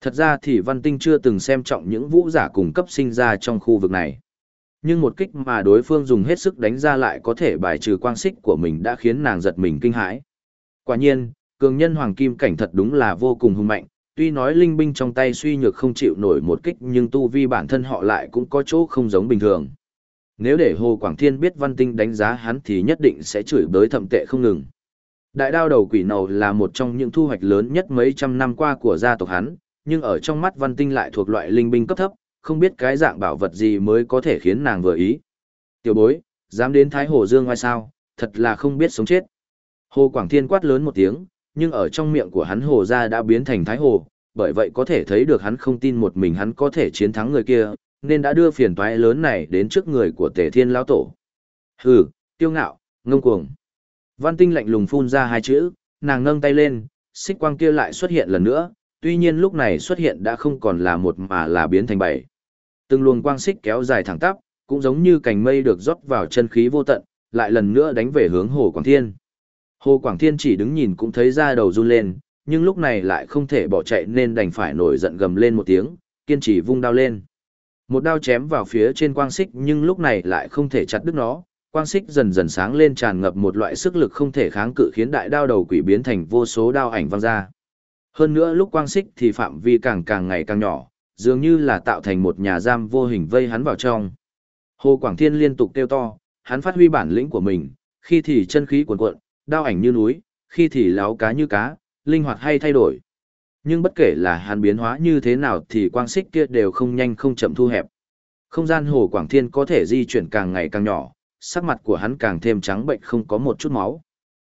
Thật ra thì Văn Tinh chưa từng xem trọng những vũ giả cùng cấp sinh ra trong khu vực này. Nhưng một kích mà đối phương dùng hết sức đánh ra lại có thể bài trừ quang xích của mình đã khiến nàng giật mình kinh hãi. Quả nhiên, cường nhân hoàng kim cảnh thật đúng là vô cùng hung mạnh, tuy nói linh binh trong tay suy nhược không chịu nổi một kích nhưng tu vi bản thân họ lại cũng có chỗ không giống bình thường. Nếu để Hồ Quảng Thiên biết Văn Tinh đánh giá hắn thì nhất định sẽ chửi bới thậm tệ không ngừng. Đại đao đầu quỷ nầu là một trong những thu hoạch lớn nhất mấy trăm năm qua của gia tộc hắn, nhưng ở trong mắt Văn Tinh lại thuộc loại linh binh cấp thấp, không biết cái dạng bảo vật gì mới có thể khiến nàng vừa ý. Tiểu bối, dám đến Thái Hồ Dương ngoài sao, thật là không biết sống chết. Hồ Quảng Thiên quát lớn một tiếng, nhưng ở trong miệng của hắn hồ ra đã biến thành Thái Hồ, bởi vậy có thể thấy được hắn không tin một mình hắn có thể chiến thắng người kia, nên đã đưa phiền toái lớn này đến trước người của Tề Thiên lão tổ. Hừ, tiêu ngạo, ngông cuồng. Văn Tinh lạnh lùng phun ra hai chữ, nàng nâng tay lên, xích quang kia lại xuất hiện lần nữa, tuy nhiên lúc này xuất hiện đã không còn là một mà là biến thành bảy. Từng luồng quang xích kéo dài thẳng tắp, cũng giống như cành mây được rót vào chân khí vô tận, lại lần nữa đánh về hướng Hồ Quảng Thiên. Hồ Quảng Thiên chỉ đứng nhìn cũng thấy da đầu run lên, nhưng lúc này lại không thể bỏ chạy nên đành phải nổi giận gầm lên một tiếng, kiên trì vung đao lên. Một đao chém vào phía trên quang xích nhưng lúc này lại không thể chặt đứt nó, quang xích dần dần sáng lên tràn ngập một loại sức lực không thể kháng cự khiến đại đao đầu quỷ biến thành vô số đao ảnh văng ra. Hơn nữa lúc quang xích thì phạm vi càng càng ngày càng nhỏ, dường như là tạo thành một nhà giam vô hình vây hắn vào trong. Hồ Quảng Thiên liên tục kêu to, hắn phát huy bản lĩnh của mình, khi thì chân khí cuồn cuộn, đao ảnh như núi, khi thì láo cá như cá, linh hoạt hay thay đổi. Nhưng bất kể là hắn biến hóa như thế nào thì quang xích kia đều không nhanh không chậm thu hẹp. Không gian Hồ Quảng Thiên có thể di chuyển càng ngày càng nhỏ, sắc mặt của hắn càng thêm trắng bệnh không có một chút máu.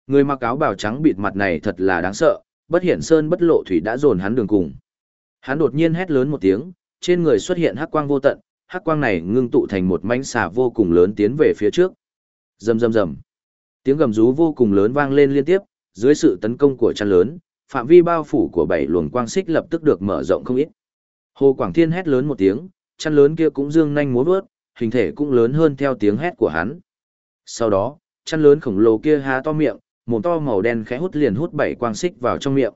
Người mặc áo bào trắng bịt mặt này thật là đáng sợ, bất hiện sơn bất lộ thủy đã dồn hắn đường cùng. Hắn đột nhiên hét lớn một tiếng, trên người xuất hiện hắc quang vô tận, hắc quang này ngưng tụ thành một mảnh xà vô cùng lớn tiến về phía trước. Rầm rầm rầm. Tiếng gầm rú vô cùng lớn vang lên liên tiếp, dưới sự tấn công của chăn lớn, phạm vi bao phủ của bảy luồng quang xích lập tức được mở rộng không ít. Hồ Quảng Thiên hét lớn một tiếng, chăn lớn kia cũng dương nhanh múa vớt, hình thể cũng lớn hơn theo tiếng hét của hắn. Sau đó, chăn lớn khổng lồ kia há to miệng, mồm to màu đen khẽ hút liền hút bảy quang xích vào trong miệng.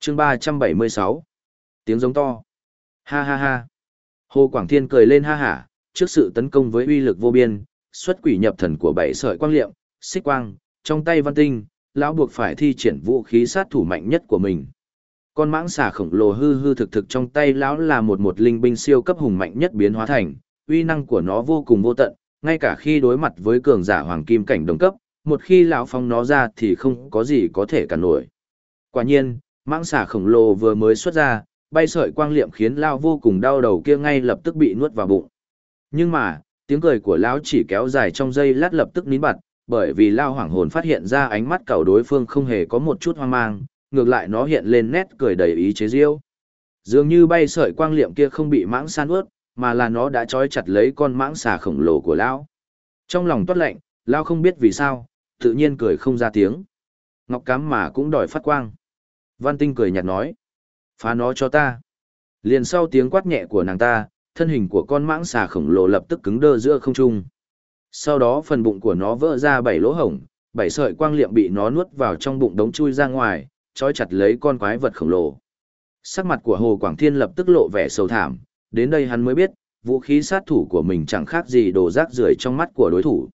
Chương 376 Tiếng giống to. Ha ha ha. Hồ Quảng Thiên cười lên ha hả, trước sự tấn công với uy lực vô biên, xuất quỷ nhập thần của bảy sợi quang liệm, xích quang, trong tay văn tinh, lão buộc phải thi triển vũ khí sát thủ mạnh nhất của mình. Con mãng xà khổng lồ hư hư thực thực trong tay lão là một một linh binh siêu cấp hùng mạnh nhất biến hóa thành, uy năng của nó vô cùng vô tận, ngay cả khi đối mặt với cường giả hoàng kim cảnh đồng cấp, một khi lão phong nó ra thì không có gì có thể cản nổi. Quả nhiên, mãng xà khổng lồ vừa mới xuất ra, bay sợi quang liệm khiến lão vô cùng đau đầu kia ngay lập tức bị nuốt vào bụng. Nhưng mà, tiếng cười của lão chỉ kéo dài trong giây lát lập tức nín bặt, bởi vì lão hoảng hồn phát hiện ra ánh mắt cầu đối phương không hề có một chút hoang mang, ngược lại nó hiện lên nét cười đầy ý chế giễu. Dường như bay sợi quang liệm kia không bị mãng san ướt, mà là nó đã trói chặt lấy con mãng xà khổng lồ của lão. Trong lòng toát lạnh, lão không biết vì sao, tự nhiên cười không ra tiếng. Ngọc cám mà cũng đòi phát quang. Văn Tinh cười nhạt nói, phá nó cho ta. Liền sau tiếng quát nhẹ của nàng ta, thân hình của con mãng xà khổng lồ lập tức cứng đơ giữa không trung. Sau đó phần bụng của nó vỡ ra bảy lỗ hổng, bảy sợi quang liệm bị nó nuốt vào trong bụng đống chui ra ngoài, trói chặt lấy con quái vật khổng lồ. Sắc mặt của Hồ Quảng Thiên lập tức lộ vẻ sầu thảm, đến đây hắn mới biết, vũ khí sát thủ của mình chẳng khác gì đồ rác rưởi trong mắt của đối thủ.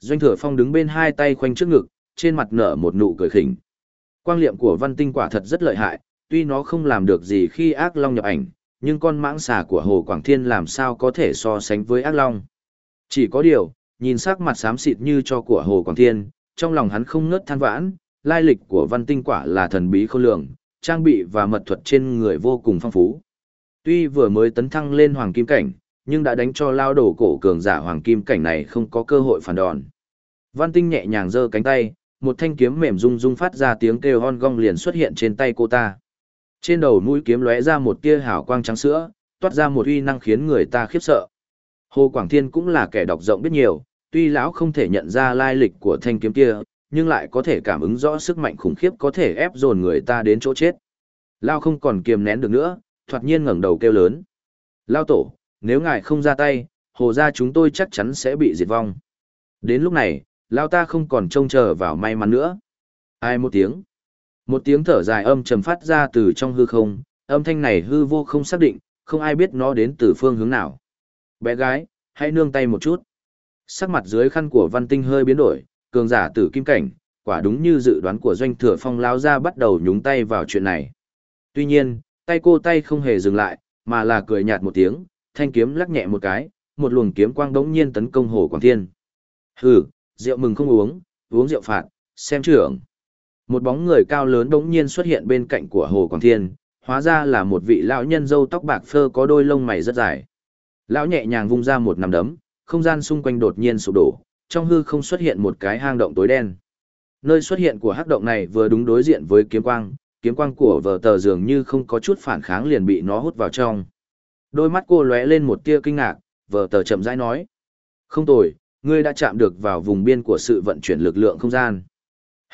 Doanh thừa phong đứng bên hai tay khoanh trước ngực, trên mặt nở một nụ cười khỉnh. Quang liệm của văn tinh quả thật rất lợi hại, tuy nó không làm được gì khi ác long nhập ảnh, nhưng con mãng xà của Hồ Quảng Thiên làm sao có thể so sánh với ác long. Chỉ có điều, nhìn sắc mặt xám xịt như cho của Hồ Quảng Thiên, trong lòng hắn không ngớt than vãn, lai lịch của văn tinh quả là thần bí khôn lường, trang bị và mật thuật trên người vô cùng phong phú. Tuy vừa mới tấn thăng lên hoàng kim cảnh, nhưng đã đánh cho lao đổ cổ cường giả hoàng kim cảnh này không có cơ hội phản đòn. Văn tinh nhẹ nhàng giơ cánh tay, một thanh kiếm mềm rung rung phát ra tiếng kêu hon gong liền xuất hiện trên tay cô ta. Trên đầu mũi kiếm lóe ra một tia hào quang trắng sữa, toát ra một uy năng khiến người ta khiếp sợ. Hồ Quảng Thiên cũng là kẻ đọc rộng biết nhiều, tuy lão không thể nhận ra lai lịch của thanh kiếm kia, nhưng lại có thể cảm ứng rõ sức mạnh khủng khiếp có thể ép dồn người ta đến chỗ chết. lao không còn kiềm nén được nữa, thoạt nhiên ngẩng đầu kêu lớn. Lao tổ, nếu ngài không ra tay, hồ gia chúng tôi chắc chắn sẽ bị diệt vong. Đến lúc này, Lao ta không còn trông chờ vào may mắn nữa. Ai một tiếng? Một tiếng thở dài âm trầm phát ra từ trong hư không, Âm thanh này hư vô không xác định, không ai biết nó đến từ phương hướng nào. Bé gái, hãy nương tay một chút. Sắc mặt dưới khăn của văn tinh hơi biến đổi, cường giả tử kim cảnh, quả đúng như dự đoán của doanh thừa phong lao ra bắt đầu nhúng tay vào chuyện này. Tuy nhiên, tay cô tay không hề dừng lại, mà là cười nhạt một tiếng, thanh kiếm lắc nhẹ một cái, một luồng kiếm quang đống nhiên tấn công Hồ Quảng Thiên. Hừ, rượu mừng không uống, uống rượu phạt, xem trưởng. Một bóng người cao lớn đống nhiên xuất hiện bên cạnh của Hồ Quảng Thiên, hóa ra là một vị lão nhân râu tóc bạc phơ có đôi lông mày rất dài. Lão nhẹ nhàng vung ra một nắm đấm, không gian xung quanh đột nhiên sụp đổ, trong hư không xuất hiện một cái hang động tối đen. Nơi xuất hiện của hắc động này vừa đúng đối diện với kiếm quang, kiếm quang của vở tờ dường như không có chút phản kháng liền bị nó hút vào trong. Đôi mắt cô lóe lên một tia kinh ngạc, vờ tờ chậm rãi nói. Không tồi, ngươi đã chạm được vào vùng biên của sự vận chuyển lực lượng không gian.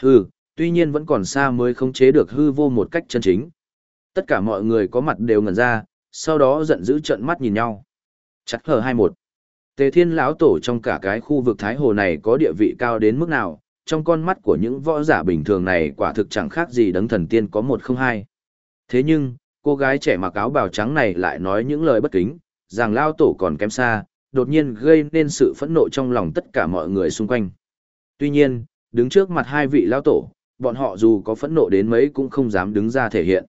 Hư, tuy nhiên vẫn còn xa mới khống chế được hư vô một cách chân chính. Tất cả mọi người có mặt đều ngẩn ra, sau đó giận dữ trợn mắt nhìn nhau. Chắc hờ 21. Tề Thiên lão tổ trong cả cái khu vực Thái Hồ này có địa vị cao đến mức nào, trong con mắt của những võ giả bình thường này quả thực chẳng khác gì đấng thần tiên có một không hai. Thế nhưng, cô gái trẻ mặc áo bào trắng này lại nói những lời bất kính, rằng lao tổ còn kém xa, đột nhiên gây nên sự phẫn nộ trong lòng tất cả mọi người xung quanh. Tuy nhiên, đứng trước mặt hai vị lao tổ, bọn họ dù có phẫn nộ đến mấy cũng không dám đứng ra thể hiện.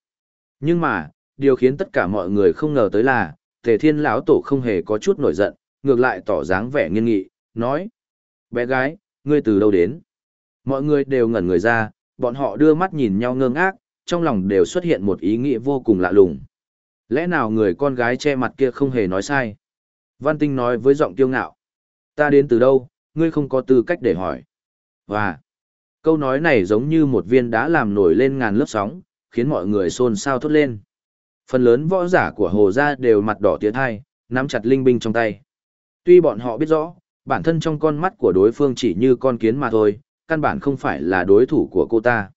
Nhưng mà, điều khiến tất cả mọi người không ngờ tới là, Tề Thiên lão tổ không hề có chút nổi giận, ngược lại tỏ dáng vẻ nghiên nghị, nói: "Bé gái, ngươi từ đâu đến?" Mọi người đều ngẩn người ra, bọn họ đưa mắt nhìn nhau ngơ ngác, trong lòng đều xuất hiện một ý nghĩa vô cùng lạ lùng. Lẽ nào người con gái che mặt kia không hề nói sai? Văn Tinh nói với giọng kiêu ngạo. Ta đến từ đâu, ngươi không có tư cách để hỏi. Và, câu nói này giống như một viên đá làm nổi lên ngàn lớp sóng, khiến mọi người xôn xao thốt lên. Phần lớn võ giả của Hồ Gia đều mặt đỏ tía thai, nắm chặt linh binh trong tay. Tuy bọn họ biết rõ, bản thân trong con mắt của đối phương chỉ như con kiến mà thôi, căn bản không phải là đối thủ của cô ta.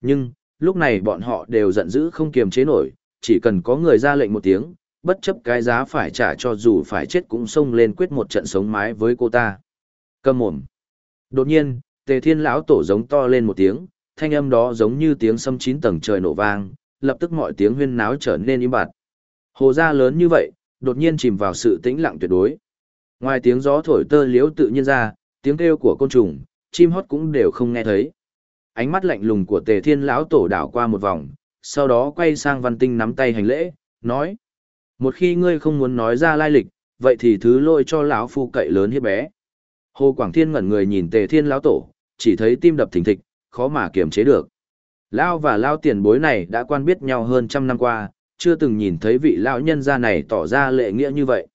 Nhưng, lúc này bọn họ đều giận dữ không kiềm chế nổi, chỉ cần có người ra lệnh một tiếng, bất chấp cái giá phải trả cho dù phải chết cũng xông lên quyết một trận sống mái với cô ta. Cầm mồm. Đột nhiên, tề thiên lão tổ giống to lên một tiếng, thanh âm đó giống như tiếng sâm chín tầng trời nổ vang, lập tức mọi tiếng huyên náo trở nên im bặt. Hồ gia lớn như vậy, đột nhiên chìm vào sự tĩnh lặng tuyệt đối. Ngoài tiếng gió thổi tơ liếu tự nhiên ra, tiếng kêu của côn trùng, chim hót cũng đều không nghe thấy. Ánh mắt lạnh lùng của Tề Thiên lão tổ đảo qua một vòng, sau đó quay sang Văn Tinh nắm tay hành lễ, nói: "Một khi ngươi không muốn nói ra lai lịch, vậy thì thứ lôi cho lão phu cậy lớn hiếp bé." Hồ Quảng Thiên ngẩn người nhìn Tề Thiên lão tổ, chỉ thấy tim đập thình thịch, khó mà kiềm chế được. Lao và Lao tiền bối này đã quan biết nhau hơn trăm năm qua, chưa từng nhìn thấy vị lão nhân gia này tỏ ra lệ nghĩa như vậy.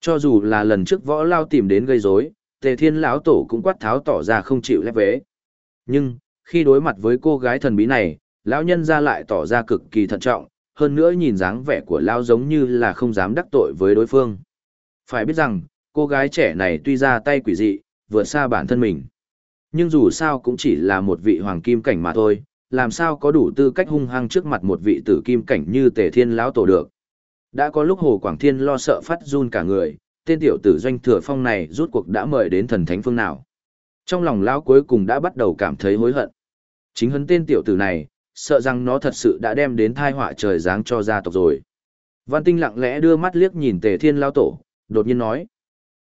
Cho dù là lần trước võ Lao tìm đến gây rối, tề thiên lão tổ cũng quát tháo tỏ ra không chịu lép vế nhưng khi đối mặt với cô gái thần bí này, lão nhân ra lại tỏ ra cực kỳ thận trọng, hơn nữa nhìn dáng vẻ của lão giống như là không dám đắc tội với đối phương. Phải biết rằng, cô gái trẻ này tuy ra tay quỷ dị, vượt xa bản thân mình. Nhưng dù sao cũng chỉ là một vị hoàng kim cảnh mà thôi, làm sao có đủ tư cách hung hăng trước mặt một vị tử kim cảnh như tề thiên lão tổ được. Đã có lúc hồ quảng thiên lo sợ phát run cả người, tên tiểu tử doanh thừa phong này rút cuộc đã mời đến thần thánh phương nào. Trong lòng lão cuối cùng đã bắt đầu cảm thấy hối hận. Chính hấn tên tiểu tử này, sợ rằng nó thật sự đã đem đến thai họa trời giáng cho gia tộc rồi. Văn Tinh lặng lẽ đưa mắt liếc nhìn Tề Thiên lão tổ, đột nhiên nói: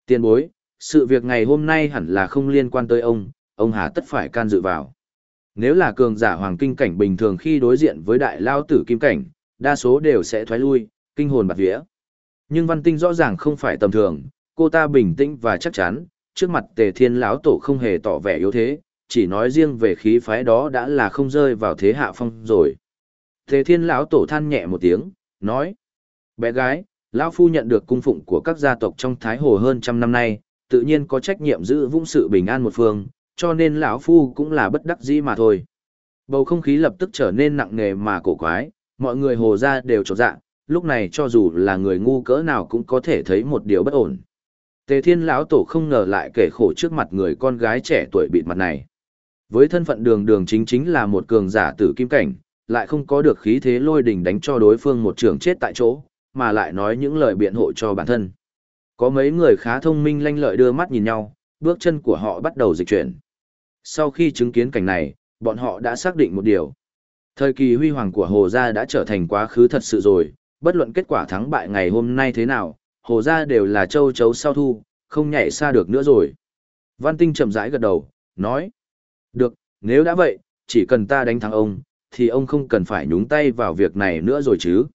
"Tiên bối, sự việc ngày hôm nay hẳn là không liên quan tới ông, ông hà tất phải can dự vào. Nếu là cường giả hoàng kinh cảnh bình thường khi đối diện với đại lao tử kim cảnh, đa số đều sẽ thoái lui, kinh hồn bạt vía. Nhưng văn tinh rõ ràng không phải tầm thường, cô ta bình tĩnh và chắc chắn, trước mặt tề thiên lão tổ không hề tỏ vẻ yếu thế, chỉ nói riêng về khí phái đó đã là không rơi vào thế hạ phong rồi. Tề thiên lão tổ than nhẹ một tiếng, nói, bé gái, lão phu nhận được cung phụng của các gia tộc trong Thái Hồ hơn trăm năm nay, tự nhiên có trách nhiệm giữ vững sự bình an một phương, cho nên lão phu cũng là bất đắc dĩ mà thôi. Bầu không khí lập tức trở nên nặng nề mà cổ quái, mọi người hồ ra đều trột dạ, lúc này cho dù là người ngu cỡ nào cũng có thể thấy một điều bất ổn. Tề Thiên lão tổ không ngờ lại kể khổ trước mặt người con gái trẻ tuổi bịt mặt này. Với thân phận đường đường chính chính là một cường giả tử kim cảnh, lại không có được khí thế lôi đình đánh cho đối phương một trường chết tại chỗ, mà lại nói những lời biện hộ cho bản thân. Có mấy người khá thông minh lanh lợi đưa mắt nhìn nhau, bước chân của họ bắt đầu dịch chuyển. Sau khi chứng kiến cảnh này, bọn họ đã xác định một điều. Thời kỳ huy hoàng của Hồ Gia đã trở thành quá khứ thật sự rồi, bất luận kết quả thắng bại ngày hôm nay thế nào, Hồ ra đều là châu chấu sau thu, không nhảy xa được nữa rồi. Văn Tinh chậm rãi gật đầu, nói. Được, nếu đã vậy, chỉ cần ta đánh thắng ông, thì ông không cần phải nhúng tay vào việc này nữa rồi chứ.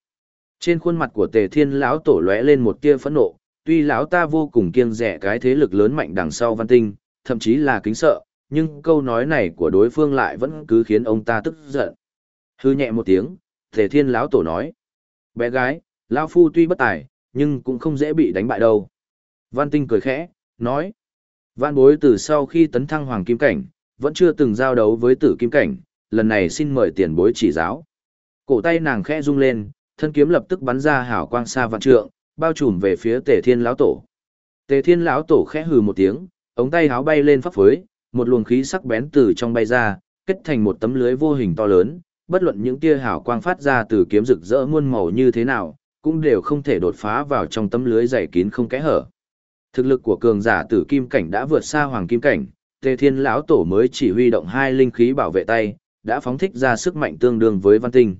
Trên khuôn mặt của Tề Thiên lão tổ lóe lên một tia phẫn nộ, tuy lão ta vô cùng kiêng dè cái thế lực lớn mạnh đằng sau Văn Tinh, thậm chí là kính sợ, nhưng câu nói này của đối phương lại vẫn cứ khiến ông ta tức giận. Hư nhẹ một tiếng, Tề Thiên lão tổ nói: "Bé gái, lão phu tuy bất tài, nhưng cũng không dễ bị đánh bại đâu." Văn Tinh cười khẽ, nói: "Văn bối từ sau khi tấn thăng hoàng kim cảnh, vẫn chưa từng giao đấu với tử kim cảnh, lần này xin mời tiền bối chỉ giáo." Cổ tay nàng khẽ rung lên, thân kiếm lập tức bắn ra hào quang xa vạn trượng, bao trùm về phía Tề Thiên lão tổ. Tề Thiên lão tổ khẽ hừ một tiếng, ống tay háo bay lên pháp phối, một luồng khí sắc bén từ trong bay ra, kết thành một tấm lưới vô hình to lớn, bất luận những tia hào quang phát ra từ kiếm rực rỡ muôn màu như thế nào, cũng đều không thể đột phá vào trong tấm lưới dày kín không kẽ hở. Thực lực của cường giả tử kim cảnh đã vượt xa hoàng kim cảnh, Tề Thiên lão tổ mới chỉ huy động hai linh khí bảo vệ tay, đã phóng thích ra sức mạnh tương đương với Văn Tinh.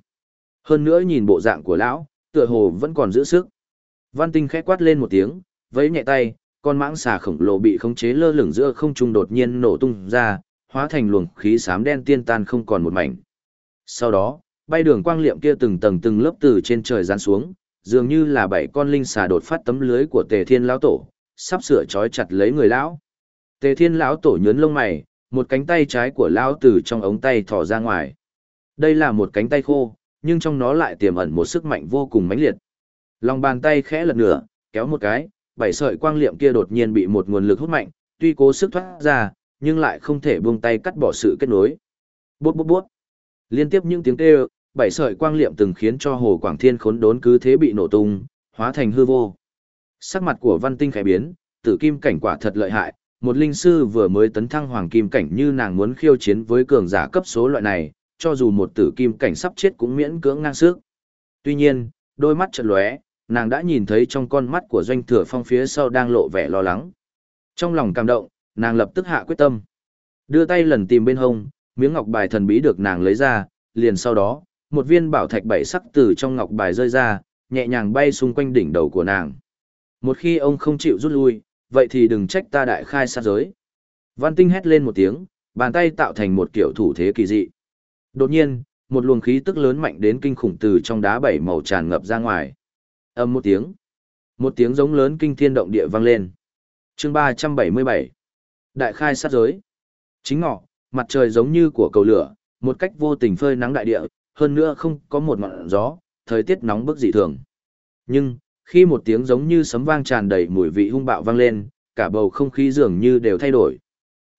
Hơn nữa nhìn bộ dạng của lão, tựa hồ vẫn còn giữ sức. Văn Tinh khẽ quát lên một tiếng, vẫy nhẹ tay, con mãng xà khổng lồ bị khống chế lơ lửng giữa không trung đột nhiên nổ tung ra, hóa thành luồng khí xám đen tiên tan không còn một mảnh. Sau đó, bay đường quang liệm kia từng tầng từng lớp từ trên trời giáng xuống, dường như là bảy con linh xà đột phát tấm lưới của Tề Thiên lão tổ, sắp sửa trói chặt lấy người lão. Tề Thiên lão tổ nhớn lông mày, một cánh tay trái của lão từ trong ống tay thò ra ngoài. Đây là một cánh tay khô, nhưng trong nó lại tiềm ẩn một sức mạnh vô cùng mãnh liệt. Lòng bàn tay khẽ lật nửa, kéo một cái, bảy sợi quang liệm kia đột nhiên bị một nguồn lực hút mạnh, tuy cố sức thoát ra, nhưng lại không thể buông tay cắt bỏ sự kết nối. Bút bút bút. Liên tiếp những tiếng kêu, bảy sợi quang liệm từng khiến cho Hồ Quảng Thiên khốn đốn cứ thế bị nổ tung, hóa thành hư vô. Sắc mặt của Văn Tinh khẽ biến, tử kim cảnh quả thật lợi hại, một linh sư vừa mới tấn thăng hoàng kim cảnh như nàng muốn khiêu chiến với cường giả cấp số loại này, cho dù một tử kim cảnh sắp chết cũng miễn cưỡng ngang sức. Tuy nhiên, đôi mắt chật lóe, nàng đã nhìn thấy trong con mắt của doanh thừa phong phía sau đang lộ vẻ lo lắng. Trong lòng cảm động, nàng lập tức hạ quyết tâm. Đưa tay lần tìm bên hông, miếng ngọc bài thần bí được nàng lấy ra, liền sau đó, một viên bảo thạch bảy sắc từ trong ngọc bài rơi ra, nhẹ nhàng bay xung quanh đỉnh đầu của nàng. Một khi ông không chịu rút lui, vậy thì đừng trách ta đại khai sát giới. Văn Tinh hét lên một tiếng, bàn tay tạo thành một kiểu thủ thế kỳ dị. Đột nhiên, một luồng khí tức lớn mạnh đến kinh khủng từ trong đá bảy màu tràn ngập ra ngoài. Âm một tiếng. Một tiếng giống lớn kinh thiên động địa vang lên. Chương ba trăm bảy mươi bảy Đại khai sát giới. Chính ngọ, mặt trời giống như của cầu lửa, một cách vô tình phơi nắng đại địa, hơn nữa không có một ngọn gió, thời tiết nóng bức dị thường. Nhưng, khi một tiếng giống như sấm vang tràn đầy mùi vị hung bạo vang lên, cả bầu không khí dường như đều thay đổi.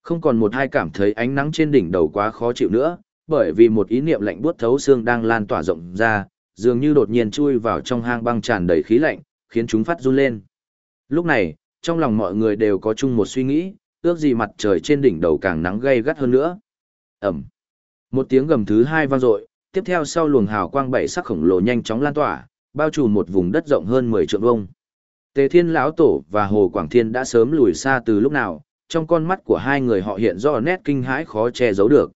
Không còn một hai cảm thấy ánh nắng trên đỉnh đầu quá khó chịu nữa, bởi vì một ý niệm lạnh buốt thấu xương đang lan tỏa rộng ra, dường như đột nhiên chui vào trong hang băng tràn đầy khí lạnh, khiến chúng phát run lên. Lúc này, trong lòng mọi người đều có chung một suy nghĩ, ước gì mặt trời trên đỉnh đầu càng nắng gay gắt hơn nữa. Ẩm. Một tiếng gầm thứ hai vang dội, tiếp theo sau luồng hào quang bảy sắc khổng lồ nhanh chóng lan tỏa, bao trùm một vùng đất rộng hơn 10 trượng vuông. Tề Thiên lão tổ và Hồ Quảng Thiên đã sớm lùi xa từ lúc nào, trong con mắt của hai người họ hiện rõ nét kinh hãi khó che giấu được.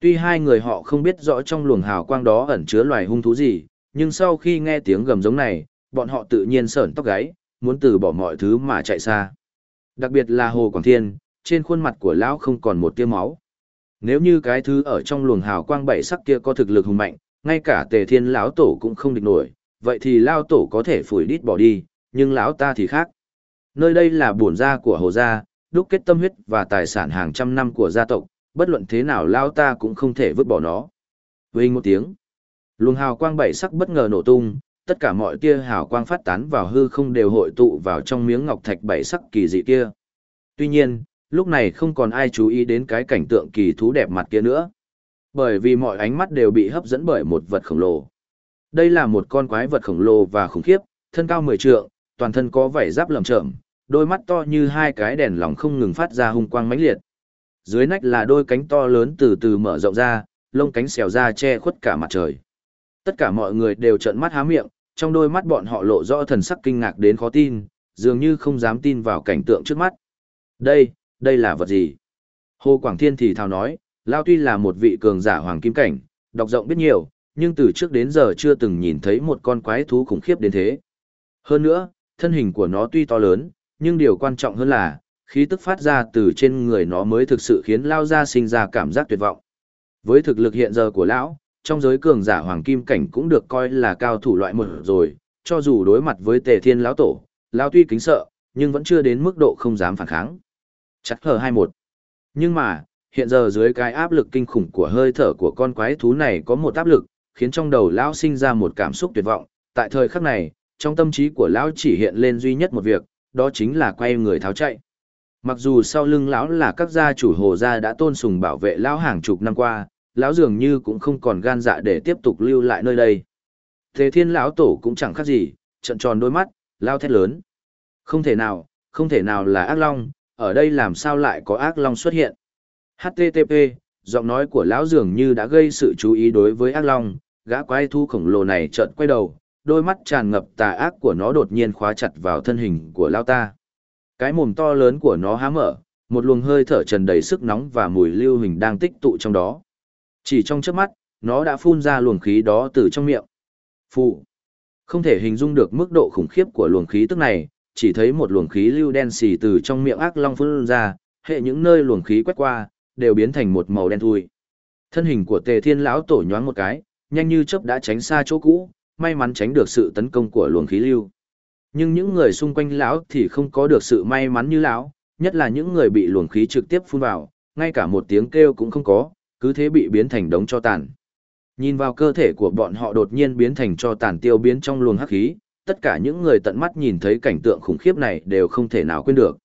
Tuy hai người họ không biết rõ trong luồng hào quang đó ẩn chứa loài hung thú gì, nhưng sau khi nghe tiếng gầm giống này, bọn họ tự nhiên sởn tóc gáy, muốn từ bỏ mọi thứ mà chạy xa. Đặc biệt là Hồ Quảng Thiên, trên khuôn mặt của lão không còn một tia máu. Nếu như cái thứ ở trong luồng hào quang bảy sắc kia có thực lực hùng mạnh, ngay cả Tề Thiên lão tổ cũng không địch nổi, vậy thì lão tổ có thể phủi đít bỏ đi, nhưng lão ta thì khác. Nơi đây là bổn gia của Hồ gia, đúc kết tâm huyết và tài sản hàng trăm năm của gia tộc, bất luận thế nào lão ta cũng không thể vứt bỏ nó. Vinh một tiếng. Luồng hào quang bảy sắc bất ngờ nổ tung, tất cả mọi tia hào quang phát tán vào hư không đều hội tụ vào trong miếng ngọc thạch bảy sắc kỳ dị kia. Tuy nhiên, lúc này không còn ai chú ý đến cái cảnh tượng kỳ thú đẹp mặt kia nữa. Bởi vì mọi ánh mắt đều bị hấp dẫn bởi một vật khổng lồ. Đây là một con quái vật khổng lồ và khủng khiếp, thân cao 10 trượng, toàn thân có vảy giáp lởm chởm, đôi mắt to như hai cái đèn lồng không ngừng phát ra hung quang mãnh liệt. Dưới nách là đôi cánh to lớn từ từ mở rộng ra, lông cánh xèo ra che khuất cả mặt trời. Tất cả mọi người đều trợn mắt há miệng, trong đôi mắt bọn họ lộ rõ thần sắc kinh ngạc đến khó tin, dường như không dám tin vào cảnh tượng trước mắt. Đây, đây là vật gì? Hồ Quảng Thiên thì thào nói, Lao tuy là một vị cường giả hoàng kim cảnh, Đọc rộng biết nhiều, nhưng từ trước đến giờ chưa từng nhìn thấy một con quái thú khủng khiếp đến thế. Hơn nữa, thân hình của nó tuy to lớn, nhưng điều quan trọng hơn là, khí tức phát ra từ trên người nó mới thực sự khiến Lao Gia sinh ra cảm giác tuyệt vọng. Với thực lực hiện giờ của Lão, trong giới cường giả hoàng kim cảnh cũng được coi là cao thủ loại một rồi, cho dù đối mặt với tề thiên lão tổ, Lão tuy kính sợ, nhưng vẫn chưa đến mức độ không dám phản kháng. Chắc hờ 21. Nhưng mà, hiện giờ dưới cái áp lực kinh khủng của hơi thở của con quái thú này có một áp lực, khiến trong đầu lão sinh ra một cảm xúc tuyệt vọng. Tại thời khắc này, trong tâm trí của lão chỉ hiện lên duy nhất một việc, đó chính là quay người tháo chạy. Mặc dù sau lưng lão là các gia chủ hồ gia đã tôn sùng bảo vệ lão hàng chục năm qua, lão dường như cũng không còn gan dạ để tiếp tục lưu lại nơi đây. Thế thiên lão tổ cũng chẳng khác gì, trận tròn đôi mắt, lao thét lớn. Không thể nào, không thể nào là ác long, ở đây làm sao lại có ác long xuất hiện. HTTP, giọng nói của lão dường như đã gây sự chú ý đối với ác long, gã quái thu khổng lồ này chợt quay đầu, đôi mắt tràn ngập tà ác của nó đột nhiên khóa chặt vào thân hình của lão ta. Cái mồm to lớn của nó há mở, một luồng hơi thở trần đầy sức nóng và mùi lưu hình đang tích tụ trong đó. Chỉ trong chớp mắt, nó đã phun ra luồng khí đó từ trong miệng. Phụ. Không thể hình dung được mức độ khủng khiếp của luồng khí tức này, chỉ thấy một luồng khí lưu đen xì từ trong miệng ác long phun ra, hệ những nơi luồng khí quét qua, đều biến thành một màu đen thui. Thân hình của Tề Thiên lão tổ nhoáng một cái, nhanh như chớp đã tránh xa chỗ cũ, may mắn tránh được sự tấn công của luồng khí lưu. Nhưng những người xung quanh lão thì không có được sự may mắn như lão, nhất là những người bị luồng khí trực tiếp phun vào, ngay cả một tiếng kêu cũng không có, cứ thế bị biến thành đống cho tàn. Nhìn vào cơ thể của bọn họ đột nhiên biến thành cho tàn tiêu biến trong luồng hắc khí, tất cả những người tận mắt nhìn thấy cảnh tượng khủng khiếp này đều không thể nào quên được.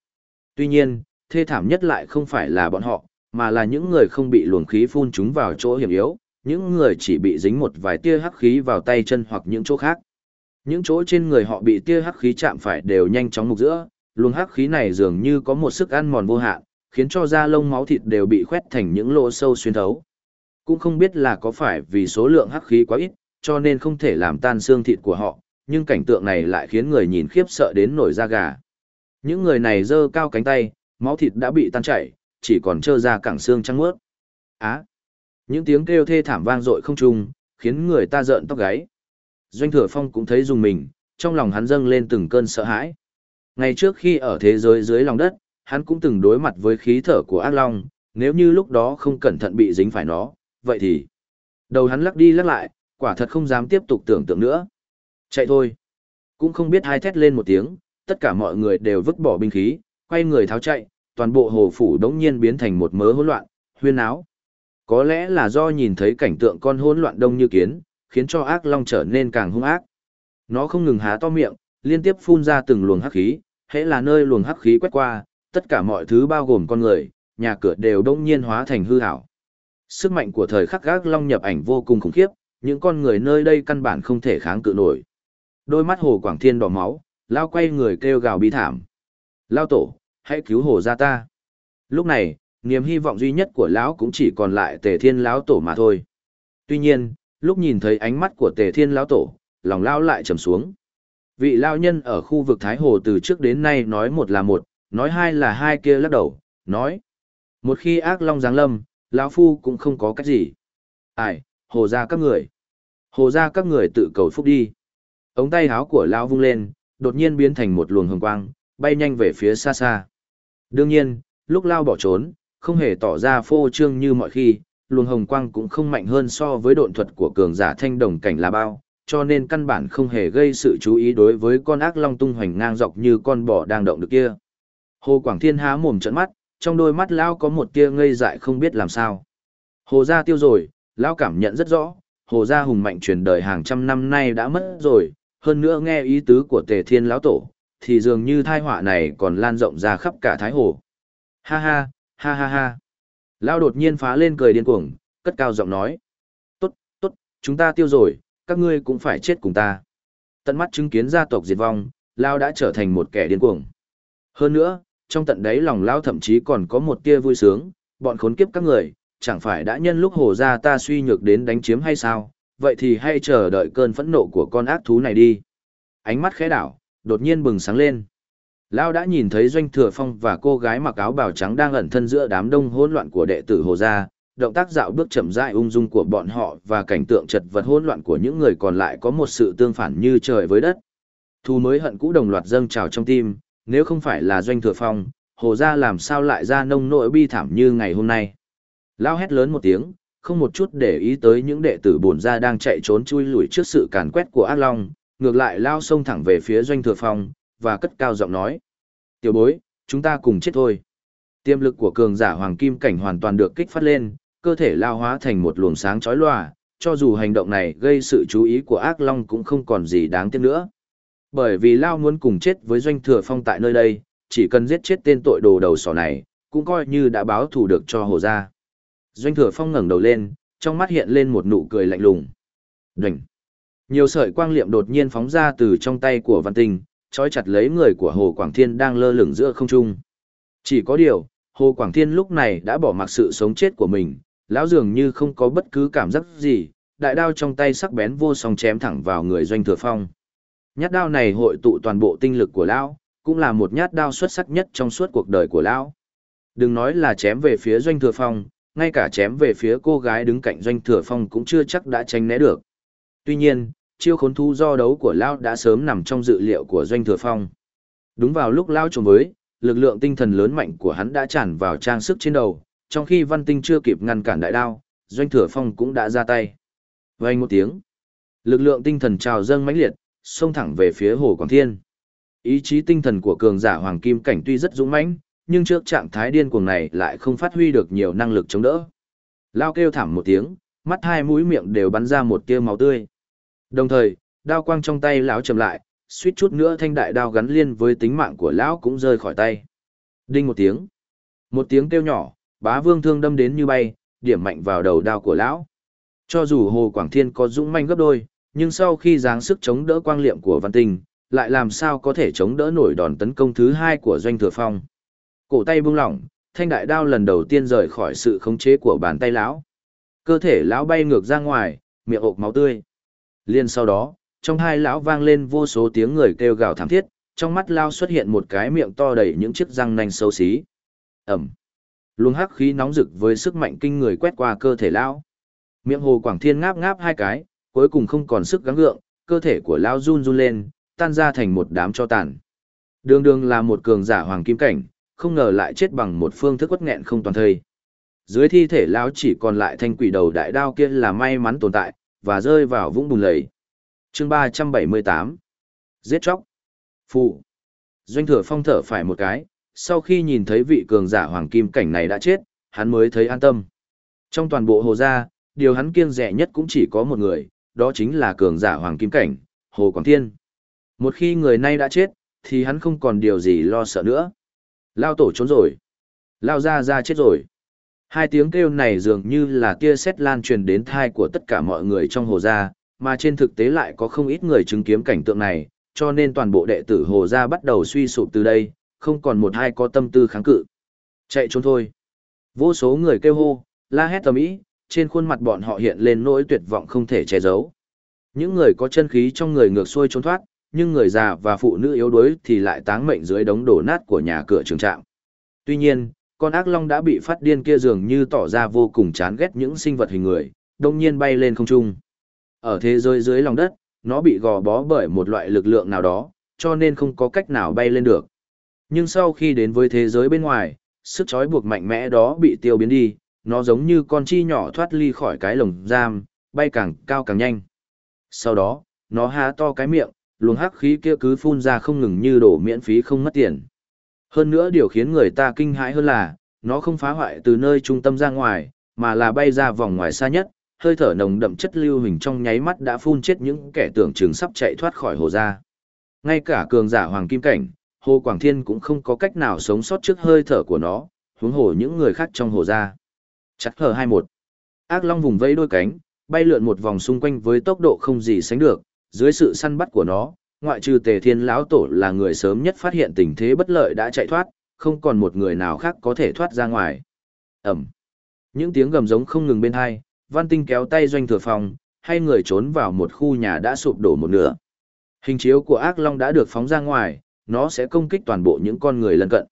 Tuy nhiên, thê thảm nhất lại không phải là bọn họ, mà là những người không bị luồng khí phun chúng vào chỗ hiểm yếu, những người chỉ bị dính một vài tia hắc khí vào tay chân hoặc những chỗ khác. Những chỗ trên người họ bị tia hắc khí chạm phải đều nhanh chóng mục giữa, luồng hắc khí này dường như có một sức ăn mòn vô hạn, khiến cho da lông máu thịt đều bị khoét thành những lỗ sâu xuyên thấu. Cũng không biết là có phải vì số lượng hắc khí quá ít, cho nên không thể làm tan xương thịt của họ, nhưng cảnh tượng này lại khiến người nhìn khiếp sợ đến nổi da gà. Những người này giơ cao cánh tay, máu thịt đã bị tan chảy, chỉ còn trơ ra cẳng xương trắng mướt. Á! những tiếng kêu thê thảm vang dội không trung, khiến người ta rợn tóc gáy. Doanh thừa phong cũng thấy dùng mình, trong lòng hắn dâng lên từng cơn sợ hãi. Ngày trước khi ở thế giới dưới lòng đất, hắn cũng từng đối mặt với khí thở của ác long, nếu như lúc đó không cẩn thận bị dính phải nó, vậy thì... Đầu hắn lắc đi lắc lại, quả thật không dám tiếp tục tưởng tượng nữa. Chạy thôi. Cũng không biết hai thét lên một tiếng, tất cả mọi người đều vứt bỏ binh khí, quay người tháo chạy, toàn bộ hồ phủ đống nhiên biến thành một mớ hỗn loạn, huyên áo. Có lẽ là do nhìn thấy cảnh tượng con hỗn loạn đông như kiến, khiến cho ác long trở nên càng hung ác. Nó không ngừng há to miệng, liên tiếp phun ra từng luồng hắc khí, hễ là nơi luồng hắc khí quét qua, tất cả mọi thứ bao gồm con người, nhà cửa đều đông nhiên hóa thành hư hảo. Sức mạnh của thời khắc gác long nhập ảnh vô cùng khủng khiếp, những con người nơi đây căn bản không thể kháng cự nổi. Đôi mắt hồ quảng thiên đỏ máu, lao quay người kêu gào bi thảm. Lao tổ, hãy cứu hồ ra ta. Lúc này, niềm hy vọng duy nhất của lão cũng chỉ còn lại tề thiên lão tổ mà thôi. Tuy nhiên, lúc nhìn thấy ánh mắt của tề thiên lão tổ, lòng lao lại trầm xuống. Vị lao nhân ở khu vực Thái Hồ từ trước đến nay nói một là một, nói hai là hai kia lắc đầu, nói. Một khi ác long giáng lâm, lão phu cũng không có cách gì. Ai, hồ ra các người. Hồ ra các người tự cầu phúc đi. Ống tay áo của lão vung lên, đột nhiên biến thành một luồng hồng quang, bay nhanh về phía xa xa. Đương nhiên, lúc lao bỏ trốn, không hề tỏ ra phô trương như mọi khi, luồng hồng quang cũng không mạnh hơn so với độn thuật của cường giả thanh đồng cảnh là bao, cho nên căn bản không hề gây sự chú ý đối với con ác long tung hoành ngang dọc như con bò đang động được kia. Hồ Quảng Thiên há mồm trợn mắt, trong đôi mắt lão có một tia ngây dại không biết làm sao. Hồ gia tiêu rồi, lão cảm nhận rất rõ, hồ gia hùng mạnh truyền đời hàng trăm năm nay đã mất rồi, hơn nữa nghe ý tứ của Tề Thiên lão tổ, thì dường như thai họa này còn lan rộng ra khắp cả Thái Hồ. Ha ha, ha ha ha. lão đột nhiên phá lên cười điên cuồng, cất cao giọng nói. Tốt, tốt, chúng ta tiêu rồi, các ngươi cũng phải chết cùng ta. Tận mắt chứng kiến gia tộc diệt vong, lão đã trở thành một kẻ điên cuồng. Hơn nữa, trong tận đáy lòng lão thậm chí còn có một tia vui sướng, bọn khốn kiếp các người, chẳng phải đã nhân lúc hồ gia ta suy nhược đến đánh chiếm hay sao, vậy thì hãy chờ đợi cơn phẫn nộ của con ác thú này đi. Ánh mắt khẽ đảo, đột nhiên bừng sáng lên. lao đã nhìn thấy Doanh Thừa Phong và cô gái mặc áo bào trắng đang ẩn thân giữa đám đông hỗn loạn của đệ tử Hồ Gia, động tác dạo bước chậm rãi ung dung của bọn họ và cảnh tượng chật vật hỗn loạn của những người còn lại có một sự tương phản như trời với đất. Thu mới hận cũ đồng loạt dâng trào trong tim, nếu không phải là doanh thừa phong, hồ gia làm sao lại ra nông nỗi bi thảm như ngày hôm nay. Lao hét lớn một tiếng, không một chút để ý tới những đệ tử bổn gia đang chạy trốn chui lùi trước sự càn quét của ác long, ngược lại lao xông thẳng về phía doanh thừa phong, và cất cao giọng nói. Tiểu bối, chúng ta cùng chết thôi. Tiềm lực của cường giả hoàng kim cảnh hoàn toàn được kích phát lên, cơ thể lao hóa thành một luồng sáng chói lòa, cho dù hành động này gây sự chú ý của ác long cũng không còn gì đáng tiếc nữa. Bởi vì lao muốn cùng chết với doanh thừa phong tại nơi đây, chỉ cần giết chết tên tội đồ đầu sỏ này, cũng coi như đã báo thù được cho hồ gia. Doanh thừa phong ngẩng đầu lên, trong mắt hiện lên một nụ cười lạnh lùng. Đỉnh! Nhiều sợi quang liệm đột nhiên phóng ra từ trong tay của văn tinh, trói chặt lấy người của Hồ Quảng Thiên đang lơ lửng giữa không trung. Chỉ có điều, Hồ Quảng Thiên lúc này đã bỏ mặc sự sống chết của mình, lão dường như không có bất cứ cảm giác gì, đại đao trong tay sắc bén vô song chém thẳng vào người doanh thừa phong. Nhát đao này hội tụ toàn bộ tinh lực của lão, cũng là một nhát đao xuất sắc nhất trong suốt cuộc đời của lão. Đừng nói là chém về phía doanh thừa phong, ngay cả chém về phía cô gái đứng cạnh doanh thừa phong cũng chưa chắc đã tránh né được. Tuy nhiên, chiêu khốn thu do đấu của lão đã sớm nằm trong dự liệu của doanh thừa phong. Đúng vào lúc lão trộm với, lực lượng tinh thần lớn mạnh của hắn đã tràn vào trang sức trên đầu, trong khi văn tinh chưa kịp ngăn cản đại đao, doanh thừa phong cũng đã ra tay. Vang một tiếng, lực lượng tinh thần trào dâng mãnh liệt, xông thẳng về phía Hồ Quảng Thiên. Ý chí tinh thần của cường giả hoàng kim cảnh tuy rất dũng mãnh, nhưng trước trạng thái điên cuồng này lại không phát huy được nhiều năng lực chống đỡ. Lao kêu thảm một tiếng, mắt hai mũi miệng đều bắn ra một tia máu tươi. Đồng thời, đao quang trong tay lão chậm lại, suýt chút nữa thanh đại đao gắn liên với tính mạng của lão cũng rơi khỏi tay. Đinh một tiếng. Một tiếng kêu nhỏ, bá vương thương đâm đến như bay, điểm mạnh vào đầu đao của lão. Cho dù Hồ Quảng Thiên có dũng manh gấp đôi, nhưng sau khi giáng sức chống đỡ quang liệm của văn tình, lại làm sao có thể chống đỡ nổi đòn tấn công thứ hai của doanh thừa phong. Cổ tay buông lỏng, thanh đại đao lần đầu tiên rời khỏi sự khống chế của bàn tay lão. Cơ thể lão bay ngược ra ngoài, miệng ộp máu tươi. Liên sau đó, trong hai lão vang lên vô số tiếng người kêu gào thảm thiết, trong mắt lao xuất hiện một cái miệng to đầy những chiếc răng nanh xấu xí. Ẩm. Luồng hắc khí nóng rực với sức mạnh kinh người quét qua cơ thể lão. Miệng hồ quảng thiên ngáp ngáp hai cái, cuối cùng không còn sức gắng gượng, cơ thể của lão run run lên, tan ra thành một đám cho tàn. Đường đường là một cường giả hoàng kim cảnh, không ngờ lại chết bằng một phương thức quất nghẹn không toàn thây. Dưới thi thể lão chỉ còn lại thanh quỷ đầu đại đao kia là may mắn tồn tại, và rơi vào vũng bùn lầy. chương 378 Giết chóc Phụ Doanh thừa phong thở phải một cái, sau khi nhìn thấy vị cường giả hoàng kim cảnh này đã chết, hắn mới thấy an tâm. Trong toàn bộ hồ gia, điều hắn kiêng rẻ nhất cũng chỉ có một người, đó chính là cường giả hoàng kim cảnh, Hồ Quảng Thiên. Một khi người này đã chết, thì hắn không còn điều gì lo sợ nữa. Lao tổ trốn rồi. Lao ra ra chết rồi. Hai tiếng kêu này dường như là tia sét lan truyền đến thai của tất cả mọi người trong hồ gia, mà trên thực tế lại có không ít người chứng kiến cảnh tượng này, cho nên toàn bộ đệ tử hồ gia bắt đầu suy sụp từ đây, không còn một ai có tâm tư kháng cự. Chạy trốn thôi. Vô số người kêu hô, la hét tầm ý, trên khuôn mặt bọn họ hiện lên nỗi tuyệt vọng không thể che giấu. Những người có chân khí trong người ngược xuôi trốn thoát, nhưng người già và phụ nữ yếu đuối thì lại táng mệnh dưới đống đổ nát của nhà cửa trường trạm. Tuy nhiên, con ác long đã bị phát điên kia dường như tỏ ra vô cùng chán ghét những sinh vật hình người, đông nhiên bay lên không trung. Ở thế giới dưới lòng đất, nó bị gò bó bởi một loại lực lượng nào đó, cho nên không có cách nào bay lên được. Nhưng sau khi đến với thế giới bên ngoài, sức trói buộc mạnh mẽ đó bị tiêu biến đi, nó giống như con chi nhỏ thoát ly khỏi cái lồng giam, bay càng cao càng nhanh. Sau đó, nó há to cái miệng, luồng hắc khí kia cứ phun ra không ngừng như đổ miễn phí không mất tiền. Hơn nữa điều khiến người ta kinh hãi hơn là, nó không phá hoại từ nơi trung tâm ra ngoài, mà là bay ra vòng ngoài xa nhất, hơi thở nồng đậm chất lưu hình trong nháy mắt đã phun chết những kẻ tưởng chừng sắp chạy thoát khỏi hồ ra. Ngay cả cường giả hoàng kim cảnh, Hồ Quảng Thiên cũng không có cách nào sống sót trước hơi thở của nó, huống hồ những người khác trong hồ ra. Chặt hở 21. Ác Long vùng vẫy đôi cánh, bay lượn một vòng xung quanh với tốc độ không gì sánh được, dưới sự săn bắt của nó, ngoại trừ Tề Thiên lão tổ là người sớm nhất phát hiện tình thế bất lợi đã chạy thoát, không còn một người nào khác có thể thoát ra ngoài. Ẩm. Những tiếng gầm giống không ngừng bên hai, Văn Tinh kéo tay doanh thừa phòng, hay người trốn vào một khu nhà đã sụp đổ một nửa. Hình chiếu của ác long đã được phóng ra ngoài, nó sẽ công kích toàn bộ những con người lân cận.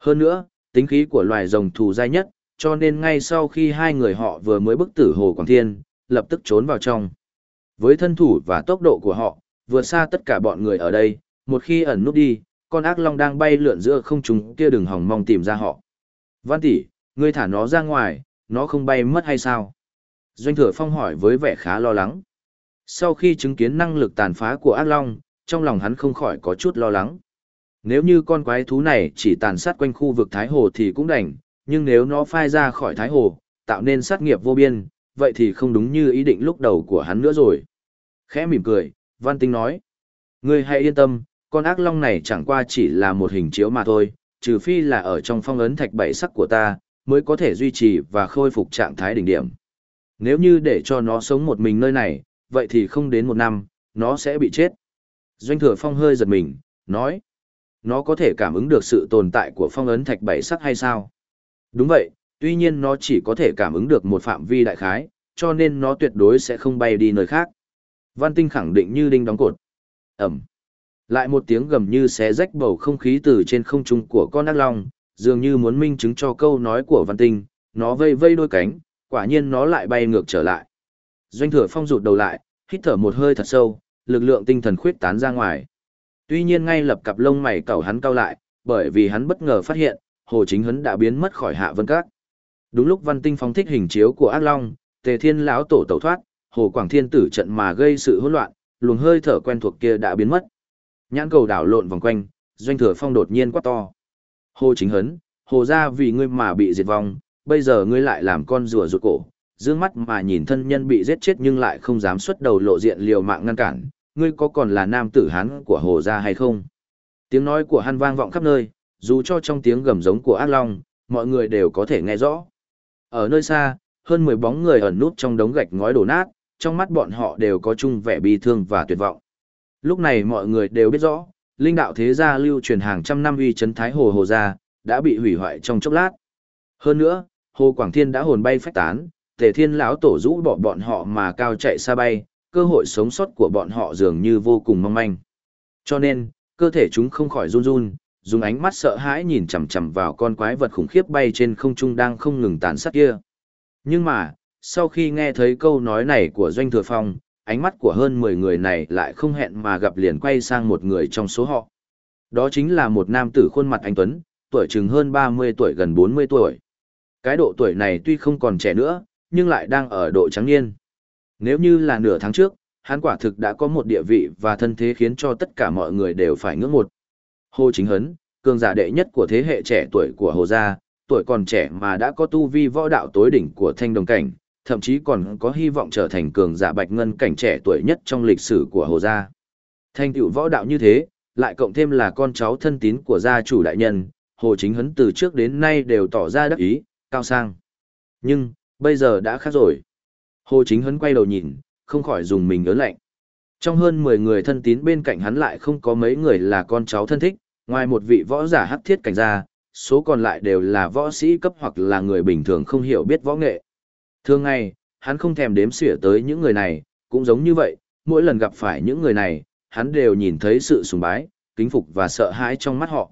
Hơn nữa, tính khí của loài rồng thù dai nhất, cho nên ngay sau khi hai người họ vừa mới bức tử Hồ Quảng Thiên, lập tức trốn vào trong. Với thân thủ và tốc độ của họ, vượt xa tất cả bọn người ở đây, một khi ẩn nút đi, con ác long đang bay lượn giữa không trung kia đừng hòng mong tìm ra họ. Văn tỷ, ngươi thả nó ra ngoài, nó không bay mất hay sao? Doanh thừa phong hỏi với vẻ khá lo lắng. Sau khi chứng kiến năng lực tàn phá của ác long, trong lòng hắn không khỏi có chút lo lắng. Nếu như con quái thú này chỉ tàn sát quanh khu vực Thái Hồ thì cũng đành, nhưng nếu nó phai ra khỏi Thái Hồ, tạo nên sát nghiệp vô biên, vậy thì không đúng như ý định lúc đầu của hắn nữa rồi. Khẽ mỉm cười, Văn Tinh nói. Ngươi hãy yên tâm, con ác long này chẳng qua chỉ là một hình chiếu mà thôi, trừ phi là ở trong phong ấn thạch bảy sắc của ta, mới có thể duy trì và khôi phục trạng thái đỉnh điểm. Nếu như để cho nó sống một mình nơi này, vậy thì không đến một năm, nó sẽ bị chết. Doanh thừa phong hơi giật mình, nói. Nó có thể cảm ứng được sự tồn tại của phong ấn thạch bảy sắc hay sao? Đúng vậy, tuy nhiên nó chỉ có thể cảm ứng được một phạm vi đại khái, cho nên nó tuyệt đối sẽ không bay đi nơi khác. Văn Tinh khẳng định như đinh đóng cột. Ẩm. Lại một tiếng gầm như xé rách bầu không khí từ trên không trung của con ác long, dường như muốn minh chứng cho câu nói của Văn Tinh, nó vây vây đôi cánh, quả nhiên nó lại bay ngược trở lại. Doanh thừa phong rụt đầu lại, hít thở một hơi thật sâu, lực lượng tinh thần khuyết tán ra ngoài. Tuy nhiên ngay lập cặp lông mày cẩu hắn cau lại, bởi vì hắn bất ngờ phát hiện, Hồ Chính Hấn đã biến mất khỏi Hạ Vân Các. Đúng lúc Văn Tinh phóng thích hình chiếu của Ác Long, Tề Thiên lão tổ tẩu thoát, Hồ Quảng Thiên tử trận mà gây sự hỗn loạn, luồng hơi thở quen thuộc kia đã biến mất. Nhãn cầu đảo lộn vòng quanh, doanh thừa phong đột nhiên quát to. Hồ Chính Hấn, hồ ra vì ngươi mà bị diệt vong, bây giờ ngươi lại làm con rùa rụt cổ, dương mắt mà nhìn thân nhân bị giết chết nhưng lại không dám xuất đầu lộ diện liều mạng ngăn cản, ngươi có còn là nam tử hán của hồ gia hay không? Tiếng nói của hắn vang vọng khắp nơi, dù cho trong tiếng gầm giống của ác long, mọi người đều có thể nghe rõ. Ở nơi xa, hơn 10 bóng người ẩn nút trong đống gạch ngói đổ nát, trong mắt bọn họ đều có chung vẻ bi thương và tuyệt vọng. Lúc này mọi người đều biết rõ, linh đạo thế gia lưu truyền hàng trăm năm uy chấn thái hồ hồ gia, đã bị hủy hoại trong chốc lát. Hơn nữa, Hồ Quảng Thiên đã hồn bay phách tán, Tề Thiên lão tổ rũ bỏ bọn họ mà cao chạy xa bay, cơ hội sống sót của bọn họ dường như vô cùng mong manh. Cho nên, cơ thể chúng không khỏi run run, dùng ánh mắt sợ hãi nhìn chằm chằm vào con quái vật khủng khiếp bay trên không trung đang không ngừng tàn sát kia. Nhưng mà, sau khi nghe thấy câu nói này của Doanh Thừa Phong, ánh mắt của hơn 10 người này lại không hẹn mà gặp liền quay sang một người trong số họ. Đó chính là một nam tử khuôn mặt anh Tuấn, tuổi chừng hơn 30 tuổi gần 40 tuổi. Cái độ tuổi này tuy không còn trẻ nữa, nhưng lại đang ở độ trắng niên. Nếu như là nửa tháng trước, hắn quả thực đã có một địa vị và thân thế khiến cho tất cả mọi người đều phải ngưỡng một. Hồ Chính Hấn, cường giả đệ nhất của thế hệ trẻ tuổi của Hồ Gia, tuổi còn trẻ mà đã có tu vi võ đạo tối đỉnh của thanh đồng cảnh, thậm chí còn có hy vọng trở thành cường giả bạch ngân cảnh trẻ tuổi nhất trong lịch sử của Hồ Gia. Thanh tựu võ đạo như thế, lại cộng thêm là con cháu thân tín của gia chủ đại nhân, Hồ Chính Hấn từ trước đến nay đều tỏ ra đắc ý, cao sang. Nhưng, bây giờ đã khác rồi. Hồ Chính Hấn quay đầu nhìn, không khỏi dùng mình ớn lạnh. Trong hơn 10 người thân tín bên cạnh hắn lại không có mấy người là con cháu thân thích, ngoài một vị võ giả hắc thiết cảnh ra, số còn lại đều là võ sĩ cấp hoặc là người bình thường không hiểu biết võ nghệ. Thường ngày, hắn không thèm đếm xỉa tới những người này, cũng giống như vậy, mỗi lần gặp phải những người này, hắn đều nhìn thấy sự sùng bái, kính phục và sợ hãi trong mắt họ.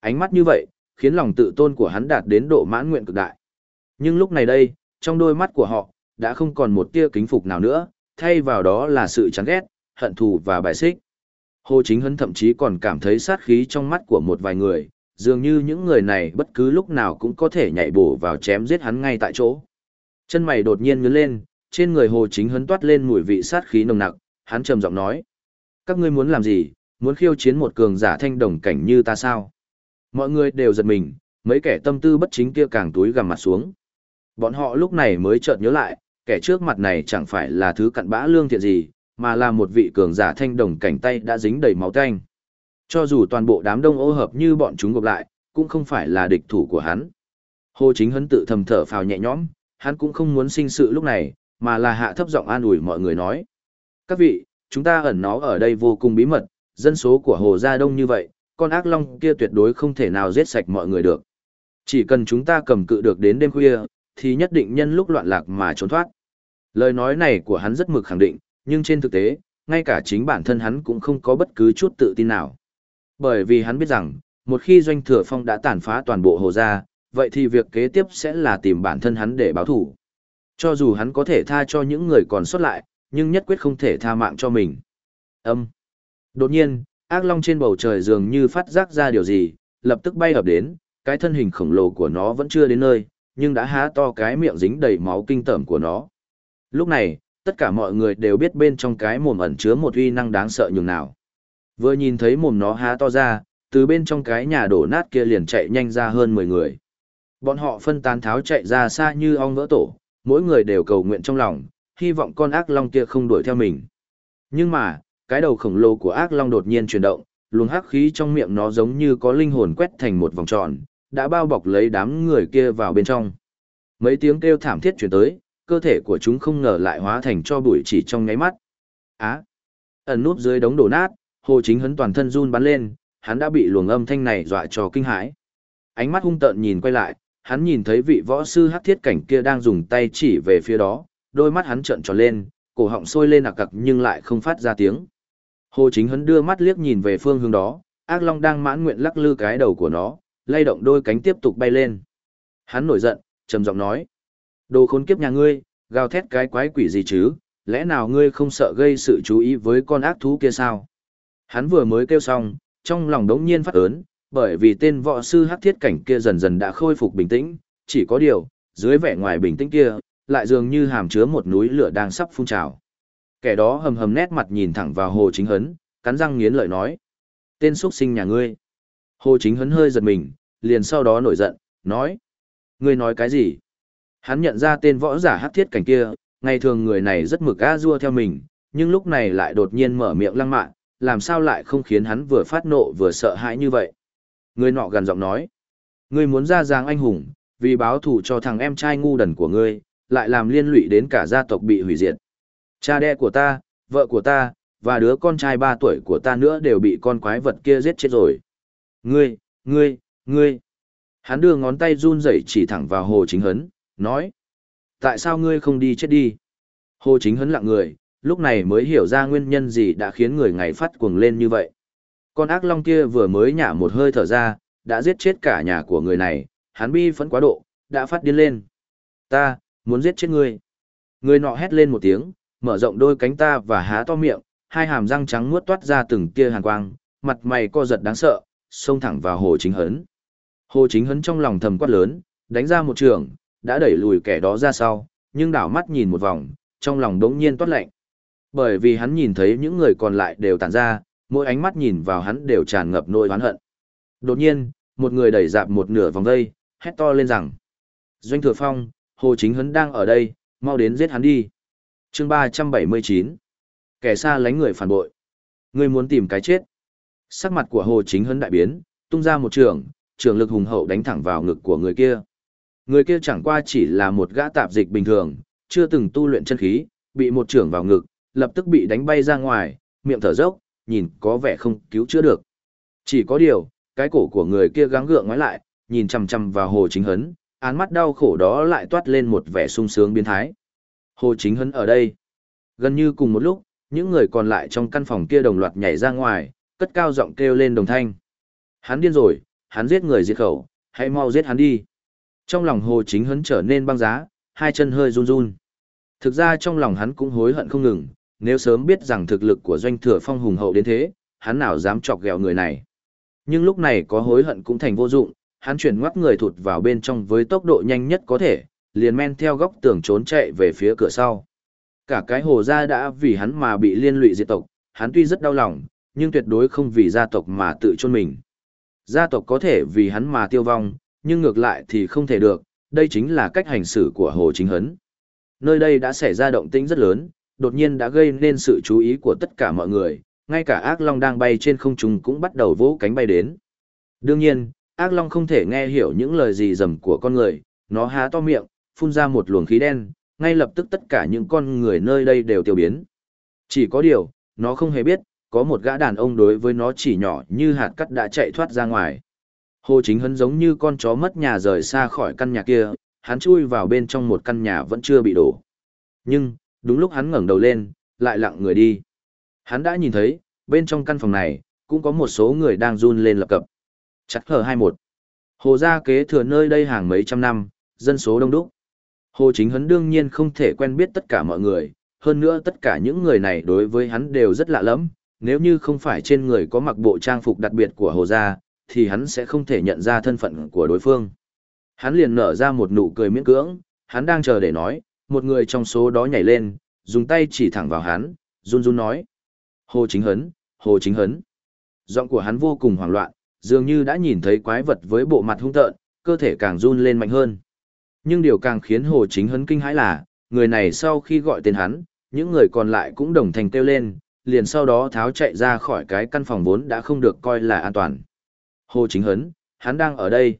Ánh mắt như vậy, khiến lòng tự tôn của hắn đạt đến độ mãn nguyện cực đại. Nhưng lúc này đây, trong đôi mắt của họ, đã không còn một tia kính phục nào nữa, thay vào đó là sự chán ghét, hận thù và bài xích. Hồ Chính Hấn thậm chí còn cảm thấy sát khí trong mắt của một vài người, dường như những người này bất cứ lúc nào cũng có thể nhảy bổ vào chém giết hắn ngay tại chỗ. Chân mày đột nhiên nhướng lên, trên người Hồ Chính Hấn toát lên mùi vị sát khí nồng nặc, hắn trầm giọng nói: "Các ngươi muốn làm gì? Muốn khiêu chiến một cường giả thanh đồng cảnh như ta sao?" Mọi người đều giật mình, mấy kẻ tâm tư bất chính kia càng túi gằm mặt xuống. Bọn họ lúc này mới chợt nhớ lại, kẻ trước mặt này chẳng phải là thứ cặn bã lương thiện gì, mà là một vị cường giả thanh đồng cảnh tay đã dính đầy máu tanh. Cho dù toàn bộ đám đông ô hợp như bọn chúng gộp lại, cũng không phải là địch thủ của hắn. Hồ Chính Hấn tự thầm thở phào nhẹ nhõm, hắn cũng không muốn sinh sự lúc này, mà là hạ thấp giọng an ủi mọi người nói. Các vị, chúng ta ẩn nó ở đây vô cùng bí mật, dân số của Hồ Gia Đông như vậy, con ác long kia tuyệt đối không thể nào giết sạch mọi người được. Chỉ cần chúng ta cầm cự được đến đêm khuya, thì nhất định nhân lúc loạn lạc mà trốn thoát. Lời nói này của hắn rất mực khẳng định, nhưng trên thực tế, ngay cả chính bản thân hắn cũng không có bất cứ chút tự tin nào. Bởi vì hắn biết rằng, một khi doanh thừa phong đã tàn phá toàn bộ hồ gia, vậy thì việc kế tiếp sẽ là tìm bản thân hắn để báo thủ. Cho dù hắn có thể tha cho những người còn sót lại, nhưng nhất quyết không thể tha mạng cho mình. Âm. Đột nhiên, ác long trên bầu trời dường như phát giác ra điều gì, lập tức bay ập đến, cái thân hình khổng lồ của nó vẫn chưa đến nơi, nhưng đã há to cái miệng dính đầy máu kinh tởm của nó. Lúc này, tất cả mọi người đều biết bên trong cái mồm ẩn chứa một uy năng đáng sợ nhường nào. Vừa nhìn thấy mồm nó há to ra, từ bên trong cái nhà đổ nát kia liền chạy nhanh ra hơn 10 người. Bọn họ phân tán tháo chạy ra xa như ong vỡ tổ, mỗi người đều cầu nguyện trong lòng, hy vọng con ác long kia không đuổi theo mình. Nhưng mà, cái đầu khổng lồ của ác long đột nhiên chuyển động, luồng hắc khí trong miệng nó giống như có linh hồn quét thành một vòng tròn, đã bao bọc lấy đám người kia vào bên trong. Mấy tiếng kêu thảm thiết chuyển tới, cơ thể của chúng không ngờ lại hóa thành cho bụi chỉ trong nháy mắt. Á! ẩn núp dưới đống đổ nát, Hồ Chính Hấn toàn thân run bắn lên, hắn đã bị luồng âm thanh này dọa cho kinh hãi. Ánh mắt hung tợn nhìn quay lại, hắn nhìn thấy vị võ sư hắc thiết cảnh kia đang dùng tay chỉ về phía đó, đôi mắt hắn trợn tròn lên, cổ họng sôi lên ạc cặc nhưng lại không phát ra tiếng. Hồ Chính Hấn đưa mắt liếc nhìn về phương hướng đó, ác long đang mãn nguyện lắc lư cái đầu của nó, lay động đôi cánh tiếp tục bay lên. Hắn nổi giận, trầm giọng nói: "Đồ khốn kiếp nhà ngươi, gào thét cái quái quỷ gì chứ, lẽ nào ngươi không sợ gây sự chú ý với con ác thú kia sao?" Hắn vừa mới kêu xong, trong lòng đống nhiên phát ớn, bởi vì tên võ sư hắc thiết cảnh kia dần dần đã khôi phục bình tĩnh, chỉ có điều, dưới vẻ ngoài bình tĩnh kia, lại dường như hàm chứa một núi lửa đang sắp phun trào. Kẻ đó hầm hầm nét mặt nhìn thẳng vào Hồ Chính Hấn, cắn răng nghiến lợi nói. Tên xuất sinh nhà ngươi. Hồ Chính Hấn hơi giật mình, liền sau đó nổi giận, nói. Ngươi nói cái gì? Hắn nhận ra tên võ giả hắc thiết cảnh kia, ngày thường người này rất mực a dua theo mình, nhưng lúc này lại đột nhiên mở miệng lăng mạ, làm sao lại không khiến hắn vừa phát nộ vừa sợ hãi như vậy. Người nọ gần giọng nói. Ngươi muốn ra giang anh hùng, vì báo thù cho thằng em trai ngu đần của ngươi, lại làm liên lụy đến cả gia tộc bị hủy diệt. Cha đẻ của ta, vợ của ta, và đứa con trai ba tuổi của ta nữa đều bị con quái vật kia giết chết rồi. Ngươi, ngươi, ngươi. Hắn đưa ngón tay run rẩy chỉ thẳng vào Hồ Chính Hấn, nói. Tại sao ngươi không đi chết đi? Hồ Chính Hấn lặng người, lúc này mới hiểu ra nguyên nhân gì đã khiến người ngày phát cuồng lên như vậy. Con ác long kia vừa mới nhả một hơi thở ra, đã giết chết cả nhà của người này, hắn bi phẫn quá độ, đã phát điên lên. Ta, muốn giết chết ngươi. Người nọ hét lên một tiếng, mở rộng đôi cánh ta và há to miệng, hai hàm răng trắng muốt toát ra từng tia hàn quang, mặt mày co giật đáng sợ, xông thẳng vào Hồ Chính Hấn. Hồ Chính Hấn trong lòng thầm quát lớn, đánh ra một trường, đã đẩy lùi kẻ đó ra sau, nhưng đảo mắt nhìn một vòng, trong lòng đống nhiên toát lạnh. Bởi vì hắn nhìn thấy những người còn lại đều tản ra, mỗi ánh mắt nhìn vào hắn đều tràn ngập nỗi oán hận. Đột nhiên, một người đẩy dạp một nửa vòng dây, hét to lên rằng: "Doanh Thừa Phong, Hồ Chính Hấn đang ở đây, mau đến giết hắn đi." Chương 379. Kẻ xa lánh người phản bội. Ngươi muốn tìm cái chết. Sắc mặt của Hồ Chính Hấn đại biến, tung ra một trường, trường lực hùng hậu đánh thẳng vào ngực của người kia. Người kia chẳng qua chỉ là một gã tạp dịch bình thường, chưa từng tu luyện chân khí, bị một trưởng vào ngực, lập tức bị đánh bay ra ngoài, miệng thở dốc, nhìn có vẻ không cứu chữa được. Chỉ có điều, cái cổ của người kia gắng gượng ngoái lại, nhìn chằm chằm vào Hồ Chính Hấn, án mắt đau khổ đó lại toát lên một vẻ sung sướng biến thái. Hồ Chính Hấn ở đây. Gần như cùng một lúc, những người còn lại trong căn phòng kia đồng loạt nhảy ra ngoài, cất cao giọng kêu lên đồng thanh. Hắn điên rồi, hắn giết người diệt khẩu, hãy mau giết hắn đi. Trong lòng Hồ Chính Hấn trở nên băng giá, hai chân hơi run run. Thực ra trong lòng hắn cũng hối hận không ngừng, nếu sớm biết rằng thực lực của doanh thừa phong hùng hậu đến thế, hắn nào dám chọc ghẹo người này. Nhưng lúc này có hối hận cũng thành vô dụng, hắn chuyển ngoắt người thụt vào bên trong với tốc độ nhanh nhất có thể, liền men theo góc tường trốn chạy về phía cửa sau. Cả cái hồ gia đã vì hắn mà bị liên lụy diệt tộc, hắn tuy rất đau lòng, nhưng tuyệt đối không vì gia tộc mà tự chôn mình. Gia tộc có thể vì hắn mà tiêu vong, nhưng ngược lại thì không thể được, đây chính là cách hành xử của Hồ Chính Hấn. Nơi đây đã xảy ra động tĩnh rất lớn, đột nhiên đã gây nên sự chú ý của tất cả mọi người, ngay cả ác long đang bay trên không trung cũng bắt đầu vỗ cánh bay đến. Đương nhiên, ác long không thể nghe hiểu những lời gì dầm của con người, nó há to miệng, phun ra một luồng khí đen, ngay lập tức tất cả những con người nơi đây đều tiêu biến. Chỉ có điều, nó không hề biết, có một gã đàn ông đối với nó chỉ nhỏ như hạt cắt đã chạy thoát ra ngoài. Hồ Chính Hấn giống như con chó mất nhà rời xa khỏi căn nhà kia, hắn chui vào bên trong một căn nhà vẫn chưa bị đổ. Nhưng, đúng lúc hắn ngẩng đầu lên, lại lặng người đi. Hắn đã nhìn thấy, bên trong căn phòng này, cũng có một số người đang run lên lập cập. Chắc hờ 21. Hồ gia kế thừa nơi đây hàng mấy trăm năm, dân số đông đúc. Hồ Chính Hấn đương nhiên không thể quen biết tất cả mọi người, hơn nữa tất cả những người này đối với hắn đều rất lạ lẫm, nếu như không phải trên người có mặc bộ trang phục đặc biệt của Hồ gia, thì hắn sẽ không thể nhận ra thân phận của đối phương. Hắn liền nở ra một nụ cười miễn cưỡng, hắn đang chờ để nói, một người trong số đó nhảy lên, dùng tay chỉ thẳng vào hắn, run run nói. Hồ Chính Hấn, Hồ Chính Hấn. Giọng của hắn vô cùng hoảng loạn, dường như đã nhìn thấy quái vật với bộ mặt hung tợn, cơ thể càng run lên mạnh hơn. Nhưng điều càng khiến Hồ Chính Hấn kinh hãi là, người này sau khi gọi tên hắn, những người còn lại cũng đồng thành kêu lên, liền sau đó tháo chạy ra khỏi cái căn phòng vốn đã không được coi là an toàn. Hồ Chính Hấn, hắn đang ở đây.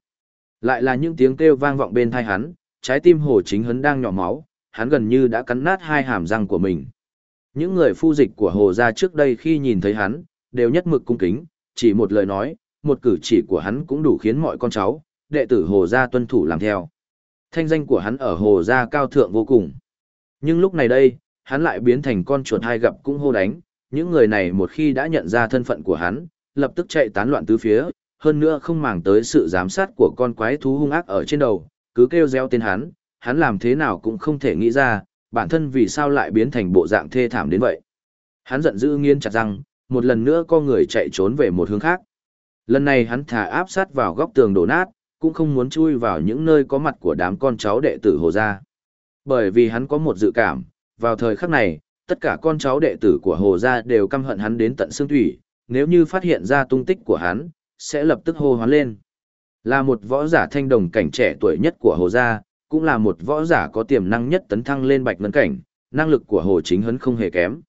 Lại là những tiếng kêu vang vọng bên thai hắn, trái tim Hồ Chính Hấn đang nhỏ máu, hắn gần như đã cắn nát hai hàm răng của mình. Những người phu dịch của Hồ gia trước đây khi nhìn thấy hắn, đều nhất mực cung kính, chỉ một lời nói, một cử chỉ của hắn cũng đủ khiến mọi con cháu, đệ tử Hồ gia tuân thủ làm theo. Thanh danh của hắn ở Hồ gia cao thượng vô cùng. Nhưng lúc này đây, hắn lại biến thành con chuột hai gặp cũng hô đánh, những người này một khi đã nhận ra thân phận của hắn, lập tức chạy tán loạn tứ phía, hơn nữa không màng tới sự giám sát của con quái thú hung ác ở trên đầu, cứ kêu reo tên hắn, hắn làm thế nào cũng không thể nghĩ ra, bản thân vì sao lại biến thành bộ dạng thê thảm đến vậy. Hắn giận dữ nghiến chặt răng, một lần nữa có người chạy trốn về một hướng khác. Lần này hắn thả áp sát vào góc tường đổ nát, cũng không muốn chui vào những nơi có mặt của đám con cháu đệ tử Hồ Gia. Bởi vì hắn có một dự cảm, vào thời khắc này, tất cả con cháu đệ tử của Hồ Gia đều căm hận hắn đến tận xương thủy, nếu như phát hiện ra tung tích của hắn, sẽ lập tức hô hoán lên. Là một võ giả thanh đồng cảnh trẻ tuổi nhất của Hồ Gia, cũng là một võ giả có tiềm năng nhất tấn thăng lên bạch ngân cảnh, năng lực của Hồ Chính Hấn không hề kém.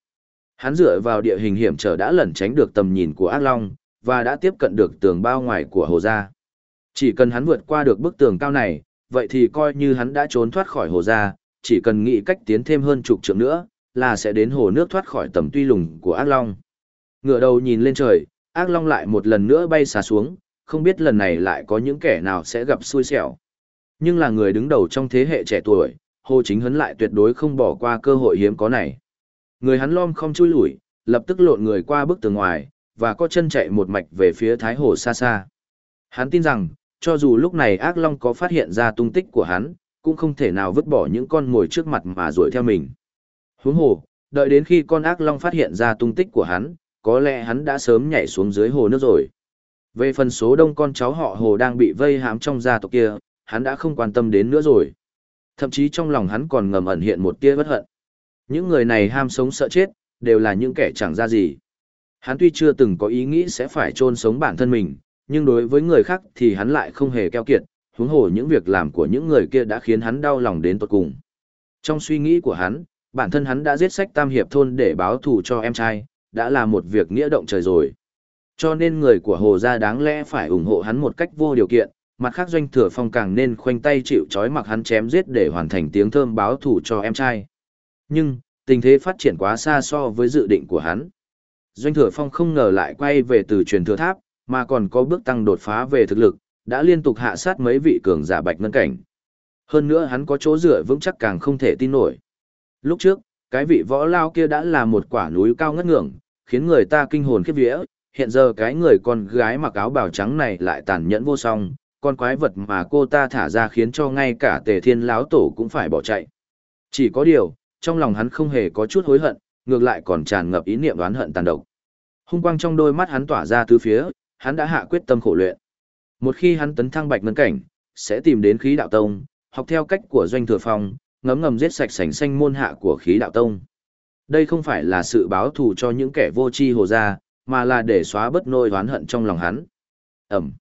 Hắn dựa vào địa hình hiểm trở đã lẩn tránh được tầm nhìn của ác long, và đã tiếp cận được tường bao ngoài của hồ gia. Chỉ cần hắn vượt qua được bức tường cao này, vậy thì coi như hắn đã trốn thoát khỏi hồ gia, chỉ cần nghĩ cách tiến thêm hơn chục trượng nữa, là sẽ đến hồ nước thoát khỏi tầm tuy lùng của ác long. Ngựa đầu nhìn lên trời, ác long lại một lần nữa bay xà xuống, không biết lần này lại có những kẻ nào sẽ gặp xui xẻo. Nhưng là người đứng đầu trong thế hệ trẻ tuổi, Hồ Chính Hấn lại tuyệt đối không bỏ qua cơ hội hiếm có này. Người hắn lom không chui lủi, lập tức lộn người qua bức tường ngoài, và có chân chạy một mạch về phía Thái Hồ xa xa. Hắn tin rằng, cho dù lúc này ác long có phát hiện ra tung tích của hắn, cũng không thể nào vứt bỏ những con mồi trước mặt mà đuổi theo mình. Huống hồ, đợi đến khi con ác long phát hiện ra tung tích của hắn, có lẽ hắn đã sớm nhảy xuống dưới hồ nước rồi. Về phần số đông con cháu họ hồ đang bị vây hãm trong gia tộc kia, hắn đã không quan tâm đến nữa rồi. Thậm chí trong lòng hắn còn ngầm ẩn hiện một tia bất hận. Những người này ham sống sợ chết, đều là những kẻ chẳng ra gì. Hắn tuy chưa từng có ý nghĩ sẽ phải chôn sống bản thân mình, nhưng đối với người khác thì hắn lại không hề keo kiệt, huống hồ những việc làm của những người kia đã khiến hắn đau lòng đến tột cùng. Trong suy nghĩ của hắn, bản thân hắn đã giết sách tam hiệp thôn để báo thù cho em trai, đã là một việc nghĩa động trời rồi. Cho nên người của Hồ Gia đáng lẽ phải ủng hộ hắn một cách vô điều kiện, mặt khác doanh thừa phong càng nên khoanh tay chịu trói mặc hắn chém giết để hoàn thành tiếng thơm báo thù cho em trai. Nhưng, tình thế phát triển quá xa so với dự định của hắn. Doanh thừa phong không ngờ lại quay về từ truyền thừa tháp, mà còn có bước tăng đột phá về thực lực, đã liên tục hạ sát mấy vị cường giả bạch ngân cảnh. Hơn nữa hắn có chỗ dựa vững chắc càng không thể tin nổi. Lúc trước, cái vị võ lao kia đã là một quả núi cao ngất ngưỡng, khiến người ta kinh hồn khiếp vía, hiện giờ cái người con gái mặc áo bào trắng này lại tàn nhẫn vô song, con quái vật mà cô ta thả ra khiến cho ngay cả tề thiên láo tổ cũng phải bỏ chạy. Chỉ có điều, trong lòng hắn không hề có chút hối hận, ngược lại còn tràn ngập ý niệm oán hận tàn độc. Hung quang trong đôi mắt hắn tỏa ra tứ phía, hắn đã hạ quyết tâm khổ luyện. Một khi hắn tấn thăng bạch ngân cảnh, sẽ tìm đến khí đạo tông, học theo cách của doanh thừa phong, ngấm ngầm giết sạch sành xanh môn hạ của khí đạo tông. Đây không phải là sự báo thù cho những kẻ vô tri hồ gia, mà là để xóa bớt nỗi oán hận trong lòng hắn. Ẩm.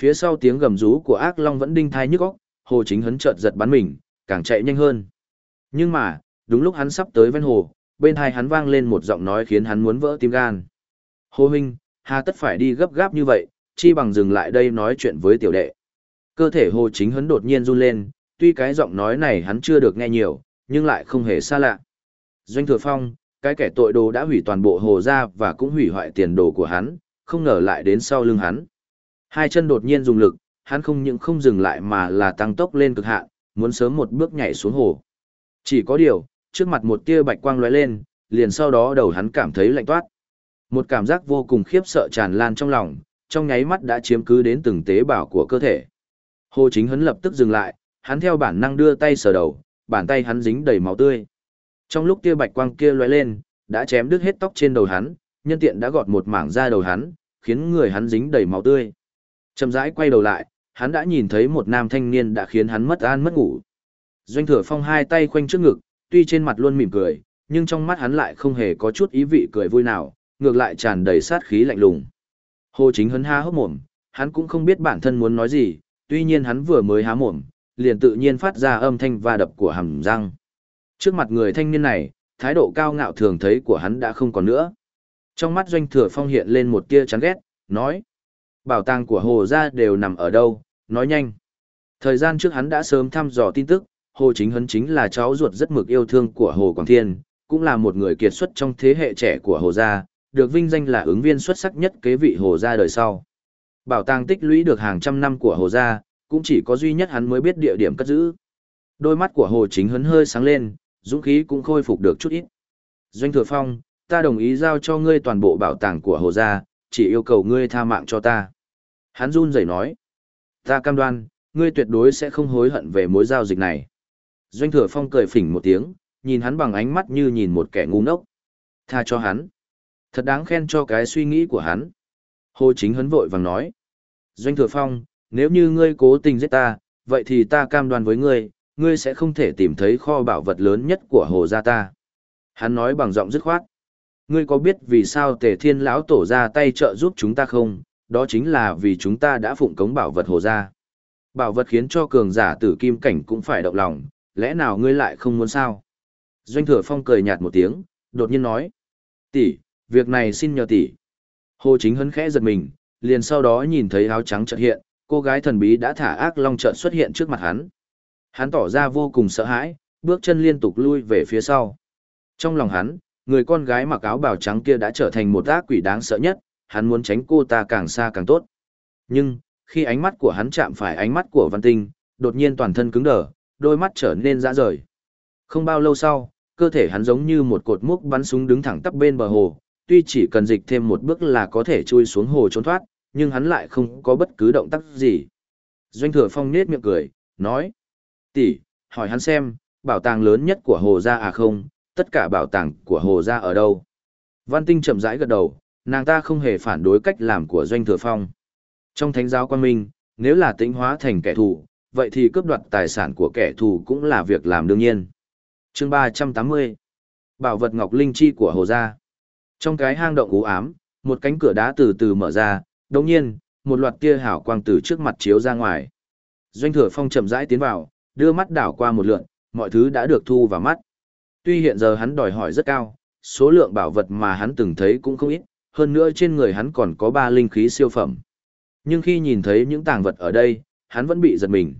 Phía sau tiếng gầm rú của ác long vẫn đinh thai nhức óc, hồ chính hấn chợt giật bắn mình, càng chạy nhanh hơn. Nhưng mà, đúng lúc hắn sắp tới ven hồ, bên hai hắn vang lên một giọng nói khiến hắn muốn vỡ tim gan. Hồ huynh, hà tất phải đi gấp gáp như vậy, chi bằng dừng lại đây nói chuyện với tiểu đệ. Cơ thể hồ chính hấn đột nhiên run lên, tuy cái giọng nói này hắn chưa được nghe nhiều, nhưng lại không hề xa lạ. Doanh thừa phong, cái kẻ tội đồ đã hủy toàn bộ hồ ra và cũng hủy hoại tiền đồ của hắn, không ngờ lại đến sau lưng hắn. Hai chân đột nhiên dùng lực, hắn không những không dừng lại mà là tăng tốc lên cực hạn, muốn sớm một bước nhảy xuống hồ. Chỉ có điều, trước mặt một tia bạch quang lóe lên, liền sau đó đầu hắn cảm thấy lạnh toát. Một cảm giác vô cùng khiếp sợ tràn lan trong lòng, trong nháy mắt đã chiếm cứ đến từng tế bào của cơ thể. Hồ Chính Hấn lập tức dừng lại, hắn theo bản năng đưa tay sờ đầu, bàn tay hắn dính đầy máu tươi. Trong lúc tia bạch quang kia lóe lên, đã chém đứt hết tóc trên đầu hắn, nhân tiện đã gọt một mảng da đầu hắn, khiến người hắn dính đầy máu tươi. Chậm rãi quay đầu lại, hắn đã nhìn thấy một nam thanh niên đã khiến hắn mất an mất ngủ. Doanh Thừa Phong hai tay khoanh trước ngực, tuy trên mặt luôn mỉm cười, nhưng trong mắt hắn lại không hề có chút ý vị cười vui nào, ngược lại tràn đầy sát khí lạnh lùng. Hồ Chính hấn ha hốc mồm, hắn cũng không biết bản thân muốn nói gì, tuy nhiên hắn vừa mới há mồm, liền tự nhiên phát ra âm thanh va đập của hàm răng. Trước mặt người thanh niên này, thái độ cao ngạo thường thấy của hắn đã không còn nữa. Trong mắt Doanh Thừa Phong hiện lên một tia chán ghét, nói: "Bảo tàng của Hồ gia đều nằm ở đâu, nói nhanh." Thời gian trước hắn đã sớm thăm dò tin tức, Hồ Chính Hấn chính là cháu ruột rất mực yêu thương của Hồ Quảng Thiên, cũng là một người kiệt xuất trong thế hệ trẻ của Hồ gia, được vinh danh là ứng viên xuất sắc nhất kế vị Hồ gia đời sau. Bảo tàng tích lũy được hàng trăm năm của Hồ gia, cũng chỉ có duy nhất hắn mới biết địa điểm cất giữ. Đôi mắt của Hồ Chính Hấn hơi sáng lên, dũng khí cũng khôi phục được chút ít. Doanh Thừa Phong, ta đồng ý giao cho ngươi toàn bộ bảo tàng của Hồ gia, chỉ yêu cầu ngươi tha mạng cho ta. Hắn run rẩy nói, ta cam đoan, ngươi tuyệt đối sẽ không hối hận về mối giao dịch này. Doanh Thừa Phong cười phỉnh một tiếng, nhìn hắn bằng ánh mắt như nhìn một kẻ ngu ngốc. Tha cho hắn. Thật đáng khen cho cái suy nghĩ của hắn. Hồ Chính Hấn vội vàng nói. Doanh Thừa Phong, nếu như ngươi cố tình giết ta, vậy thì ta cam đoan với ngươi, ngươi sẽ không thể tìm thấy kho bảo vật lớn nhất của Hồ gia ta. Hắn nói bằng giọng dứt khoát. Ngươi có biết vì sao Tề Thiên lão tổ ra tay trợ giúp chúng ta không? Đó chính là vì chúng ta đã phụng cống bảo vật Hồ gia. Bảo vật khiến cho cường giả tử kim cảnh cũng phải động lòng, lẽ nào ngươi lại không muốn sao? Doanh thừa phong cười nhạt một tiếng, đột nhiên nói. Tỷ, việc này xin nhờ tỷ. Hồ chính hấn khẽ giật mình, liền sau đó nhìn thấy áo trắng chợt hiện, cô gái thần bí đã thả ác long chợt xuất hiện trước mặt hắn. Hắn tỏ ra vô cùng sợ hãi, bước chân liên tục lui về phía sau. Trong lòng hắn, người con gái mặc áo bào trắng kia đã trở thành một ác quỷ đáng sợ nhất, hắn muốn tránh cô ta càng xa càng tốt. Nhưng, khi ánh mắt của hắn chạm phải ánh mắt của Văn Tinh, đột nhiên toàn thân cứng đờ, đôi mắt trở nên dã rời. Không bao lâu sau, cơ thể hắn giống như một cột múc bắn súng đứng thẳng tắp bên bờ hồ, tuy chỉ cần dịch thêm một bước là có thể chui xuống hồ trốn thoát, nhưng hắn lại không có bất cứ động tác gì. Doanh thừa phong nết miệng cười, nói, tỷ, hỏi hắn xem, bảo tàng lớn nhất của hồ gia à không, tất cả bảo tàng của hồ gia ở đâu. Văn tinh chậm rãi gật đầu, nàng ta không hề phản đối cách làm của doanh thừa phong. Trong thánh giáo quan minh, nếu là tĩnh hóa thành kẻ thù, vậy thì cướp đoạt tài sản của kẻ thù cũng là việc làm đương nhiên. chương 380 Bảo vật Ngọc Linh Chi của Hồ Gia Trong cái hang động ú ám, một cánh cửa đá từ từ mở ra, đồng nhiên, một loạt tia hảo quang từ trước mặt chiếu ra ngoài. Doanh thừa phong chậm rãi tiến vào, đưa mắt đảo qua một lượn, mọi thứ đã được thu vào mắt. Tuy hiện giờ hắn đòi hỏi rất cao, số lượng bảo vật mà hắn từng thấy cũng không ít, hơn nữa trên người hắn còn có ba linh khí siêu phẩm. Nhưng khi nhìn thấy những tàng vật ở đây, hắn vẫn bị giật mình.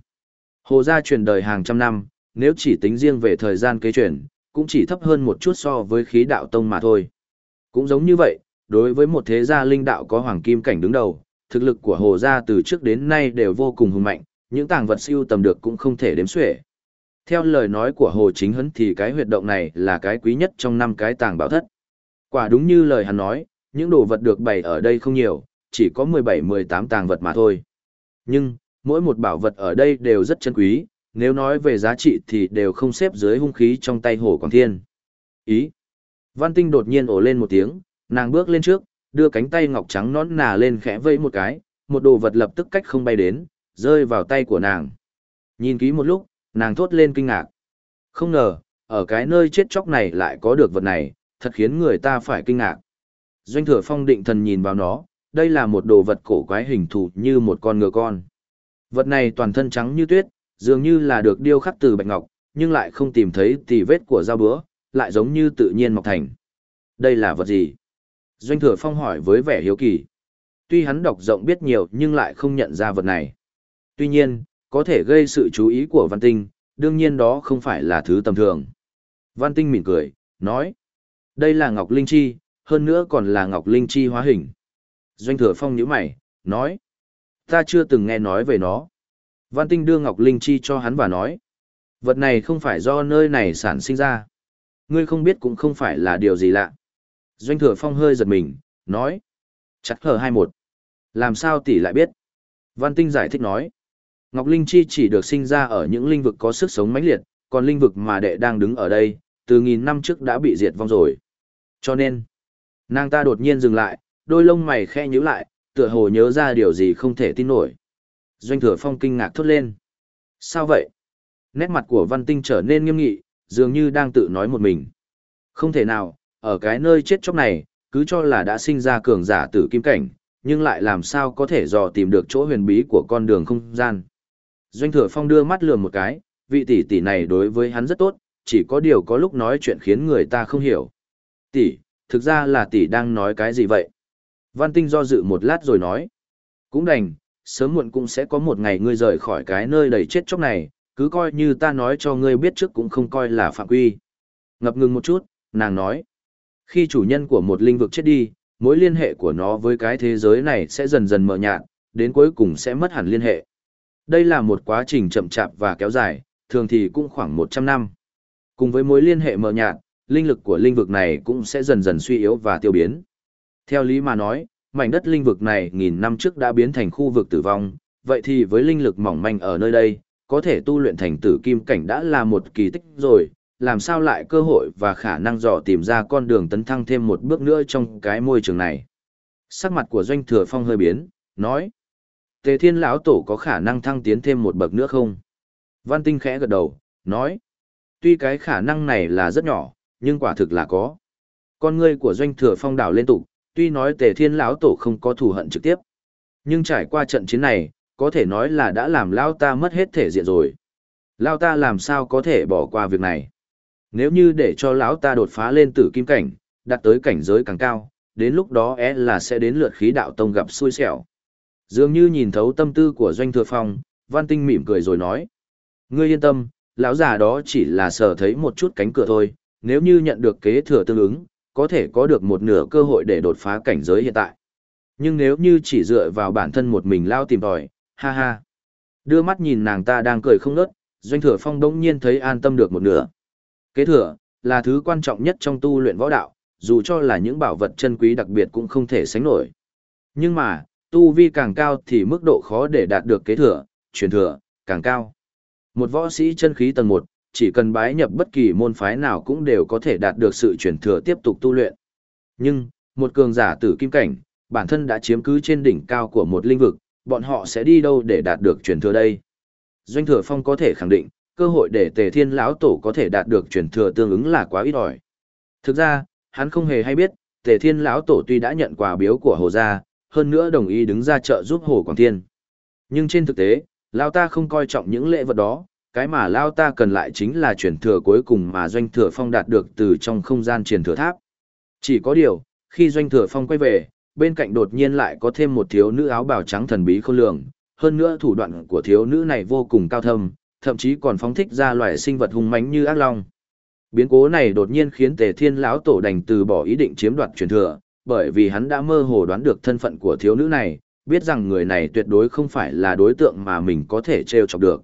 Hồ gia truyền đời hàng trăm năm, nếu chỉ tính riêng về thời gian kế truyền, cũng chỉ thấp hơn một chút so với khí đạo tông mà thôi. Cũng giống như vậy, đối với một thế gia linh đạo có hoàng kim cảnh đứng đầu, thực lực của hồ gia từ trước đến nay đều vô cùng hùng mạnh, những tàng vật siêu tầm được cũng không thể đếm xuể. Theo lời nói của Hồ Chính Hấn thì cái huyệt động này là cái quý nhất trong năm cái tàng bảo thất. Quả đúng như lời hắn nói, những đồ vật được bày ở đây không nhiều, chỉ có 17-18 tàng vật mà thôi. Nhưng, mỗi một bảo vật ở đây đều rất chân quý, nếu nói về giá trị thì đều không xếp dưới hung khí trong tay Hồ Quảng Thiên. Ý. Văn Tinh đột nhiên ồ lên một tiếng, nàng bước lên trước, đưa cánh tay ngọc trắng nón nà lên khẽ vẫy một cái, một đồ vật lập tức cách không bay đến, rơi vào tay của nàng. Nhìn kỹ một lúc, nàng thốt lên kinh ngạc. Không ngờ, ở cái nơi chết chóc này lại có được vật này, thật khiến người ta phải kinh ngạc. Doanh thừa phong định thần nhìn vào nó, đây là một đồ vật cổ quái hình thù như một con ngựa con. Vật này toàn thân trắng như tuyết, dường như là được điêu khắc từ bạch ngọc, nhưng lại không tìm thấy tì vết của dao bữa, lại giống như tự nhiên mọc thành. Đây là vật gì? Doanh thừa phong hỏi với vẻ hiếu kỳ. Tuy hắn đọc rộng biết nhiều nhưng lại không nhận ra vật này. Tuy nhiên, có thể gây sự chú ý của văn tinh, đương nhiên đó không phải là thứ tầm thường. Văn tinh mỉm cười, nói. Đây là Ngọc Linh Chi, hơn nữa còn là Ngọc Linh Chi hóa hình. Doanh thừa phong nhíu mày, nói. Ta chưa từng nghe nói về nó. Văn Tinh đưa Ngọc Linh Chi cho hắn và nói. Vật này không phải do nơi này sản sinh ra. Ngươi không biết cũng không phải là điều gì lạ. Doanh thừa phong hơi giật mình, nói. Chắc hờ hai một. Làm sao tỷ lại biết? Văn Tinh giải thích nói. Ngọc Linh Chi chỉ được sinh ra ở những linh vực có sức sống mãnh liệt, còn linh vực mà đệ đang đứng ở đây, từ nghìn năm trước đã bị diệt vong rồi. Cho nên, nàng ta đột nhiên dừng lại, đôi lông mày khe nhíu lại, tựa hồ nhớ ra điều gì không thể tin nổi. Doanh thừa phong kinh ngạc thốt lên. Sao vậy? Nét mặt của văn tinh trở nên nghiêm nghị, dường như đang tự nói một mình. Không thể nào, ở cái nơi chết chóc này, cứ cho là đã sinh ra cường giả tử kim cảnh, nhưng lại làm sao có thể dò tìm được chỗ huyền bí của con đường không gian. Doanh thừa phong đưa mắt lườm một cái, vị tỷ tỷ này đối với hắn rất tốt, chỉ có điều có lúc nói chuyện khiến người ta không hiểu. Tỷ, thực ra là tỷ đang nói cái gì vậy? Văn Tinh do dự một lát rồi nói. Cũng đành, sớm muộn cũng sẽ có một ngày ngươi rời khỏi cái nơi đầy chết chóc này, cứ coi như ta nói cho ngươi biết trước cũng không coi là phạm quy. Ngập ngừng một chút, nàng nói. Khi chủ nhân của một linh vực chết đi, mối liên hệ của nó với cái thế giới này sẽ dần dần mờ nhạt, đến cuối cùng sẽ mất hẳn liên hệ. Đây là một quá trình chậm chạp và kéo dài, thường thì cũng khoảng 100 năm. Cùng với mối liên hệ mờ nhạt, linh lực của linh vực này cũng sẽ dần dần suy yếu và tiêu biến. Theo lý mà nói, mảnh đất linh vực này nghìn năm trước đã biến thành khu vực tử vong, vậy thì với linh lực mỏng manh ở nơi đây, có thể tu luyện thành tử kim cảnh đã là một kỳ tích rồi, làm sao lại cơ hội và khả năng dò tìm ra con đường tấn thăng thêm một bước nữa trong cái môi trường này. Sắc mặt của doanh thừa phong hơi biến, nói, Tề thiên lão tổ có khả năng thăng tiến thêm một bậc nữa không? Văn tinh khẽ gật đầu, nói, tuy cái khả năng này là rất nhỏ, nhưng quả thực là có. Con ngươi của doanh thừa phong đảo lên tục, tuy nói tề thiên lão tổ không có thù hận trực tiếp. Nhưng trải qua trận chiến này, có thể nói là đã làm lao ta mất hết thể diện rồi. Lao ta làm sao có thể bỏ qua việc này? Nếu như để cho lão ta đột phá lên tử kim cảnh, đạt tới cảnh giới càng cao, đến lúc đó é là sẽ đến lượt khí đạo tông gặp xui xẻo. Dường như nhìn thấu tâm tư của doanh thừa phong, văn tinh mỉm cười rồi nói. Ngươi yên tâm, lão già đó chỉ là sờ thấy một chút cánh cửa thôi, nếu như nhận được kế thừa tương ứng, có thể có được một nửa cơ hội để đột phá cảnh giới hiện tại. Nhưng nếu như chỉ dựa vào bản thân một mình lao tìm tòi, ha ha. Đưa mắt nhìn nàng ta đang cười không nớt, doanh thừa phong đông nhiên thấy an tâm được một nửa. Kế thừa, là thứ quan trọng nhất trong tu luyện võ đạo, dù cho là những bảo vật chân quý đặc biệt cũng không thể sánh nổi. Nhưng mà, tu vi càng cao thì mức độ khó để đạt được kế thừa, truyền thừa, càng cao. Một võ sĩ chân khí tầng 1, chỉ cần bái nhập bất kỳ môn phái nào cũng đều có thể đạt được sự truyền thừa tiếp tục tu luyện. Nhưng, một cường giả tử kim cảnh, bản thân đã chiếm cứ trên đỉnh cao của một linh vực, bọn họ sẽ đi đâu để đạt được truyền thừa đây? Doanh thừa phong có thể khẳng định, cơ hội để tề thiên lão tổ có thể đạt được truyền thừa tương ứng là quá ít ỏi. Thực ra, hắn không hề hay biết, tề thiên lão tổ tuy đã nhận quà biếu của hồ gia, hơn nữa đồng ý đứng ra trợ giúp hồ quảng thiên. Nhưng trên thực tế, lão ta không coi trọng những lễ vật đó, cái mà lao ta cần lại chính là truyền thừa cuối cùng mà doanh thừa phong đạt được từ trong không gian truyền thừa tháp. Chỉ có điều, khi doanh thừa phong quay về, bên cạnh đột nhiên lại có thêm một thiếu nữ áo bào trắng thần bí khôn lường, hơn nữa thủ đoạn của thiếu nữ này vô cùng cao thâm, thậm chí còn phóng thích ra loài sinh vật hung mãnh như ác long. Biến cố này đột nhiên khiến Tề Thiên lão tổ đành từ bỏ ý định chiếm đoạt truyền thừa, bởi vì hắn đã mơ hồ đoán được thân phận của thiếu nữ này, biết rằng người này tuyệt đối không phải là đối tượng mà mình có thể trêu chọc được.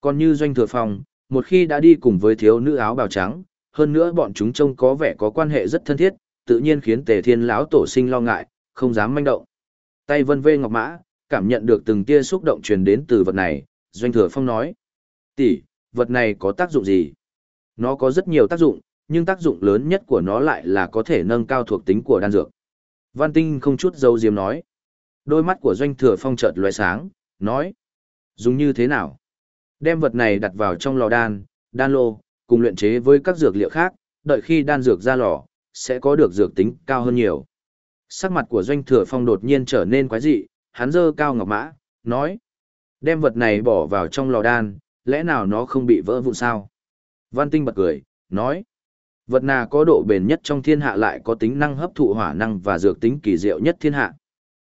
Còn như Doanh Thừa Phong, một khi đã đi cùng với thiếu nữ áo bào trắng, hơn nữa bọn chúng trông có vẻ có quan hệ rất thân thiết, tự nhiên khiến Tề Thiên lão tổ sinh lo ngại, không dám manh động. Tay vân vê ngọc mã, cảm nhận được từng tia xúc động truyền đến từ vật này, Doanh Thừa Phong nói: "Tỷ, vật này có tác dụng gì?" Nó có rất nhiều tác dụng, nhưng tác dụng lớn nhất của nó lại là có thể nâng cao thuộc tính của đan dược. Văn Tinh không chút dấu diếm nói. Đôi mắt của Doanh Thừa Phong chợt lóe sáng, nói: "Dùng như thế nào?" Đem vật này đặt vào trong lò đan, đan lô, cùng luyện chế với các dược liệu khác, đợi khi đan dược ra lò, sẽ có được dược tính cao hơn nhiều. Sắc mặt của doanh thừa phong đột nhiên trở nên quái dị, hắn dơ cao ngọc mã, nói. Đem vật này bỏ vào trong lò đan, lẽ nào nó không bị vỡ vụn sao? Văn tinh bật cười, nói. Vật nà có độ bền nhất trong thiên hạ lại có tính năng hấp thụ hỏa năng và dược tính kỳ diệu nhất thiên hạ.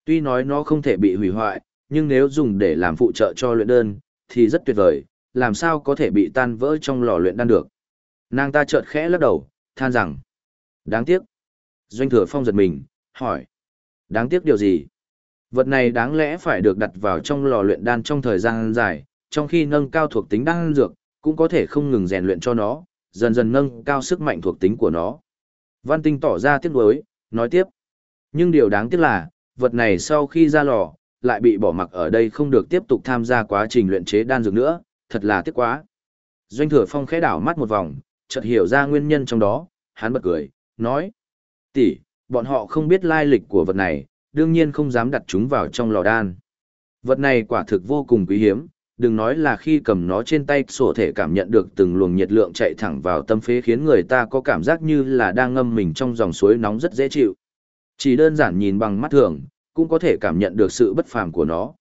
Tuy nói nó không thể bị hủy hoại, nhưng nếu dùng để làm phụ trợ cho luyện đơn, thì rất tuyệt vời, làm sao có thể bị tan vỡ trong lò luyện đan được. Nàng ta chợt khẽ lắc đầu, than rằng, đáng tiếc. Doanh thừa phong giật mình, hỏi, đáng tiếc điều gì? Vật này đáng lẽ phải được đặt vào trong lò luyện đan trong thời gian dài, trong khi nâng cao thuộc tính đan dược, cũng có thể không ngừng rèn luyện cho nó, dần dần nâng cao sức mạnh thuộc tính của nó. Văn Tinh tỏ ra tiếc nuối, nói tiếp. Nhưng điều đáng tiếc là, vật này sau khi ra lò, lại bị bỏ mặc ở đây không được tiếp tục tham gia quá trình luyện chế đan dược nữa, thật là tiếc quá. Doanh thừa phong khẽ đảo mắt một vòng, chợt hiểu ra nguyên nhân trong đó, hắn bật cười, nói. tỷ, bọn họ không biết lai lịch của vật này, đương nhiên không dám đặt chúng vào trong lò đan. Vật này quả thực vô cùng quý hiếm, đừng nói là khi cầm nó trên tay sổ thể cảm nhận được từng luồng nhiệt lượng chạy thẳng vào tâm phế khiến người ta có cảm giác như là đang ngâm mình trong dòng suối nóng rất dễ chịu. Chỉ đơn giản nhìn bằng mắt thường, cũng có thể cảm nhận được sự bất phàm của nó.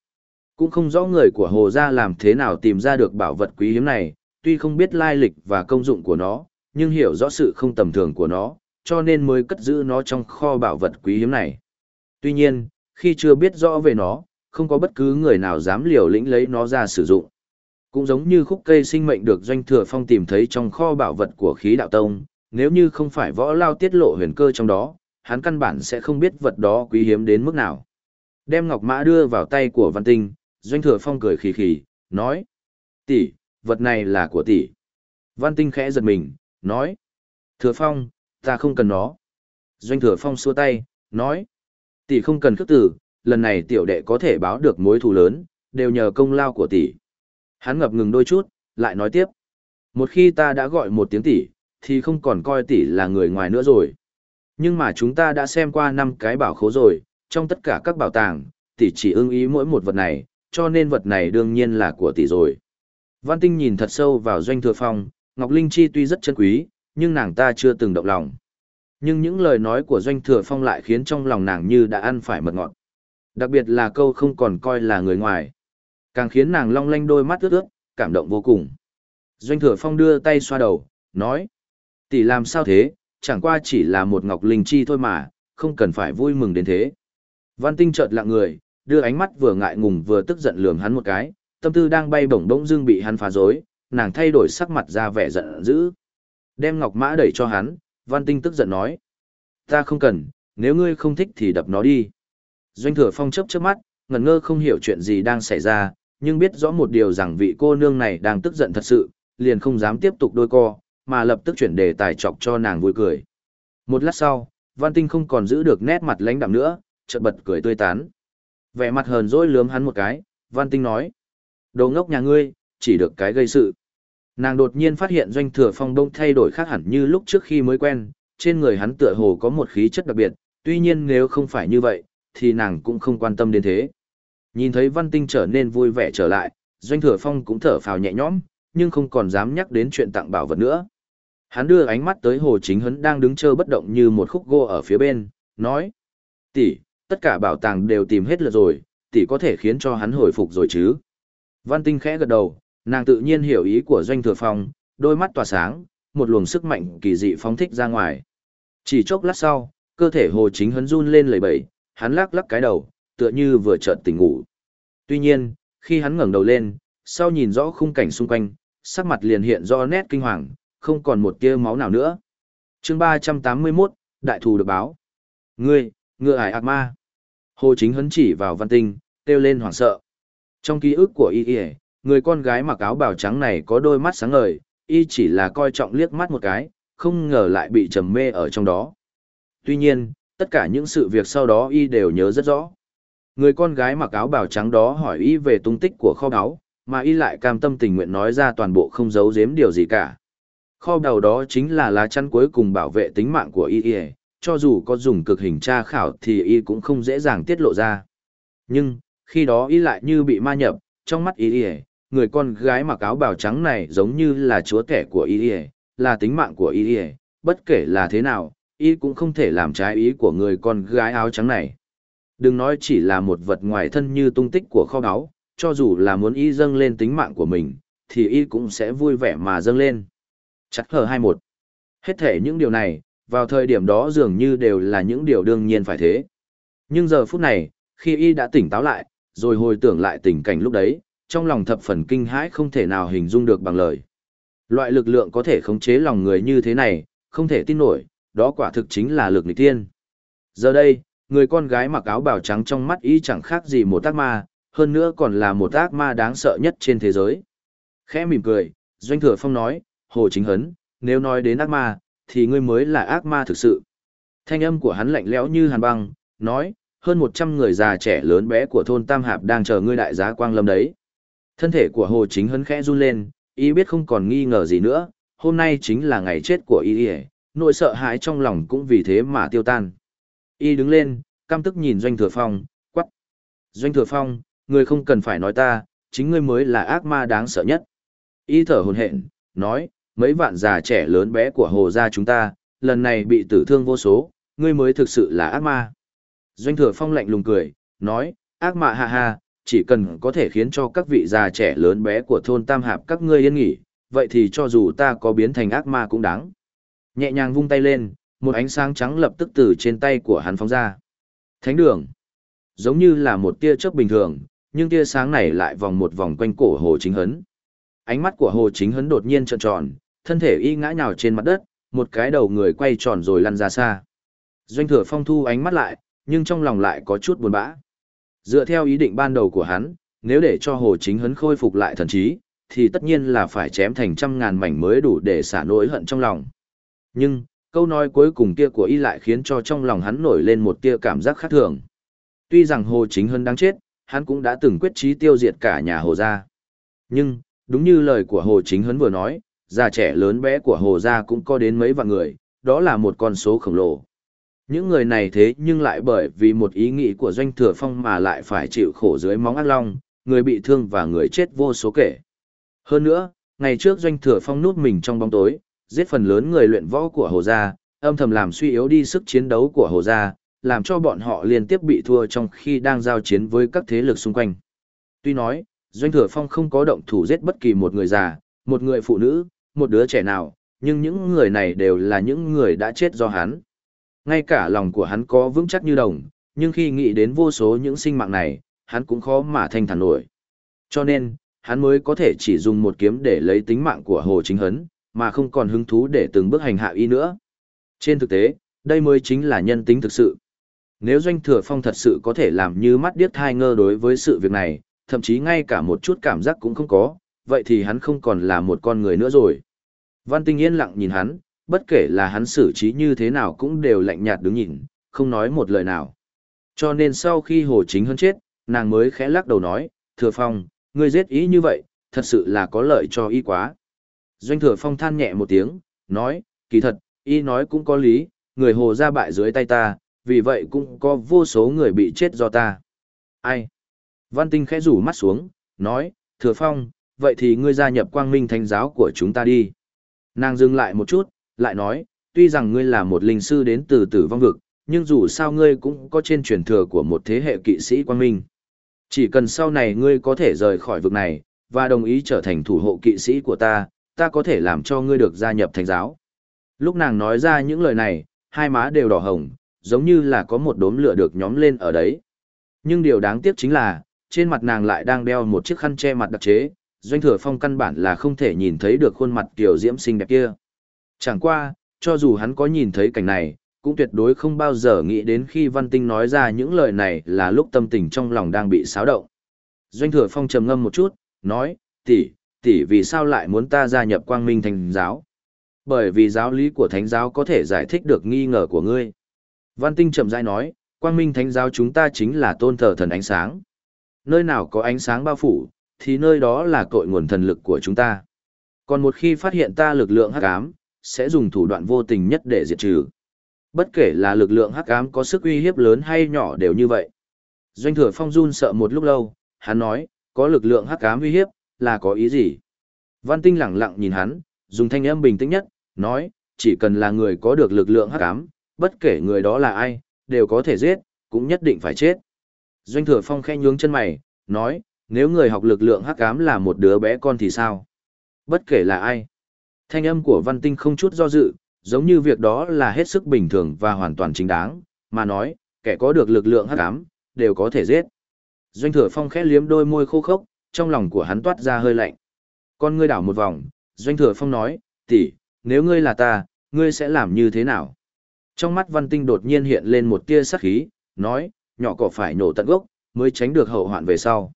Cũng không rõ người của Hồ Gia làm thế nào tìm ra được bảo vật quý hiếm này, tuy không biết lai lịch và công dụng của nó, nhưng hiểu rõ sự không tầm thường của nó, cho nên mới cất giữ nó trong kho bảo vật quý hiếm này. Tuy nhiên, khi chưa biết rõ về nó, không có bất cứ người nào dám liều lĩnh lấy nó ra sử dụng. Cũng giống như khúc cây sinh mệnh được doanh thừa phong tìm thấy trong kho bảo vật của khí đạo tông, nếu như không phải võ lao tiết lộ huyền cơ trong đó, hắn căn bản sẽ không biết vật đó quý hiếm đến mức nào. Đem ngọc mã đưa vào tay của văn tinh, doanh thừa phong cười khì khì, nói. tỷ, vật này là của tỷ. Văn tinh khẽ giật mình, nói. Thừa phong, ta không cần nó. Doanh thừa phong xua tay, nói. Tỷ không cần khước tử, lần này tiểu đệ có thể báo được mối thù lớn, đều nhờ công lao của tỷ. Hắn ngập ngừng đôi chút, lại nói tiếp. Một khi ta đã gọi một tiếng tỷ, thì không còn coi tỷ là người ngoài nữa rồi. Nhưng mà chúng ta đã xem qua năm cái bảo khố rồi, trong tất cả các bảo tàng, tỷ chỉ ưng ý mỗi một vật này, cho nên vật này đương nhiên là của tỷ rồi. Văn Tinh nhìn thật sâu vào doanh thừa phong, Ngọc Linh Chi tuy rất chân quý, nhưng nàng ta chưa từng động lòng. Nhưng những lời nói của doanh thừa phong lại khiến trong lòng nàng như đã ăn phải mật ngọt. Đặc biệt là câu không còn coi là người ngoài. Càng khiến nàng long lanh đôi mắt ướt ướt, cảm động vô cùng. Doanh thừa phong đưa tay xoa đầu, nói. Tỷ làm sao thế, chẳng qua chỉ là một ngọc linh chi thôi mà, không cần phải vui mừng đến thế. Văn tinh chợt lặng người, đưa ánh mắt vừa ngại ngùng vừa tức giận lườm hắn một cái, tâm tư đang bay bổng bỗng dưng bị hắn phá rối, nàng thay đổi sắc mặt ra vẻ giận dữ. Đem ngọc mã đẩy cho hắn, văn tinh tức giận nói. Ta không cần, nếu ngươi không thích thì đập nó đi. Doanh thừa phong chấp trước mắt, ngẩn ngơ không hiểu chuyện gì đang xảy ra, nhưng biết rõ một điều rằng vị cô nương này đang tức giận thật sự, liền không dám tiếp tục đôi co, mà lập tức chuyển đề tài chọc cho nàng vui cười. Một lát sau, Văn Tinh không còn giữ được nét mặt lãnh đạm nữa, chợt bật cười tươi tán. Vẻ mặt hờn dỗi lướm hắn một cái, Văn Tinh nói: "Đồ ngốc nhà ngươi, chỉ được cái gây sự." Nàng đột nhiên phát hiện Doanh Thừa Phong đông thay đổi khác hẳn như lúc trước khi mới quen, trên người hắn tựa hồ có một khí chất đặc biệt, tuy nhiên nếu không phải như vậy, thì nàng cũng không quan tâm đến thế. Nhìn thấy Văn Tinh trở nên vui vẻ trở lại, Doanh Thừa Phong cũng thở phào nhẹ nhõm, nhưng không còn dám nhắc đến chuyện tặng bảo vật nữa. Hắn đưa ánh mắt tới Hồ Chính Hấn đang đứng chờ bất động như một khúc gỗ ở phía bên, nói. Tỷ, tất cả bảo tàng đều tìm hết lượt rồi, tỷ có thể khiến cho hắn hồi phục rồi chứ. Văn Tinh khẽ gật đầu, nàng tự nhiên hiểu ý của Doanh Thừa Phong, đôi mắt tỏa sáng, một luồng sức mạnh kỳ dị phóng thích ra ngoài. Chỉ chốc lát sau, cơ thể Hồ Chính Hấn run lên lẩy bẩy, hắn lắc lắc cái đầu, tựa như vừa chợt tỉnh ngủ. Tuy nhiên, khi hắn ngẩng đầu lên, sau nhìn rõ khung cảnh xung quanh, sắc mặt liền hiện rõ nét kinh hoàng, không còn một tia máu nào nữa. chương 381, Đại thù được báo. Ngươi, ngựa ải ác ma. Hồ Chính hấn chỉ vào văn tinh, kêu lên hoảng sợ. Trong ký ức của y y, người con gái mặc áo bào trắng này có đôi mắt sáng ngời, y chỉ là coi trọng liếc mắt một cái, không ngờ lại bị trầm mê ở trong đó. Tuy nhiên, tất cả những sự việc sau đó y đều nhớ rất rõ. Người con gái mặc áo bào trắng đó hỏi y về tung tích của kho báu, mà y lại cam tâm tình nguyện nói ra toàn bộ không giấu giếm điều gì cả. Kho đầu đó chính là lá chắn cuối cùng bảo vệ tính mạng của y y, cho dù có dùng cực hình tra khảo thì y cũng không dễ dàng tiết lộ ra. Nhưng, khi đó y lại như bị ma nhập, trong mắt y y, người con gái mặc áo bào trắng này giống như là chúa tể của y y, là tính mạng của y y, bất kể là thế nào, y cũng không thể làm trái ý của người con gái áo trắng này. Đừng nói chỉ là một vật ngoài thân như tung tích của kho báu, cho dù là muốn y dâng lên tính mạng của mình, thì y cũng sẽ vui vẻ mà dâng lên. Chắc hờ 21. Hết thể những điều này, vào thời điểm đó dường như đều là những điều đương nhiên phải thế. Nhưng giờ phút này, khi y đã tỉnh táo lại, rồi hồi tưởng lại tình cảnh lúc đấy, trong lòng thập phần kinh hãi không thể nào hình dung được bằng lời. Loại lực lượng có thể khống chế lòng người như thế này, không thể tin nổi, đó quả thực chính là lực nghịch tiên. Giờ đây, người con gái mặc áo bào trắng trong mắt y chẳng khác gì một ác ma, hơn nữa còn là một ác ma đáng sợ nhất trên thế giới. Khẽ mỉm cười, Doanh Thừa Phong nói, Hồ Chính Hấn, nếu nói đến ác ma, thì ngươi mới là ác ma thực sự. Thanh âm của hắn lạnh lẽo như hàn băng, nói, hơn 100 người già trẻ lớn bé của thôn Tam Hạp đang chờ ngươi đại giá quang lâm đấy. Thân thể của Hồ Chính hấn khẽ run lên, y biết không còn nghi ngờ gì nữa, hôm nay chính là ngày chết của y, nỗi sợ hãi trong lòng cũng vì thế mà tiêu tan. Y đứng lên, căm tức nhìn Doanh Thừa Phong, quắc. Doanh Thừa Phong, người không cần phải nói ta, chính ngươi mới là ác ma đáng sợ nhất. Y thở hồn hện, nói, mấy vạn già trẻ lớn bé của hồ gia chúng ta, lần này bị tử thương vô số, ngươi mới thực sự là ác ma. Doanh thừa phong lạnh lùng cười, nói, ác ma ha ha, chỉ cần có thể khiến cho các vị già trẻ lớn bé của thôn Tam Hạp các ngươi yên nghỉ, vậy thì cho dù ta có biến thành ác ma cũng đáng. Nhẹ nhàng vung tay lên, một ánh sáng trắng lập tức từ trên tay của hắn phóng ra. Thánh đường, giống như là một tia chớp bình thường, nhưng tia sáng này lại vòng một vòng quanh cổ Hồ Chính Hấn. Ánh mắt của Hồ Chính Hấn đột nhiên trợn tròn, thân thể y ngã nhào trên mặt đất, một cái đầu người quay tròn rồi lăn ra xa. Doanh thừa phong thu ánh mắt lại, nhưng trong lòng lại có chút buồn bã. Dựa theo ý định ban đầu của hắn, nếu để cho Hồ Chính Hấn khôi phục lại thần trí, thì tất nhiên là phải chém thành trăm ngàn mảnh mới đủ để xả nỗi hận trong lòng. Nhưng, câu nói cuối cùng kia của y lại khiến cho trong lòng hắn nổi lên một tia cảm giác khác thường. Tuy rằng Hồ Chính Hân đáng chết, hắn cũng đã từng quyết chí tiêu diệt cả nhà Hồ gia. Nhưng, đúng như lời của Hồ Chính Hấn vừa nói, già trẻ lớn bé của Hồ gia cũng có đến mấy vạn người, đó là một con số khổng lồ. Những người này thế nhưng lại bởi vì một ý nghĩ của doanh thừa phong mà lại phải chịu khổ dưới móng ác long, người bị thương và người chết vô số kể. Hơn nữa, ngày trước doanh thừa phong nuốt mình trong bóng tối, giết phần lớn người luyện võ của Hồ Gia, âm thầm làm suy yếu đi sức chiến đấu của Hồ Gia, làm cho bọn họ liên tiếp bị thua trong khi đang giao chiến với các thế lực xung quanh. Tuy nói, doanh thừa phong không có động thủ giết bất kỳ một người già, một người phụ nữ, một đứa trẻ nào, nhưng những người này đều là những người đã chết do hắn. Ngay cả lòng của hắn có vững chắc như đồng, nhưng khi nghĩ đến vô số những sinh mạng này, hắn cũng khó mà thanh thản nổi. Cho nên, hắn mới có thể chỉ dùng một kiếm để lấy tính mạng của Hồ Chính Hấn, mà không còn hứng thú để từng bước hành hạ y nữa. Trên thực tế, đây mới chính là nhân tính thực sự. Nếu Doanh Thừa Phong thật sự có thể làm như mắt điếc thai ngơ đối với sự việc này, thậm chí ngay cả một chút cảm giác cũng không có, vậy thì hắn không còn là một con người nữa rồi. Văn Tinh yên lặng nhìn hắn, bất kể là hắn xử trí như thế nào cũng đều lạnh nhạt đứng nhìn, không nói một lời nào. Cho nên sau khi Hồ Chính Hân chết, nàng mới khẽ lắc đầu nói, Thừa Phong, ngươi giết ý như vậy, thật sự là có lợi cho y quá. Doanh Thừa Phong than nhẹ một tiếng, nói, kỳ thật, y nói cũng có lý, người Hồ ra bại dưới tay ta, vì vậy cũng có vô số người bị chết do ta. Ai? Văn Tinh khẽ rủ mắt xuống, nói, Thừa Phong, vậy thì ngươi gia nhập quang minh thánh giáo của chúng ta đi. Nàng dừng lại một chút, lại nói, tuy rằng ngươi là một linh sư đến từ tử vong vực, nhưng dù sao ngươi cũng có trên truyền thừa của một thế hệ kỵ sĩ quang minh. Chỉ cần sau này ngươi có thể rời khỏi vực này, và đồng ý trở thành thủ hộ kỵ sĩ của ta, ta có thể làm cho ngươi được gia nhập thánh giáo. Lúc nàng nói ra những lời này, hai má đều đỏ hồng, giống như là có một đốm lửa được nhóm lên ở đấy. Nhưng điều đáng tiếc chính là, trên mặt nàng lại đang đeo một chiếc khăn che mặt đặc chế, doanh thừa phong căn bản là không thể nhìn thấy được khuôn mặt tiểu diễm xinh đẹp kia. Chẳng qua, cho dù hắn có nhìn thấy cảnh này, cũng tuyệt đối không bao giờ nghĩ đến khi Văn Tinh nói ra những lời này là lúc tâm tình trong lòng đang bị xáo động. Doanh thừa phong trầm ngâm một chút, nói, tỷ, tỷ vì sao lại muốn ta gia nhập quang minh thánh giáo? Bởi vì giáo lý của thánh giáo có thể giải thích được nghi ngờ của ngươi. Văn Tinh chậm rãi nói, quang minh thánh giáo chúng ta chính là tôn thờ thần ánh sáng. Nơi nào có ánh sáng bao phủ, thì nơi đó là cội nguồn thần lực của chúng ta. Còn một khi phát hiện ta lực lượng hắc ám, sẽ dùng thủ đoạn vô tình nhất để diệt trừ. Bất kể là lực lượng hắc ám có sức uy hiếp lớn hay nhỏ đều như vậy. Doanh thừa phong run sợ một lúc lâu, hắn nói, có lực lượng hắc ám uy hiếp, là có ý gì? Văn tinh lặng lặng nhìn hắn, dùng thanh âm bình tĩnh nhất, nói, chỉ cần là người có được lực lượng hắc ám, bất kể người đó là ai, đều có thể giết, cũng nhất định phải chết. Doanh thừa phong khẽ nhướng chân mày, nói, nếu người học lực lượng hắc ám là một đứa bé con thì sao? Bất kể là ai. Thanh âm của văn tinh không chút do dự, giống như việc đó là hết sức bình thường và hoàn toàn chính đáng, mà nói, kẻ có được lực lượng hắc ám, đều có thể giết. Doanh thừa phong khẽ liếm đôi môi khô khốc, trong lòng của hắn toát ra hơi lạnh. Con ngươi đảo một vòng, Doanh thừa phong nói, tỷ, nếu ngươi là ta, ngươi sẽ làm như thế nào? Trong mắt văn tinh đột nhiên hiện lên một tia sắc khí, nói, nhỏ cỏ phải nổ tận gốc, mới tránh được hậu hoạn về sau.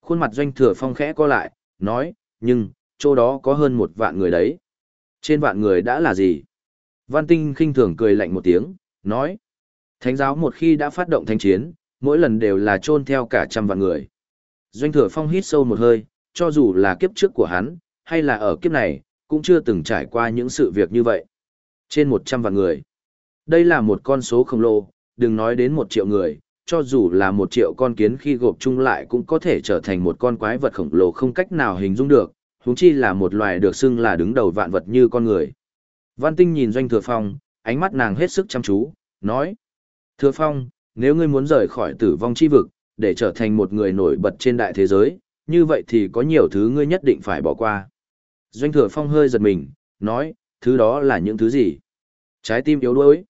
Khuôn mặt doanh thừa phong khẽ co lại, nói, nhưng, chỗ đó có hơn một vạn người đấy. Trên vạn người đã là gì? Văn Tinh khinh thường cười lạnh một tiếng, nói. Thánh giáo một khi đã phát động thanh chiến, mỗi lần đều là chôn theo cả trăm vạn người. Doanh thừa phong hít sâu một hơi, cho dù là kiếp trước của hắn, hay là ở kiếp này, cũng chưa từng trải qua những sự việc như vậy. Trên 100 vạn người. Đây là một con số khổng lồ, đừng nói đến một triệu người, cho dù là một triệu con kiến khi gộp chung lại cũng có thể trở thành một con quái vật khổng lồ không cách nào hình dung được, huống chi là một loài được xưng là đứng đầu vạn vật như con người. Văn Tinh nhìn Doanh Thừa Phong, ánh mắt nàng hết sức chăm chú, nói: "Thừa Phong, nếu ngươi muốn rời khỏi tử vong chi vực, để trở thành một người nổi bật trên đại thế giới, như vậy thì có nhiều thứ ngươi nhất định phải bỏ qua." Doanh Thừa Phong hơi giật mình, nói: "Thứ đó là những thứ gì?" Trái tim yếu đuối.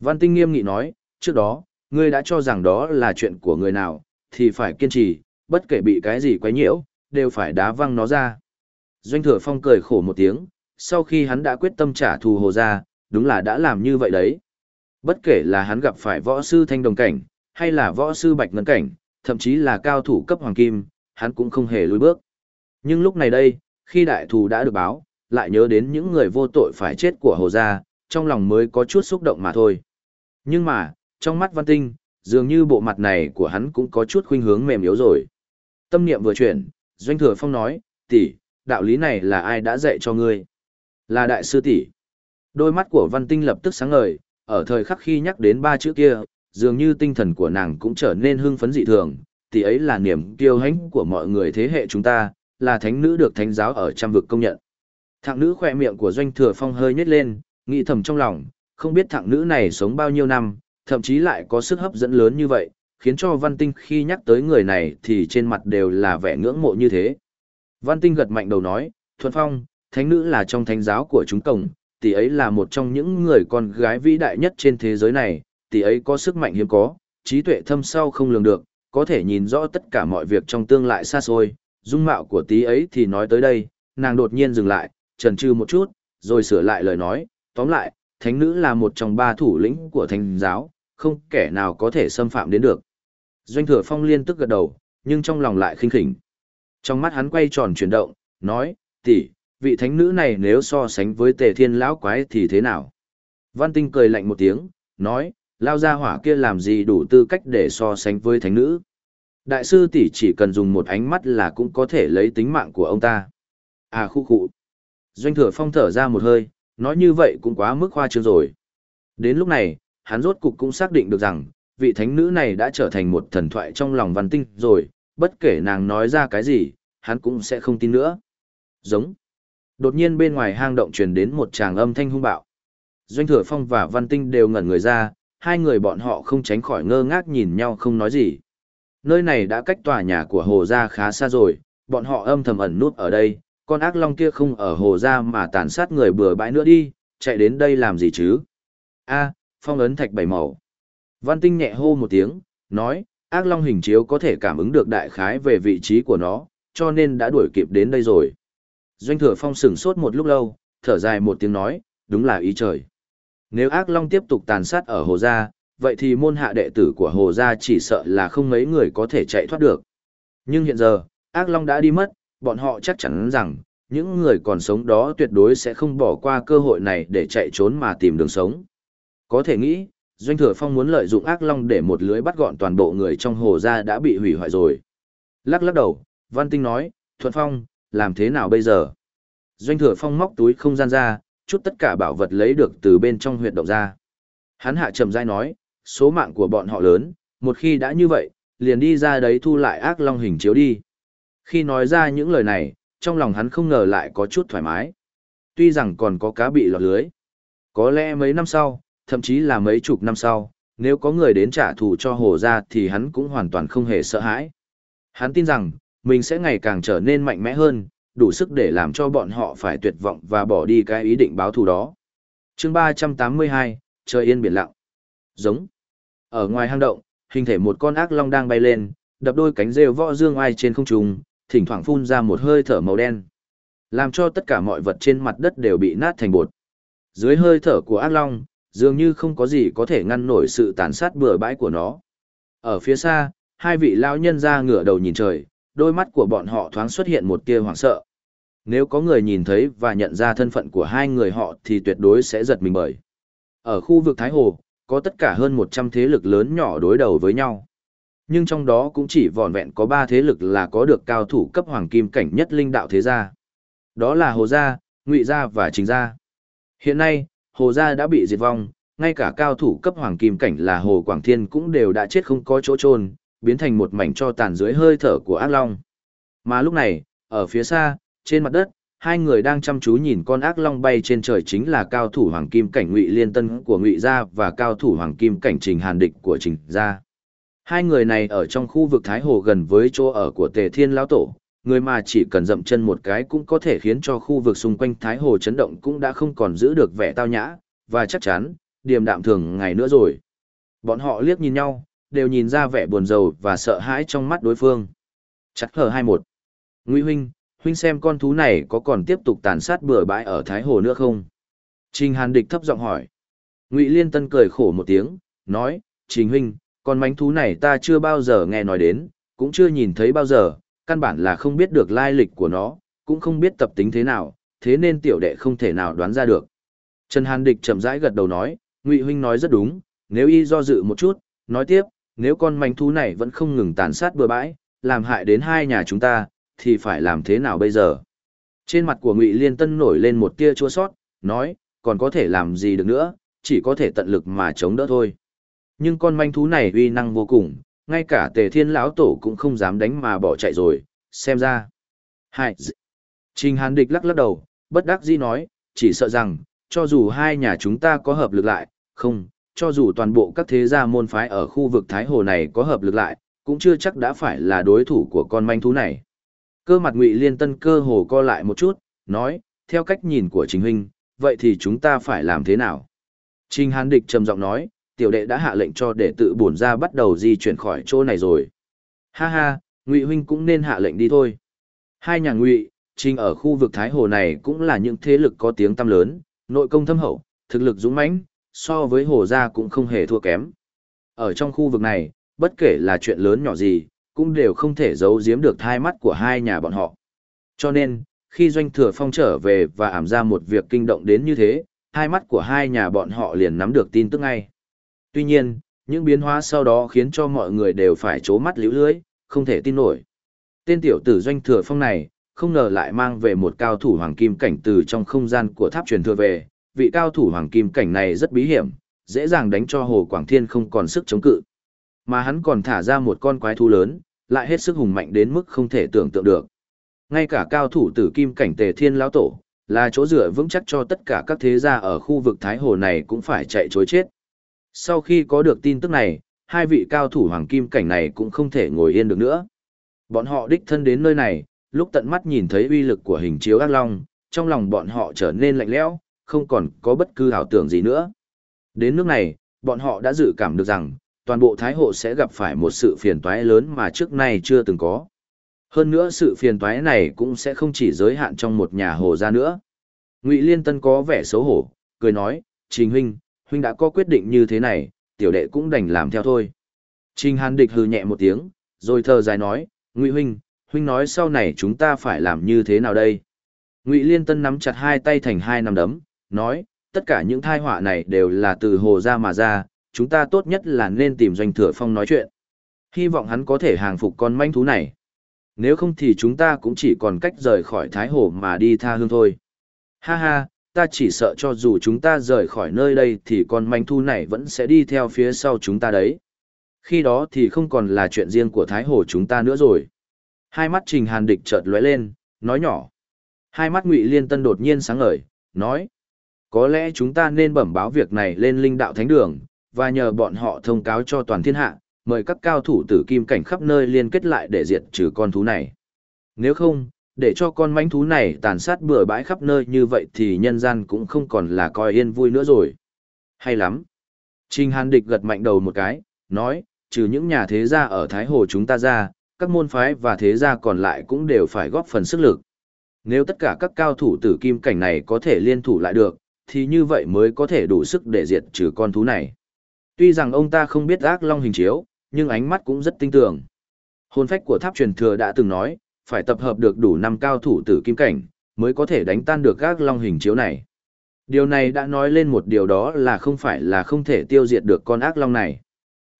Văn Tinh nghiêm nghị nói: "Trước đó, ngươi đã cho rằng đó là chuyện của người nào, thì phải kiên trì, bất kể bị cái gì quấy nhiễu, đều phải đá văng nó ra." Doanh Thừa Phong cười khổ một tiếng, sau khi hắn đã quyết tâm trả thù hồ gia, đúng là đã làm như vậy đấy. Bất kể là hắn gặp phải võ sư thanh đồng cảnh, hay là võ sư bạch ngân cảnh, thậm chí là cao thủ cấp hoàng kim, hắn cũng không hề lùi bước. Nhưng lúc này đây, khi đại thù đã được báo, lại nhớ đến những người vô tội phải chết của hồ gia, trong lòng mới có chút xúc động mà thôi. Nhưng mà, trong mắt văn tinh, dường như bộ mặt này của hắn cũng có chút khuynh hướng mềm yếu rồi. Tâm niệm vừa chuyển, Doanh Thừa Phong nói, tỷ, đạo lý này là ai đã dạy cho ngươi? Là đại sư tỷ. Đôi mắt của Văn Tinh lập tức sáng ngời, ở thời khắc khi nhắc đến ba chữ kia, dường như tinh thần của nàng cũng trở nên hưng phấn dị thường, tỷ ấy là niềm kiêu hãnh của mọi người thế hệ chúng ta, là thánh nữ được thánh giáo ở trăm vực công nhận. Thạng nữ khỏe miệng của Doanh Thừa Phong hơi nhếch lên, nghĩ thầm trong lòng, không biết thạng nữ này sống bao nhiêu năm, thậm chí lại có sức hấp dẫn lớn như vậy, khiến cho Văn Tinh khi nhắc tới người này thì trên mặt đều là vẻ ngưỡng mộ như thế. Văn Tinh gật mạnh đầu nói, Thuận Phong, thánh nữ là trong thánh giáo của chúng cổng, tỷ ấy là một trong những người con gái vĩ đại nhất trên thế giới này, tỷ ấy có sức mạnh hiếm có, trí tuệ thâm sâu không lường được, có thể nhìn rõ tất cả mọi việc trong tương lai xa xôi. Dung mạo của tỷ ấy thì nói tới đây, nàng đột nhiên dừng lại, trần trừ một chút, rồi sửa lại lời nói, tóm lại, thánh nữ là một trong ba thủ lĩnh của thánh giáo, không kẻ nào có thể xâm phạm đến được. Doanh thừa phong liên tức gật đầu, nhưng trong lòng lại khinh khỉnh. Trong mắt hắn quay tròn chuyển động, nói, tỷ, vị thánh nữ này nếu so sánh với tề thiên lão quái thì thế nào? Văn tinh cười lạnh một tiếng, nói, lao ra hỏa kia làm gì đủ tư cách để so sánh với thánh nữ? Đại sư tỷ chỉ cần dùng một ánh mắt là cũng có thể lấy tính mạng của ông ta. À khu khu. Doanh thừa phong thở ra một hơi, nói như vậy cũng quá mức khoa trương rồi. Đến lúc này, hắn rốt cục cũng xác định được rằng, vị thánh nữ này đã trở thành một thần thoại trong lòng văn tinh rồi, bất kể nàng nói ra cái gì, hắn cũng sẽ không tin nữa. Giống. Đột nhiên bên ngoài hang động truyền đến một tràng âm thanh hung bạo. Doanh Thừa Phong và Văn Tinh đều ngẩn người ra, hai người bọn họ không tránh khỏi ngơ ngác nhìn nhau không nói gì. Nơi này đã cách tòa nhà của Hồ Gia khá xa rồi, bọn họ âm thầm ẩn nút ở đây, con ác long kia không ở Hồ Gia mà tàn sát người bừa bãi nữa đi, chạy đến đây làm gì chứ? A, phong ấn thạch bảy màu. Văn Tinh nhẹ hô một tiếng, nói, ác long hình chiếu có thể cảm ứng được đại khái về vị trí của nó, cho nên đã đuổi kịp đến đây rồi. Doanh thừa phong sửng sốt một lúc lâu, thở dài một tiếng nói, đúng là ý trời. Nếu ác long tiếp tục tàn sát ở hồ gia, vậy thì môn hạ đệ tử của hồ gia chỉ sợ là không mấy người có thể chạy thoát được. Nhưng hiện giờ, ác long đã đi mất, bọn họ chắc chắn rằng, những người còn sống đó tuyệt đối sẽ không bỏ qua cơ hội này để chạy trốn mà tìm đường sống. Có thể nghĩ, Doanh Thừa Phong muốn lợi dụng ác long để một lưới bắt gọn toàn bộ người trong hồ gia đã bị hủy hoại rồi. Lắc lắc đầu, Văn Tinh nói, Thuận Phong, làm thế nào bây giờ? Doanh thừa phong móc túi không gian ra, chút tất cả bảo vật lấy được từ bên trong huyệt động ra. Hắn hạ trầm dai nói, số mạng của bọn họ lớn, một khi đã như vậy, liền đi ra đấy thu lại ác long hình chiếu đi. Khi nói ra những lời này, trong lòng hắn không ngờ lại có chút thoải mái. Tuy rằng còn có cá bị lọt lưới. Có lẽ mấy năm sau, thậm chí là mấy chục năm sau, nếu có người đến trả thù cho hồ ra thì hắn cũng hoàn toàn không hề sợ hãi. Hắn tin rằng, mình sẽ ngày càng trở nên mạnh mẽ hơn, đủ sức để làm cho bọn họ phải tuyệt vọng và bỏ đi cái ý định báo thù đó. chương 382, trời yên biển lặng. Giống. Ở ngoài hang động, hình thể một con ác long đang bay lên, đập đôi cánh rêu võ dương ai trên không trung, thỉnh thoảng phun ra một hơi thở màu đen. Làm cho tất cả mọi vật trên mặt đất đều bị nát thành bột. Dưới hơi thở của ác long, dường như không có gì có thể ngăn nổi sự tàn sát bừa bãi của nó. Ở phía xa, hai vị lão nhân ra ngửa đầu nhìn trời, đôi mắt của bọn họ thoáng xuất hiện một tia hoảng sợ. Nếu có người nhìn thấy và nhận ra thân phận của hai người họ thì tuyệt đối sẽ giật mình bởi. Ở khu vực Thái Hồ, có tất cả hơn 100 thế lực lớn nhỏ đối đầu với nhau. Nhưng trong đó cũng chỉ vòn vẹn có ba thế lực là có được cao thủ cấp hoàng kim cảnh nhất linh đạo thế gia. Đó là Hồ Gia, Ngụy Gia và Trình Gia. Hiện nay, Hồ Gia đã bị diệt vong, ngay cả cao thủ cấp hoàng kim cảnh là Hồ Quảng Thiên cũng đều đã chết không có chỗ trôn, biến thành một mảnh cho tàn dưới hơi thở của ác long. Mà lúc này, ở phía xa, trên mặt đất, hai người đang chăm chú nhìn con ác long bay trên trời chính là cao thủ hoàng kim cảnh ngụy liên tân của ngụy gia và cao thủ hoàng kim cảnh trình hàn địch của trình gia hai người này ở trong khu vực thái hồ gần với chỗ ở của tề thiên lão tổ người mà chỉ cần dậm chân một cái cũng có thể khiến cho khu vực xung quanh thái hồ chấn động cũng đã không còn giữ được vẻ tao nhã và chắc chắn điềm đạm thường ngày nữa rồi bọn họ liếc nhìn nhau đều nhìn ra vẻ buồn rầu và sợ hãi trong mắt đối phương chắc hờ hai một ngụy huynh huynh xem con thú này có còn tiếp tục tàn sát bừa bãi ở Thái Hồ nữa không? Trình Hàn Địch thấp giọng hỏi. Ngụy Liên Tân cười khổ một tiếng, nói, Trình huynh, con mánh thú này ta chưa bao giờ nghe nói đến, cũng chưa nhìn thấy bao giờ, căn bản là không biết được lai lịch của nó, cũng không biết tập tính thế nào, thế nên tiểu đệ không thể nào đoán ra được. Trần Hàn Địch chậm rãi gật đầu nói, Ngụy huynh nói rất đúng, nếu y do dự một chút, nói tiếp, nếu con manh thú này vẫn không ngừng tàn sát bừa bãi, làm hại đến hai nhà chúng ta, thì phải làm thế nào bây giờ? Trên mặt của Ngụy Liên Tân nổi lên một tia chua sót, nói, còn có thể làm gì được nữa, chỉ có thể tận lực mà chống đỡ thôi. Nhưng con manh thú này uy năng vô cùng, ngay cả Tề Thiên lão tổ cũng không dám đánh mà bỏ chạy rồi, xem ra. Hai. Trình Hàn Địch lắc lắc đầu, bất đắc dĩ nói, chỉ sợ rằng, cho dù hai nhà chúng ta có hợp lực lại, không, cho dù toàn bộ các thế gia môn phái ở khu vực Thái Hồ này có hợp lực lại, cũng chưa chắc đã phải là đối thủ của con manh thú này. Cơ mặt Ngụy Liên Tân cơ hồ co lại một chút, nói, theo cách nhìn của Trình huynh, vậy thì chúng ta phải làm thế nào? Trình Hàn Địch trầm giọng nói, tiểu đệ đã hạ lệnh cho đệ tự bổn ra bắt đầu di chuyển khỏi chỗ này rồi. Ha ha, Ngụy huynh cũng nên hạ lệnh đi thôi. Hai nhà Ngụy, Trình ở khu vực Thái Hồ này cũng là những thế lực có tiếng tăm lớn, nội công thâm hậu, thực lực dũng mãnh, so với Hồ gia cũng không hề thua kém. Ở trong khu vực này, bất kể là chuyện lớn nhỏ gì, cũng đều không thể giấu giếm được thai mắt của hai nhà bọn họ. Cho nên, khi Doanh Thừa Phong trở về và ảm ra một việc kinh động đến như thế, hai mắt của hai nhà bọn họ liền nắm được tin tức ngay. Tuy nhiên, những biến hóa sau đó khiến cho mọi người đều phải chố mắt liễu lưới, không thể tin nổi. Tên tiểu tử Doanh Thừa Phong này, không ngờ lại mang về một cao thủ hoàng kim cảnh từ trong không gian của tháp truyền thừa về, vị cao thủ hoàng kim cảnh này rất bí hiểm, dễ dàng đánh cho Hồ Quảng Thiên không còn sức chống cự. Mà hắn còn thả ra một con quái thú lớn, lại hết sức hùng mạnh đến mức không thể tưởng tượng được. Ngay cả cao thủ tử kim cảnh tề thiên lão tổ, là chỗ dựa vững chắc cho tất cả các thế gia ở khu vực Thái Hồ này cũng phải chạy chối chết. Sau khi có được tin tức này, hai vị cao thủ hoàng kim cảnh này cũng không thể ngồi yên được nữa. Bọn họ đích thân đến nơi này, lúc tận mắt nhìn thấy uy lực của hình chiếu ác long, trong lòng bọn họ trở nên lạnh lẽo, không còn có bất cứ ảo tưởng gì nữa. Đến nước này, bọn họ đã dự cảm được rằng, toàn bộ Thái Hộ sẽ gặp phải một sự phiền toái lớn mà trước nay chưa từng có. Hơn nữa sự phiền toái này cũng sẽ không chỉ giới hạn trong một nhà hồ gia nữa. Ngụy Liên Tân có vẻ xấu hổ, cười nói, Trình Huynh, Huynh đã có quyết định như thế này, tiểu đệ cũng đành làm theo thôi. Trình Hàn Địch hừ nhẹ một tiếng, rồi thờ dài nói, Ngụy Huynh, Huynh nói sau này chúng ta phải làm như thế nào đây? Ngụy Liên Tân nắm chặt hai tay thành hai nắm đấm, nói, tất cả những thai họa này đều là từ hồ ra mà ra, chúng ta tốt nhất là nên tìm doanh thừa phong nói chuyện. Hy vọng hắn có thể hàng phục con manh thú này. Nếu không thì chúng ta cũng chỉ còn cách rời khỏi Thái Hồ mà đi tha hương thôi. Ha ha, ta chỉ sợ cho dù chúng ta rời khỏi nơi đây thì con manh thú này vẫn sẽ đi theo phía sau chúng ta đấy. Khi đó thì không còn là chuyện riêng của Thái Hồ chúng ta nữa rồi. Hai mắt Trình Hàn Địch chợt lóe lên, nói nhỏ. Hai mắt Ngụy Liên Tân đột nhiên sáng ngời, nói. Có lẽ chúng ta nên bẩm báo việc này lên linh đạo thánh đường, và nhờ bọn họ thông cáo cho toàn thiên hạ, mời các cao thủ tử kim cảnh khắp nơi liên kết lại để diệt trừ con thú này. Nếu không, để cho con mãnh thú này tàn sát bừa bãi khắp nơi như vậy thì nhân gian cũng không còn là coi yên vui nữa rồi. Hay lắm. Trình Hàn Địch gật mạnh đầu một cái, nói, trừ những nhà thế gia ở Thái Hồ chúng ta ra, các môn phái và thế gia còn lại cũng đều phải góp phần sức lực. Nếu tất cả các cao thủ tử kim cảnh này có thể liên thủ lại được, thì như vậy mới có thể đủ sức để diệt trừ con thú này. Tuy rằng ông ta không biết ác long hình chiếu, nhưng ánh mắt cũng rất tinh tường. Hồn phách của tháp truyền thừa đã từng nói, phải tập hợp được đủ năm cao thủ tử kim cảnh, mới có thể đánh tan được ác long hình chiếu này. Điều này đã nói lên một điều đó là không phải là không thể tiêu diệt được con ác long này.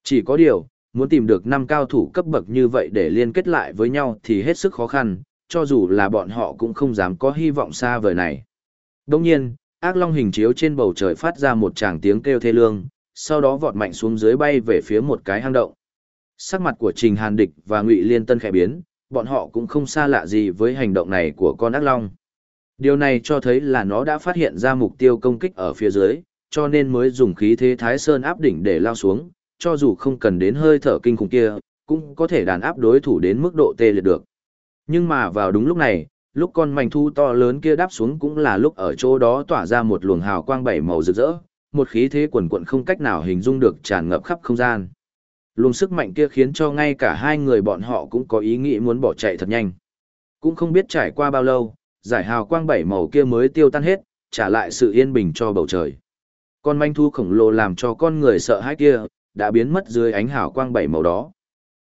Chỉ có điều, Muốn tìm được năm cao thủ cấp bậc như vậy để liên kết lại với nhau thì hết sức khó khăn, cho dù là bọn họ cũng không dám có hy vọng xa vời này. Đồng nhiên, ác long hình chiếu trên bầu trời phát ra một tràng tiếng kêu thê lương, sau đó vọt mạnh xuống dưới bay về phía một cái hang động. Sắc mặt của Trình Hàn Địch và Ngụy Liên Tân khẽ biến, bọn họ cũng không xa lạ gì với hành động này của con ác long. Điều này cho thấy là nó đã phát hiện ra mục tiêu công kích ở phía dưới, cho nên mới dùng khí thế Thái Sơn áp đỉnh để lao xuống, cho dù không cần đến hơi thở kinh khủng kia, cũng có thể đàn áp đối thủ đến mức độ tê liệt được. Nhưng mà vào đúng lúc này, lúc con mảnh thu to lớn kia đáp xuống cũng là lúc ở chỗ đó tỏa ra một luồng hào quang bảy màu rực rỡ, một khí thế quần quận không cách nào hình dung được tràn ngập khắp không gian. Luồng sức mạnh kia khiến cho ngay cả hai người bọn họ cũng có ý nghĩ muốn bỏ chạy thật nhanh. Cũng không biết trải qua bao lâu, giải hào quang bảy màu kia mới tiêu tan hết, trả lại sự yên bình cho bầu trời. Con manh thu khổng lồ làm cho con người sợ hãi kia, đã biến mất dưới ánh hào quang bảy màu đó.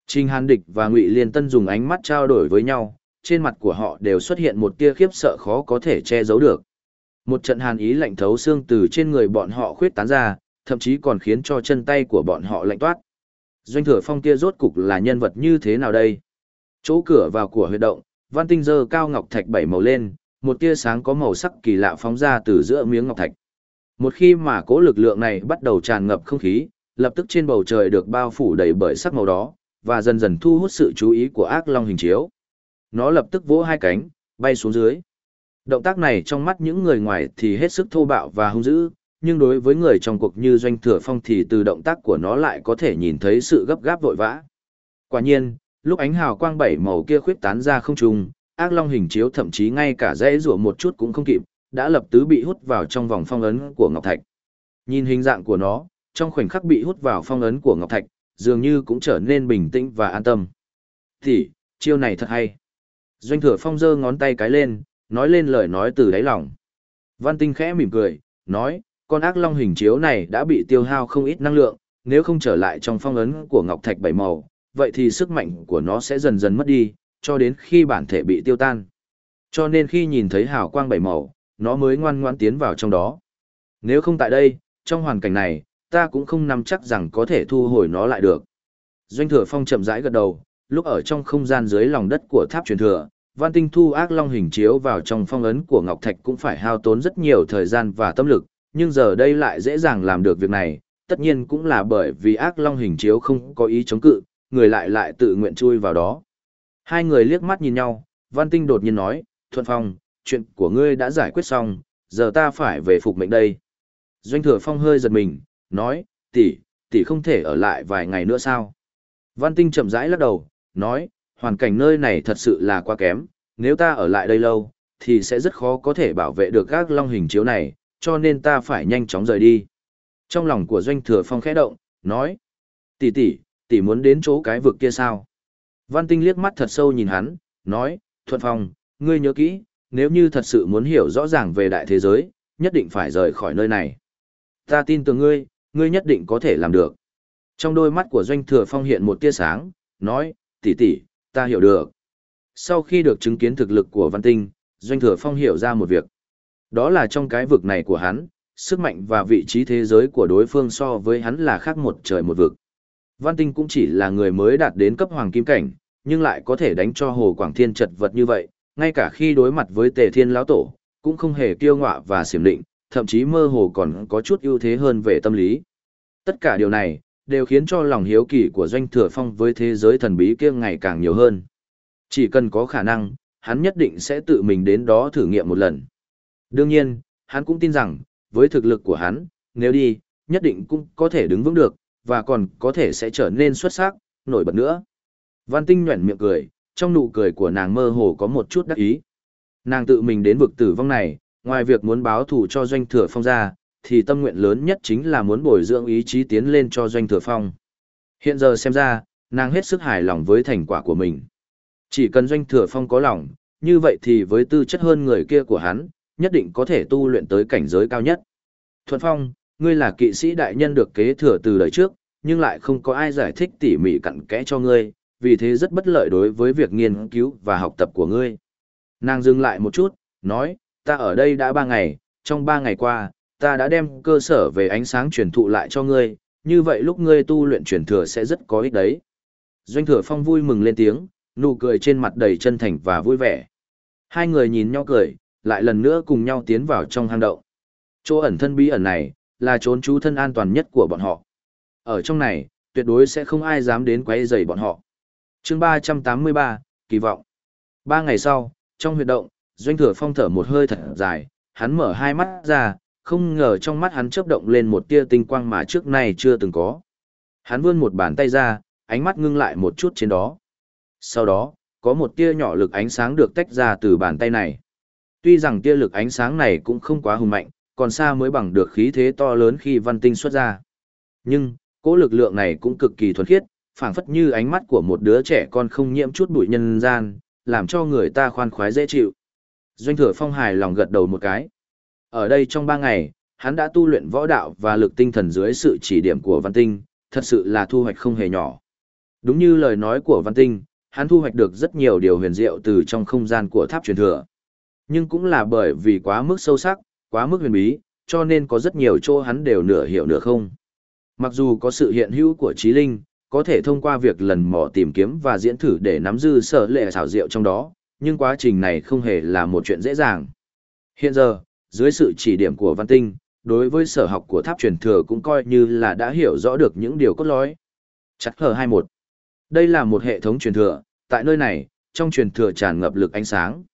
Trình Hàn Địch và Ngụy Liên Tân dùng ánh mắt trao đổi với nhau, trên mặt của họ đều xuất hiện một tia khiếp sợ khó có thể che giấu được. Một trận hàn ý lạnh thấu xương từ trên người bọn họ khuyết tán ra, thậm chí còn khiến cho chân tay của bọn họ lạnh toát. Doanh thừa phong kia rốt cục là nhân vật như thế nào đây? Chỗ cửa vào của huyệt động, văn tinh dơ cao ngọc thạch bảy màu lên, một tia sáng có màu sắc kỳ lạ phóng ra từ giữa miếng ngọc thạch. Một khi mà cố lực lượng này bắt đầu tràn ngập không khí, lập tức trên bầu trời được bao phủ đầy bởi sắc màu đó, và dần dần thu hút sự chú ý của ác long hình chiếu. Nó lập tức vỗ hai cánh, bay xuống dưới. Động tác này trong mắt những người ngoài thì hết sức thô bạo và hung dữ, nhưng đối với người trong cuộc như doanh thừa phong thì từ động tác của nó lại có thể nhìn thấy sự gấp gáp vội vã. Quả nhiên, lúc ánh hào quang bảy màu kia khuyết tán ra không trung, ác long hình chiếu thậm chí ngay cả dãy rủa một chút cũng không kịp, đã lập tứ bị hút vào trong vòng phong ấn của ngọc thạch. Nhìn hình dạng của nó, trong khoảnh khắc bị hút vào phong ấn của ngọc thạch, dường như cũng trở nên bình tĩnh và an tâm. Thì, chiêu này thật hay. Doanh thừa phong giơ ngón tay cái lên, nói lên lời nói từ đáy lòng. Văn tinh khẽ mỉm cười, nói, con ác long hình chiếu này đã bị tiêu hao không ít năng lượng, nếu không trở lại trong phong ấn của ngọc thạch bảy màu, vậy thì sức mạnh của nó sẽ dần dần mất đi, cho đến khi bản thể bị tiêu tan. Cho nên khi nhìn thấy hào quang bảy màu, nó mới ngoan ngoãn tiến vào trong đó. Nếu không tại đây, trong hoàn cảnh này, ta cũng không nắm chắc rằng có thể thu hồi nó lại được. Doanh thừa phong chậm rãi gật đầu, lúc ở trong không gian dưới lòng đất của tháp truyền thừa, Văn Tinh thu ác long hình chiếu vào trong phong ấn của Ngọc Thạch cũng phải hao tốn rất nhiều thời gian và tâm lực, nhưng giờ đây lại dễ dàng làm được việc này, tất nhiên cũng là bởi vì ác long hình chiếu không có ý chống cự, người lại lại tự nguyện chui vào đó. Hai người liếc mắt nhìn nhau, Văn Tinh đột nhiên nói, Thuận Phong, chuyện của ngươi đã giải quyết xong, giờ ta phải về phục mệnh đây. Doanh thừa Phong hơi giật mình, nói, tỷ, tỷ không thể ở lại vài ngày nữa sao? Văn Tinh chậm rãi lắc đầu, nói, hoàn cảnh nơi này thật sự là quá kém, nếu ta ở lại đây lâu, thì sẽ rất khó có thể bảo vệ được các long hình chiếu này, cho nên ta phải nhanh chóng rời đi. Trong lòng của doanh thừa phong khẽ động, nói, tỷ tỷ, tỷ muốn đến chỗ cái vực kia sao? Văn Tinh liếc mắt thật sâu nhìn hắn, nói, Thuận Phong, ngươi nhớ kỹ, nếu như thật sự muốn hiểu rõ ràng về đại thế giới, nhất định phải rời khỏi nơi này. Ta tin tưởng ngươi, ngươi nhất định có thể làm được. Trong đôi mắt của Doanh Thừa Phong hiện một tia sáng, nói, tỷ tỷ, ta hiểu được. Sau khi được chứng kiến thực lực của Văn Tinh, Doanh Thừa Phong hiểu ra một việc. Đó là trong cái vực này của hắn, sức mạnh và vị trí thế giới của đối phương so với hắn là khác một trời một vực. Văn Tinh cũng chỉ là người mới đạt đến cấp hoàng kim cảnh, nhưng lại có thể đánh cho Hồ Quảng Thiên chật vật như vậy, ngay cả khi đối mặt với Tề Thiên lão tổ, cũng không hề kiêu ngọa và xiểm định, thậm chí mơ hồ còn có chút ưu thế hơn về tâm lý. Tất cả điều này, đều khiến cho lòng hiếu kỳ của doanh thừa phong với thế giới thần bí kia ngày càng nhiều hơn. Chỉ cần có khả năng, hắn nhất định sẽ tự mình đến đó thử nghiệm một lần. Đương nhiên, hắn cũng tin rằng, với thực lực của hắn, nếu đi, nhất định cũng có thể đứng vững được, và còn có thể sẽ trở nên xuất sắc, nổi bật nữa. Văn Tinh nhuẩn miệng cười, trong nụ cười của nàng mơ hồ có một chút đắc ý. Nàng tự mình đến vực tử vong này, ngoài việc muốn báo thù cho doanh thừa phong ra, thì tâm nguyện lớn nhất chính là muốn bồi dưỡng ý chí tiến lên cho doanh thừa phong. Hiện giờ xem ra, nàng hết sức hài lòng với thành quả của mình. Chỉ cần doanh thừa phong có lòng, như vậy thì với tư chất hơn người kia của hắn, nhất định có thể tu luyện tới cảnh giới cao nhất. Thuận Phong, ngươi là kỵ sĩ đại nhân được kế thừa từ đời trước, nhưng lại không có ai giải thích tỉ mỉ cặn kẽ cho ngươi, vì thế rất bất lợi đối với việc nghiên cứu và học tập của ngươi. Nàng dừng lại một chút, nói, ta ở đây đã ba ngày, trong ba ngày qua, ta đã đem cơ sở về ánh sáng truyền thụ lại cho ngươi, như vậy lúc ngươi tu luyện truyền thừa sẽ rất có ích đấy. Doanh thừa phong vui mừng lên tiếng, nụ cười trên mặt đầy chân thành và vui vẻ. Hai người nhìn nhau cười, lại lần nữa cùng nhau tiến vào trong hang động. Chỗ ẩn thân bí ẩn này, là trốn trú thân an toàn nhất của bọn họ. Ở trong này, tuyệt đối sẽ không ai dám đến quấy rầy bọn họ. chương 383, kỳ vọng. Ba ngày sau, trong huyệt động, doanh thừa phong thở một hơi thật dài, hắn mở hai mắt ra, không ngờ trong mắt hắn chớp động lên một tia tinh quang mà trước nay chưa từng có. Hắn vươn một bàn tay ra, ánh mắt ngưng lại một chút trên đó. Sau đó, có một tia nhỏ lực ánh sáng được tách ra từ bàn tay này. Tuy rằng tia lực ánh sáng này cũng không quá hùng mạnh, còn xa mới bằng được khí thế to lớn khi văn tinh xuất ra. Nhưng, cỗ lực lượng này cũng cực kỳ thuần khiết, phảng phất như ánh mắt của một đứa trẻ con không nhiễm chút bụi nhân gian, làm cho người ta khoan khoái dễ chịu. Doanh thừa phong hài lòng gật đầu một cái. Ở đây trong ba ngày, hắn đã tu luyện võ đạo và lực tinh thần dưới sự chỉ điểm của văn tinh, thật sự là thu hoạch không hề nhỏ. Đúng như lời nói của văn tinh, hắn thu hoạch được rất nhiều điều huyền diệu từ trong không gian của tháp truyền thừa. Nhưng cũng là bởi vì quá mức sâu sắc, quá mức huyền bí, cho nên có rất nhiều chỗ hắn đều nửa hiểu nửa không. Mặc dù có sự hiện hữu của trí linh, có thể thông qua việc lần mò tìm kiếm và diễn thử để nắm dư sở lệ xảo diệu trong đó, nhưng quá trình này không hề là một chuyện dễ dàng. Hiện giờ, dưới sự chỉ điểm của Văn Tinh, đối với sở học của tháp truyền thừa cũng coi như là đã hiểu rõ được những điều cốt lõi. Chắc hờ 21. Đây là một hệ thống truyền thừa, tại nơi này, trong truyền thừa tràn ngập lực ánh sáng.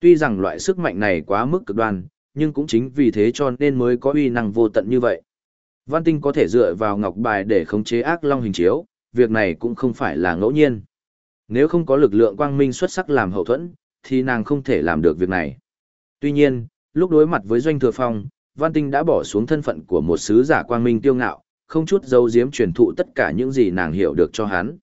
Tuy rằng loại sức mạnh này quá mức cực đoan, nhưng cũng chính vì thế cho nên mới có uy năng vô tận như vậy. Văn Tinh có thể dựa vào ngọc bài để khống chế ác long hình chiếu, việc này cũng không phải là ngẫu nhiên. Nếu không có lực lượng quang minh xuất sắc làm hậu thuẫn, thì nàng không thể làm được việc này. Tuy nhiên, lúc đối mặt với Doanh Thừa Phong, Văn Tinh đã bỏ xuống thân phận của một sứ giả quang minh tiêu ngạo, không chút giấu diếm truyền thụ tất cả những gì nàng hiểu được cho hắn.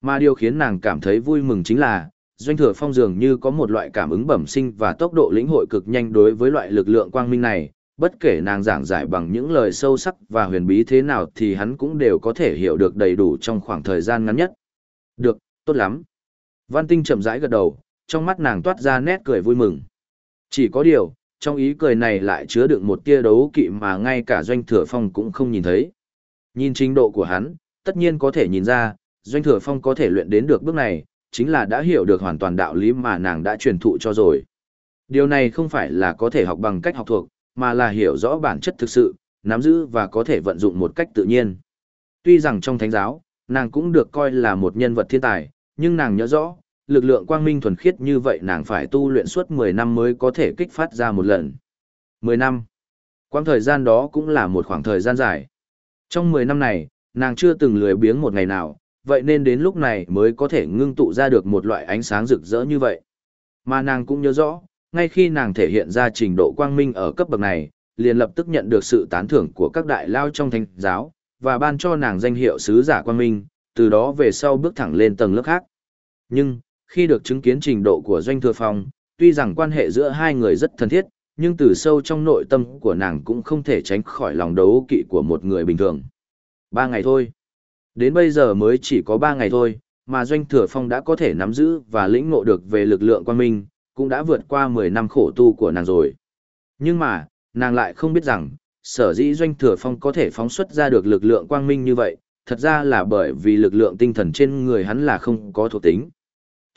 Mà điều khiến nàng cảm thấy vui mừng chính là, Doanh Thừa Phong dường như có một loại cảm ứng bẩm sinh và tốc độ lĩnh hội cực nhanh đối với loại lực lượng quang minh này, bất kể nàng giảng giải bằng những lời sâu sắc và huyền bí thế nào thì hắn cũng đều có thể hiểu được đầy đủ trong khoảng thời gian ngắn nhất. Được, tốt lắm. Văn Tinh chậm rãi gật đầu, trong mắt nàng toát ra nét cười vui mừng. Chỉ có điều, trong ý cười này lại chứa đựng một tia đấu kỵ mà ngay cả Doanh Thừa Phong cũng không nhìn thấy. Nhìn trình độ của hắn, tất nhiên có thể nhìn ra, Doanh Thừa Phong có thể luyện đến được bước này, chính là đã hiểu được hoàn toàn đạo lý mà nàng đã truyền thụ cho rồi. Điều này không phải là có thể học bằng cách học thuộc, mà là hiểu rõ bản chất thực sự, nắm giữ và có thể vận dụng một cách tự nhiên. Tuy rằng trong thánh giáo, nàng cũng được coi là một nhân vật thiên tài, nhưng nàng nhớ rõ, lực lượng quang minh thuần khiết như vậy nàng phải tu luyện suốt 10 năm mới có thể kích phát ra một lần. 10 năm. Quang thời gian đó cũng là một khoảng thời gian dài. Trong 10 năm này, nàng chưa từng lười biếng một ngày nào, vậy nên đến lúc này mới có thể ngưng tụ ra được một loại ánh sáng rực rỡ như vậy. Mà nàng cũng nhớ rõ, ngay khi nàng thể hiện ra trình độ quang minh ở cấp bậc này, liền lập tức nhận được sự tán thưởng của các đại lao trong thánh giáo, và ban cho nàng danh hiệu sứ giả quang minh, từ đó về sau bước thẳng lên tầng lớp khác. Nhưng, khi được chứng kiến trình độ của Doanh Thừa Phong, tuy rằng quan hệ giữa hai người rất thân thiết, nhưng từ sâu trong nội tâm của nàng cũng không thể tránh khỏi lòng đấu kỵ của một người bình thường. Ba ngày thôi. Đến bây giờ mới chỉ có ba ngày thôi, mà Doanh Thừa Phong đã có thể nắm giữ và lĩnh ngộ được về lực lượng quang minh, cũng đã vượt qua 10 năm khổ tu của nàng rồi. Nhưng mà, nàng lại không biết rằng, sở dĩ Doanh Thừa Phong có thể phóng xuất ra được lực lượng quang minh như vậy, thật ra là bởi vì lực lượng tinh thần trên người hắn là không có thuộc tính.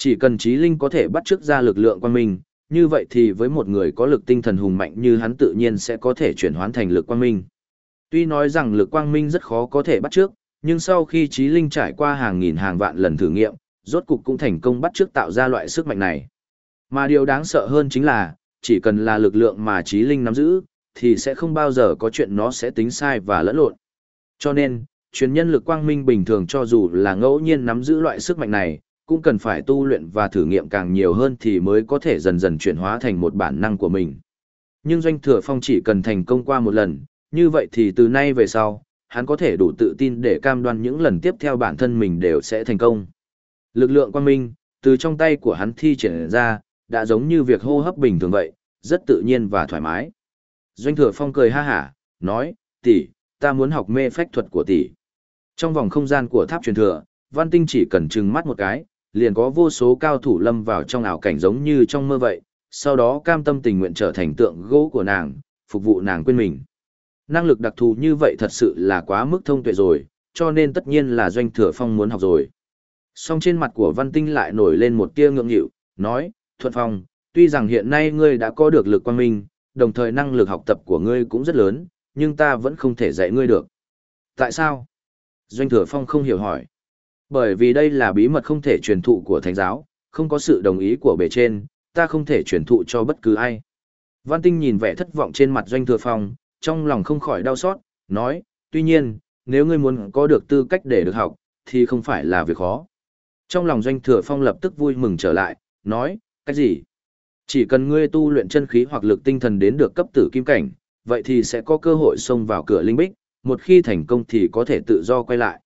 Chỉ cần trí linh có thể bắt chước ra lực lượng quang minh, như vậy thì với một người có lực tinh thần hùng mạnh như hắn tự nhiên sẽ có thể chuyển hóa thành lực quang minh. Tuy nói rằng lực quang minh rất khó có thể bắt chước, nhưng sau khi trí linh trải qua hàng nghìn hàng vạn lần thử nghiệm, rốt cục cũng thành công bắt chước tạo ra loại sức mạnh này. Mà điều đáng sợ hơn chính là, chỉ cần là lực lượng mà trí linh nắm giữ, thì sẽ không bao giờ có chuyện nó sẽ tính sai và lẫn lộn. Cho nên, truyền nhân lực quang minh bình thường cho dù là ngẫu nhiên nắm giữ loại sức mạnh này, cũng cần phải tu luyện và thử nghiệm càng nhiều hơn thì mới có thể dần dần chuyển hóa thành một bản năng của mình. Nhưng Doanh Thừa Phong chỉ cần thành công qua một lần, như vậy thì từ nay về sau, hắn có thể đủ tự tin để cam đoan những lần tiếp theo bản thân mình đều sẽ thành công. Lực lượng quang minh, từ trong tay của hắn thi triển ra, đã giống như việc hô hấp bình thường vậy, rất tự nhiên và thoải mái. Doanh Thừa Phong cười ha hả, nói, tỷ, ta muốn học mê phách thuật của tỷ. Trong vòng không gian của tháp truyền thừa, Văn Tinh chỉ cần trừng mắt một cái, liền có vô số cao thủ lâm vào trong ảo cảnh giống như trong mơ vậy, sau đó cam tâm tình nguyện trở thành tượng gỗ của nàng, phục vụ nàng quên mình. Năng lực đặc thù như vậy thật sự là quá mức thông tuệ rồi, cho nên tất nhiên là doanh thừa phong muốn học rồi. Song trên mặt của Văn Tinh lại nổi lên một tia ngượng nghịu, nói, Thuận Phong, tuy rằng hiện nay ngươi đã có được lực quan minh, đồng thời năng lực học tập của ngươi cũng rất lớn, nhưng ta vẫn không thể dạy ngươi được. Tại sao? Doanh Thừa Phong không hiểu hỏi. Bởi vì đây là bí mật không thể truyền thụ của thánh giáo, không có sự đồng ý của bề trên, ta không thể truyền thụ cho bất cứ ai. Văn Tinh nhìn vẻ thất vọng trên mặt Doanh Thừa Phong, trong lòng không khỏi đau xót, nói, tuy nhiên, nếu ngươi muốn có được tư cách để được học, thì không phải là việc khó. Trong lòng Doanh Thừa Phong lập tức vui mừng trở lại, nói, cái gì? Chỉ cần ngươi tu luyện chân khí hoặc lực tinh thần đến được cấp tử kim cảnh, vậy thì sẽ có cơ hội xông vào cửa linh bích, một khi thành công thì có thể tự do quay lại.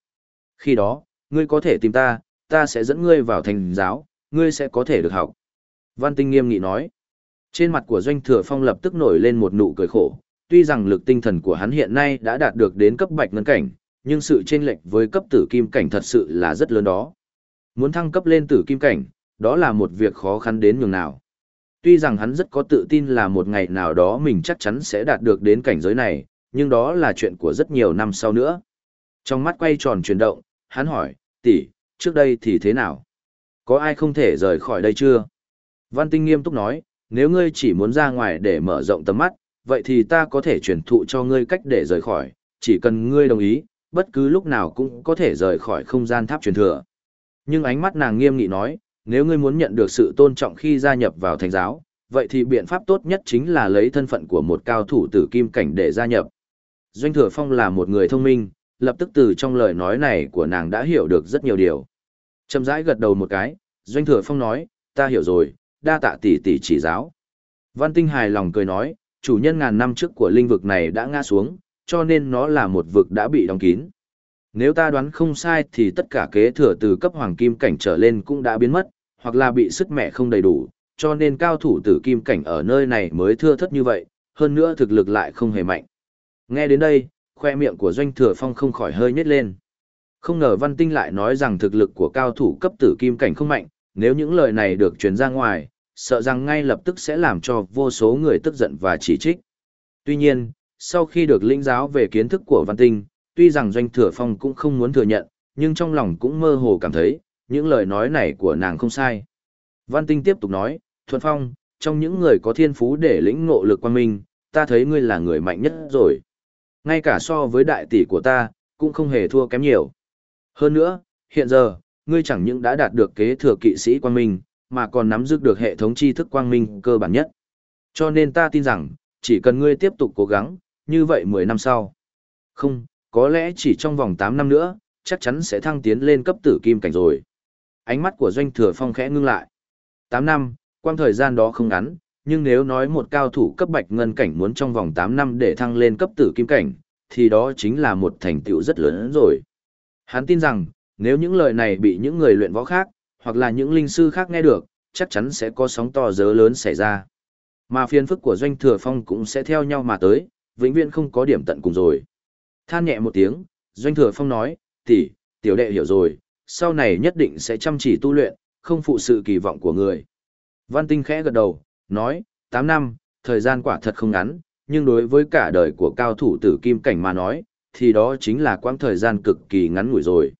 Khi đó, ngươi có thể tìm ta, ta sẽ dẫn ngươi vào thành giáo, ngươi sẽ có thể được học. Văn Tinh nghiêm nghị nói. Trên mặt của Doanh Thừa Phong lập tức nổi lên một nụ cười khổ, tuy rằng lực tinh thần của hắn hiện nay đã đạt được đến cấp bạch ngân cảnh, nhưng sự chênh lệch với cấp tử kim cảnh thật sự là rất lớn đó. Muốn thăng cấp lên tử kim cảnh, đó là một việc khó khăn đến nhường nào. Tuy rằng hắn rất có tự tin là một ngày nào đó mình chắc chắn sẽ đạt được đến cảnh giới này, nhưng đó là chuyện của rất nhiều năm sau nữa. Trong mắt quay tròn chuyển động, hắn hỏi, tỷ, trước đây thì thế nào? Có ai không thể rời khỏi đây chưa? Văn Tinh nghiêm túc nói, nếu ngươi chỉ muốn ra ngoài để mở rộng tầm mắt, vậy thì ta có thể truyền thụ cho ngươi cách để rời khỏi, chỉ cần ngươi đồng ý, bất cứ lúc nào cũng có thể rời khỏi không gian tháp truyền thừa. Nhưng ánh mắt nàng nghiêm nghị nói, nếu ngươi muốn nhận được sự tôn trọng khi gia nhập vào thánh giáo, vậy thì biện pháp tốt nhất chính là lấy thân phận của một cao thủ tử kim cảnh để gia nhập. Doanh Thừa Phong là một người thông minh, lập tức từ trong lời nói này của nàng đã hiểu được rất nhiều điều. Chậm rãi gật đầu một cái, Doanh Thừa Phong nói, ta hiểu rồi, đa tạ tỷ tỷ chỉ giáo. Văn Tinh hài lòng cười nói, chủ nhân ngàn năm trước của linh vực này đã ngã xuống, cho nên nó là một vực đã bị đóng kín. Nếu ta đoán không sai thì tất cả kế thừa từ cấp hoàng kim cảnh trở lên cũng đã biến mất, hoặc là bị sức mẹ không đầy đủ, cho nên cao thủ tử kim cảnh ở nơi này mới thưa thất như vậy, hơn nữa thực lực lại không hề mạnh. Nghe đến đây, khoe miệng của doanh thừa phong không khỏi hơi nhếch lên. Không ngờ văn tinh lại nói rằng thực lực của cao thủ cấp tử kim cảnh không mạnh, nếu những lời này được truyền ra ngoài, sợ rằng ngay lập tức sẽ làm cho vô số người tức giận và chỉ trích. Tuy nhiên, sau khi được lĩnh giáo về kiến thức của văn tinh, tuy rằng doanh thừa phong cũng không muốn thừa nhận, nhưng trong lòng cũng mơ hồ cảm thấy, những lời nói này của nàng không sai. Văn tinh tiếp tục nói, Thuận Phong, trong những người có thiên phú để lĩnh ngộ lực quan minh, ta thấy ngươi là người mạnh nhất rồi. Ngay cả so với đại tỷ của ta, cũng không hề thua kém nhiều. Hơn nữa, hiện giờ, ngươi chẳng những đã đạt được kế thừa kỵ sĩ quang minh, mà còn nắm giữ được hệ thống tri thức quang minh cơ bản nhất. Cho nên ta tin rằng, chỉ cần ngươi tiếp tục cố gắng, như vậy 10 năm sau. Không, có lẽ chỉ trong vòng 8 năm nữa, chắc chắn sẽ thăng tiến lên cấp tử kim cảnh rồi. Ánh mắt của doanh thừa phong khẽ ngưng lại. 8 năm, quang thời gian đó không ngắn, nhưng nếu nói một cao thủ cấp bạch ngân cảnh muốn trong vòng 8 năm để thăng lên cấp tử kim cảnh, thì đó chính là một thành tựu rất lớn rồi. Hắn tin rằng, nếu những lời này bị những người luyện võ khác, hoặc là những linh sư khác nghe được, chắc chắn sẽ có sóng to dớ lớn xảy ra. Mà phiền phức của doanh thừa phong cũng sẽ theo nhau mà tới, vĩnh viễn không có điểm tận cùng rồi. Than nhẹ một tiếng, doanh thừa phong nói, tỷ, tiểu đệ hiểu rồi, sau này nhất định sẽ chăm chỉ tu luyện, không phụ sự kỳ vọng của người. Văn tinh khẽ gật đầu, nói, 8 năm, thời gian quả thật không ngắn, nhưng đối với cả đời của cao thủ tử kim cảnh mà nói, thì đó chính là quãng thời gian cực kỳ ngắn ngủi rồi.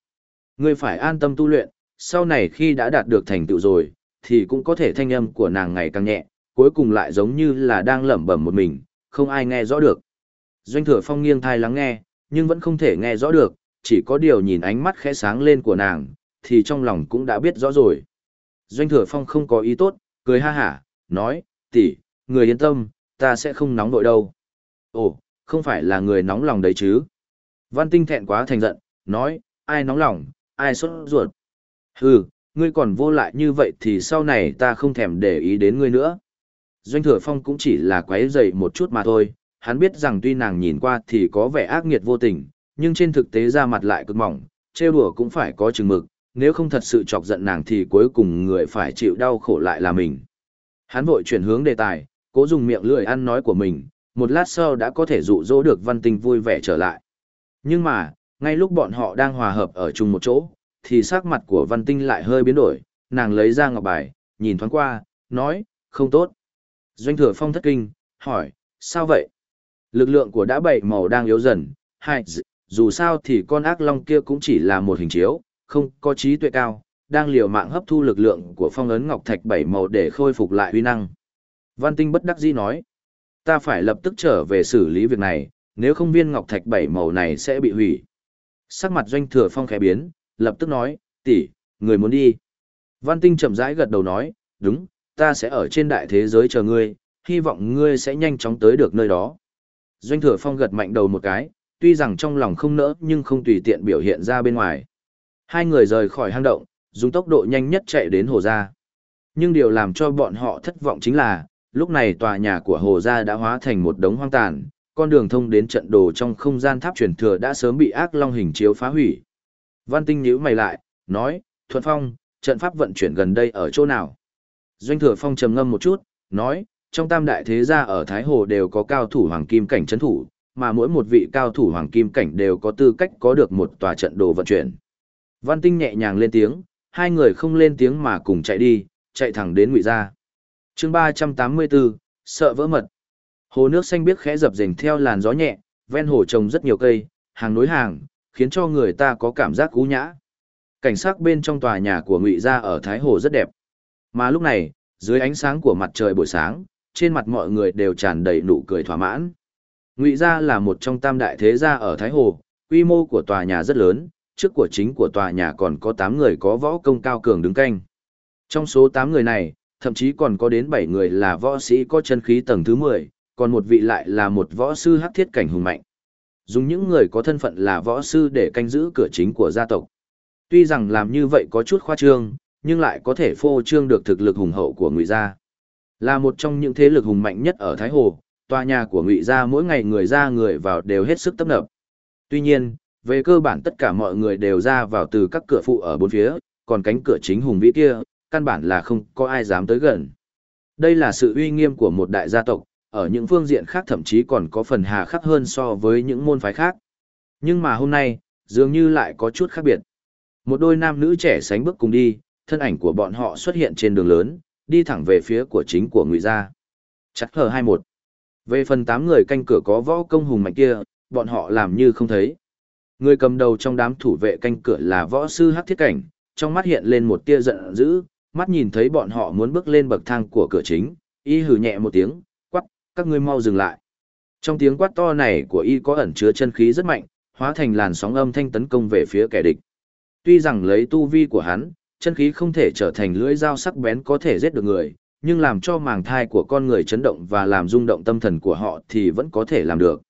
Ngươi phải an tâm tu luyện, sau này khi đã đạt được thành tựu rồi, thì cũng có thể thanh âm của nàng ngày càng nhẹ, cuối cùng lại giống như là đang lẩm bẩm một mình, không ai nghe rõ được. Doanh thừa phong nghiêng thai lắng nghe, nhưng vẫn không thể nghe rõ được, chỉ có điều nhìn ánh mắt khẽ sáng lên của nàng, thì trong lòng cũng đã biết rõ rồi. Doanh thừa phong không có ý tốt, cười ha hả, nói, tỷ, người yên tâm, ta sẽ không nóng nội đâu. Ồ, không phải là người nóng lòng đấy chứ. Văn tinh thẹn quá thành giận, nói, ai nóng lòng, ai sốt ruột. Hừ, ngươi còn vô lại như vậy thì sau này ta không thèm để ý đến ngươi nữa. Doanh thừa phong cũng chỉ là quấy dậy một chút mà thôi, hắn biết rằng tuy nàng nhìn qua thì có vẻ ác nghiệt vô tình, nhưng trên thực tế ra mặt lại cực mỏng, trêu đùa cũng phải có chừng mực, nếu không thật sự chọc giận nàng thì cuối cùng người phải chịu đau khổ lại là mình. Hắn vội chuyển hướng đề tài, cố dùng miệng lưỡi ăn nói của mình, một lát sau đã có thể dụ dỗ được văn tinh vui vẻ trở lại. Nhưng mà, ngay lúc bọn họ đang hòa hợp ở chung một chỗ, thì sắc mặt của văn tinh lại hơi biến đổi, nàng lấy ra ngọc bài, nhìn thoáng qua, nói, không tốt. Doanh thừa phong thất kinh, hỏi, sao vậy? Lực lượng của đã bảy màu đang yếu dần, hai, dù sao thì con ác long kia cũng chỉ là một hình chiếu, không có trí tuệ cao, đang liều mạng hấp thu lực lượng của phong ấn ngọc thạch bảy màu để khôi phục lại uy năng. Văn Tinh bất đắc dĩ nói, ta phải lập tức trở về xử lý việc này, nếu không viên ngọc thạch bảy màu này sẽ bị hủy. Sắc mặt doanh thừa phong khẽ biến, lập tức nói, tỷ, người muốn đi. Văn Tinh chậm rãi gật đầu nói, đúng, ta sẽ ở trên đại thế giới chờ ngươi, hy vọng ngươi sẽ nhanh chóng tới được nơi đó. Doanh thừa phong gật mạnh đầu một cái, tuy rằng trong lòng không nỡ nhưng không tùy tiện biểu hiện ra bên ngoài. Hai người rời khỏi hang động, dùng tốc độ nhanh nhất chạy đến hồ gia. Nhưng điều làm cho bọn họ thất vọng chính là, lúc này tòa nhà của hồ gia đã hóa thành một đống hoang tàn, con đường thông đến trận đồ trong không gian tháp truyền thừa đã sớm bị ác long hình chiếu phá hủy. Văn Tinh nhíu mày lại, nói, Thuận Phong, trận pháp vận chuyển gần đây ở chỗ nào? Doanh thừa Phong trầm ngâm một chút, nói, trong tam đại thế gia ở Thái Hồ đều có cao thủ hoàng kim cảnh trấn thủ, mà mỗi một vị cao thủ hoàng kim cảnh đều có tư cách có được một tòa trận đồ vận chuyển. Văn Tinh nhẹ nhàng lên tiếng, hai người không lên tiếng mà cùng chạy đi, chạy thẳng đến ngụy gia. chương 384, sợ vỡ mật. Hồ nước xanh biếc khẽ dập dềnh theo làn gió nhẹ, ven hồ trồng rất nhiều cây, hàng nối hàng, khiến cho người ta có cảm giác cú nhã. Cảnh sắc bên trong tòa nhà của Ngụy gia ở Thái Hồ rất đẹp. Mà lúc này, dưới ánh sáng của mặt trời buổi sáng, trên mặt mọi người đều tràn đầy nụ cười thỏa mãn. Ngụy gia là một trong tam đại thế gia ở Thái Hồ, quy mô của tòa nhà rất lớn, trước của chính của tòa nhà còn có 8 người có võ công cao cường đứng canh. Trong số 8 người này, thậm chí còn có đến 7 người là võ sĩ có chân khí tầng thứ 10, còn một vị lại là một võ sư hắc thiết cảnh hùng mạnh. Dùng những người có thân phận là võ sư để canh giữ cửa chính của gia tộc. Tuy rằng làm như vậy có chút khoa trương, nhưng lại có thể phô trương được thực lực hùng hậu của Ngụy gia. Là một trong những thế lực hùng mạnh nhất ở Thái Hồ, tòa nhà của Ngụy gia mỗi ngày người ra người vào đều hết sức tấp nập. Tuy nhiên, về cơ bản tất cả mọi người đều ra vào từ các cửa phụ ở bốn phía, còn cánh cửa chính hùng vĩ kia, căn bản là không có ai dám tới gần. Đây là sự uy nghiêm của một đại gia tộc, ở những phương diện khác thậm chí còn có phần hà khắc hơn so với những môn phái khác. Nhưng mà hôm nay, dường như lại có chút khác biệt. Một đôi nam nữ trẻ sánh bước cùng đi, thân ảnh của bọn họ xuất hiện trên đường lớn, đi thẳng về phía của chính của ngụy gia. Chắc hờ 21. Về phần tám người canh cửa có võ công hùng mạnh kia, bọn họ làm như không thấy. Người cầm đầu trong đám thủ vệ canh cửa là võ sư Hắc Thiết Cảnh, trong mắt hiện lên một tia giận dữ, mắt nhìn thấy bọn họ muốn bước lên bậc thang của cửa chính, y hừ nhẹ một tiếng, quát: các ngươi mau dừng lại. Trong tiếng quát to này của y có ẩn chứa chân khí rất mạnh, hóa thành làn sóng âm thanh tấn công về phía kẻ địch. Tuy rằng lấy tu vi của hắn, chân khí không thể trở thành lưỡi dao sắc bén có thể giết được người, nhưng làm cho màng thai của con người chấn động và làm rung động tâm thần của họ thì vẫn có thể làm được.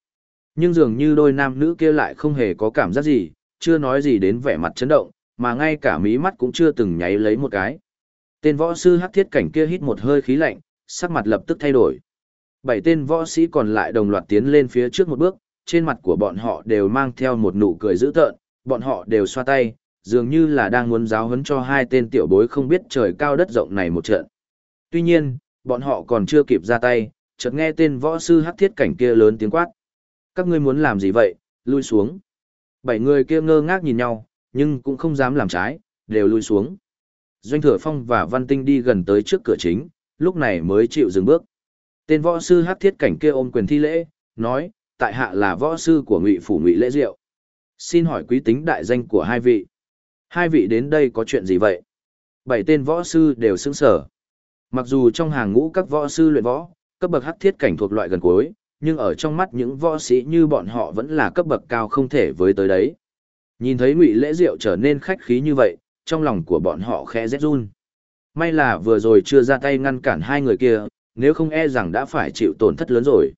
Nhưng dường như đôi nam nữ kia lại không hề có cảm giác gì, chưa nói gì đến vẻ mặt chấn động, mà ngay cả mí mắt cũng chưa từng nháy lấy một cái. Tên võ sư hắc thiết cảnh kia hít một hơi khí lạnh, sắc mặt lập tức thay đổi. Bảy tên võ sĩ còn lại đồng loạt tiến lên phía trước một bước, trên mặt của bọn họ đều mang theo một nụ cười dữ tợn, bọn họ đều xoa tay, dường như là đang muốn giáo huấn cho hai tên tiểu bối không biết trời cao đất rộng này một trận. Tuy nhiên, bọn họ còn chưa kịp ra tay, chợt nghe tên võ sư hắc thiết cảnh kia lớn tiếng quát các ngươi muốn làm gì vậy, lui xuống. Bảy người kia ngơ ngác nhìn nhau, nhưng cũng không dám làm trái, đều lui xuống. Doanh Thừa Phong và Văn Tinh đi gần tới trước cửa chính, lúc này mới chịu dừng bước. Tên võ sư hát thiết cảnh kia ôm quyền thi lễ, nói, tại hạ là võ sư của ngụy phủ ngụy lễ diệu. Xin hỏi quý tính đại danh của hai vị. Hai vị đến đây có chuyện gì vậy? Bảy tên võ sư đều sững sở. Mặc dù trong hàng ngũ các võ sư luyện võ, cấp bậc hắc thiết cảnh thuộc loại gần cuối, nhưng ở trong mắt những võ sĩ như bọn họ vẫn là cấp bậc cao không thể với tới đấy. Nhìn thấy Ngụy Lễ Diệu trở nên khách khí như vậy, trong lòng của bọn họ khẽ rét run. May là vừa rồi chưa ra tay ngăn cản hai người kia, nếu không e rằng đã phải chịu tổn thất lớn rồi.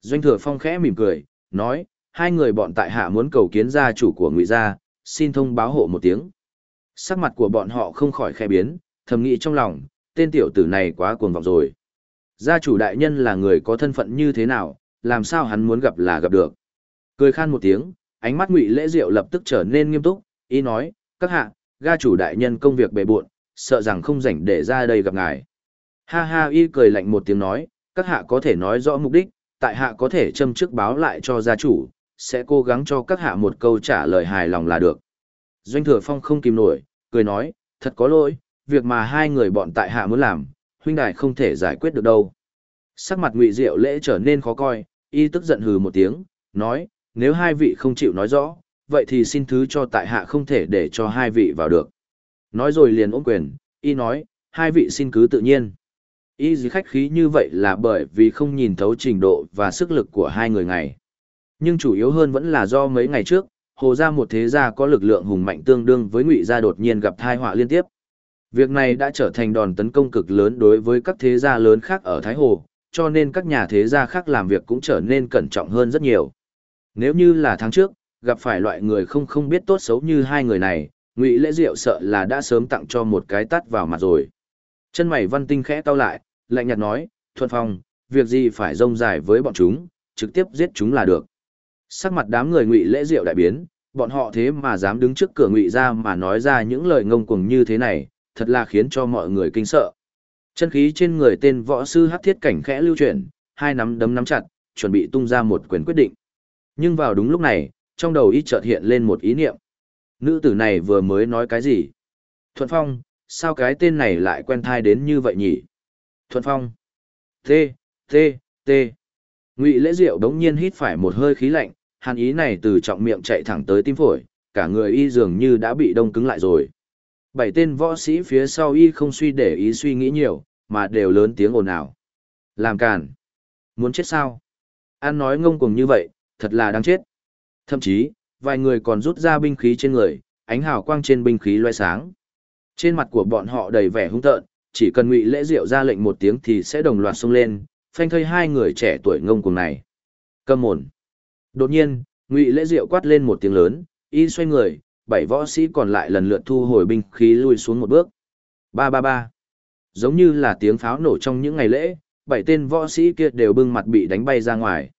Doanh Thừa Phong khẽ mỉm cười, nói, hai người bọn tại hạ muốn cầu kiến gia chủ của Ngụy gia, xin thông báo hộ một tiếng. Sắc mặt của bọn họ không khỏi khẽ biến, thầm nghĩ trong lòng, tên tiểu tử này quá cuồng vọng rồi. Gia chủ đại nhân là người có thân phận như thế nào, làm sao hắn muốn gặp là gặp được. Cười khan một tiếng, ánh mắt ngụy lễ diệu lập tức trở nên nghiêm túc, ý nói, các hạ, gia chủ đại nhân công việc bề bộn, sợ rằng không rảnh để ra đây gặp ngài. Ha ha y cười lạnh một tiếng nói, các hạ có thể nói rõ mục đích, tại hạ có thể châm trước báo lại cho gia chủ, sẽ cố gắng cho các hạ một câu trả lời hài lòng là được. Doanh thừa phong không kìm nổi, cười nói, thật có lỗi, việc mà hai người bọn tại hạ muốn làm, huynh đài không thể giải quyết được đâu. Sắc mặt ngụy diệu lễ trở nên khó coi, y tức giận hừ một tiếng, nói, nếu hai vị không chịu nói rõ, vậy thì xin thứ cho tại hạ không thể để cho hai vị vào được. Nói rồi liền ôm quyền, y nói, hai vị xin cứ tự nhiên. Y gì khách khí như vậy là bởi vì không nhìn thấu trình độ và sức lực của hai người này. Nhưng chủ yếu hơn vẫn là do mấy ngày trước, hồ gia một thế gia có lực lượng hùng mạnh tương đương với ngụy gia đột nhiên gặp thai họa liên tiếp. Việc này đã trở thành đòn tấn công cực lớn đối với các thế gia lớn khác ở Thái Hồ, cho nên các nhà thế gia khác làm việc cũng trở nên cẩn trọng hơn rất nhiều. Nếu như là tháng trước, gặp phải loại người không không biết tốt xấu như hai người này, Ngụy Lễ Diệu sợ là đã sớm tặng cho một cái tát vào mặt rồi. Chân mày Văn Tinh khẽ cau lại, lạnh nhạt nói, "Thuận Phong, việc gì phải rông dài với bọn chúng, trực tiếp giết chúng là được." Sắc mặt đám người Ngụy Lễ Diệu đại biến, bọn họ thế mà dám đứng trước cửa Ngụy gia mà nói ra những lời ngông cuồng như thế này, thật là khiến cho mọi người kinh sợ. Chân khí trên người tên võ sư Hắc Thiết Cảnh khẽ lưu chuyển, hai nắm đấm nắm chặt, chuẩn bị tung ra một quyền quyết định. Nhưng vào đúng lúc này, trong đầu y chợt hiện lên một ý niệm. Nữ tử này vừa mới nói cái gì? Thuận Phong, sao cái tên này lại quen thai đến như vậy nhỉ? Thuận Phong. T, T, T. Ngụy Lễ Diệu đống nhiên hít phải một hơi khí lạnh, hàn ý này từ trọng miệng chạy thẳng tới tim phổi, cả người y dường như đã bị đông cứng lại rồi. Bảy tên võ sĩ phía sau y không suy để ý suy nghĩ nhiều, mà đều lớn tiếng ồn ào. Làm càn. Muốn chết sao? An nói ngông cuồng như vậy, thật là đáng chết. Thậm chí, vài người còn rút ra binh khí trên người, ánh hào quang trên binh khí loe sáng. Trên mặt của bọn họ đầy vẻ hung tợn, chỉ cần Ngụy Lễ Diệu ra lệnh một tiếng thì sẽ đồng loạt xông lên, phanh thây hai người trẻ tuổi ngông cuồng này. Cầm mồm. Đột nhiên, Ngụy Lễ Diệu quát lên một tiếng lớn, y xoay người, bảy võ sĩ còn lại lần lượt thu hồi binh khí lui xuống một bước. Ba ba ba. Giống như là tiếng pháo nổ trong những ngày lễ, bảy tên võ sĩ kia đều bưng mặt bị đánh bay ra ngoài.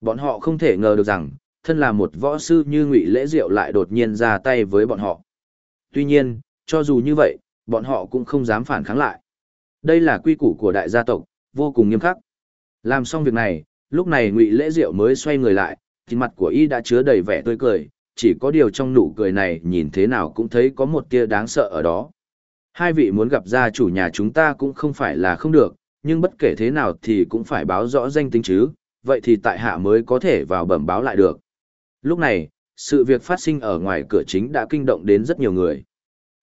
Bọn họ không thể ngờ được rằng, thân là một võ sư như Ngụy Lễ Diệu lại đột nhiên ra tay với bọn họ. Tuy nhiên, cho dù như vậy, bọn họ cũng không dám phản kháng lại. Đây là quy củ của đại gia tộc, vô cùng nghiêm khắc. Làm xong việc này, lúc này Ngụy Lễ Diệu mới xoay người lại, trên mặt của y đã chứa đầy vẻ tươi cười, chỉ có điều trong nụ cười này nhìn thế nào cũng thấy có một tia đáng sợ ở đó. Hai vị muốn gặp gia chủ nhà chúng ta cũng không phải là không được, nhưng bất kể thế nào thì cũng phải báo rõ danh tính chứ, vậy thì tại hạ mới có thể vào bẩm báo lại được. Lúc này, sự việc phát sinh ở ngoài cửa chính đã kinh động đến rất nhiều người.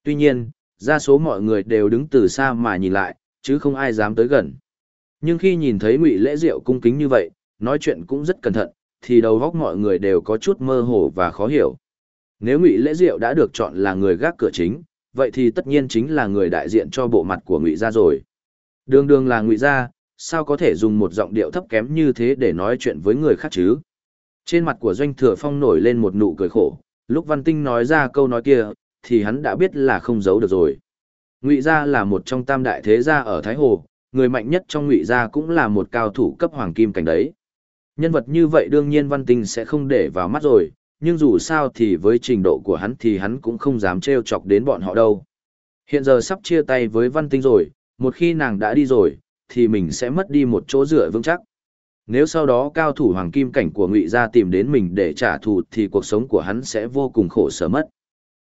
Tuy nhiên, đa số mọi người đều đứng từ xa mà nhìn lại, chứ không ai dám tới gần. Nhưng khi nhìn thấy Ngụy Lễ Diệu cung kính như vậy, nói chuyện cũng rất cẩn thận, thì đầu óc mọi người đều có chút mơ hồ và khó hiểu. Nếu Ngụy Lễ Diệu đã được chọn là người gác cửa chính, vậy thì tất nhiên chính là người đại diện cho bộ mặt của Ngụy gia rồi. Đường đường là Ngụy gia, sao có thể dùng một giọng điệu thấp kém như thế để nói chuyện với người khác chứ? Trên mặt của Doanh Thừa Phong nổi lên một nụ cười khổ, lúc Văn Tinh nói ra câu nói kia, thì hắn đã biết là không giấu được rồi. Ngụy gia là một trong tam đại thế gia ở Thái Hồ, người mạnh nhất trong Ngụy gia cũng là một cao thủ cấp hoàng kim cảnh đấy. Nhân vật như vậy đương nhiên Văn Tinh sẽ không để vào mắt rồi, nhưng dù sao thì với trình độ của hắn thì hắn cũng không dám trêu chọc đến bọn họ đâu. Hiện giờ sắp chia tay với Văn Tinh rồi, một khi nàng đã đi rồi, thì mình sẽ mất đi một chỗ dựa vững chắc. Nếu sau đó cao thủ hoàng kim cảnh của Ngụy gia tìm đến mình để trả thù thì cuộc sống của hắn sẽ vô cùng khổ sở mất.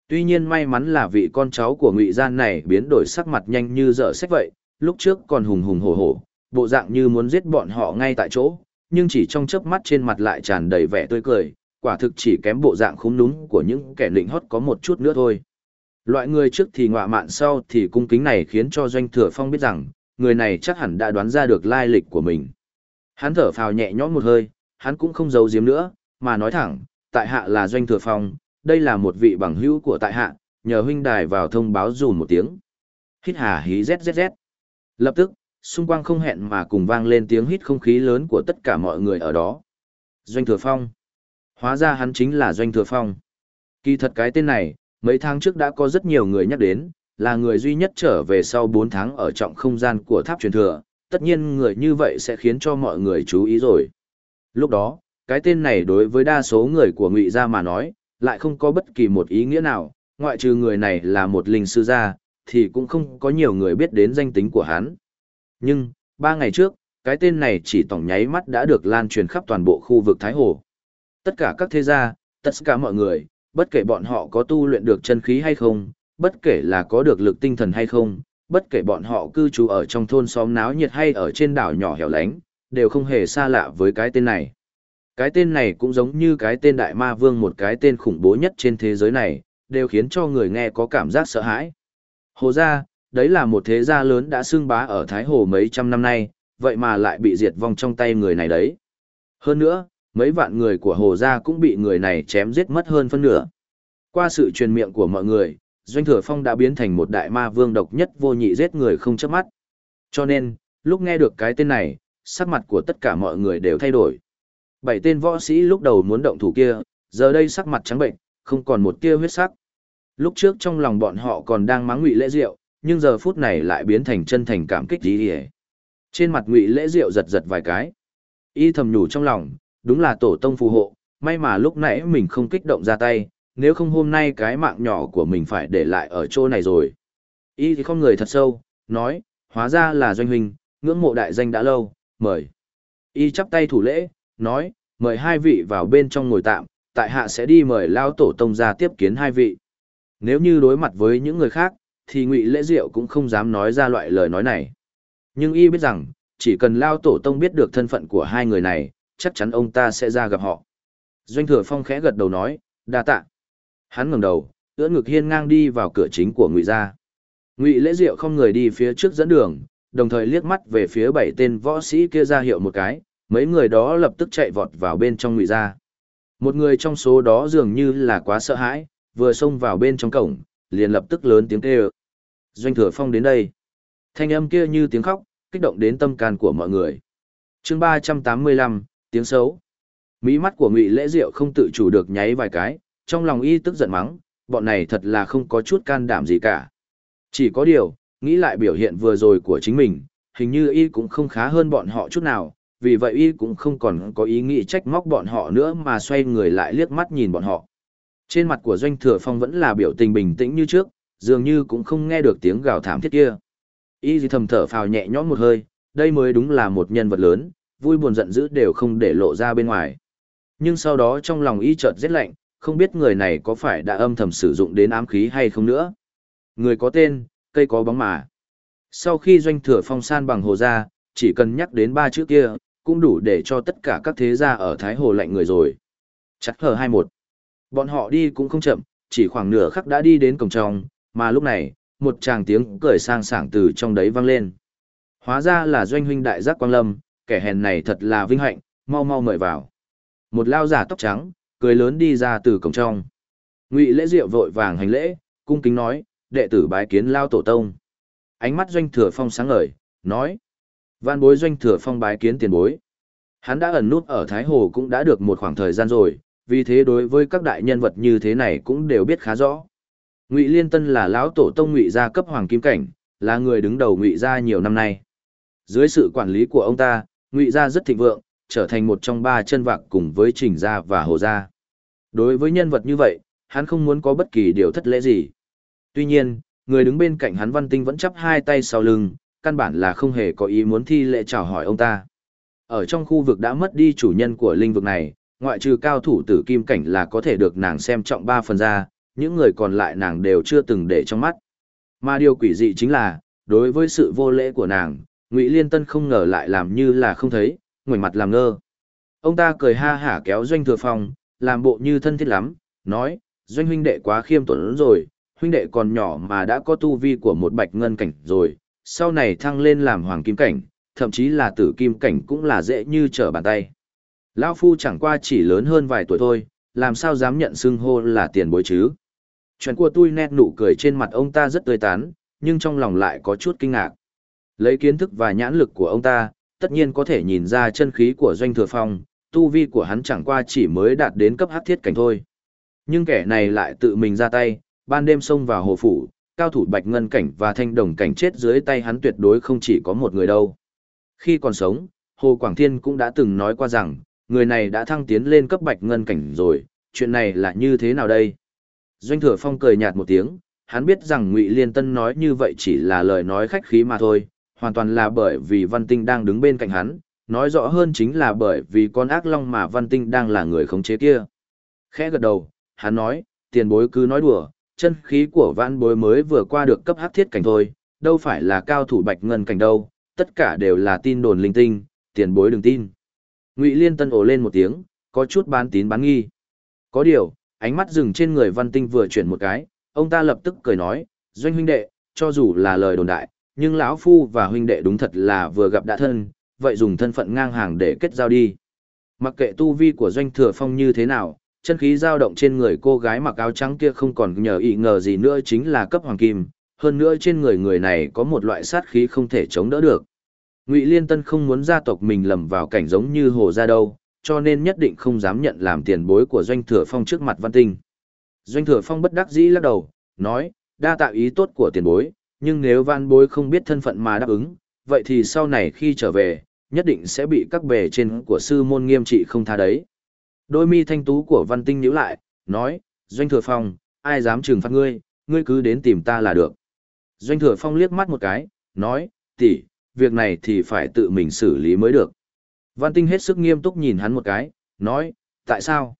Tuy nhiên may mắn là vị con cháu của Ngụy gia này biến đổi sắc mặt nhanh như dở sách vậy, lúc trước còn hùng hùng hổ hổ, bộ dạng như muốn giết bọn họ ngay tại chỗ, nhưng chỉ trong chớp mắt trên mặt lại tràn đầy vẻ tươi cười, quả thực chỉ kém bộ dạng khúng núm của những kẻ lĩnh hót có một chút nữa thôi. Loại người trước thì ngọa mạn sau thì cung kính này khiến cho Doanh Thừa Phong biết rằng, người này chắc hẳn đã đoán ra được lai lịch của mình. Hắn thở phào nhẹ nhõm một hơi, hắn cũng không giấu giếm nữa, mà nói thẳng, tại hạ là Doanh Thừa Phong, đây là một vị bằng hữu của tại hạ, nhờ huynh đài vào thông báo dùm một tiếng. Hít hà hí zzz. Lập tức, xung quanh không hẹn mà cùng vang lên tiếng hít không khí lớn của tất cả mọi người ở đó. Doanh Thừa Phong. Hóa ra hắn chính là Doanh Thừa Phong. Kỳ thật cái tên này, mấy tháng trước đã có rất nhiều người nhắc đến, là người duy nhất trở về sau 4 tháng ở trọng không gian của tháp truyền thừa, tất nhiên người như vậy sẽ khiến cho mọi người chú ý rồi. Lúc đó, cái tên này đối với đa số người của Ngụy gia mà nói, lại không có bất kỳ một ý nghĩa nào, ngoại trừ người này là một linh sư gia, thì cũng không có nhiều người biết đến danh tính của hắn. Nhưng, ba ngày trước, cái tên này chỉ tổng nháy mắt đã được lan truyền khắp toàn bộ khu vực Thái Hồ. Tất cả các thế gia, tất cả mọi người, bất kể bọn họ có tu luyện được chân khí hay không, bất kể là có được lực tinh thần hay không, bất kể bọn họ cư trú ở trong thôn xóm náo nhiệt hay ở trên đảo nhỏ hẻo lánh, đều không hề xa lạ với cái tên này. Cái tên này cũng giống như cái tên Đại Ma Vương một cái tên khủng bố nhất trên thế giới này, đều khiến cho người nghe có cảm giác sợ hãi. Hồ gia, đấy là một thế gia lớn đã xưng bá ở Thái Hồ mấy trăm năm nay, vậy mà lại bị diệt vong trong tay người này đấy. Hơn nữa, mấy vạn người của Hồ gia cũng bị người này chém giết mất hơn phân nửa. Qua sự truyền miệng của mọi người, Doanh Thừa Phong đã biến thành một đại ma vương độc nhất vô nhị giết người không chớp mắt. Cho nên, lúc nghe được cái tên này, sắc mặt của tất cả mọi người đều thay đổi. Bảy tên võ sĩ lúc đầu muốn động thủ kia, giờ đây sắc mặt trắng bệnh, không còn một tia huyết sắc. Lúc trước trong lòng bọn họ còn đang mắng ngụy lễ diệu, nhưng giờ phút này lại biến thành chân thành cảm kích ý ỉa trên mặt ngụy lễ diệu giật giật vài cái. Y thầm nhủ trong lòng, đúng là tổ tông phù hộ, may mà lúc nãy mình không kích động ra tay, nếu không hôm nay cái mạng nhỏ của mình phải để lại ở chỗ này rồi. Y thì không người thật sâu, nói, hóa ra là doanh huynh, ngưỡng mộ đại danh đã lâu, mời. Y chắp tay thủ lễ, nói, mời hai vị vào bên trong ngồi tạm, tại hạ sẽ đi mời lao tổ tông ra tiếp kiến hai vị. Nếu như đối mặt với những người khác thì ngụy lễ diệu cũng không dám nói ra loại lời nói này. Nhưng y biết rằng, chỉ cần lao tổ tông biết được thân phận của hai người này, chắc chắn ông ta sẽ ra gặp họ. Doanh thừa phong khẽ gật đầu nói, đa tạ. Hắn ngẩng đầu, ưỡn ngực hiên ngang đi vào cửa chính của ngụy gia. Ngụy lễ diệu không người đi phía trước dẫn đường, đồng thời liếc mắt về phía bảy tên võ sĩ kia ra hiệu một cái, mấy người đó lập tức chạy vọt vào bên trong ngụy gia. Một người trong số đó dường như là quá sợ hãi, vừa xông vào bên trong cổng, liền lập tức lớn tiếng kêu. Doanh thừa phong đến đây. Thanh âm kia như tiếng khóc, kích động đến tâm can của mọi người. chương ba trăm tám mươi lăm tiếng xấu. Mỹ mắt của ngụy Lễ Diệu không tự chủ được nháy vài cái, trong lòng y tức giận mắng, bọn này thật là không có chút can đảm gì cả. Chỉ có điều, nghĩ lại biểu hiện vừa rồi của chính mình, hình như y cũng không khá hơn bọn họ chút nào, vì vậy y cũng không còn có ý nghĩ trách móc bọn họ nữa mà xoay người lại liếc mắt nhìn bọn họ. Trên mặt của Doanh Thừa Phong vẫn là biểu tình bình tĩnh như trước, dường như cũng không nghe được tiếng gào thảm thiết kia. Y gì thầm thở phào nhẹ nhõm một hơi, đây mới đúng là một nhân vật lớn, vui buồn giận dữ đều không để lộ ra bên ngoài. Nhưng sau đó trong lòng y chợt rét lạnh, không biết người này có phải đã âm thầm sử dụng đến ám khí hay không nữa. Người có tên, cây có bóng mà. Sau khi doanh thừa phong san bằng hồ ra, chỉ cần nhắc đến ba chữ kia, cũng đủ để cho tất cả các thế gia ở Thái Hồ lạnh người rồi. Chắc hờ 21. Bọn họ đi cũng không chậm, chỉ khoảng nửa khắc đã đi đến cổng trong, mà lúc này, một tràng tiếng cười sang sảng từ trong đấy vang lên. Hóa ra là doanh huynh đại giác quang lâm, kẻ hèn này thật là vinh hạnh, mau mau mời vào. Một lao giả tóc trắng, cười lớn đi ra từ cổng trong. Ngụy lễ diệu vội vàng hành lễ, cung kính nói, đệ tử bái kiến lao tổ tông. Ánh mắt doanh thừa phong sáng ngời, nói. Văn bối doanh thừa phong bái kiến tiền bối. Hắn đã ẩn nút ở Thái Hồ cũng đã được một khoảng thời gian rồi, vì thế đối với các đại nhân vật như thế này cũng đều biết khá rõ. Ngụy Liên Tân là lão tổ tông Ngụy gia cấp hoàng kim cảnh, là người đứng đầu Ngụy gia nhiều năm nay. Dưới sự quản lý của ông ta, Ngụy gia rất thịnh vượng, trở thành một trong ba chân vạc cùng với Trình gia và Hồ gia. Đối với nhân vật như vậy, hắn không muốn có bất kỳ điều thất lễ gì. Tuy nhiên, người đứng bên cạnh hắn Văn Tinh vẫn chắp hai tay sau lưng, căn bản là không hề có ý muốn thi lễ chào hỏi ông ta. Ở trong khu vực đã mất đi chủ nhân của linh vực này, ngoại trừ cao thủ tử kim cảnh là có thể được nàng xem trọng ba phần ra, những người còn lại nàng đều chưa từng để trong mắt. Mà điều quỷ dị chính là, đối với sự vô lễ của nàng, Ngụy Liên Tân không ngờ lại làm như là không thấy, ngoảnh mặt làm ngơ. Ông ta cười ha hả kéo Doanh Thừa Phong, làm bộ như thân thiết lắm, nói, Doanh huynh đệ quá khiêm tốn rồi, huynh đệ còn nhỏ mà đã có tu vi của một bạch ngân cảnh rồi, sau này thăng lên làm hoàng kim cảnh, thậm chí là tử kim cảnh cũng là dễ như trở bàn tay. Lão Phu chẳng qua chỉ lớn hơn vài tuổi thôi, làm sao dám nhận xưng hô là tiền bối chứ? Chuyện của tôi nét nụ cười trên mặt ông ta rất tươi tán, nhưng trong lòng lại có chút kinh ngạc. Lấy kiến thức và nhãn lực của ông ta, tất nhiên có thể nhìn ra chân khí của doanh thừa phong, tu vi của hắn chẳng qua chỉ mới đạt đến cấp hắc thiết cảnh thôi. Nhưng kẻ này lại tự mình ra tay, ban đêm xông vào hồ phủ, cao thủ bạch ngân cảnh và thanh đồng cảnh chết dưới tay hắn tuyệt đối không chỉ có một người đâu. Khi còn sống, Hồ Quảng Thiên cũng đã từng nói qua rằng, người này đã thăng tiến lên cấp bạch ngân cảnh rồi, chuyện này là như thế nào đây? Doanh thừa phong cười nhạt một tiếng, hắn biết rằng Ngụy Liên Tân nói như vậy chỉ là lời nói khách khí mà thôi, hoàn toàn là bởi vì Văn Tinh đang đứng bên cạnh hắn, nói rõ hơn chính là bởi vì con ác long mà Văn Tinh đang là người khống chế kia. Khẽ gật đầu, hắn nói, tiền bối cứ nói đùa, chân khí của văn bối mới vừa qua được cấp hắc thiết cảnh thôi, đâu phải là cao thủ bạch ngân cảnh đâu, tất cả đều là tin đồn linh tinh, tiền bối đừng tin. Ngụy Liên Tân ồ lên một tiếng, có chút bán tín bán nghi. Có điều, ánh mắt dừng trên người văn tinh vừa chuyển một cái, ông ta lập tức cười nói, doanh huynh đệ, cho dù là lời đồn đại, nhưng lão phu và huynh đệ đúng thật là vừa gặp đã thân, vậy dùng thân phận ngang hàng để kết giao đi. Mặc kệ tu vi của doanh thừa phong như thế nào, chân khí dao động trên người cô gái mặc áo trắng kia không còn nhờ ý ngờ gì nữa chính là cấp hoàng kim, hơn nữa trên người người này có một loại sát khí không thể chống đỡ được. Ngụy Liên Tân không muốn gia tộc mình lầm vào cảnh giống như Hồ gia đâu, cho nên nhất định không dám nhận làm tiền bối của Doanh Thừa Phong trước mặt Văn Tinh. Doanh Thừa Phong bất đắc dĩ lắc đầu, nói, đa tạo ý tốt của tiền bối, nhưng nếu văn bối không biết thân phận mà đáp ứng, vậy thì sau này khi trở về, nhất định sẽ bị các bề trên của sư môn nghiêm trị không tha đấy. Đôi mi thanh tú của Văn Tinh nhíu lại, nói, Doanh Thừa Phong, ai dám trừng phạt ngươi, ngươi cứ đến tìm ta là được. Doanh Thừa Phong liếc mắt một cái, nói, tỷ, việc này thì phải tự mình xử lý mới được. Văn Tinh hết sức nghiêm túc nhìn hắn một cái, nói, tại sao?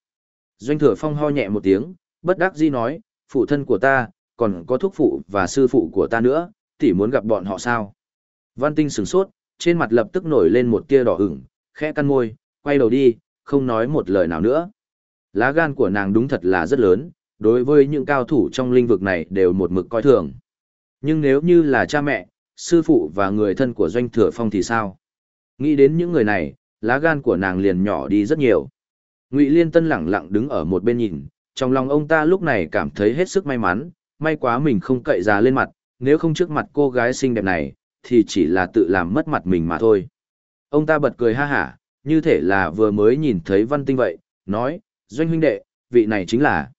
Doanh Thừa Phong ho nhẹ một tiếng, bất đắc dĩ nói, phụ thân của ta, còn có thúc phụ và sư phụ của ta nữa, tỷ muốn gặp bọn họ sao? Văn Tinh sửng sốt, trên mặt lập tức nổi lên một tia đỏ ửng, khẽ căn môi, quay đầu đi, không nói một lời nào nữa. Lá gan của nàng đúng thật là rất lớn, đối với những cao thủ trong lĩnh vực này đều một mực coi thường. Nhưng nếu như là cha mẹ, sư phụ và người thân của doanh thừa phong thì sao? Nghĩ đến những người này, lá gan của nàng liền nhỏ đi rất nhiều. Ngụy Liên Tân lẳng lặng đứng ở một bên nhìn, trong lòng ông ta lúc này cảm thấy hết sức may mắn, may quá mình không cậy ra lên mặt, nếu không trước mặt cô gái xinh đẹp này, thì chỉ là tự làm mất mặt mình mà thôi. Ông ta bật cười ha hả, như thể là vừa mới nhìn thấy văn tinh vậy, nói, doanh huynh đệ, vị này chính là.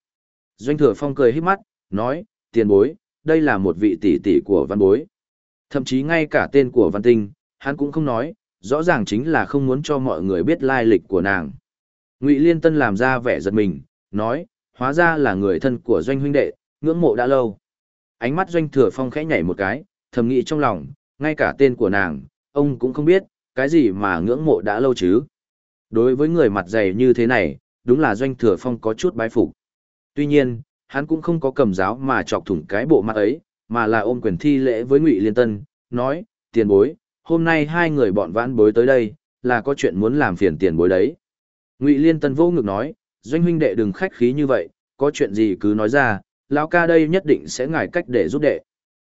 Doanh thừa phong cười hít mắt, nói, tiền bối, đây là một vị tỷ tỷ của văn bối. Thậm chí ngay cả tên của văn tinh, hắn cũng không nói, rõ ràng chính là không muốn cho mọi người biết lai lịch của nàng. Ngụy Liên Tân làm ra vẻ giật mình, nói, hóa ra là người thân của doanh huynh đệ, ngưỡng mộ đã lâu. Ánh mắt doanh thừa phong khẽ nhảy một cái, thầm nghĩ trong lòng, ngay cả tên của nàng, ông cũng không biết, cái gì mà ngưỡng mộ đã lâu chứ. Đối với người mặt dày như thế này, đúng là doanh thừa phong có chút bái phục. Tuy nhiên, hắn cũng không có cầm giáo mà chọc thủng cái bộ mặt ấy, mà là ôm quyền thi lễ với Ngụy Liên Tân, nói, tiền bối, hôm nay hai người bọn vãn bối tới đây, là có chuyện muốn làm phiền tiền bối đấy. Ngụy Liên Tân vô ngực nói, doanh huynh đệ đừng khách khí như vậy, có chuyện gì cứ nói ra, lão ca đây nhất định sẽ ngài cách để giúp đệ.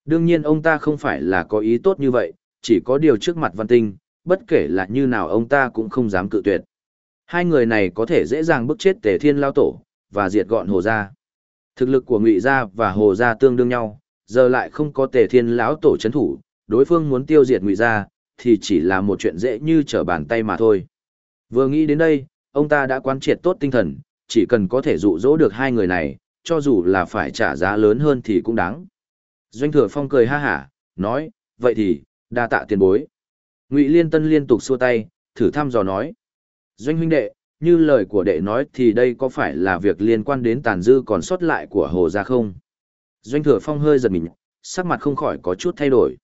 Đương nhiên ông ta không phải là có ý tốt như vậy, chỉ có điều trước mặt văn tinh, bất kể là như nào ông ta cũng không dám cự tuyệt. Hai người này có thể dễ dàng bức chết tề thiên lao tổ, và diệt gọn hồ gia. Thực lực của ngụy gia và hồ gia tương đương nhau, giờ lại không có tề thiên lão tổ chấn thủ, đối phương muốn tiêu diệt ngụy gia, thì chỉ là một chuyện dễ như trở bàn tay mà thôi. Vừa nghĩ đến đây, ông ta đã quán triệt tốt tinh thần, chỉ cần có thể dụ dỗ được hai người này, cho dù là phải trả giá lớn hơn thì cũng đáng. Doanh thừa phong cười ha hả, nói, vậy thì, đa tạ tiền bối. Ngụy Liên Tân liên tục xua tay, thử thăm dò nói. Doanh huynh đệ, như lời của đệ nói thì đây có phải là việc liên quan đến tàn dư còn sót lại của Hồ Gia không? Doanh thừa phong hơi giật mình, sắc mặt không khỏi có chút thay đổi.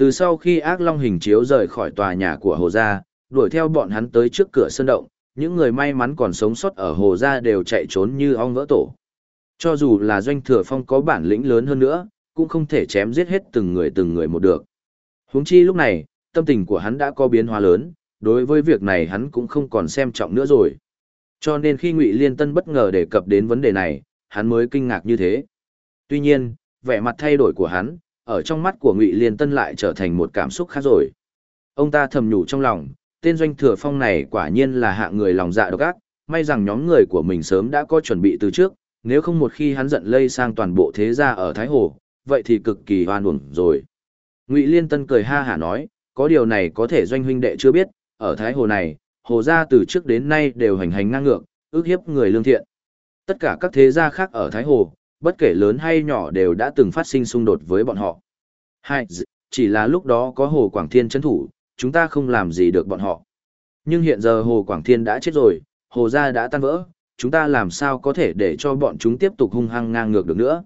Từ sau khi ác long hình chiếu rời khỏi tòa nhà của Hồ Gia, đuổi theo bọn hắn tới trước cửa sân động, những người may mắn còn sống sót ở Hồ Gia đều chạy trốn như ong vỡ tổ. Cho dù là doanh thừa phong có bản lĩnh lớn hơn nữa, cũng không thể chém giết hết từng người từng người một được. Huống chi lúc này, tâm tình của hắn đã có biến hóa lớn, đối với việc này hắn cũng không còn xem trọng nữa rồi. Cho nên khi Ngụy Liên Tân bất ngờ đề cập đến vấn đề này, hắn mới kinh ngạc như thế. Tuy nhiên, vẻ mặt thay đổi của hắn, ở trong mắt của Ngụy Liên Tân lại trở thành một cảm xúc khác rồi. Ông ta thầm nhủ trong lòng, tên doanh thừa phong này quả nhiên là hạng người lòng dạ độc ác, may rằng nhóm người của mình sớm đã có chuẩn bị từ trước, nếu không một khi hắn giận lây sang toàn bộ thế gia ở Thái Hồ, vậy thì cực kỳ hoan uổng rồi. Ngụy Liên Tân cười ha hả nói, có điều này có thể doanh huynh đệ chưa biết, ở Thái Hồ này, Hồ gia từ trước đến nay đều hành hành ngang ngược, ước hiếp người lương thiện. Tất cả các thế gia khác ở Thái Hồ, bất kể lớn hay nhỏ đều đã từng phát sinh xung đột với bọn họ. Hai, chỉ là lúc đó có Hồ Quảng Thiên chấn thủ, chúng ta không làm gì được bọn họ. Nhưng hiện giờ Hồ Quảng Thiên đã chết rồi, Hồ gia đã tan vỡ, chúng ta làm sao có thể để cho bọn chúng tiếp tục hung hăng ngang ngược được nữa.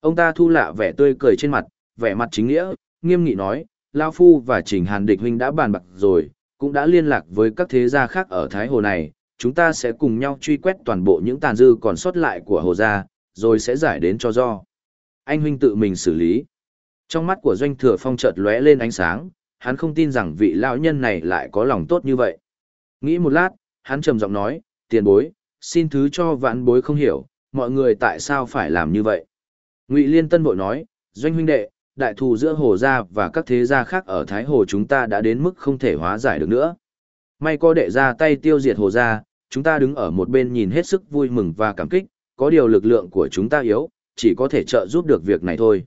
Ông ta thu lạ vẻ tươi cười trên mặt, vẻ mặt chính nghĩa, nghiêm nghị nói, Lao Phu và Trình Hàn Địch Huynh đã bàn bạc rồi, cũng đã liên lạc với các thế gia khác ở Thái Hồ này, chúng ta sẽ cùng nhau truy quét toàn bộ những tàn dư còn sót lại của Hồ gia, rồi sẽ giải đến cho do. Anh Huynh tự mình xử lý. Trong mắt của Doanh Thừa Phong chợt lóe lên ánh sáng, hắn không tin rằng vị lão nhân này lại có lòng tốt như vậy. Nghĩ một lát, hắn trầm giọng nói, tiền bối, xin thứ cho vãn bối không hiểu, mọi người tại sao phải làm như vậy. Ngụy Liên Tân bội nói, doanh huynh đệ, đại thù giữa hồ gia và các thế gia khác ở Thái Hồ chúng ta đã đến mức không thể hóa giải được nữa. May có đệ ra tay tiêu diệt hồ gia, chúng ta đứng ở một bên nhìn hết sức vui mừng và cảm kích, có điều lực lượng của chúng ta yếu, chỉ có thể trợ giúp được việc này thôi.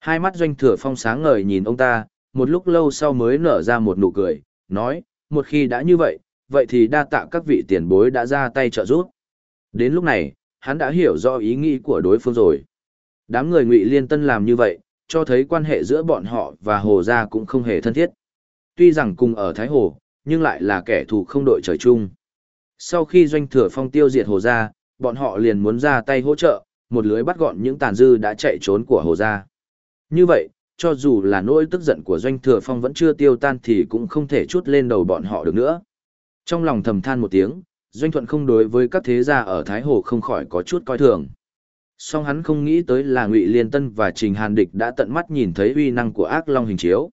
Hai mắt doanh thừa phong sáng ngời nhìn ông ta, một lúc lâu sau mới nở ra một nụ cười, nói, một khi đã như vậy, vậy thì đa tạ các vị tiền bối đã ra tay trợ giúp. Đến lúc này, hắn đã hiểu rõ ý nghĩ của đối phương rồi. Đám người ngụy liên tân làm như vậy, cho thấy quan hệ giữa bọn họ và Hồ Gia cũng không hề thân thiết. Tuy rằng cùng ở Thái Hồ, nhưng lại là kẻ thù không đội trời chung. Sau khi doanh thừa phong tiêu diệt Hồ Gia, bọn họ liền muốn ra tay hỗ trợ, một lưới bắt gọn những tàn dư đã chạy trốn của Hồ Gia. Như vậy, cho dù là nỗi tức giận của doanh thừa phong vẫn chưa tiêu tan thì cũng không thể chút lên đầu bọn họ được nữa. Trong lòng thầm than một tiếng, doanh thuận không đối với các thế gia ở Thái Hồ không khỏi có chút coi thường. Song hắn không nghĩ tới là Ngụy Liên Tân và Trình Hàn Địch đã tận mắt nhìn thấy uy năng của ác long hình chiếu.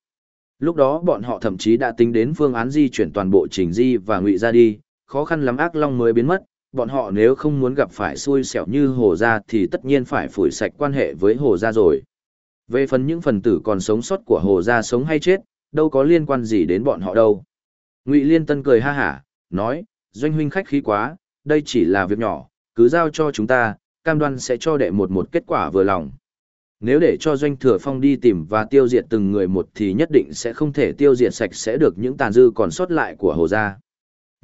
Lúc đó bọn họ thậm chí đã tính đến phương án di chuyển toàn bộ Trình Di và Ngụy ra đi, khó khăn lắm ác long mới biến mất, bọn họ nếu không muốn gặp phải xui xẻo như Hồ Gia thì tất nhiên phải phủi sạch quan hệ với Hồ Gia rồi. Về phần những phần tử còn sống sót của Hồ Gia sống hay chết, đâu có liên quan gì đến bọn họ đâu. Ngụy Liên Tân cười ha hả, nói, doanh huynh khách khí quá, đây chỉ là việc nhỏ, cứ giao cho chúng ta, cam đoan sẽ cho đệ một một kết quả vừa lòng. Nếu để cho doanh thừa phong đi tìm và tiêu diệt từng người một thì nhất định sẽ không thể tiêu diệt sạch sẽ được những tàn dư còn sót lại của hồ gia.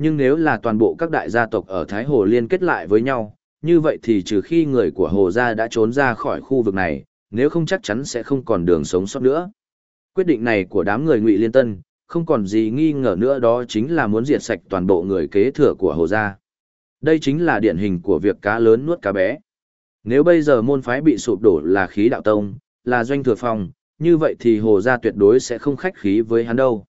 Nhưng nếu là toàn bộ các đại gia tộc ở Thái Hồ liên kết lại với nhau, như vậy thì trừ khi người của hồ gia đã trốn ra khỏi khu vực này, nếu không chắc chắn sẽ không còn đường sống sót nữa. Quyết định này của đám người Ngụy Liên Tân, không còn gì nghi ngờ nữa đó chính là muốn diệt sạch toàn bộ người kế thừa của hồ gia. Đây chính là điển hình của việc cá lớn nuốt cá bé. Nếu bây giờ môn phái bị sụp đổ là khí đạo tông, là doanh thừa phong, như vậy thì hồ gia tuyệt đối sẽ không khách khí với hắn đâu.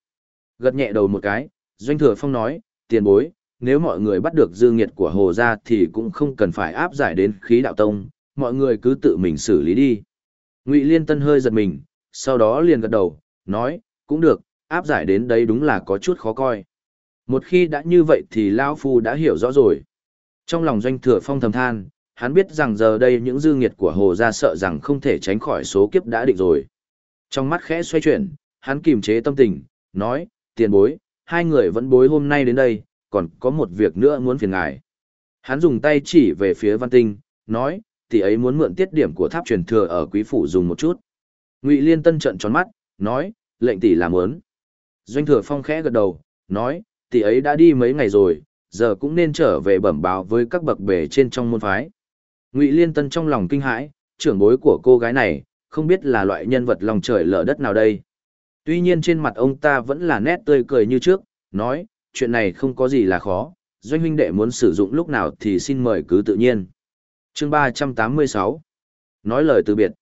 Gật nhẹ đầu một cái, doanh thừa phong nói, tiền bối, nếu mọi người bắt được dư nghiệt của hồ gia thì cũng không cần phải áp giải đến khí đạo tông, mọi người cứ tự mình xử lý đi. Ngụy Liên Tân hơi giật mình, sau đó liền gật đầu, nói, cũng được, áp giải đến đây đúng là có chút khó coi. Một khi đã như vậy thì Lao Phu đã hiểu rõ rồi. Trong lòng doanh thừa phong thầm than, hắn biết rằng giờ đây những dư nghiệt của hồ gia sợ rằng không thể tránh khỏi số kiếp đã định rồi. Trong mắt khẽ xoay chuyển, hắn kiềm chế tâm tình, nói, tiền bối, hai người vẫn bối hôm nay đến đây, còn có một việc nữa muốn phiền ngài. Hắn dùng tay chỉ về phía văn tinh, nói, tỷ ấy muốn mượn tiết điểm của tháp truyền thừa ở quý phủ dùng một chút. Ngụy Liên Tân trận tròn mắt, nói, lệnh tỷ làm muốn. Doanh thừa phong khẽ gật đầu, nói, tỷ ấy đã đi mấy ngày rồi, giờ cũng nên trở về bẩm báo với các bậc bề trên trong môn phái. Ngụy Liên Tân trong lòng kinh hãi, trưởng bối của cô gái này, không biết là loại nhân vật lòng trời lở đất nào đây. Tuy nhiên trên mặt ông ta vẫn là nét tươi cười như trước, nói, chuyện này không có gì là khó, doanh huynh đệ muốn sử dụng lúc nào thì xin mời cứ tự nhiên. Chương 386 Nói lời từ biệt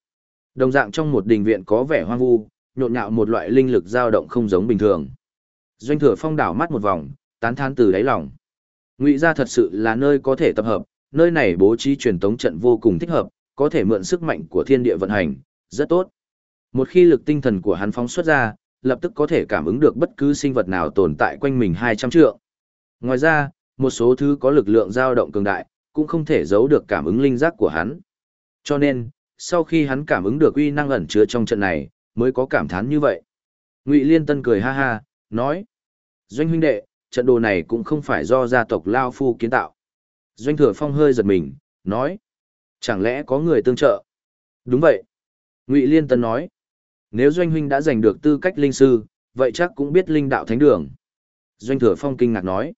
Đồng dạng trong một đình viện có vẻ hoang vu, nhộn nhạo một loại linh lực dao động không giống bình thường. Doanh thừa phong đảo mắt một vòng, tán thán từ đáy lòng. Ngụy gia thật sự là nơi có thể tập hợp, nơi này bố trí truyền tống trận vô cùng thích hợp, có thể mượn sức mạnh của thiên địa vận hành, rất tốt. Một khi lực tinh thần của hắn phóng xuất ra, lập tức có thể cảm ứng được bất cứ sinh vật nào tồn tại quanh mình 200 trượng. Ngoài ra, một số thứ có lực lượng dao động cường đại, cũng không thể giấu được cảm ứng linh giác của hắn. Cho nên, sau khi hắn cảm ứng được uy năng ẩn chứa trong trận này, mới có cảm thán như vậy. Ngụy Liên Tân cười ha ha, nói: "Doanh huynh đệ, trận đồ này cũng không phải do gia tộc Lao Phu kiến tạo. Doanh thừa phong hơi giật mình, nói. Chẳng lẽ có người tương trợ? Đúng vậy. Ngụy Liên Tân nói. Nếu Doanh huynh đã giành được tư cách linh sư, vậy chắc cũng biết linh đạo thánh đường. Doanh thừa phong kinh ngạc nói.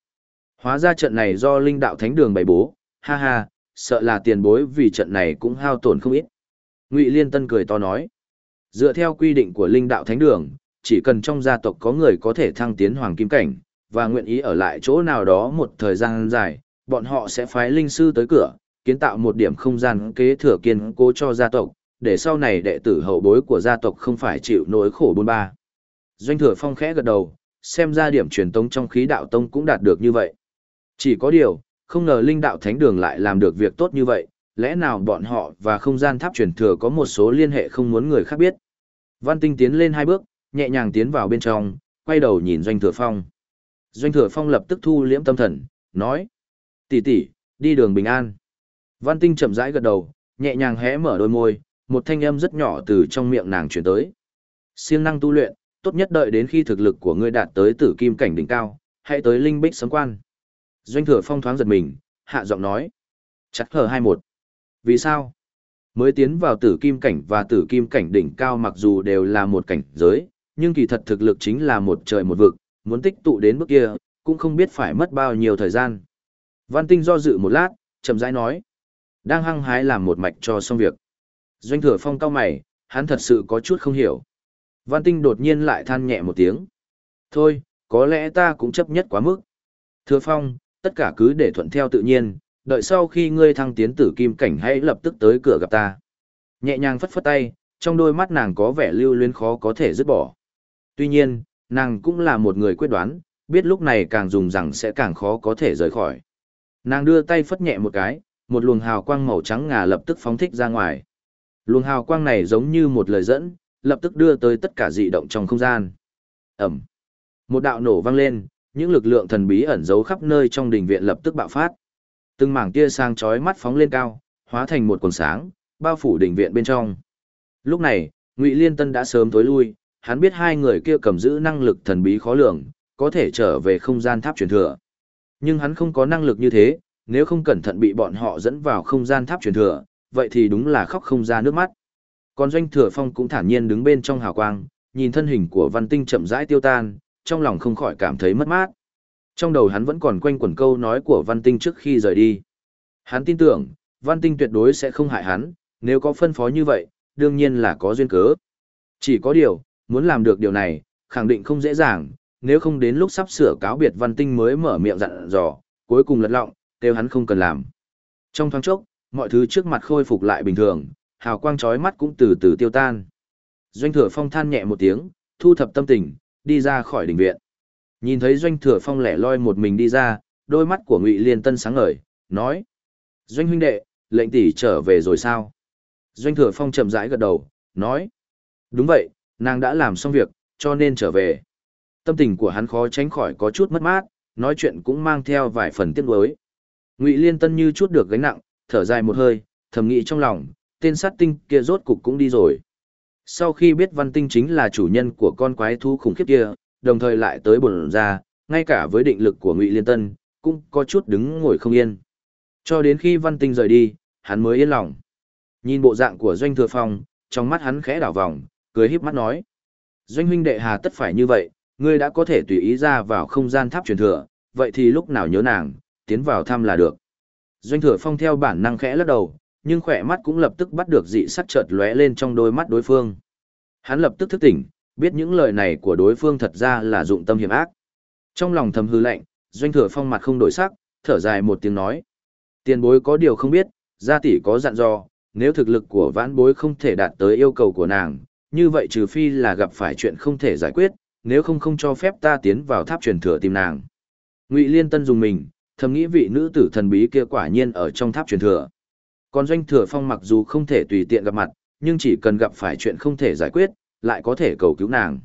Hóa ra trận này do linh đạo thánh đường bày bố, ha ha, sợ là tiền bối vì trận này cũng hao tổn không ít. Ngụy Liên Tân cười to nói. Dựa theo quy định của linh đạo thánh đường, chỉ cần trong gia tộc có người có thể thăng tiến hoàng kim cảnh, và nguyện ý ở lại chỗ nào đó một thời gian dài, bọn họ sẽ phái linh sư tới cửa, kiến tạo một điểm không gian kế thừa kiên cố cho gia tộc, để sau này đệ tử hậu bối của gia tộc không phải chịu nỗi khổ bôn ba. Doanh thừa phong khẽ gật đầu, xem ra điểm truyền tống trong khí đạo tông cũng đạt được như vậy. Chỉ có điều, không ngờ linh đạo thánh đường lại làm được việc tốt như vậy, lẽ nào bọn họ và không gian tháp truyền thừa có một số liên hệ không muốn người khác biết. Văn tinh tiến lên hai bước, nhẹ nhàng tiến vào bên trong, quay đầu nhìn doanh thừa phong. Doanh thừa phong lập tức thu liễm tâm thần, nói. Tỷ tỷ, đi đường bình an. Văn Tinh chậm rãi gật đầu, nhẹ nhàng hé mở đôi môi, một thanh âm rất nhỏ từ trong miệng nàng truyền tới. Siêng năng tu luyện, tốt nhất đợi đến khi thực lực của ngươi đạt tới tử kim cảnh đỉnh cao, hãy tới linh bích sấm quan. Doanh thừa phong thoáng giật mình, hạ giọng nói. Chặt hờ hai một. Vì sao? Mới tiến vào tử kim cảnh và tử kim cảnh đỉnh cao mặc dù đều là một cảnh giới, nhưng kỳ thật thực lực chính là một trời một vực, muốn tích tụ đến bước kia, cũng không biết phải mất bao nhiêu thời gian. Văn Tinh do dự một lát, chậm rãi nói. Đang hăng hái làm một mạch cho xong việc. Doanh thừa phong cao mày, hắn thật sự có chút không hiểu. Văn Tinh đột nhiên lại than nhẹ một tiếng. Thôi, có lẽ ta cũng chấp nhất quá mức. Thừa phong, tất cả cứ để thuận theo tự nhiên, đợi sau khi ngươi thăng tiến tử kim cảnh hãy lập tức tới cửa gặp ta. Nhẹ nhàng phất phất tay, trong đôi mắt nàng có vẻ lưu luyến khó có thể dứt bỏ. Tuy nhiên, nàng cũng là một người quyết đoán, biết lúc này càng dùng rằng sẽ càng khó có thể rời khỏi. Nàng đưa tay phất nhẹ một cái, một luồng hào quang màu trắng ngà lập tức phóng thích ra ngoài. Luồng hào quang này giống như một lời dẫn, lập tức đưa tới tất cả dị động trong không gian. Ẩm. Một đạo nổ vang lên, những lực lượng thần bí ẩn giấu khắp nơi trong đình viện lập tức bạo phát. Từng mảng tia sang chói mắt phóng lên cao, hóa thành một quần sáng, bao phủ đình viện bên trong. Lúc này, Ngụy Liên Tân đã sớm tối lui, hắn biết hai người kia cầm giữ năng lực thần bí khó lường, có thể trở về không gian tháp truyền thừa. Nhưng hắn không có năng lực như thế, nếu không cẩn thận bị bọn họ dẫn vào không gian tháp truyền thừa, vậy thì đúng là khóc không ra nước mắt. Còn Doanh Thừa Phong cũng thản nhiên đứng bên trong hào quang, nhìn thân hình của Văn Tinh chậm rãi tiêu tan, trong lòng không khỏi cảm thấy mất mát. Trong đầu hắn vẫn còn quanh quẩn câu nói của Văn Tinh trước khi rời đi. Hắn tin tưởng, Văn Tinh tuyệt đối sẽ không hại hắn, nếu có phân phó như vậy, đương nhiên là có duyên cớ. Chỉ có điều, muốn làm được điều này, khẳng định không dễ dàng, nếu không đến lúc sắp sửa cáo biệt Văn Tinh mới mở miệng dặn dò, cuối cùng lật lọng, kêu hắn không cần làm. Trong thoáng chốc, mọi thứ trước mặt khôi phục lại bình thường, hào quang chói mắt cũng từ từ tiêu tan. Doanh Thừa Phong than nhẹ một tiếng, thu thập tâm tình, đi ra khỏi đình viện. Nhìn thấy Doanh Thừa Phong lẻ loi một mình đi ra, đôi mắt của Ngụy Liên Tân sáng ngời, nói: "Doanh huynh đệ, lệnh tỷ trở về rồi sao?" Doanh Thừa Phong chậm rãi gật đầu, nói: "Đúng vậy, nàng đã làm xong việc, cho nên trở về." Tâm tình của hắn khó tránh khỏi có chút mất mát, nói chuyện cũng mang theo vài phần tiếc nuối. Ngụy Liên Tân như chút được gánh nặng, thở dài một hơi, thầm nghĩ trong lòng, tên sát tinh kia rốt cục cũng đi rồi. Sau khi biết Văn Tinh chính là chủ nhân của con quái thú khủng khiếp kia, đồng thời lại tới bổn ra, ngay cả với định lực của Ngụy Liên Tân, cũng có chút đứng ngồi không yên. Cho đến khi Văn Tinh rời đi, hắn mới yên lòng. Nhìn bộ dạng của Doanh Thừa Phong, trong mắt hắn khẽ đảo vòng, cười híp mắt nói: "Doanh huynh đệ hà tất phải như vậy, ngươi đã có thể tùy ý ra vào không gian tháp truyền thừa, vậy thì lúc nào nhớ nàng, tiến vào thăm là được." Doanh Thừa Phong theo bản năng khẽ lắc đầu, nhưng khỏe mắt cũng lập tức bắt được dị sắc chợt lóe lên trong đôi mắt đối phương. Hắn lập tức thức tỉnh, biết những lời này của đối phương thật ra là dụng tâm hiểm ác. Trong lòng thầm hư lạnh, Doanh Thừa Phong mặt không đổi sắc, thở dài một tiếng nói: "Tiền bối có điều không biết, gia tỷ có dặn dò, nếu thực lực của vãn bối không thể đạt tới yêu cầu của nàng, như vậy trừ phi là gặp phải chuyện không thể giải quyết, nếu không không cho phép ta tiến vào tháp truyền thừa tìm nàng." Ngụy Liên Tân dùng mình, thầm nghĩ vị nữ tử thần bí kia quả nhiên ở trong tháp truyền thừa. Còn doanh thừa phong mặc dù không thể tùy tiện gặp mặt, nhưng chỉ cần gặp phải chuyện không thể giải quyết, lại có thể cầu cứu nàng.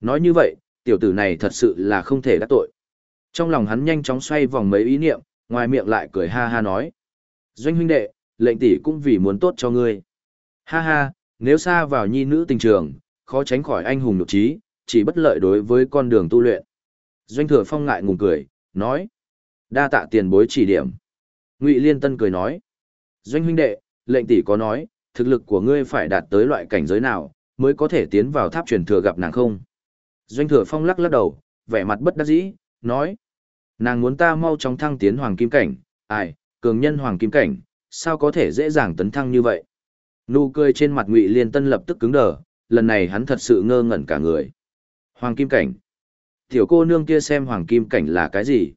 Nói như vậy, tiểu tử này thật sự là không thể đắc tội. Trong lòng hắn nhanh chóng xoay vòng mấy ý niệm, ngoài miệng lại cười ha ha nói. Doanh huynh đệ, lệnh tỷ cũng vì muốn tốt cho ngươi. Ha ha, nếu xa vào nhi nữ tình trường, khó tránh khỏi anh hùng nhục trí, chỉ bất lợi đối với con đường tu luyện. Doanh thừa phong ngại ngùng cười, nói. Đa tạ tiền bối chỉ điểm. Ngụy Liên Tân cười nói. Doanh huynh đệ, lệnh tỷ có nói, thực lực của ngươi phải đạt tới loại cảnh giới nào, mới có thể tiến vào tháp truyền thừa gặp nàng không? Doanh thừa phong lắc lắc đầu, vẻ mặt bất đắc dĩ, nói. Nàng muốn ta mau chóng thăng tiến hoàng kim cảnh, ai, cường nhân hoàng kim cảnh, sao có thể dễ dàng tấn thăng như vậy? Nụ cười trên mặt Ngụy Liên Tân lập tức cứng đờ, lần này hắn thật sự ngơ ngẩn cả người. Hoàng kim cảnh. Tiểu cô nương kia xem hoàng kim cảnh là cái gì?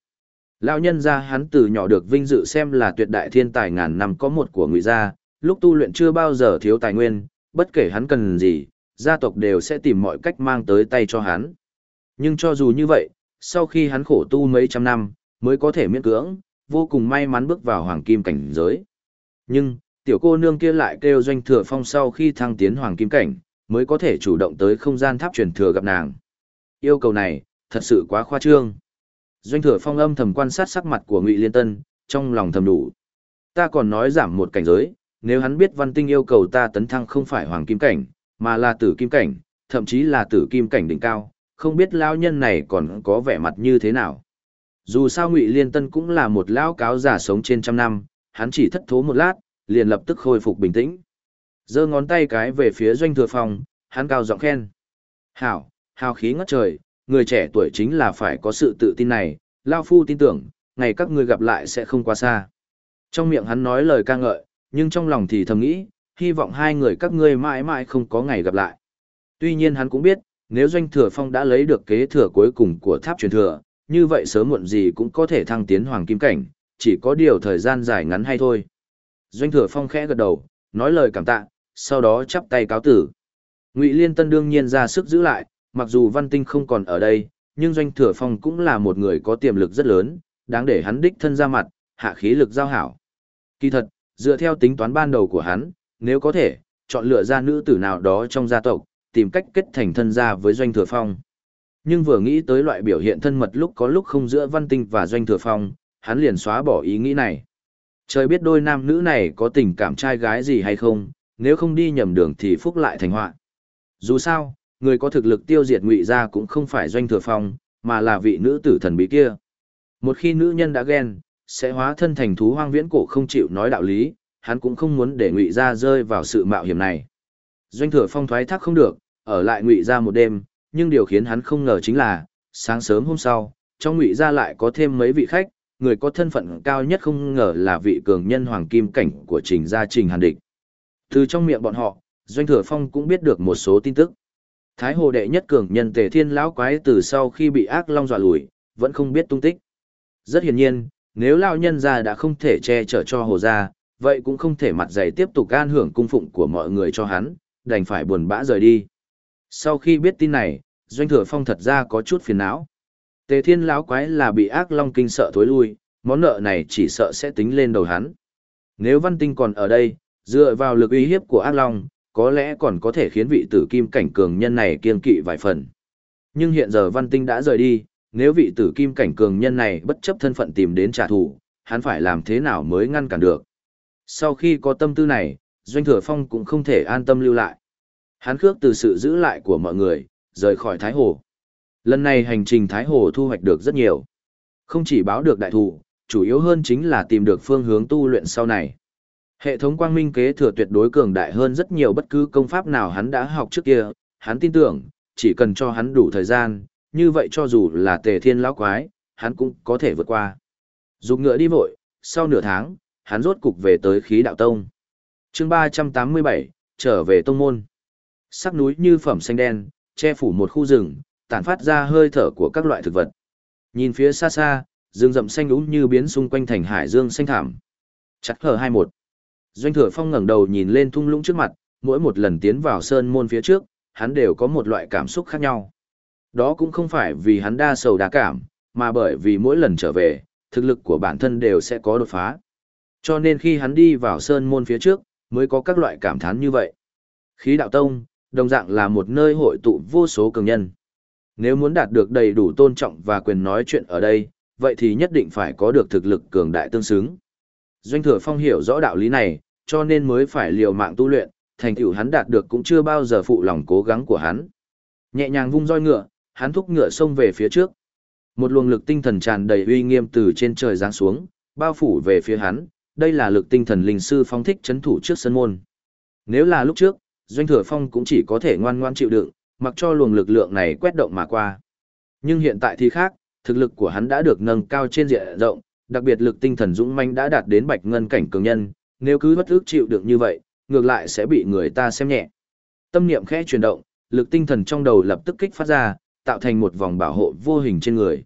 Lão nhân gia hắn từ nhỏ được vinh dự xem là tuyệt đại thiên tài ngàn năm có một của ngụy gia, lúc tu luyện chưa bao giờ thiếu tài nguyên, bất kể hắn cần gì, gia tộc đều sẽ tìm mọi cách mang tới tay cho hắn. Nhưng cho dù như vậy, sau khi hắn khổ tu mấy trăm năm, mới có thể miễn cưỡng, vô cùng may mắn bước vào hoàng kim cảnh giới. Nhưng, tiểu cô nương kia lại kêu doanh thừa phong sau khi thăng tiến hoàng kim cảnh, mới có thể chủ động tới không gian tháp truyền thừa gặp nàng. Yêu cầu này, thật sự quá khoa trương. Doanh thừa phong âm thầm quan sát sắc mặt của Ngụy Liên Tân, trong lòng thầm đủ. Ta còn nói giảm một cảnh giới, nếu hắn biết văn tinh yêu cầu ta tấn thăng không phải hoàng kim cảnh, mà là tử kim cảnh, thậm chí là tử kim cảnh đỉnh cao, không biết lão nhân này còn có vẻ mặt như thế nào. Dù sao Ngụy Liên Tân cũng là một lão cáo già sống trên trăm năm, hắn chỉ thất thố một lát, liền lập tức khôi phục bình tĩnh. giơ ngón tay cái về phía doanh thừa phong, hắn cao giọng khen. Hảo, hào khí ngất trời, người trẻ tuổi chính là phải có sự tự tin này, Lao Phu tin tưởng, ngày các ngươi gặp lại sẽ không quá xa. Trong miệng hắn nói lời ca ngợi, nhưng trong lòng thì thầm nghĩ, hy vọng hai người các ngươi mãi mãi không có ngày gặp lại. Tuy nhiên hắn cũng biết, nếu doanh thừa phong đã lấy được kế thừa cuối cùng của tháp truyền thừa, như vậy sớm muộn gì cũng có thể thăng tiến hoàng kim cảnh, chỉ có điều thời gian dài ngắn hay thôi. Doanh thừa phong khẽ gật đầu, nói lời cảm tạ, sau đó chắp tay cáo tử. Ngụy Liên Tân đương nhiên ra sức giữ lại, mặc dù Văn Tinh không còn ở đây, nhưng Doanh Thừa Phong cũng là một người có tiềm lực rất lớn, đáng để hắn đích thân ra mặt, hạ khí lực giao hảo. Kỳ thật, dựa theo tính toán ban đầu của hắn, nếu có thể, chọn lựa ra nữ tử nào đó trong gia tộc, tìm cách kết thành thân gia với Doanh Thừa Phong. Nhưng vừa nghĩ tới loại biểu hiện thân mật lúc có lúc không giữa Văn Tinh và Doanh Thừa Phong, hắn liền xóa bỏ ý nghĩ này. Trời biết đôi nam nữ này có tình cảm trai gái gì hay không, nếu không đi nhầm đường thì phúc lại thành họa. Dù sao, người có thực lực tiêu diệt ngụy gia cũng không phải Doanh Thừa Phong, mà là vị nữ tử thần bí kia. Một khi nữ nhân đã ghen, sẽ hóa thân thành thú hoang viễn cổ không chịu nói đạo lý, hắn cũng không muốn để ngụy gia rơi vào sự mạo hiểm này. Doanh Thừa Phong thoái thác không được, ở lại ngụy gia một đêm, nhưng điều khiến hắn không ngờ chính là, sáng sớm hôm sau, trong ngụy gia lại có thêm mấy vị khách, người có thân phận cao nhất không ngờ là vị cường nhân hoàng kim cảnh của trình gia trình hàn địch. Từ trong miệng bọn họ, Doanh Thừa Phong cũng biết được một số tin tức. Thái Hồ đệ nhất cường nhân Tề Thiên lão quái từ sau khi bị ác long dọa lùi, vẫn không biết tung tích. Rất hiển nhiên, nếu lão nhân gia đã không thể che chở cho Hồ gia, vậy cũng không thể mặt dày tiếp tục an hưởng cung phụng của mọi người cho hắn, đành phải buồn bã rời đi. Sau khi biết tin này, Doanh Thừa Phong thật ra có chút phiền não. Tề Thiên lão quái là bị ác long kinh sợ thối lui, món nợ này chỉ sợ sẽ tính lên đầu hắn. Nếu Văn Tinh còn ở đây, dựa vào lực uy hiếp của ác long, có lẽ còn có thể khiến vị tử kim cảnh cường nhân này kiên kỵ vài phần. Nhưng hiện giờ Văn Tinh đã rời đi, nếu vị tử kim cảnh cường nhân này bất chấp thân phận tìm đến trả thù, hắn phải làm thế nào mới ngăn cản được. Sau khi có tâm tư này, Doanh Thừa Phong cũng không thể an tâm lưu lại. Hắn khước từ sự giữ lại của mọi người, rời khỏi Thái Hồ. Lần này hành trình Thái Hồ thu hoạch được rất nhiều. Không chỉ báo được đại thù, chủ yếu hơn chính là tìm được phương hướng tu luyện sau này. Hệ thống quang minh kế thừa tuyệt đối cường đại hơn rất nhiều bất cứ công pháp nào hắn đã học trước kia, hắn tin tưởng, chỉ cần cho hắn đủ thời gian, như vậy cho dù là tề thiên lão quái, hắn cũng có thể vượt qua. Dùng ngựa đi vội, sau nửa tháng, hắn rốt cục về tới khí đạo tông. chương 387, trở về tông môn. Sắc núi như phẩm xanh đen, che phủ một khu rừng, tản phát ra hơi thở của các loại thực vật. Nhìn phía xa xa, rừng rậm xanh úng như biến xung quanh thành hải dương xanh thảm. Chặt hờ 21. Doanh thừa phong ngẩng đầu nhìn lên thung lũng trước mặt, mỗi một lần tiến vào sơn môn phía trước, hắn đều có một loại cảm xúc khác nhau. Đó cũng không phải vì hắn đa sầu đa cảm, mà bởi vì mỗi lần trở về, thực lực của bản thân đều sẽ có đột phá. Cho nên khi hắn đi vào sơn môn phía trước, mới có các loại cảm thán như vậy. Khí đạo tông, đồng dạng là một nơi hội tụ vô số cường nhân. Nếu muốn đạt được đầy đủ tôn trọng và quyền nói chuyện ở đây, vậy thì nhất định phải có được thực lực cường đại tương xứng. Doanh thừa phong hiểu rõ đạo lý này, cho nên mới phải liều mạng tu luyện, thành tựu hắn đạt được cũng chưa bao giờ phụ lòng cố gắng của hắn. Nhẹ nhàng vung roi ngựa, hắn thúc ngựa xông về phía trước. Một luồng lực tinh thần tràn đầy uy nghiêm từ trên trời giáng xuống, bao phủ về phía hắn, đây là lực tinh thần linh sư phong thích chấn thủ trước sân môn. Nếu là lúc trước, Doanh Thừa Phong cũng chỉ có thể ngoan ngoan chịu đựng, mặc cho luồng lực lượng này quét động mà qua. Nhưng hiện tại thì khác, thực lực của hắn đã được nâng cao trên diện rộng, đặc biệt lực tinh thần dũng manh đã đạt đến bạch ngân cảnh cường nhân, nếu cứ bất ức chịu được như vậy, ngược lại sẽ bị người ta xem nhẹ. Tâm niệm khẽ chuyển động, lực tinh thần trong đầu lập tức kích phát ra, tạo thành một vòng bảo hộ vô hình trên người.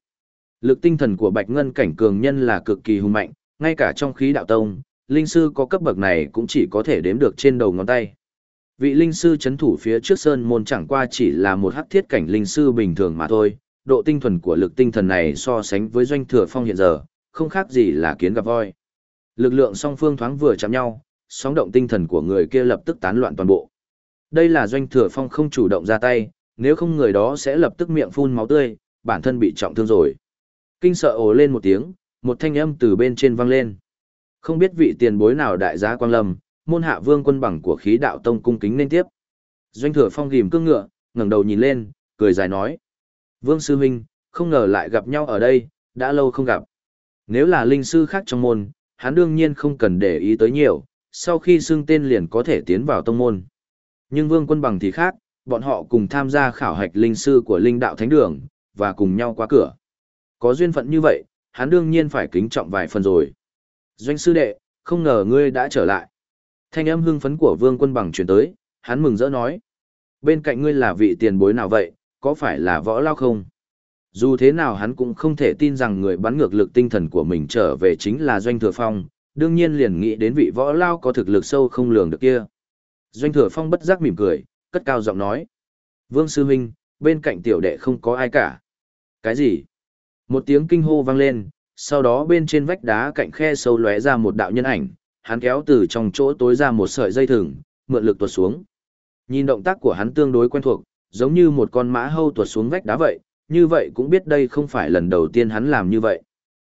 Lực tinh thần của bạch ngân cảnh cường nhân là cực kỳ hùng mạnh, ngay cả trong khí đạo tông, linh sư có cấp bậc này cũng chỉ có thể đếm được trên đầu ngón tay. Vị linh sư chấn thủ phía trước sơn môn chẳng qua chỉ là một hắc thiết cảnh linh sư bình thường mà thôi, độ tinh thuần của lực tinh thần này so sánh với doanh thừa phong hiện giờ, không khác gì là kiến gặp voi. Lực lượng song phương thoáng vừa chạm nhau, sóng động tinh thần của người kia lập tức tán loạn toàn bộ. Đây là doanh thừa phong không chủ động ra tay, nếu không người đó sẽ lập tức miệng phun máu tươi, bản thân bị trọng thương rồi. Kinh sợ ồ lên một tiếng, một thanh âm từ bên trên vang lên. Không biết vị tiền bối nào đại giá quang lâm, môn hạ vương quân bằng của khí đạo tông cung kính nên tiếp. Doanh thừa phong ghim cương ngựa, ngẩng đầu nhìn lên, cười dài nói. Vương sư huynh, không ngờ lại gặp nhau ở đây, đã lâu không gặp. Nếu là linh sư khác trong môn, hắn đương nhiên không cần để ý tới nhiều, sau khi xưng tên liền có thể tiến vào tông môn. Nhưng vương quân bằng thì khác, bọn họ cùng tham gia khảo hạch linh sư của linh đạo thánh đường, và cùng nhau qua cửa. Có duyên phận như vậy, hắn đương nhiên phải kính trọng vài phần rồi. Doanh sư đệ, không ngờ ngươi đã trở lại. Thanh âm hưng phấn của vương quân bằng chuyển tới, hắn mừng rỡ nói. Bên cạnh ngươi là vị tiền bối nào vậy, có phải là võ lao không? Dù thế nào hắn cũng không thể tin rằng người bắn ngược lực tinh thần của mình trở về chính là Doanh Thừa Phong, đương nhiên liền nghĩ đến vị võ lao có thực lực sâu không lường được kia. Doanh Thừa Phong bất giác mỉm cười, cất cao giọng nói. Vương Sư Minh, bên cạnh tiểu đệ không có ai cả. Cái gì? Một tiếng kinh hô vang lên, sau đó bên trên vách đá cạnh khe sâu lóe ra một đạo nhân ảnh, hắn kéo từ trong chỗ tối ra một sợi dây thừng, mượn lực tuột xuống. Nhìn động tác của hắn tương đối quen thuộc, giống như một con mã hâu tuột xuống vách đá vậy, như vậy cũng biết đây không phải lần đầu tiên hắn làm như vậy.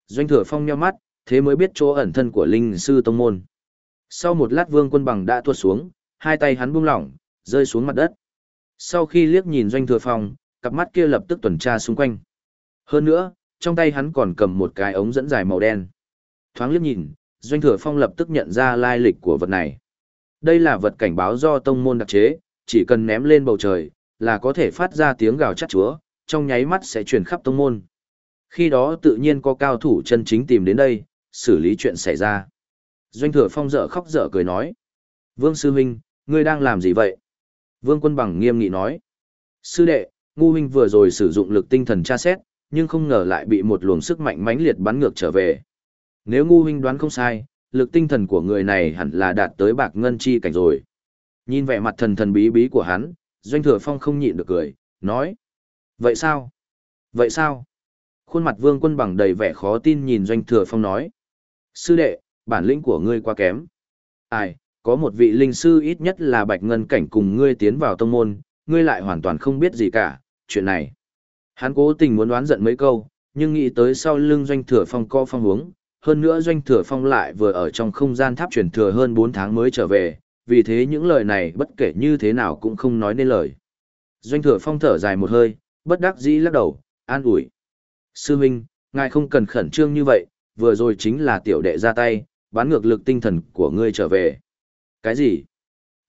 Doanh thừa phong nheo mắt, thế mới biết chỗ ẩn thân của linh sư tông môn. Sau một lát vương quân bằng đã tuột xuống, hai tay hắn buông lỏng, rơi xuống mặt đất. Sau khi liếc nhìn doanh thừa phong, cặp mắt kia lập tức tuần tra xung quanh. Hơn nữa, trong tay hắn còn cầm một cái ống dẫn dài màu đen. Thoáng liếc nhìn, doanh thừa phong lập tức nhận ra lai lịch của vật này. Đây là vật cảnh báo do tông môn đặc chế, chỉ cần ném lên bầu trời, là có thể phát ra tiếng gào chát chúa, trong nháy mắt sẽ truyền khắp tông môn. Khi đó tự nhiên có cao thủ chân chính tìm đến đây, xử lý chuyện xảy ra. Doanh thừa phong dở khóc dở cười nói. Vương Sư Huynh, ngươi đang làm gì vậy? Vương Quân Bằng nghiêm nghị nói. Sư đệ, ngu huynh vừa rồi sử dụng lực tinh thần tra xét, nhưng không ngờ lại bị một luồng sức mạnh mãnh liệt bắn ngược trở về. Nếu ngu huynh đoán không sai, lực tinh thần của người này hẳn là đạt tới bạc ngân chi cảnh rồi. Nhìn vẻ mặt thần thần bí bí của hắn, Doanh Thừa Phong không nhịn được cười, nói. Vậy sao? Vậy sao? Khuôn mặt vương quân bằng đầy vẻ khó tin nhìn Doanh Thừa Phong nói. Sư đệ, bản lĩnh của ngươi quá kém. Ai, có một vị linh sư ít nhất là bạch ngân cảnh cùng ngươi tiến vào tông môn, ngươi lại hoàn toàn không biết gì cả, chuyện này. Hắn cố tình muốn đoán giận mấy câu, nhưng nghĩ tới sau lưng Doanh Thừa Phong co phong hướng, hơn nữa Doanh Thừa Phong lại vừa ở trong không gian tháp truyền thừa hơn 4 tháng mới trở về, vì thế những lời này bất kể như thế nào cũng không nói nên lời. Doanh Thừa Phong thở dài một hơi, bất đắc dĩ lắc đầu, an ủi. Sư Minh, ngài không cần khẩn trương như vậy, vừa rồi chính là tiểu đệ ra tay, bán ngược lực tinh thần của ngươi trở về. Cái gì?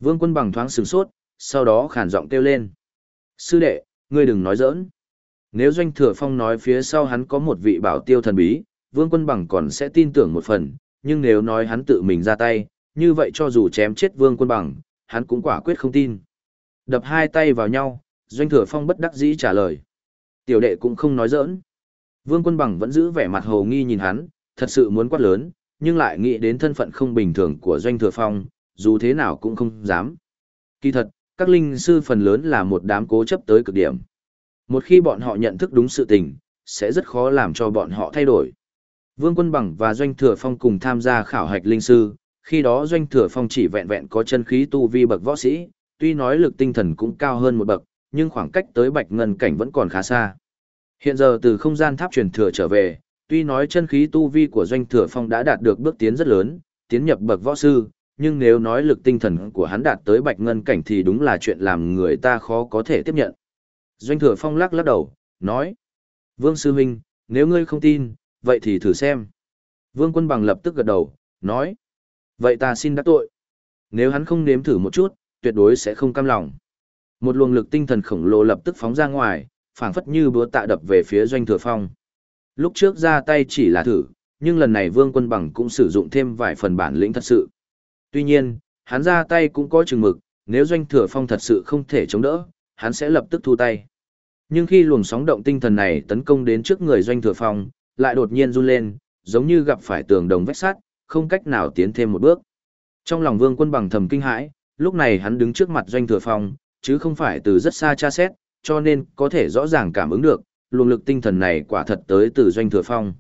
Vương quân bằng thoáng sừng sốt, sau đó khản giọng kêu lên. Sư đệ, ngươi đừng nói giỡn. Nếu Doanh Thừa Phong nói phía sau hắn có một vị bảo tiêu thần bí, Vương quân bằng còn sẽ tin tưởng một phần, nhưng nếu nói hắn tự mình ra tay, như vậy cho dù chém chết Vương quân bằng, hắn cũng quả quyết không tin. Đập hai tay vào nhau, Doanh Thừa Phong bất đắc dĩ trả lời. Tiểu đệ cũng không nói giỡn. Vương Quân Bằng vẫn giữ vẻ mặt hồ nghi nhìn hắn, thật sự muốn quát lớn, nhưng lại nghĩ đến thân phận không bình thường của Doanh Thừa Phong, dù thế nào cũng không dám. Kỳ thật, các linh sư phần lớn là một đám cố chấp tới cực điểm. Một khi bọn họ nhận thức đúng sự tình, sẽ rất khó làm cho bọn họ thay đổi. Vương Quân Bằng và Doanh Thừa Phong cùng tham gia khảo hạch linh sư, khi đó Doanh Thừa Phong chỉ vẹn vẹn có chân khí tu vi bậc võ sĩ, tuy nói lực tinh thần cũng cao hơn một bậc, nhưng khoảng cách tới bạch ngân cảnh vẫn còn khá xa. Hiện giờ từ không gian tháp truyền thừa trở về, tuy nói chân khí tu vi của doanh thừa phong đã đạt được bước tiến rất lớn, tiến nhập bậc võ sư, nhưng nếu nói lực tinh thần của hắn đạt tới bạch ngân cảnh thì đúng là chuyện làm người ta khó có thể tiếp nhận. Doanh thừa phong lắc lắc đầu, nói, Vương Sư Minh, nếu ngươi không tin, vậy thì thử xem. Vương Quân Bằng lập tức gật đầu, nói, vậy ta xin đắc tội. Nếu hắn không nếm thử một chút, tuyệt đối sẽ không cam lòng. Một luồng lực tinh thần khổng lồ lập tức phóng ra ngoài, phảng phất như búa tạ đập về phía doanh thừa phong. Lúc trước ra tay chỉ là thử, nhưng lần này Vương Quân Bằng cũng sử dụng thêm vài phần bản lĩnh thật sự. Tuy nhiên, hắn ra tay cũng có chừng mực, nếu doanh thừa phong thật sự không thể chống đỡ, hắn sẽ lập tức thu tay. Nhưng khi luồng sóng động tinh thần này tấn công đến trước người doanh thừa phong, lại đột nhiên run lên, giống như gặp phải tường đồng vách sắt, không cách nào tiến thêm một bước. Trong lòng Vương Quân Bằng thầm kinh hãi, lúc này hắn đứng trước mặt doanh thừa phong, chứ không phải từ rất xa tra xét, cho nên có thể rõ ràng cảm ứng được, luồng lực tinh thần này quả thật tới từ doanh thừa phong.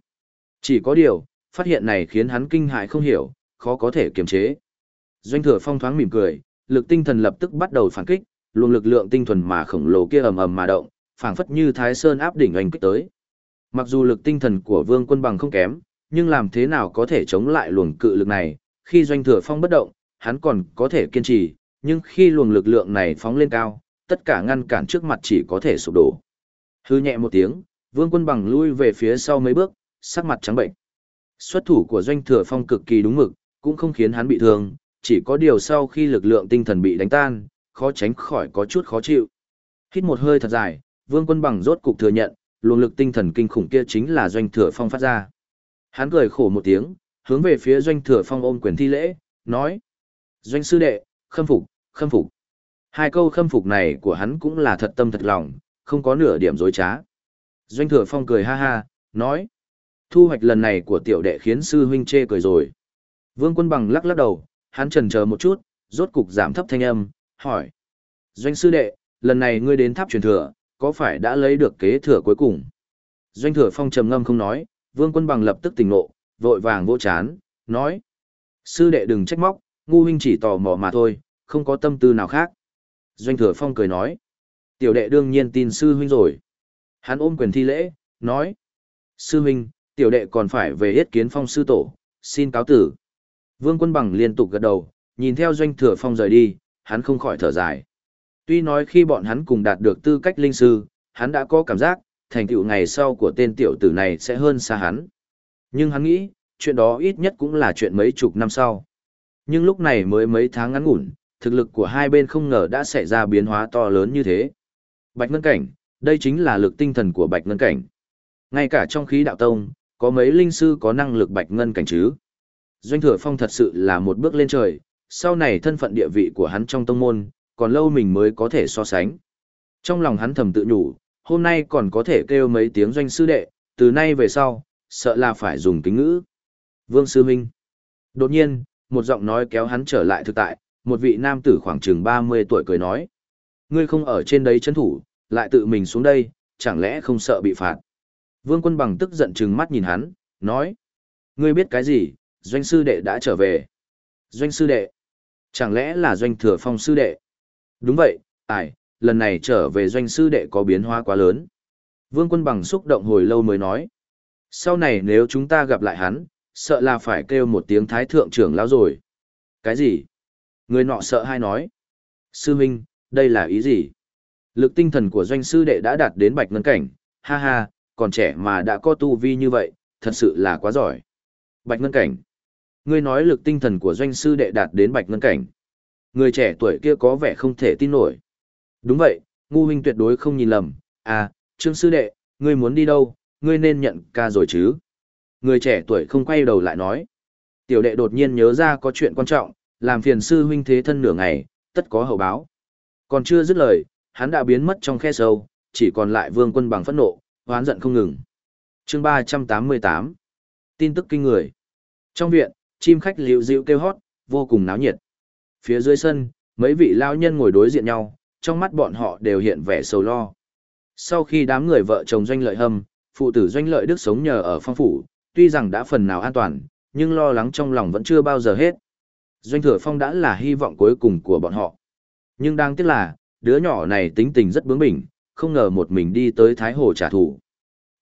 Chỉ có điều, phát hiện này khiến hắn kinh hại không hiểu, khó có thể kiềm chế. Doanh thừa phong thoáng mỉm cười, lực tinh thần lập tức bắt đầu phản kích, luồng lực lượng tinh thuần mà khổng lồ kia ầm ầm mà động, phảng phất như Thái Sơn áp đỉnh anh kích tới. Mặc dù lực tinh thần của Vương Quân Bằng không kém, nhưng làm thế nào có thể chống lại luồng cự lực này, khi doanh thừa phong bất động, hắn còn có thể kiên trì, nhưng khi luồng lực lượng này phóng lên cao, tất cả ngăn cản trước mặt chỉ có thể sụp đổ. Hư nhẹ một tiếng, vương quân bằng lui về phía sau mấy bước, sắc mặt trắng bệnh. Xuất thủ của doanh thừa phong cực kỳ đúng mực, cũng không khiến hắn bị thương, chỉ có điều sau khi lực lượng tinh thần bị đánh tan, khó tránh khỏi có chút khó chịu. Hít một hơi thật dài, vương quân bằng rốt cục thừa nhận, luồng lực tinh thần kinh khủng kia chính là doanh thừa phong phát ra. Hắn cười khổ một tiếng, hướng về phía doanh thừa phong ôm quyền thi lễ, nói. Doanh sư đệ, khâm phục, khâm phục. Hai câu khâm phục này của hắn cũng là thật tâm thật lòng, không có nửa điểm dối trá. Doanh thừa phong cười ha ha, nói. Thu hoạch lần này của tiểu đệ khiến sư huynh chê cười rồi. Vương quân bằng lắc lắc đầu, hắn trần chờ một chút, rốt cục giảm thấp thanh âm, hỏi. Doanh sư đệ, lần này ngươi đến tháp truyền thừa, có phải đã lấy được kế thừa cuối cùng? Doanh thừa phong trầm ngâm không nói, vương quân bằng lập tức tỉnh nộ, vội vàng vỗ chán, nói. Sư đệ đừng trách móc, ngu huynh chỉ tò mò mà thôi, không có tâm tư nào khác. Doanh thừa phong cười nói. Tiểu đệ đương nhiên tin sư huynh rồi. Hắn ôm quyền thi lễ, nói. Sư huynh, tiểu đệ còn phải về yết kiến phong sư tổ, xin cáo tử. Vương quân bằng liên tục gật đầu, nhìn theo doanh thừa phong rời đi, hắn không khỏi thở dài. Tuy nói khi bọn hắn cùng đạt được tư cách linh sư, hắn đã có cảm giác, thành tựu ngày sau của tên tiểu tử này sẽ hơn xa hắn. Nhưng hắn nghĩ, chuyện đó ít nhất cũng là chuyện mấy chục năm sau. Nhưng lúc này mới mấy tháng ngắn ngủn, thực lực của hai bên không ngờ đã xảy ra biến hóa to lớn như thế. Bạch Ngân Cảnh, đây chính là lực tinh thần của Bạch Ngân Cảnh. Ngay cả trong khí đạo tông, có mấy linh sư có năng lực Bạch Ngân Cảnh chứ. Doanh Thừa Phong thật sự là một bước lên trời, sau này thân phận địa vị của hắn trong tông môn, còn lâu mình mới có thể so sánh. Trong lòng hắn thầm tự nhủ, hôm nay còn có thể kêu mấy tiếng doanh sư đệ, từ nay về sau, sợ là phải dùng kính ngữ. Vương Sư Minh. Đột nhiên, một giọng nói kéo hắn trở lại thực tại, một vị nam tử khoảng chừng 30 tuổi cười nói. Ngươi không ở trên đấy chân thủ, lại tự mình xuống đây, chẳng lẽ không sợ bị phạt. Vương quân bằng tức giận trừng mắt nhìn hắn, nói. Ngươi biết cái gì, doanh sư đệ đã trở về. Doanh sư đệ. Chẳng lẽ là doanh thừa phong sư đệ? Đúng vậy, ải, lần này trở về doanh sư đệ có biến hóa quá lớn. Vương quân bằng xúc động hồi lâu mới nói. Sau này nếu chúng ta gặp lại hắn, sợ là phải kêu một tiếng thái thượng trưởng lão rồi. Cái gì? Người nọ sợ hai nói. Sư Minh, đây là ý gì? Lực tinh thần của doanh sư đệ đã đạt đến bạch ngân cảnh, ha ha, còn trẻ mà đã có tu vi như vậy, thật sự là quá giỏi. Bạch ngân cảnh. Ngươi nói lực tinh thần của doanh sư đệ đạt đến bạch ngân cảnh. Người trẻ tuổi kia có vẻ không thể tin nổi. Đúng vậy, ngu huynh tuyệt đối không nhìn lầm. À, trương sư đệ, ngươi muốn đi đâu, ngươi nên nhận ca rồi chứ. Người trẻ tuổi không quay đầu lại nói. Tiểu đệ đột nhiên nhớ ra có chuyện quan trọng, làm phiền sư huynh thế thân nửa ngày, tất có hậu báo. Còn chưa dứt lời, hắn đã biến mất trong khe sâu, chỉ còn lại vương quân bằng phẫn nộ, hoán giận không ngừng. chương 388 Tin tức kinh người Trong viện, chim khách liễu dịu kêu hót, vô cùng náo nhiệt. Phía dưới sân, mấy vị lao nhân ngồi đối diện nhau, trong mắt bọn họ đều hiện vẻ sầu lo. Sau khi đám người vợ chồng doanh lợi hâm, phụ tử doanh lợi đức sống nhờ ở phong phủ, tuy rằng đã phần nào an toàn, nhưng lo lắng trong lòng vẫn chưa bao giờ hết. Doanh thừa phong đã là hy vọng cuối cùng của bọn họ. Nhưng đáng tiếc là, đứa nhỏ này tính tình rất bướng bỉnh, không ngờ một mình đi tới Thái Hồ trả thù.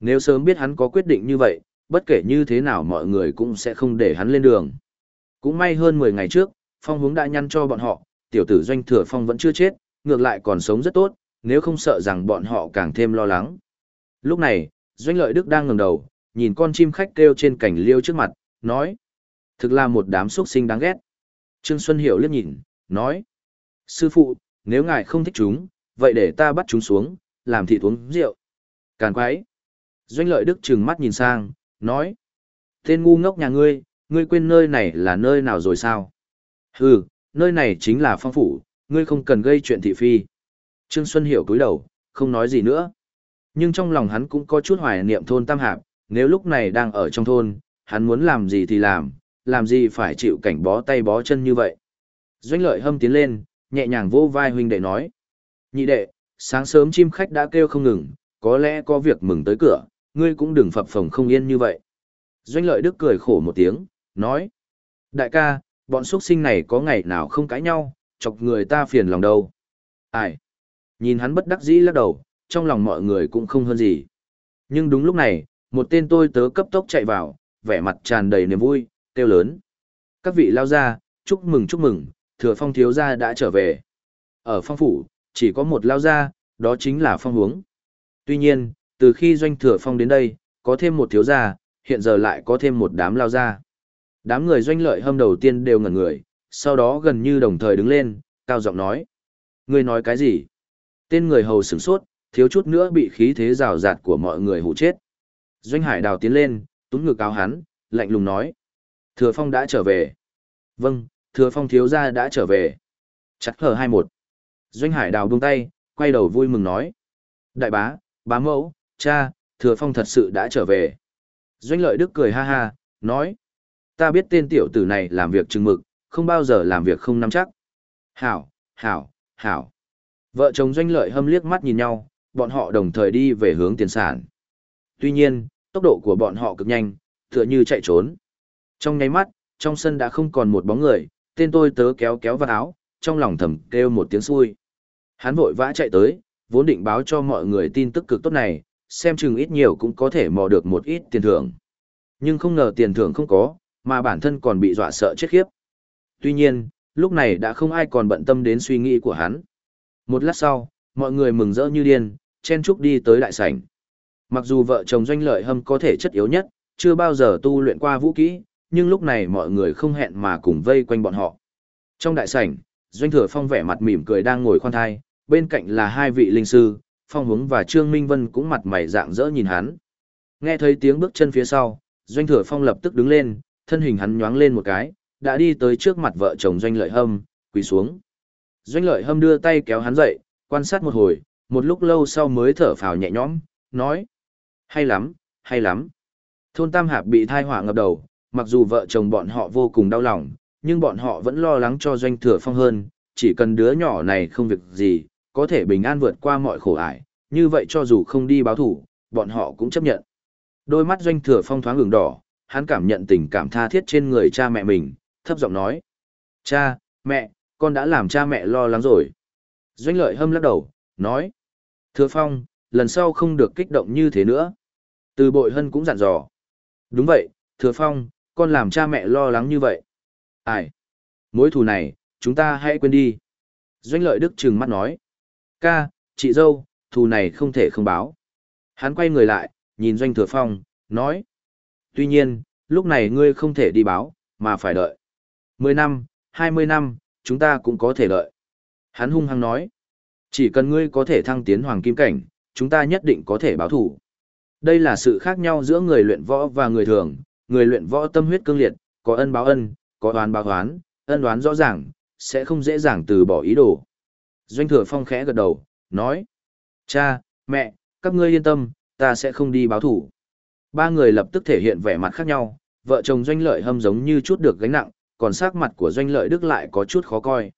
Nếu sớm biết hắn có quyết định như vậy, bất kể như thế nào mọi người cũng sẽ không để hắn lên đường. Cũng may hơn 10 ngày trước, phong hướng đã nhăn cho bọn họ, tiểu tử doanh thừa phong vẫn chưa chết, ngược lại còn sống rất tốt, nếu không sợ rằng bọn họ càng thêm lo lắng. Lúc này, doanh lợi đức đang ngẩng đầu, nhìn con chim khách kêu trên cành liêu trước mặt, nói. Thực là một đám xuất sinh đáng ghét. Trương Xuân Hiểu liếc nhìn, nói. Sư phụ, nếu ngài không thích chúng, vậy để ta bắt chúng xuống, làm thịt uống rượu. Càn quái. Doanh lợi đức trừng mắt nhìn sang, nói. Tên ngu ngốc nhà ngươi, ngươi quên nơi này là nơi nào rồi sao? Hừ, nơi này chính là phong phủ, ngươi không cần gây chuyện thị phi. Trương Xuân Hiểu cúi đầu, không nói gì nữa. Nhưng trong lòng hắn cũng có chút hoài niệm thôn Tam Hạp, nếu lúc này đang ở trong thôn, hắn muốn làm gì thì làm, làm gì phải chịu cảnh bó tay bó chân như vậy. Doanh lợi hâm tiến lên, nhẹ nhàng vô vai huynh đệ nói. Nhị đệ, sáng sớm chim khách đã kêu không ngừng, có lẽ có việc mừng tới cửa, ngươi cũng đừng phập phồng không yên như vậy. Doanh lợi đức cười khổ một tiếng, nói. Đại ca, bọn xuất sinh này có ngày nào không cãi nhau, chọc người ta phiền lòng đâu. Ai? Nhìn hắn bất đắc dĩ lắc đầu, trong lòng mọi người cũng không hơn gì. Nhưng đúng lúc này, một tên tôi tớ cấp tốc chạy vào, vẻ mặt tràn đầy niềm vui, kêu lớn. Các vị lao ra, chúc mừng chúc mừng, thừa phong thiếu gia đã trở về. Ở phong phủ, chỉ có một lao gia, đó chính là phong hướng. Tuy nhiên, từ khi doanh thừa phong đến đây, có thêm một thiếu gia, hiện giờ lại có thêm một đám lao gia. Đám người doanh lợi hâm đầu tiên đều ngẩn người, sau đó gần như đồng thời đứng lên, cao giọng nói. Người nói cái gì? Tên người hầu sửng sốt, thiếu chút nữa bị khí thế rào rạt của mọi người hụ chết. Doanh hải đào tiến lên, túm ngực áo hắn, lạnh lùng nói. Thừa phong đã trở về. Vâng, thừa phong thiếu gia đã trở về. Chặt hở hai một. Doanh hải đào buông tay, quay đầu vui mừng nói. Đại bá, bá mẫu, cha, thừa phong thật sự đã trở về. Doanh lợi đức cười ha ha, nói. Ta biết tên tiểu tử này làm việc chừng mực, không bao giờ làm việc không nắm chắc. Hảo, hảo, hảo. Vợ chồng doanh lợi hâm liếc mắt nhìn nhau, bọn họ đồng thời đi về hướng tiền sản. Tuy nhiên, tốc độ của bọn họ cực nhanh, tựa như chạy trốn. Trong nháy mắt, trong sân đã không còn một bóng người, tên tôi tớ kéo kéo vào áo, trong lòng thầm kêu một tiếng xui. Hắn vội vã chạy tới, vốn định báo cho mọi người tin tức cực tốt này, xem chừng ít nhiều cũng có thể mò được một ít tiền thưởng. Nhưng không ngờ tiền thưởng không có, mà bản thân còn bị dọa sợ chết khiếp. Tuy nhiên, lúc này đã không ai còn bận tâm đến suy nghĩ của hắn. Một lát sau, mọi người mừng rỡ như điên, chen chúc đi tới đại sảnh. Mặc dù vợ chồng doanh lợi hâm có thể chất yếu nhất, chưa bao giờ tu luyện qua vũ kỹ, nhưng lúc này mọi người không hẹn mà cùng vây quanh bọn họ. Trong đại sảnh, doanh thừa phong vẻ mặt mỉm cười đang ngồi khoan thai, bên cạnh là hai vị linh sư, phong hướng và trương minh vân cũng mặt mày dạng dỡ nhìn hắn. Nghe thấy tiếng bước chân phía sau, doanh thừa phong lập tức đứng lên, thân hình hắn nhoáng lên một cái, đã đi tới trước mặt vợ chồng doanh lợi hâm, quỳ xuống. Doanh lợi hâm đưa tay kéo hắn dậy, quan sát một hồi, một lúc lâu sau mới thở phào nhẹ nhõm, nói. Hay lắm, hay lắm. Thôn Tam Hạp bị thai họa ngập đầu, mặc dù vợ chồng bọn họ vô cùng đau lòng, nhưng bọn họ vẫn lo lắng cho doanh thừa phong hơn, chỉ cần đứa nhỏ này không việc gì, có thể bình an vượt qua mọi khổ ải, như vậy cho dù không đi báo thủ, bọn họ cũng chấp nhận. Đôi mắt doanh thừa phong thoáng ửng đỏ, hắn cảm nhận tình cảm tha thiết trên người cha mẹ mình, thấp giọng nói. Cha, mẹ, con đã làm cha mẹ lo lắng rồi. Doanh lợi hâm lắc đầu, nói. Thừa phong, lần sau không được kích động như thế nữa. Từ bội hân cũng dặn dò. Đúng vậy, thừa phong, con làm cha mẹ lo lắng như vậy. Ai? Mối thù này, chúng ta hãy quên đi. Doanh lợi đức trừng mắt nói. Ca, chị dâu, thù này không thể không báo. Hắn quay người lại, nhìn doanh thừa phong, nói. Tuy nhiên, lúc này ngươi không thể đi báo, mà phải đợi. Mười năm, hai mươi năm, chúng ta cũng có thể đợi. Hắn hung hăng nói. Chỉ cần ngươi có thể thăng tiến hoàng kim cảnh, chúng ta nhất định có thể báo thủ. Đây là sự khác nhau giữa người luyện võ và người thường, người luyện võ tâm huyết cương liệt, có ân báo ân, có oán báo oán, ân đoán rõ ràng, sẽ không dễ dàng từ bỏ ý đồ. Doanh thừa phong khẽ gật đầu, nói. Cha, mẹ, các ngươi yên tâm, ta sẽ không đi báo thủ. Ba người lập tức thể hiện vẻ mặt khác nhau, vợ chồng doanh lợi hâm giống như chút được gánh nặng, còn sắc mặt của doanh lợi đức lại có chút khó coi.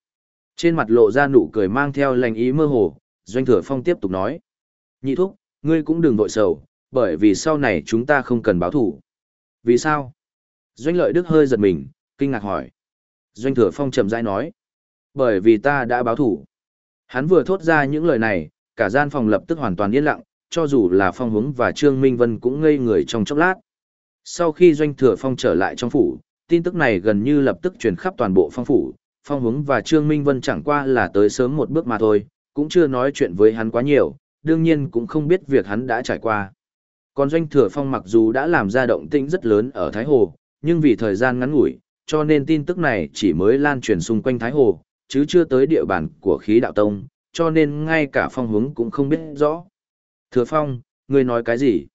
Trên mặt lộ ra nụ cười mang theo lành ý mơ hồ, doanh thừa phong tiếp tục nói. Nhị thúc, ngươi cũng đừng vội sầu, bởi vì sau này chúng ta không cần báo thủ. Vì sao? Doanh lợi đức hơi giật mình, kinh ngạc hỏi. Doanh thừa phong chậm rãi nói. Bởi vì ta đã báo thủ. Hắn vừa thốt ra những lời này, cả gian phòng lập tức hoàn toàn yên lặng, cho dù là phong hướng và trương minh vân cũng ngây người trong chốc lát. Sau khi doanh thừa phong trở lại trong phủ, tin tức này gần như lập tức truyền khắp toàn bộ phong phủ. Phong hướng và trương minh vân chẳng qua là tới sớm một bước mà thôi, cũng chưa nói chuyện với hắn quá nhiều, đương nhiên cũng không biết việc hắn đã trải qua. Còn doanh thừa phong mặc dù đã làm ra động tĩnh rất lớn ở Thái Hồ, nhưng vì thời gian ngắn ngủi, cho nên tin tức này chỉ mới lan truyền xung quanh Thái Hồ, chứ chưa tới địa bàn của khí đạo tông, cho nên ngay cả phong hướng cũng không biết rõ. Thừa phong, ngươi nói cái gì?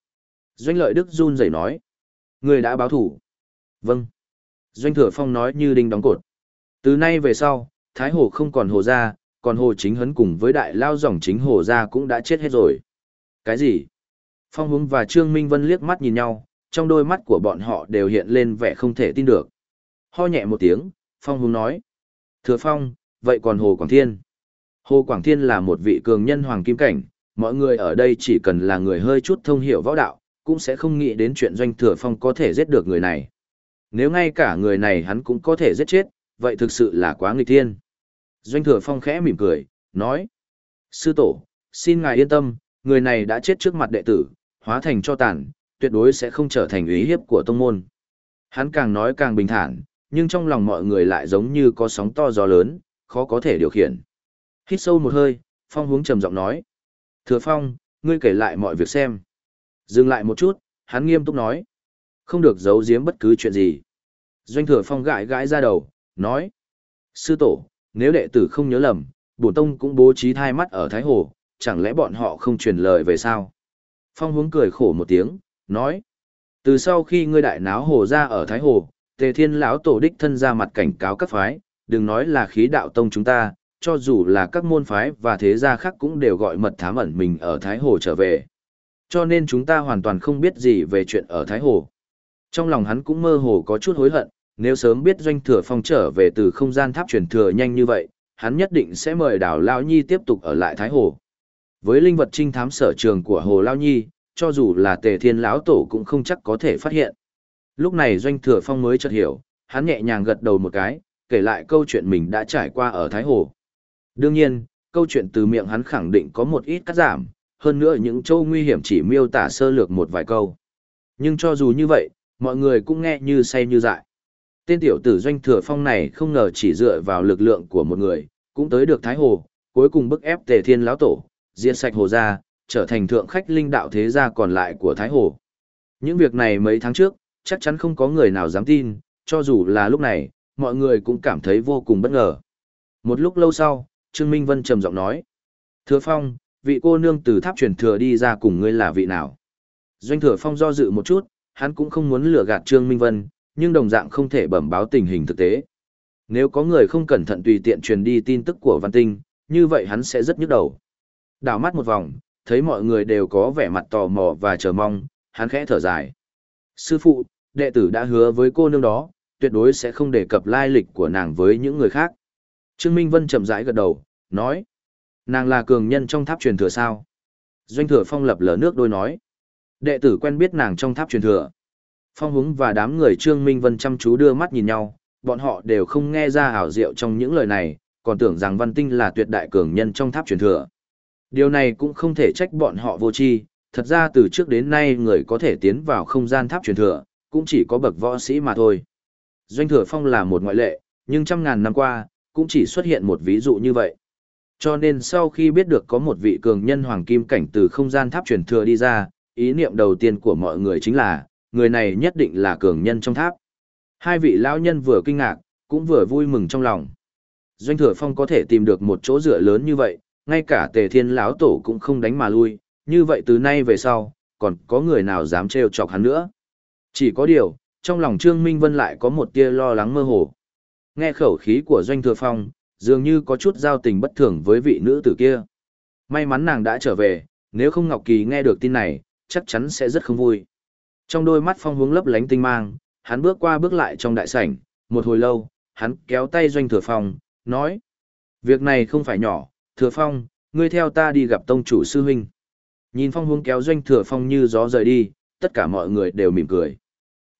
Doanh lợi đức run rẩy nói. Ngươi đã báo thủ. Vâng. Doanh thừa phong nói như đinh đóng cột. Từ nay về sau, Thái Hồ không còn hồ gia, còn hồ chính hấn cùng với đại lao dòng chính hồ gia cũng đã chết hết rồi. Cái gì? Phong Húng và Trương Minh Vân liếc mắt nhìn nhau, trong đôi mắt của bọn họ đều hiện lên vẻ không thể tin được. Ho nhẹ một tiếng, Phong Húng nói. Thừa Phong, vậy còn Hồ Quảng Thiên? Hồ Quảng Thiên là một vị cường nhân hoàng kim cảnh, mọi người ở đây chỉ cần là người hơi chút thông hiểu võ đạo, cũng sẽ không nghĩ đến chuyện doanh thừa phong có thể giết được người này. Nếu ngay cả người này hắn cũng có thể giết chết, vậy thực sự là quá nghịch thiên. Doanh thừa phong khẽ mỉm cười, nói. Sư tổ, xin ngài yên tâm, người này đã chết trước mặt đệ tử, hóa thành cho tàn, tuyệt đối sẽ không trở thành ý hiếp của tông môn. Hắn càng nói càng bình thản, nhưng trong lòng mọi người lại giống như có sóng to gió lớn, khó có thể điều khiển. Hít sâu một hơi, Phong hướng trầm giọng nói. Thừa Phong, ngươi kể lại mọi việc xem. Dừng lại một chút, hắn nghiêm túc nói. Không được giấu giếm bất cứ chuyện gì. Doanh thừa Phong gãi gãi ra đầu, nói. Sư tổ, nếu đệ tử không nhớ lầm, bổn tông cũng bố trí thai mắt ở Thái Hồ, chẳng lẽ bọn họ không truyền lời về sao? Phong hướng cười khổ một tiếng, nói. Từ sau khi ngươi đại náo hồ ra ở Thái Hồ, Tề Thiên lão tổ đích thân ra mặt cảnh cáo các phái, đừng nói là khí đạo tông chúng ta, cho dù là các môn phái và thế gia khác cũng đều gọi mật thám ẩn mình ở Thái Hồ trở về. Cho nên chúng ta hoàn toàn không biết gì về chuyện ở Thái Hồ. Trong lòng hắn cũng mơ hồ có chút hối hận, nếu sớm biết doanh thừa phong trở về từ không gian tháp truyền thừa nhanh như vậy, hắn nhất định sẽ mời đảo Lao Nhi tiếp tục ở lại Thái Hồ. Với linh vật trinh thám sở trường của Hồ Lao Nhi, cho dù là tề thiên lão tổ cũng không chắc có thể phát hiện. Lúc này doanh thừa phong mới chợt hiểu, hắn nhẹ nhàng gật đầu một cái, kể lại câu chuyện mình đã trải qua ở Thái Hồ. Đương nhiên, câu chuyện từ miệng hắn khẳng định có một ít cắt giảm, hơn nữa những châu nguy hiểm chỉ miêu tả sơ lược một vài câu. Nhưng cho dù như vậy, mọi người cũng nghe như say như dại. Tên tiểu tử doanh thừa phong này không ngờ chỉ dựa vào lực lượng của một người, cũng tới được Thái Hồ, cuối cùng bức ép tề thiên lão tổ, diệt sạch hồ gia, trở thành thượng khách linh đạo thế gia còn lại của Thái Hồ. Những việc này mấy tháng trước, chắc chắn không có người nào dám tin, cho dù là lúc này, mọi người cũng cảm thấy vô cùng bất ngờ. Một lúc lâu sau, Trương Minh Vân trầm giọng nói. Thừa Phong, vị cô nương từ tháp truyền thừa đi ra cùng ngươi là vị nào? Doanh Thừa Phong do dự một chút, hắn cũng không muốn lừa gạt Trương Minh Vân, nhưng đồng dạng không thể bẩm báo tình hình thực tế. Nếu có người không cẩn thận tùy tiện truyền đi tin tức của Văn Tinh, như vậy hắn sẽ rất nhức đầu. Đảo mắt một vòng, thấy mọi người đều có vẻ mặt tò mò và chờ mong, hắn khẽ thở dài. Sư phụ, đệ tử đã hứa với cô nương đó, tuyệt đối sẽ không đề cập lai lịch của nàng với những người khác. Trương Minh Vân chậm rãi gật đầu, nói. Nàng là cường nhân trong tháp truyền thừa sao? Doanh thừa phong lập lở nước đôi nói. Đệ tử quen biết nàng trong tháp truyền thừa. Phong húng và đám người Trương Minh Vân chăm chú đưa mắt nhìn nhau, bọn họ đều không nghe ra ảo diệu trong những lời này, còn tưởng rằng Văn Tinh là tuyệt đại cường nhân trong tháp truyền thừa. Điều này cũng không thể trách bọn họ vô tri, thật ra từ trước đến nay người có thể tiến vào không gian tháp truyền thừa, cũng chỉ có bậc võ sĩ mà thôi. Doanh thừa phong là một ngoại lệ, nhưng trăm ngàn năm qua, cũng chỉ xuất hiện một ví dụ như vậy. Cho nên sau khi biết được có một vị cường nhân hoàng kim cảnh từ không gian tháp truyền thừa đi ra, ý niệm đầu tiên của mọi người chính là, người này nhất định là cường nhân trong tháp. Hai vị lão nhân vừa kinh ngạc, cũng vừa vui mừng trong lòng. Doanh thừa phong có thể tìm được một chỗ dựa lớn như vậy, ngay cả tề thiên lão tổ cũng không đánh mà lui, như vậy từ nay về sau, còn có người nào dám trêu chọc hắn nữa. Chỉ có điều, trong lòng Trương Minh Vân lại có một tia lo lắng mơ hồ. Nghe khẩu khí của Doanh Thừa Phong, dường như có chút giao tình bất thường với vị nữ tử kia. May mắn nàng đã trở về, nếu không Ngọc Kỳ nghe được tin này, chắc chắn sẽ rất không vui. Trong đôi mắt Phong hướng lấp lánh tinh mang, hắn bước qua bước lại trong đại sảnh, một hồi lâu, hắn kéo tay Doanh Thừa Phong, nói. Việc này không phải nhỏ, Thừa Phong, ngươi theo ta đi gặp tông chủ sư huynh. Nhìn Phong hướng kéo Doanh Thừa Phong như gió rời đi, tất cả mọi người đều mỉm cười.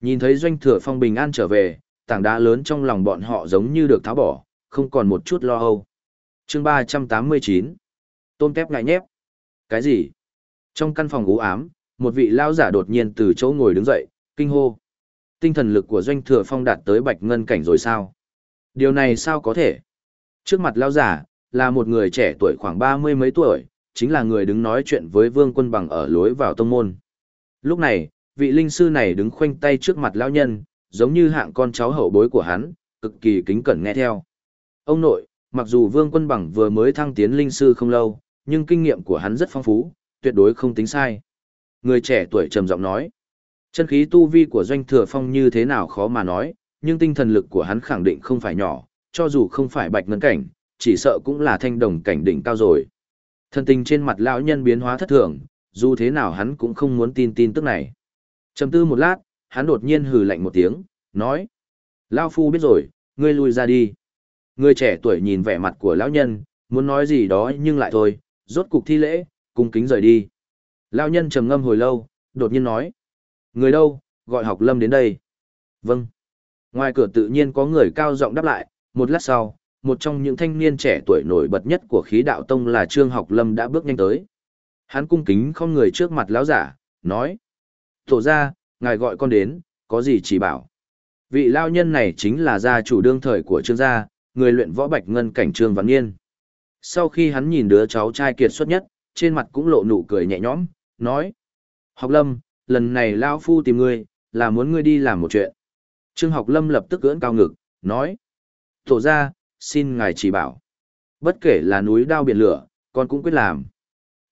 Nhìn thấy Doanh Thừa Phong bình an trở về, tảng đá lớn trong lòng bọn họ giống như được tháo bỏ, không còn một chút lo âu. chương 389 Tôm tép ngại nhép. Cái gì? Trong căn phòng u ám, một vị lao giả đột nhiên từ chỗ ngồi đứng dậy, kinh hô. Tinh thần lực của Doanh Thừa Phong đạt tới bạch ngân cảnh rồi sao? Điều này sao có thể? Trước mặt lao giả, là một người trẻ tuổi khoảng ba mươi mấy tuổi, chính là người đứng nói chuyện với Vương Quân Bằng ở lối vào tông môn. Lúc này, vị linh sư này đứng khoanh tay trước mặt lão nhân, giống như hạng con cháu hậu bối của hắn, cực kỳ kính cẩn nghe theo. Ông nội, mặc dù Vương Quân Bằng vừa mới thăng tiến linh sư không lâu, nhưng kinh nghiệm của hắn rất phong phú, tuyệt đối không tính sai. Người trẻ tuổi trầm giọng nói, chân khí tu vi của Doanh Thừa Phong như thế nào khó mà nói, nhưng tinh thần lực của hắn khẳng định không phải nhỏ, cho dù không phải bạch ngân cảnh, chỉ sợ cũng là thanh đồng cảnh đỉnh cao rồi. thân tình trên mặt lão nhân biến hóa thất thường, dù thế nào hắn cũng không muốn tin tin tức này. Trầm tư một lát, hắn đột nhiên hừ lạnh một tiếng, nói. Lao phu biết rồi, ngươi lui ra đi. Người trẻ tuổi nhìn vẻ mặt của lão nhân, muốn nói gì đó nhưng lại thôi, rốt cục thi lễ, cung kính rời đi. Lão nhân trầm ngâm hồi lâu, đột nhiên nói. Người đâu, gọi học lâm đến đây. Vâng. Ngoài cửa tự nhiên có người cao giọng đáp lại, một lát sau, một trong những thanh niên trẻ tuổi nổi bật nhất của khí đạo tông là Trương Học Lâm đã bước nhanh tới. Hắn cung kính không người trước mặt lão giả, nói. Tổ ra, ngài gọi con đến, có gì chỉ bảo. Vị lao nhân này chính là gia chủ đương thời của Trương gia, người luyện võ bạch ngân cảnh Trương Văn Nghiên. Sau khi hắn nhìn đứa cháu trai kiệt xuất nhất, trên mặt cũng lộ nụ cười nhẹ nhõm, nói: "Học Lâm, lần này lao phu tìm ngươi, là muốn ngươi đi làm một chuyện." Trương Học Lâm lập tức ưỡn cao ngực, nói: "Tổ gia, xin ngài chỉ bảo. Bất kể là núi đao biển lửa, con cũng quyết làm."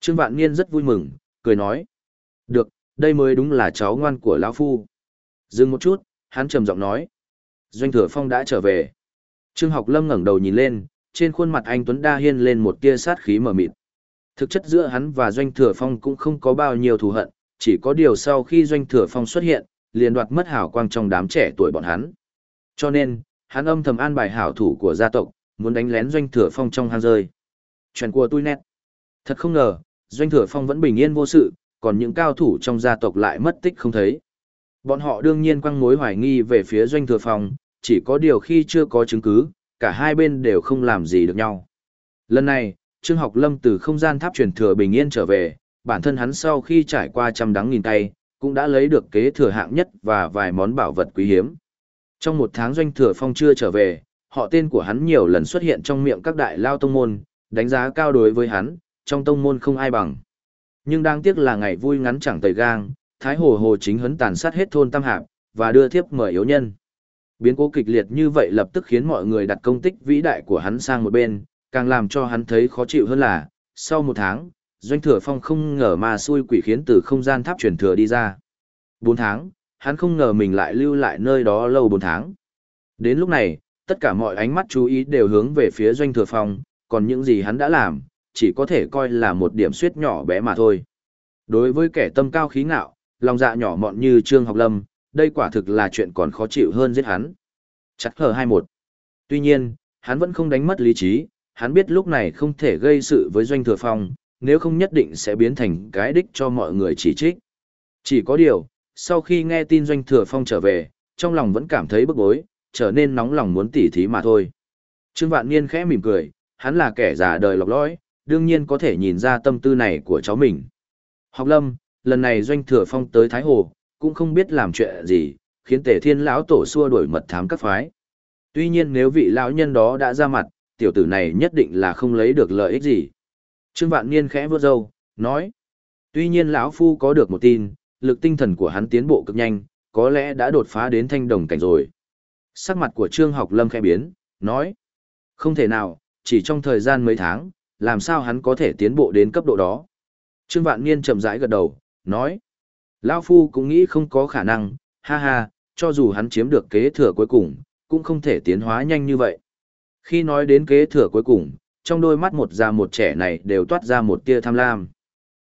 Trương Vạn Niên rất vui mừng, cười nói: "Được, đây mới đúng là cháu ngoan của lão phu." Dừng một chút, hắn trầm giọng nói: "Doanh Thừa Phong đã trở về." Trương Học Lâm ngẩng đầu nhìn lên, trên khuôn mặt anh Tuấn Đa hiên lên một tia sát khí mờ mịt. Thực chất giữa hắn và Doanh Thừa Phong cũng không có bao nhiêu thù hận, chỉ có điều sau khi Doanh Thừa Phong xuất hiện, liền đoạt mất hảo quang trong đám trẻ tuổi bọn hắn. Cho nên, hắn âm thầm an bài hảo thủ của gia tộc, muốn đánh lén Doanh Thừa Phong trong hang rơi. Chuyện của tôi nét. Thật không ngờ, Doanh Thừa Phong vẫn bình yên vô sự, còn những cao thủ trong gia tộc lại mất tích không thấy. Bọn họ đương nhiên quăng mối hoài nghi về phía Doanh Thừa Phong, chỉ có điều khi chưa có chứng cứ, cả hai bên đều không làm gì được nhau. Lần này, Trương Học Lâm từ không gian tháp truyền thừa bình yên trở về, bản thân hắn sau khi trải qua trăm đắng nghìn tay, cũng đã lấy được kế thừa hạng nhất và vài món bảo vật quý hiếm. Trong một tháng doanh thừa phong chưa trở về, họ tên của hắn nhiều lần xuất hiện trong miệng các đại lao tông môn, đánh giá cao đối với hắn, trong tông môn không ai bằng. Nhưng đáng tiếc là ngày vui ngắn chẳng tầy gang, Thái Hồ Hồ chính hấn tàn sát hết thôn Tam Hạp, và đưa thiếp mời yếu nhân. Biến cố kịch liệt như vậy lập tức khiến mọi người đặt công tích vĩ đại của hắn sang một bên, càng làm cho hắn thấy khó chịu hơn là, sau một tháng, Doanh Thừa Phong không ngờ mà xui quỷ khiến từ không gian tháp truyền thừa đi ra. Bốn tháng, hắn không ngờ mình lại lưu lại nơi đó lâu bốn tháng. Đến lúc này, tất cả mọi ánh mắt chú ý đều hướng về phía Doanh Thừa Phong, còn những gì hắn đã làm, chỉ có thể coi là một điểm suyết nhỏ bé mà thôi. Đối với kẻ tâm cao khí ngạo, lòng dạ nhỏ mọn như Trương Học Lâm, đây quả thực là chuyện còn khó chịu hơn giết hắn. Chặt hờ 21. Tuy nhiên, hắn vẫn không đánh mất lý trí, hắn biết lúc này không thể gây sự với Doanh Thừa Phong, nếu không nhất định sẽ biến thành cái đích cho mọi người chỉ trích. Chỉ có điều, sau khi nghe tin Doanh Thừa Phong trở về, trong lòng vẫn cảm thấy bức bối, trở nên nóng lòng muốn tỉ thí mà thôi. Trương Vạn Niên khẽ mỉm cười, hắn là kẻ già đời lọc lõi, đương nhiên có thể nhìn ra tâm tư này của cháu mình. Học Lâm, lần này Doanh Thừa Phong tới Thái Hồ, cũng không biết làm chuyện gì, khiến Tề Thiên lão tổ xua đuổi mật thám các phái. Tuy nhiên nếu vị lão nhân đó đã ra mặt, tiểu tử này nhất định là không lấy được lợi ích gì. Trương Vạn Niên khẽ vuốt râu, nói: "Tuy nhiên lão phu có được một tin, lực tinh thần của hắn tiến bộ cực nhanh, có lẽ đã đột phá đến thanh đồng cảnh rồi." Sắc mặt của Trương Học Lâm khẽ biến, nói: "Không thể nào, chỉ trong thời gian mấy tháng, làm sao hắn có thể tiến bộ đến cấp độ đó?" Trương Vạn Niên chậm rãi gật đầu, nói: Lão Phu cũng nghĩ không có khả năng, ha ha, cho dù hắn chiếm được kế thừa cuối cùng, cũng không thể tiến hóa nhanh như vậy. Khi nói đến kế thừa cuối cùng, trong đôi mắt một già một trẻ này đều toát ra một tia tham lam.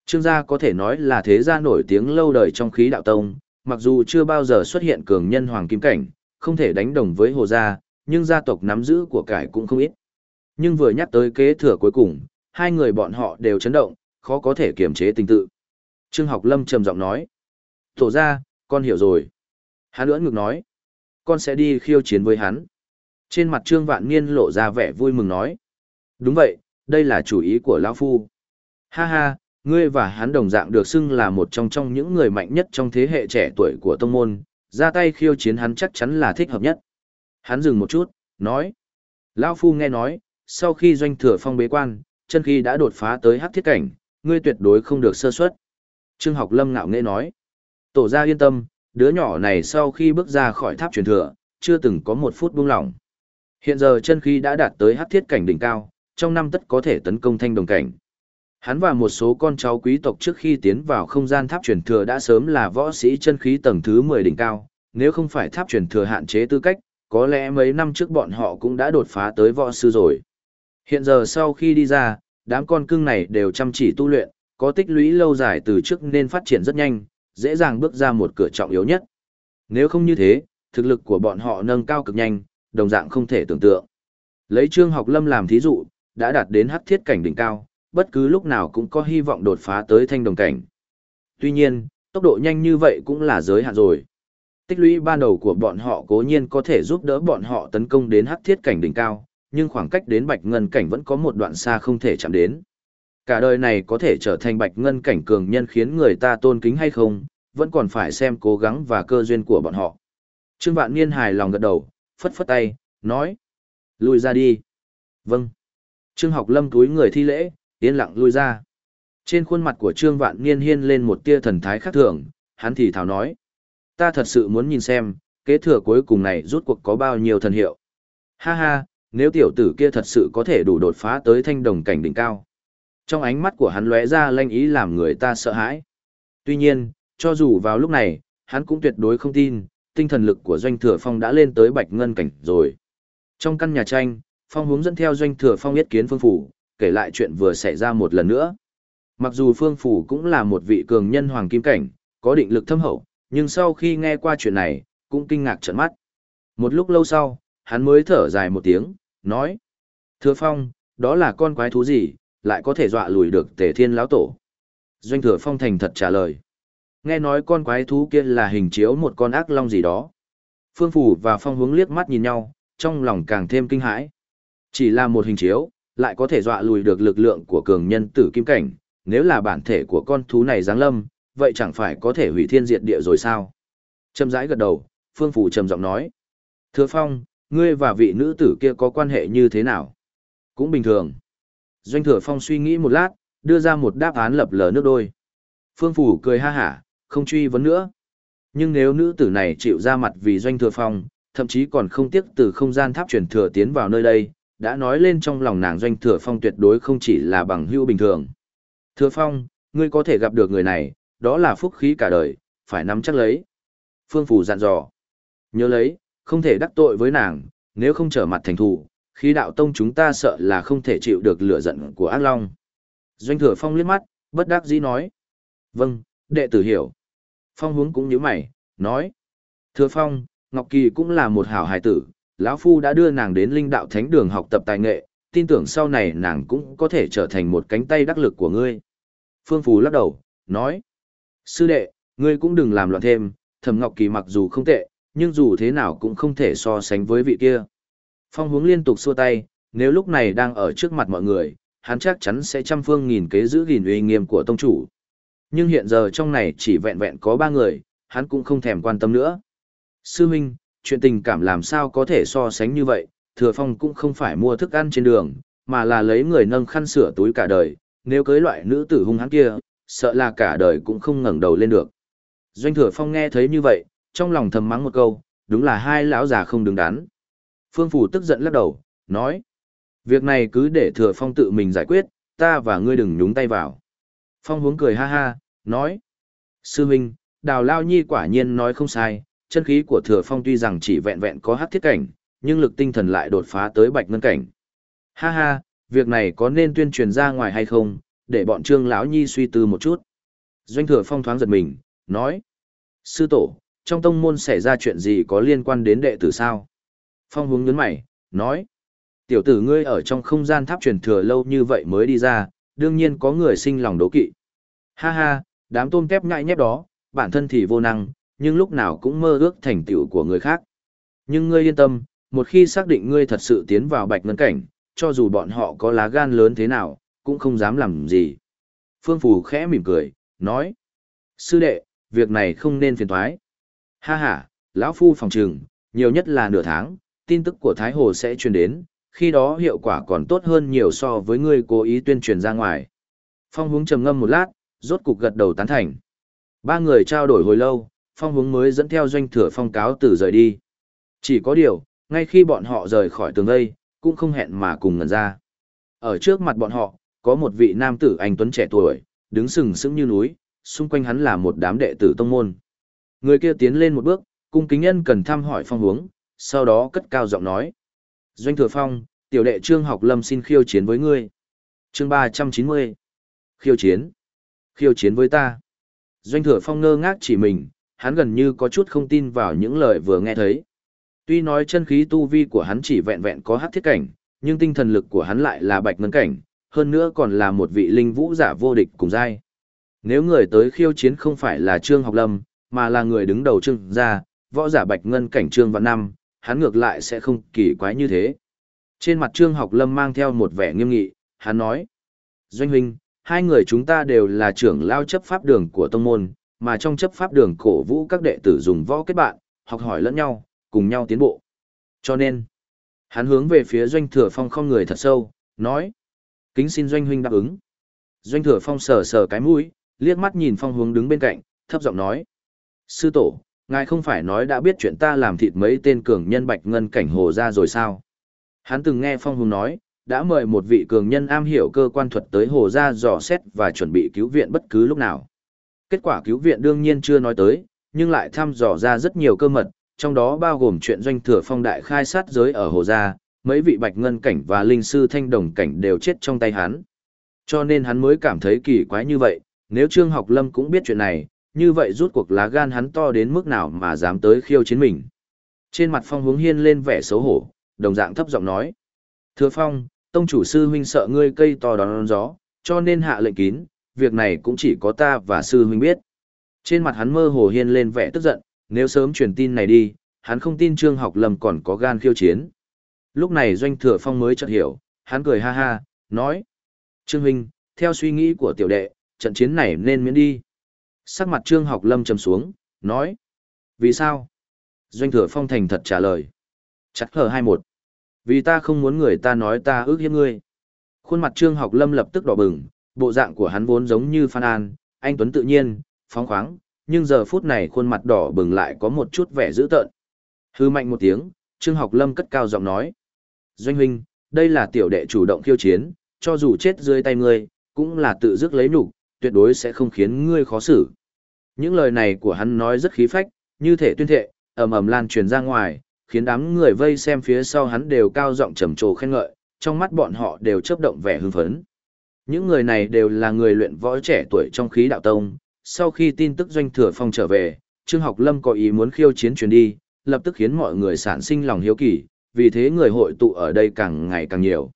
Trương gia có thể nói là thế gia nổi tiếng lâu đời trong khí đạo tông, mặc dù chưa bao giờ xuất hiện cường nhân hoàng kim cảnh, không thể đánh đồng với hồ gia, nhưng gia tộc nắm giữ của cải cũng không ít. Nhưng vừa nhắc tới kế thừa cuối cùng, hai người bọn họ đều chấn động, khó có thể kiềm chế tình tự. Trương Học Lâm trầm giọng nói, Tổ ra, con hiểu rồi. Hắn ưỡn ngược nói. Con sẽ đi khiêu chiến với hắn. Trên mặt Trương Vạn Niên lộ ra vẻ vui mừng nói. Đúng vậy, đây là chủ ý của Lão Phu. Ha ha, ngươi và hắn đồng dạng được xưng là một trong trong những người mạnh nhất trong thế hệ trẻ tuổi của tông môn, ra tay khiêu chiến hắn chắc chắn là thích hợp nhất. Hắn dừng một chút, nói. Lão Phu nghe nói, sau khi doanh thừa phong bế quan, chân khi đã đột phá tới hắc thiết cảnh, ngươi tuyệt đối không được sơ suất. Trương học lâm ngạo nghễ nói. Tổ gia yên tâm, đứa nhỏ này sau khi bước ra khỏi tháp truyền thừa, chưa từng có một phút buông lỏng. Hiện giờ chân khí đã đạt tới hắc thiết cảnh đỉnh cao, trong năm tất có thể tấn công thanh đồng cảnh. Hắn và một số con cháu quý tộc trước khi tiến vào không gian tháp truyền thừa đã sớm là võ sĩ chân khí tầng thứ 10 đỉnh cao, nếu không phải tháp truyền thừa hạn chế tư cách, có lẽ mấy năm trước bọn họ cũng đã đột phá tới võ sư rồi. Hiện giờ sau khi đi ra, đám con cưng này đều chăm chỉ tu luyện, có tích lũy lâu dài từ trước nên phát triển rất nhanh, dễ dàng bước ra một cửa trọng yếu nhất. Nếu không như thế, thực lực của bọn họ nâng cao cực nhanh, đồng dạng không thể tưởng tượng. Lấy Trương Học Lâm làm thí dụ, đã đạt đến hắc thiết cảnh đỉnh cao, bất cứ lúc nào cũng có hy vọng đột phá tới thanh đồng cảnh. Tuy nhiên, tốc độ nhanh như vậy cũng là giới hạn rồi. Tích lũy ban đầu của bọn họ cố nhiên có thể giúp đỡ bọn họ tấn công đến hắc thiết cảnh đỉnh cao, nhưng khoảng cách đến bạch ngân cảnh vẫn có một đoạn xa không thể chạm đến. Cả đời này có thể trở thành bạch ngân cảnh cường nhân khiến người ta tôn kính hay không, vẫn còn phải xem cố gắng và cơ duyên của bọn họ. Trương Vạn Niên hài lòng gật đầu, phất phất tay, nói. Lùi ra đi. Vâng. Trương học lâm túi người thi lễ, yên lặng lui ra. Trên khuôn mặt của Trương Vạn Niên hiên lên một tia thần thái khác thường, hắn thì thào nói. Ta thật sự muốn nhìn xem, kế thừa cuối cùng này rút cuộc có bao nhiêu thần hiệu. Ha ha, nếu tiểu tử kia thật sự có thể đủ đột phá tới thanh đồng cảnh đỉnh cao. Trong ánh mắt của hắn lóe ra lanh ý làm người ta sợ hãi. Tuy nhiên, cho dù vào lúc này, hắn cũng tuyệt đối không tin, tinh thần lực của Doanh Thừa Phong đã lên tới bạch ngân cảnh rồi. Trong căn nhà tranh, Phong hướng dẫn theo Doanh Thừa Phong yết kiến Phương Phủ, kể lại chuyện vừa xảy ra một lần nữa. Mặc dù Phương Phủ cũng là một vị cường nhân hoàng kim cảnh, có định lực thâm hậu, nhưng sau khi nghe qua chuyện này, cũng kinh ngạc trợn mắt. Một lúc lâu sau, hắn mới thở dài một tiếng, nói. Thừa Phong, đó là con quái thú gì, lại có thể dọa lùi được tề thiên lão tổ. Doanh Thừa Phong thành thật trả lời. Nghe nói con quái thú kia là hình chiếu một con ác long gì đó. Phương Phủ và Phong hướng liếc mắt nhìn nhau, trong lòng càng thêm kinh hãi. Chỉ là một hình chiếu, lại có thể dọa lùi được lực lượng của cường nhân tử kim cảnh, nếu là bản thể của con thú này giáng lâm, vậy chẳng phải có thể hủy thiên diệt địa rồi sao? Trầm rãi gật đầu, Phương Phủ trầm giọng nói. Thưa Phong, ngươi và vị nữ tử kia có quan hệ như thế nào? Cũng bình thường. Doanh Thừa Phong suy nghĩ một lát, đưa ra một đáp án lập lờ nước đôi. Phương Phủ cười ha hả, không truy vấn nữa. Nhưng nếu nữ tử này chịu ra mặt vì Doanh Thừa Phong, thậm chí còn không tiếc từ không gian tháp truyền thừa tiến vào nơi đây, đã nói lên trong lòng nàng Doanh Thừa Phong tuyệt đối không chỉ là bằng hữu bình thường. Thừa Phong, ngươi có thể gặp được người này, đó là phúc khí cả đời, phải nắm chắc lấy. Phương Phủ dặn dò. Nhớ lấy, không thể đắc tội với nàng, nếu không trở mặt thành thù, khí đạo tông chúng ta sợ là không thể chịu được lửa giận của ác long. Doanh thừa phong liếc mắt, bất đắc dĩ nói. Vâng, đệ tử hiểu. Phong hướng cũng nhíu mày, nói. Thừa phong, Ngọc Kỳ cũng là một hảo hài tử, lão Phu đã đưa nàng đến linh đạo thánh đường học tập tài nghệ, tin tưởng sau này nàng cũng có thể trở thành một cánh tay đắc lực của ngươi. Phương Phù lắc đầu, nói. Sư đệ, ngươi cũng đừng làm loạn thêm, thẩm Ngọc Kỳ mặc dù không tệ, nhưng dù thế nào cũng không thể so sánh với vị kia. Phong hướng liên tục xua tay, nếu lúc này đang ở trước mặt mọi người, hắn chắc chắn sẽ trăm phương nghìn kế giữ gìn uy nghiêm của tông chủ. Nhưng hiện giờ trong này chỉ vẹn vẹn có ba người, hắn cũng không thèm quan tâm nữa. Sư Minh, chuyện tình cảm làm sao có thể so sánh như vậy, thừa phong cũng không phải mua thức ăn trên đường, mà là lấy người nâng khăn sửa túi cả đời, nếu cưới loại nữ tử hung hãn kia, sợ là cả đời cũng không ngẩng đầu lên được. Doanh thừa phong nghe thấy như vậy, trong lòng thầm mắng một câu, đúng là hai lão già không đứng đắn. Phương Phủ tức giận lắc đầu, nói. Việc này cứ để thừa phong tự mình giải quyết, ta và ngươi đừng nhúng tay vào. Phong hướng cười ha ha, nói. Sư huynh, Đào Lao Nhi quả nhiên nói không sai, chân khí của thừa phong tuy rằng chỉ vẹn vẹn có hát thiết cảnh, nhưng lực tinh thần lại đột phá tới bạch ngân cảnh. Ha ha, việc này có nên tuyên truyền ra ngoài hay không, để bọn trương lão nhi suy tư một chút. Doanh thừa phong thoáng giật mình, nói. Sư tổ, trong tông môn xảy ra chuyện gì có liên quan đến đệ tử sao? Phong hướng nhấn mày, nói. Tiểu tử ngươi ở trong không gian tháp truyền thừa lâu như vậy mới đi ra, đương nhiên có người sinh lòng đố kỵ. Ha ha, đám tôm tép nhại nhép đó, bản thân thì vô năng, nhưng lúc nào cũng mơ ước thành tựu của người khác. Nhưng ngươi yên tâm, một khi xác định ngươi thật sự tiến vào bạch ngân cảnh, cho dù bọn họ có lá gan lớn thế nào, cũng không dám làm gì. Phương Phù khẽ mỉm cười, nói. Sư đệ, việc này không nên phiền thoái. Ha ha, lão phu phòng trừng, nhiều nhất là nửa tháng, tin tức của Thái Hồ sẽ truyền đến, khi đó hiệu quả còn tốt hơn nhiều so với ngươi cố ý tuyên truyền ra ngoài. Phong hướng trầm ngâm một lát, rốt cục gật đầu tán thành. Ba người trao đổi hồi lâu, phong hướng mới dẫn theo doanh thừa phong cáo từ rời đi. Chỉ có điều, ngay khi bọn họ rời khỏi tường vây, cũng không hẹn mà cùng ngần ra. Ở trước mặt bọn họ, có một vị nam tử anh tuấn trẻ tuổi, đứng sừng sững như núi, xung quanh hắn là một đám đệ tử tông môn. Người kia tiến lên một bước, cung kính nhân cần thăm hỏi phong hướng, sau đó cất cao giọng nói. Doanh thừa phong, tiểu đệ trương học lâm xin khiêu chiến với ngươi. chương ba trăm chín mươi Khiêu chiến. Khiêu chiến với ta. Doanh thừa phong ngơ ngác chỉ mình, hắn gần như có chút không tin vào những lời vừa nghe thấy. Tuy nói chân khí tu vi của hắn chỉ vẹn vẹn có hắc thiết cảnh, nhưng tinh thần lực của hắn lại là bạch ngân cảnh, hơn nữa còn là một vị linh vũ giả vô địch cùng giai. Nếu người tới khiêu chiến không phải là Trương Học Lâm, mà là người đứng đầu Trương gia, võ giả bạch ngân cảnh Trương Văn Năm, hắn ngược lại sẽ không kỳ quái như thế. Trên mặt Trương Học Lâm mang theo một vẻ nghiêm nghị, hắn nói. Doanh huynh, hai người chúng ta đều là trưởng lao chấp pháp đường của tông môn, mà trong chấp pháp đường cổ vũ các đệ tử dùng võ kết bạn, học hỏi lẫn nhau, cùng nhau tiến bộ. Cho nên, hắn hướng về phía doanh thừa phong không người thật sâu, nói. Kính xin doanh huynh đáp ứng. Doanh thừa phong sờ sờ cái mũi, liếc mắt nhìn phong hướng đứng bên cạnh, thấp giọng nói. Sư tổ, ngài không phải nói đã biết chuyện ta làm thịt mấy tên cường nhân bạch ngân cảnh hồ ra rồi sao? Hắn từng nghe phong hướng nói, đã mời một vị cường nhân am hiểu cơ quan thuật tới hồ ra dò xét và chuẩn bị cứu viện bất cứ lúc nào. Kết quả cứu viện đương nhiên chưa nói tới, nhưng lại thăm dò ra rất nhiều cơ mật, trong đó bao gồm chuyện doanh thừa phong đại khai sát giới ở hồ gia, mấy vị bạch ngân cảnh và linh sư thanh đồng cảnh đều chết trong tay hắn. Cho nên hắn mới cảm thấy kỳ quái như vậy, nếu Trương Học Lâm cũng biết chuyện này, như vậy rút cuộc lá gan hắn to đến mức nào mà dám tới khiêu chiến mình. Trên mặt Phong Hướng Hiên lên vẻ xấu hổ, đồng dạng thấp giọng nói. Thưa Phong, tông chủ sư huynh sợ ngươi cây to đón gió, cho nên hạ lệnh kín, việc này cũng chỉ có ta và sư huynh biết. Trên mặt hắn mơ hồ hiên lên vẻ tức giận, nếu sớm truyền tin này đi, hắn không tin Trương Học Lâm còn có gan khiêu chiến. Lúc này Doanh Thừa Phong mới chợt hiểu, hắn cười ha ha, nói. Trương huynh, theo suy nghĩ của tiểu đệ, trận chiến này nên miễn đi. Sắc mặt Trương Học Lâm trầm xuống, nói. Vì sao? Doanh Thừa Phong thành thật trả lời. Chắc hờ hai một. Vì ta không muốn người ta nói ta ước hiếp ngươi. Khuôn mặt Trương Học Lâm lập tức đỏ bừng, bộ dạng của hắn vốn giống như Phan An, anh Tuấn tự nhiên, phóng khoáng, nhưng giờ phút này khuôn mặt đỏ bừng lại có một chút vẻ dữ tợn. Hư mạnh một tiếng, Trương Học Lâm cất cao giọng nói. Doanh huynh, đây là tiểu đệ chủ động khiêu chiến, cho dù chết dưới tay ngươi, cũng là tự dứt lấy nhục, tuyệt đối sẽ không khiến ngươi khó xử. Những lời này của hắn nói rất khí phách, như thể tuyên thệ, ầm ầm lan truyền ra ngoài, khiến đám người vây xem phía sau hắn đều cao giọng trầm trồ khen ngợi, trong mắt bọn họ đều chớp động vẻ hưng phấn. Những người này đều là người luyện võ trẻ tuổi trong khí đạo tông, sau khi tin tức doanh thừa phong trở về, Trương Học Lâm có ý muốn khiêu chiến chuyến đi, lập tức khiến mọi người sản sinh lòng hiếu kỳ, vì thế người hội tụ ở đây càng ngày càng nhiều.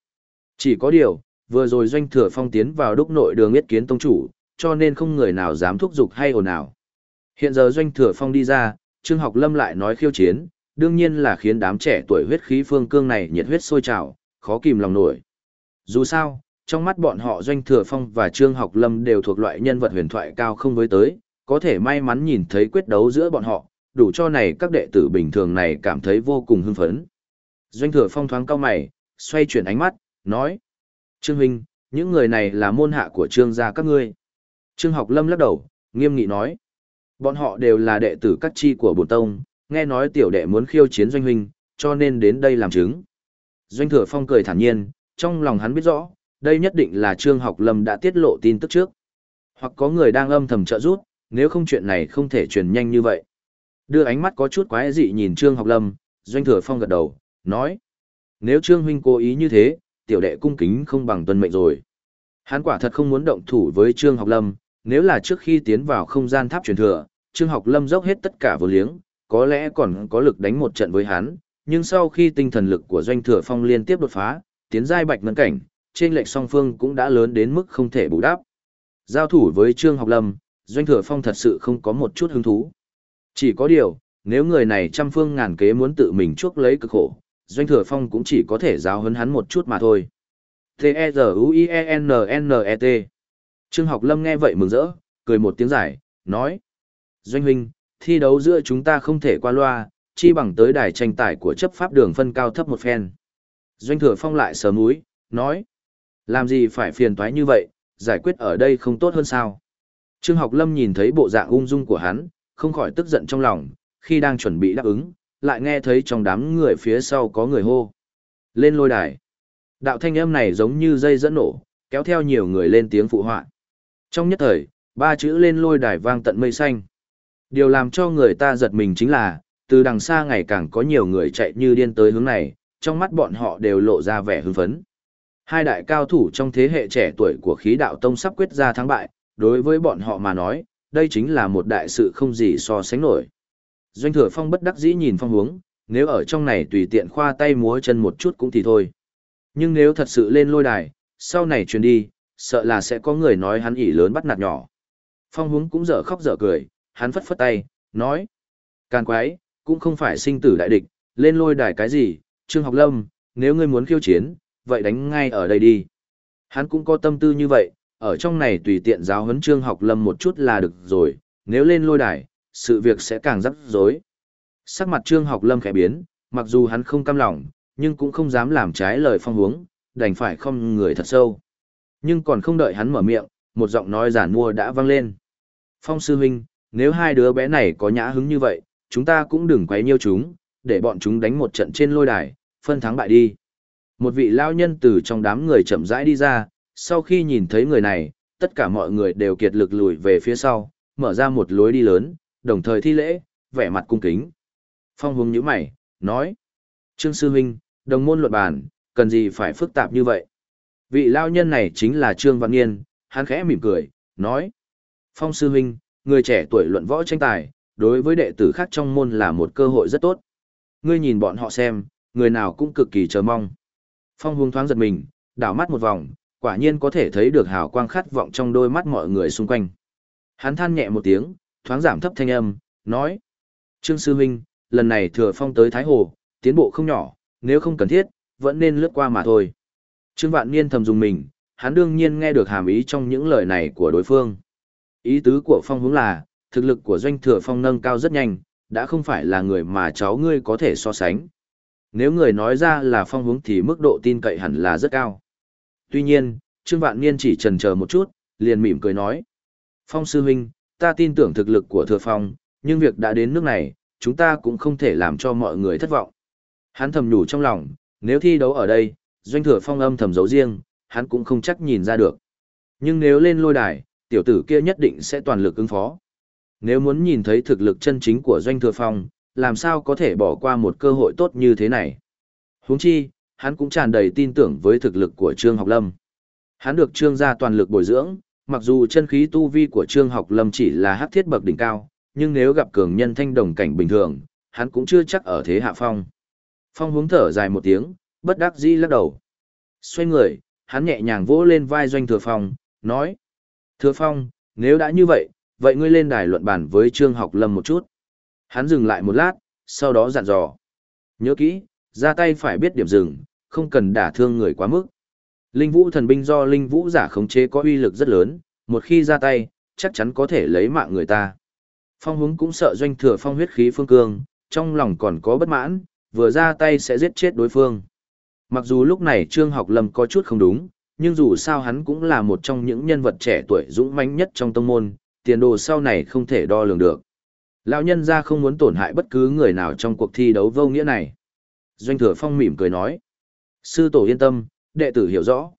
Chỉ có điều, vừa rồi doanh thừa phong tiến vào đúc nội đường yết kiến tông chủ, cho nên không người nào dám thúc giục hay ồn ào. Hiện giờ doanh thừa phong đi ra, Trương Học Lâm lại nói khiêu chiến, đương nhiên là khiến đám trẻ tuổi huyết khí phương cương này nhiệt huyết sôi trào, khó kìm lòng nổi. Dù sao, trong mắt bọn họ Doanh Thừa Phong và Trương Học Lâm đều thuộc loại nhân vật huyền thoại cao không với tới, có thể may mắn nhìn thấy quyết đấu giữa bọn họ, đủ cho này các đệ tử bình thường này cảm thấy vô cùng hưng phấn. Doanh Thừa Phong thoáng cao mày, xoay chuyển ánh mắt, nói. Trương Huynh, những người này là môn hạ của Trương gia các ngươi. Trương Học Lâm lắc đầu, nghiêm nghị nói. Bọn họ đều là đệ tử các chi của Bồn tông, nghe nói tiểu đệ muốn khiêu chiến Doanh Huynh, cho nên đến đây làm chứng. Doanh Thừa Phong cười thản nhiên, trong lòng hắn biết rõ, đây nhất định là Trương Học Lâm đã tiết lộ tin tức trước. Hoặc có người đang âm thầm trợ giúp, nếu không chuyện này không thể truyền nhanh như vậy. Đưa ánh mắt có chút quái dị nhìn Trương Học Lâm, Doanh Thừa Phong gật đầu, nói. Nếu Trương Huynh cố ý như thế, tiểu đệ cung kính không bằng tuân mệnh rồi. Hắn quả thật không muốn động thủ với Trương Học Lâm, nếu là trước khi tiến vào không gian tháp truyền thừa, Trương Học Lâm dốc hết tất cả vô liếng, có lẽ còn có lực đánh một trận với hắn, nhưng sau khi tinh thần lực của Doanh Thừa Phong liên tiếp đột phá, tiến giai bạch ngân cảnh, trên lệch song phương cũng đã lớn đến mức không thể bù đắp. Giao thủ với Trương Học Lâm, Doanh Thừa Phong thật sự không có một chút hứng thú. Chỉ có điều, nếu người này trăm phương ngàn kế muốn tự mình chuốc lấy cực khổ, Doanh Thừa Phong cũng chỉ có thể giáo hấn hắn một chút mà thôi. T-E-Z-U-I-E-N-N-E-T Trương Học Lâm nghe vậy mừng rỡ, cười một tiếng giải, nói. Doanh huynh, thi đấu giữa chúng ta không thể qua loa, chi bằng tới đài tranh tài của chấp pháp đường phân cao thấp một phen. Doanh Thừa Phong lại sờ múi, nói. Làm gì phải phiền toái như vậy, giải quyết ở đây không tốt hơn sao? Trương Học Lâm nhìn thấy bộ dạng ung dung của hắn, không khỏi tức giận trong lòng, khi đang chuẩn bị đáp ứng, lại nghe thấy trong đám người phía sau có người hô. Lên lôi đài. Đạo thanh âm này giống như dây dẫn nổ, kéo theo nhiều người lên tiếng phụ họa. Trong nhất thời, ba chữ lên lôi đài vang tận mây xanh. Điều làm cho người ta giật mình chính là, từ đằng xa ngày càng có nhiều người chạy như điên tới hướng này, trong mắt bọn họ đều lộ ra vẻ hưng phấn. Hai đại cao thủ trong thế hệ trẻ tuổi của khí đạo tông sắp quyết ra thắng bại, đối với bọn họ mà nói, đây chính là một đại sự không gì so sánh nổi. Doanh thừa phong bất đắc dĩ nhìn phong hướng, nếu ở trong này tùy tiện khoa tay múa chân một chút cũng thì thôi. Nhưng nếu thật sự lên lôi đài, sau này truyền đi, sợ là sẽ có người nói hắn ỉ lớn bắt nạt nhỏ. Phong hướng cũng dở khóc dở cười, hắn phất phất tay, nói. Càn quái, cũng không phải sinh tử đại địch, lên lôi đài cái gì, Trương Học Lâm, nếu ngươi muốn khiêu chiến, vậy đánh ngay ở đây đi. Hắn cũng có tâm tư như vậy, ở trong này tùy tiện giáo huấn Trương Học Lâm một chút là được rồi, nếu lên lôi đài, sự việc sẽ càng rắc rối. Sắc mặt Trương Học Lâm khẽ biến, mặc dù hắn không cam lòng, nhưng cũng không dám làm trái lời phong hướng, đành phải không người thật sâu. Nhưng còn không đợi hắn mở miệng, một giọng nói giản mua đã vang lên. Phong sư huynh, nếu hai đứa bé này có nhã hứng như vậy, chúng ta cũng đừng quấy nhiêu chúng, để bọn chúng đánh một trận trên lôi đài, phân thắng bại đi. Một vị lao nhân từ trong đám người chậm rãi đi ra, sau khi nhìn thấy người này, tất cả mọi người đều kiệt lực lùi về phía sau, mở ra một lối đi lớn, đồng thời thi lễ, vẻ mặt cung kính. Phong Hùng nhíu mày, nói. Trương Sư Huynh, đồng môn luận bàn, cần gì phải phức tạp như vậy? Vị lao nhân này chính là Trương Văn Nghiên, hắn khẽ mỉm cười, nói. Phong Sư Huynh, người trẻ tuổi luận võ tranh tài, đối với đệ tử khác trong môn là một cơ hội rất tốt. Ngươi nhìn bọn họ xem, người nào cũng cực kỳ chờ mong. Phong Hùng thoáng giật mình, đảo mắt một vòng, quả nhiên có thể thấy được hào quang khát vọng trong đôi mắt mọi người xung quanh. Hắn than nhẹ một tiếng, thoáng giảm thấp thanh âm, nói. Trương Sư Huynh, lần này thừa phong tới Thái Hồ, tiến bộ không nhỏ, nếu không cần thiết, vẫn nên lướt qua mà thôi. Trương Vạn Niên thầm dùng mình, hắn đương nhiên nghe được hàm ý trong những lời này của đối phương. Ý tứ của phong hướng là, thực lực của doanh thừa phong nâng cao rất nhanh, đã không phải là người mà cháu ngươi có thể so sánh. Nếu người nói ra là phong hướng thì mức độ tin cậy hẳn là rất cao. Tuy nhiên, Trương Vạn Niên chỉ trần chờ một chút, liền mỉm cười nói. Phong sư huynh, ta tin tưởng thực lực của thừa phong, nhưng việc đã đến nước này, chúng ta cũng không thể làm cho mọi người thất vọng. Hắn thầm nhủ trong lòng, nếu thi đấu ở đây, doanh thừa phong âm thầm giấu riêng, hắn cũng không chắc nhìn ra được. Nhưng nếu lên lôi đài, tiểu tử kia nhất định sẽ toàn lực ứng phó. Nếu muốn nhìn thấy thực lực chân chính của doanh thừa phong, làm sao có thể bỏ qua một cơ hội tốt như thế này. Huống chi, hắn cũng tràn đầy tin tưởng với thực lực của Trương Học Lâm. Hắn được Trương gia toàn lực bồi dưỡng, mặc dù chân khí tu vi của Trương Học Lâm chỉ là hắc thiết bậc đỉnh cao, nhưng nếu gặp cường nhân thanh đồng cảnh bình thường, hắn cũng chưa chắc ở thế hạ phong. Phong hướng thở dài một tiếng, bất đắc dĩ lắc đầu. Xoay người, hắn nhẹ nhàng vỗ lên vai doanh thừa phong, nói. Thừa phong, nếu đã như vậy, vậy ngươi lên đài luận bàn với Trương Học Lâm một chút. Hắn dừng lại một lát, sau đó dặn dò. Nhớ kỹ, ra tay phải biết điểm dừng, không cần đả thương người quá mức. Linh vũ thần binh do linh vũ giả khống chế có uy lực rất lớn, một khi ra tay, chắc chắn có thể lấy mạng người ta. Phong húng cũng sợ doanh thừa phong huyết khí phương cương, trong lòng còn có bất mãn, vừa ra tay sẽ giết chết đối phương. Mặc dù lúc này Trương Học Lâm có chút không đúng, nhưng dù sao hắn cũng là một trong những nhân vật trẻ tuổi dũng mãnh nhất trong tông môn, tiền đồ sau này không thể đo lường được. Lão nhân ra không muốn tổn hại bất cứ người nào trong cuộc thi đấu vô nghĩa này. Doanh thừa phong mỉm cười nói. Sư tổ yên tâm, đệ tử hiểu rõ.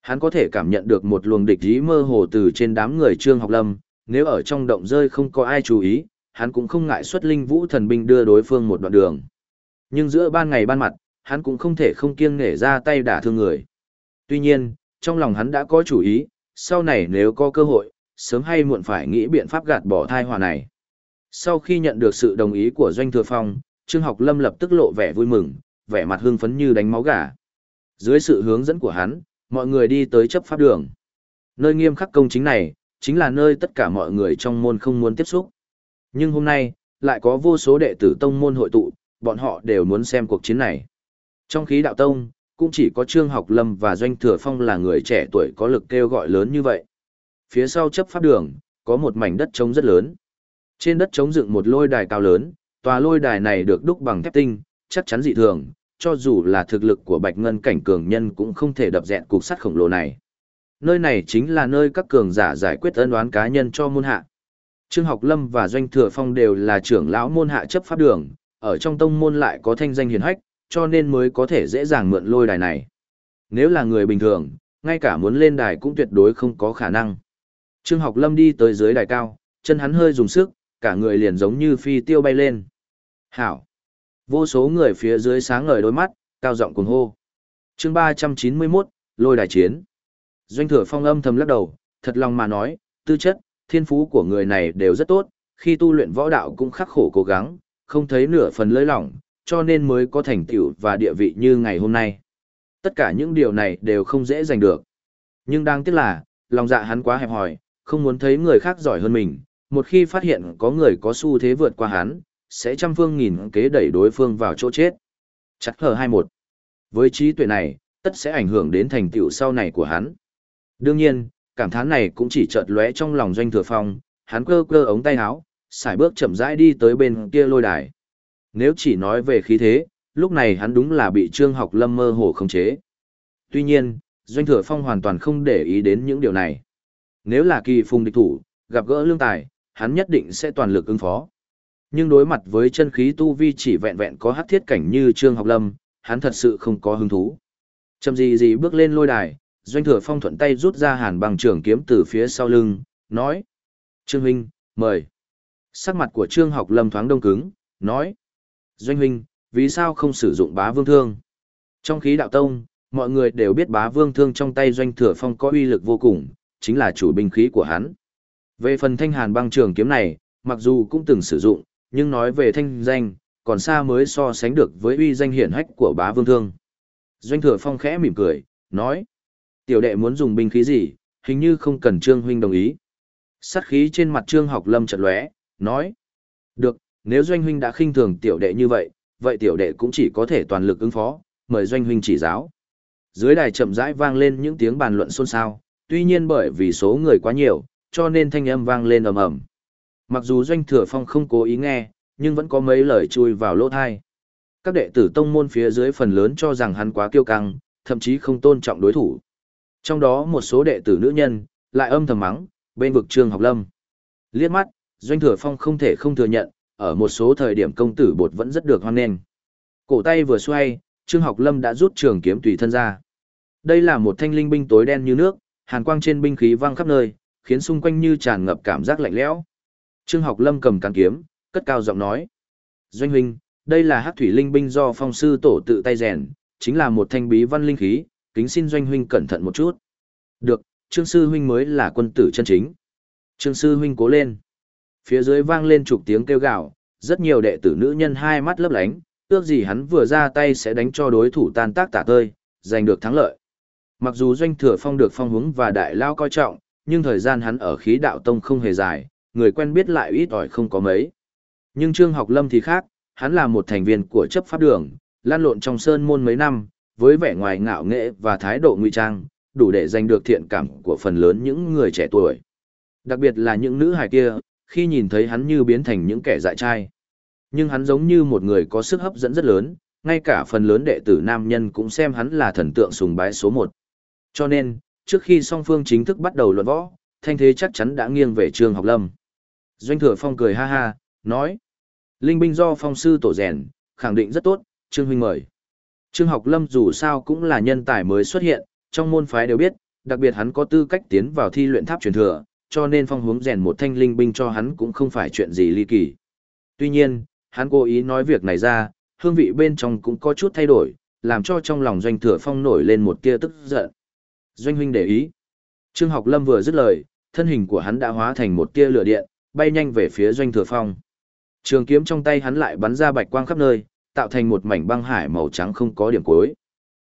Hắn có thể cảm nhận được một luồng địch ý mơ hồ từ trên đám người Trương Học Lâm, nếu ở trong động rơi không có ai chú ý, hắn cũng không ngại xuất linh vũ thần binh đưa đối phương một đoạn đường. Nhưng giữa ban ngày ban mặt, hắn cũng không thể không kiêng nể ra tay đả thương người. Tuy nhiên, trong lòng hắn đã có chủ ý, sau này nếu có cơ hội, sớm hay muộn phải nghĩ biện pháp gạt bỏ thai họa này. Sau khi nhận được sự đồng ý của Doanh Thừa Phong, Trương Học Lâm lập tức lộ vẻ vui mừng, vẻ mặt hưng phấn như đánh máu gà. Dưới sự hướng dẫn của hắn, mọi người đi tới chấp pháp đường. Nơi nghiêm khắc công chính này, chính là nơi tất cả mọi người trong môn không muốn tiếp xúc. Nhưng hôm nay, lại có vô số đệ tử tông môn hội tụ, bọn họ đều muốn xem cuộc chiến này. Trong khí đạo tông, cũng chỉ có Trương Học Lâm và Doanh Thừa Phong là người trẻ tuổi có lực kêu gọi lớn như vậy. Phía sau chấp pháp đường, có một mảnh đất trống rất lớn. Trên đất chống dựng một lôi đài cao lớn, tòa lôi đài này được đúc bằng thép tinh, chắc chắn dị thường, cho dù là thực lực của Bạch Ngân cảnh cường nhân cũng không thể đập dẹn cục sắt khổng lồ này. Nơi này chính là nơi các cường giả giải quyết ân oán cá nhân cho môn hạ. Trương Học Lâm và Doanh Thừa Phong đều là trưởng lão môn hạ chấp pháp đường, ở trong tông môn lại có thanh danh hiền hách, cho nên mới có thể dễ dàng mượn lôi đài này. Nếu là người bình thường, ngay cả muốn lên đài cũng tuyệt đối không có khả năng. Trương Học Lâm đi tới dưới đài cao, chân hắn hơi dùng sức, cả người liền giống như phi tiêu bay lên. Hảo! Vô số người phía dưới sáng ngời đôi mắt, cao giọng cuồng hô. chương 391, lôi đài chiến. Doanh thừa phong âm thầm lắc đầu, thật lòng mà nói, tư chất, thiên phú của người này đều rất tốt, khi tu luyện võ đạo cũng khắc khổ cố gắng, không thấy nửa phần lơi lỏng, cho nên mới có thành tựu và địa vị như ngày hôm nay. Tất cả những điều này đều không dễ giành được. Nhưng đáng tiếc là, lòng dạ hắn quá hẹp hòi, không muốn thấy người khác giỏi hơn mình, một khi phát hiện có người có xu thế vượt qua hắn, sẽ trăm phương nghìn kế đẩy đối phương vào chỗ chết. Chặt hờ 21. Với trí tuệ này, tất sẽ ảnh hưởng đến thành tựu sau này của hắn. Đương nhiên, cảm thán này cũng chỉ chợt lóe trong lòng doanh thừa phong, hắn cơ cơ ống tay áo, xài bước chậm rãi đi tới bên kia lôi đài. Nếu chỉ nói về khí thế, lúc này hắn đúng là bị Trương Học Lâm mơ hồ khống chế. Tuy nhiên, Doanh Thừa Phong hoàn toàn không để ý đến những điều này. Nếu là kỳ phùng địch thủ, gặp gỡ lương tài, hắn nhất định sẽ toàn lực ứng phó. Nhưng đối mặt với chân khí tu vi chỉ vẹn vẹn có hắc thiết cảnh như Trương Học Lâm, hắn thật sự không có hứng thú. Chầm gì gì bước lên lôi đài, Doanh Thừa Phong thuận tay rút ra hàn bằng trường kiếm từ phía sau lưng, nói. Trương Huynh, mời. Sắc mặt của Trương Học Lâm thoáng đông cứng, nói. Doanh Huynh, vì sao không sử dụng bá vương thương? Trong khí đạo tông, mọi người đều biết bá vương thương trong tay Doanh Thừa Phong có uy lực vô cùng, chính là chủ binh khí của hắn. Về phần thanh hàn băng trường kiếm này, mặc dù cũng từng sử dụng, nhưng nói về thanh danh, còn xa mới so sánh được với uy danh hiển hách của bá vương thương. Doanh thừa phong khẽ mỉm cười, nói. Tiểu đệ muốn dùng binh khí gì, hình như không cần Trương Huynh đồng ý. Sát khí trên mặt Trương học lâm chợt lóe, nói. Được, nếu Doanh Huynh đã khinh thường tiểu đệ như vậy, vậy tiểu đệ cũng chỉ có thể toàn lực ứng phó, mời Doanh Huynh chỉ giáo. Dưới đài chậm rãi vang lên những tiếng bàn luận xôn xao, tuy nhiên bởi vì số người quá nhiều, cho nên thanh âm vang lên ầm ầm. Mặc dù Doanh Thừa Phong không cố ý nghe, nhưng vẫn có mấy lời chui vào lỗ thai. Các đệ tử tông môn phía dưới phần lớn cho rằng hắn quá kiêu căng, thậm chí không tôn trọng đối thủ. Trong đó một số đệ tử nữ nhân, lại âm thầm mắng, bên vực Trường Học Lâm. Liếc mắt, Doanh Thừa Phong không thể không thừa nhận, ở một số thời điểm công tử bột vẫn rất được hoan nghênh. Cổ tay vừa xoay, Trương Học Lâm đã rút trường kiếm tùy thân ra. Đây là một thanh linh binh tối đen như nước, hàn quang trên binh khí vang khắp nơi, khiến xung quanh như tràn ngập cảm giác lạnh lẽo. Trương Học Lâm cầm cán kiếm, cất cao giọng nói: "Doanh huynh, đây là Hắc thủy linh binh do phong sư tổ tự tay rèn, chính là một thanh bí văn linh khí, kính xin doanh huynh cẩn thận một chút." "Được, Trương sư huynh mới là quân tử chân chính." Trương sư huynh cố lên. Phía dưới vang lên chục tiếng kêu gào, rất nhiều đệ tử nữ nhân hai mắt lấp lánh, ước gì hắn vừa ra tay sẽ đánh cho đối thủ tan tác tả tơi, giành được thắng lợi. Mặc dù doanh thừa phong được phong hướng và đại lao coi trọng, nhưng thời gian hắn ở khí đạo tông không hề dài, người quen biết lại ít ỏi không có mấy. Nhưng Trương Học Lâm thì khác, hắn là một thành viên của chấp pháp đường, lan lộn trong sơn môn mấy năm, với vẻ ngoài ngạo nghệ và thái độ nguy trang, đủ để giành được thiện cảm của phần lớn những người trẻ tuổi. Đặc biệt là những nữ hài kia, khi nhìn thấy hắn như biến thành những kẻ dại trai. Nhưng hắn giống như một người có sức hấp dẫn rất lớn, ngay cả phần lớn đệ tử nam nhân cũng xem hắn là thần tượng sùng bái số một. Cho nên, trước khi song phương chính thức bắt đầu luận võ, thanh thế chắc chắn đã nghiêng về Trương Học Lâm. Doanh Thừa Phong cười ha ha, nói: "Linh binh do phong sư tổ rèn, khẳng định rất tốt, Trương huynh mời." Trương Học Lâm dù sao cũng là nhân tài mới xuất hiện, trong môn phái đều biết, đặc biệt hắn có tư cách tiến vào thi luyện tháp truyền thừa, cho nên phong hướng rèn một thanh linh binh cho hắn cũng không phải chuyện gì ly kỳ. Tuy nhiên, hắn cố ý nói việc này ra, hương vị bên trong cũng có chút thay đổi, làm cho trong lòng doanh thừa phong nổi lên một tia tức giận. Doanh huynh để ý. Trương học lâm vừa dứt lời, thân hình của hắn đã hóa thành một tia lửa điện, bay nhanh về phía doanh thừa phong. Trường kiếm trong tay hắn lại bắn ra bạch quang khắp nơi, tạo thành một mảnh băng hải màu trắng không có điểm cuối.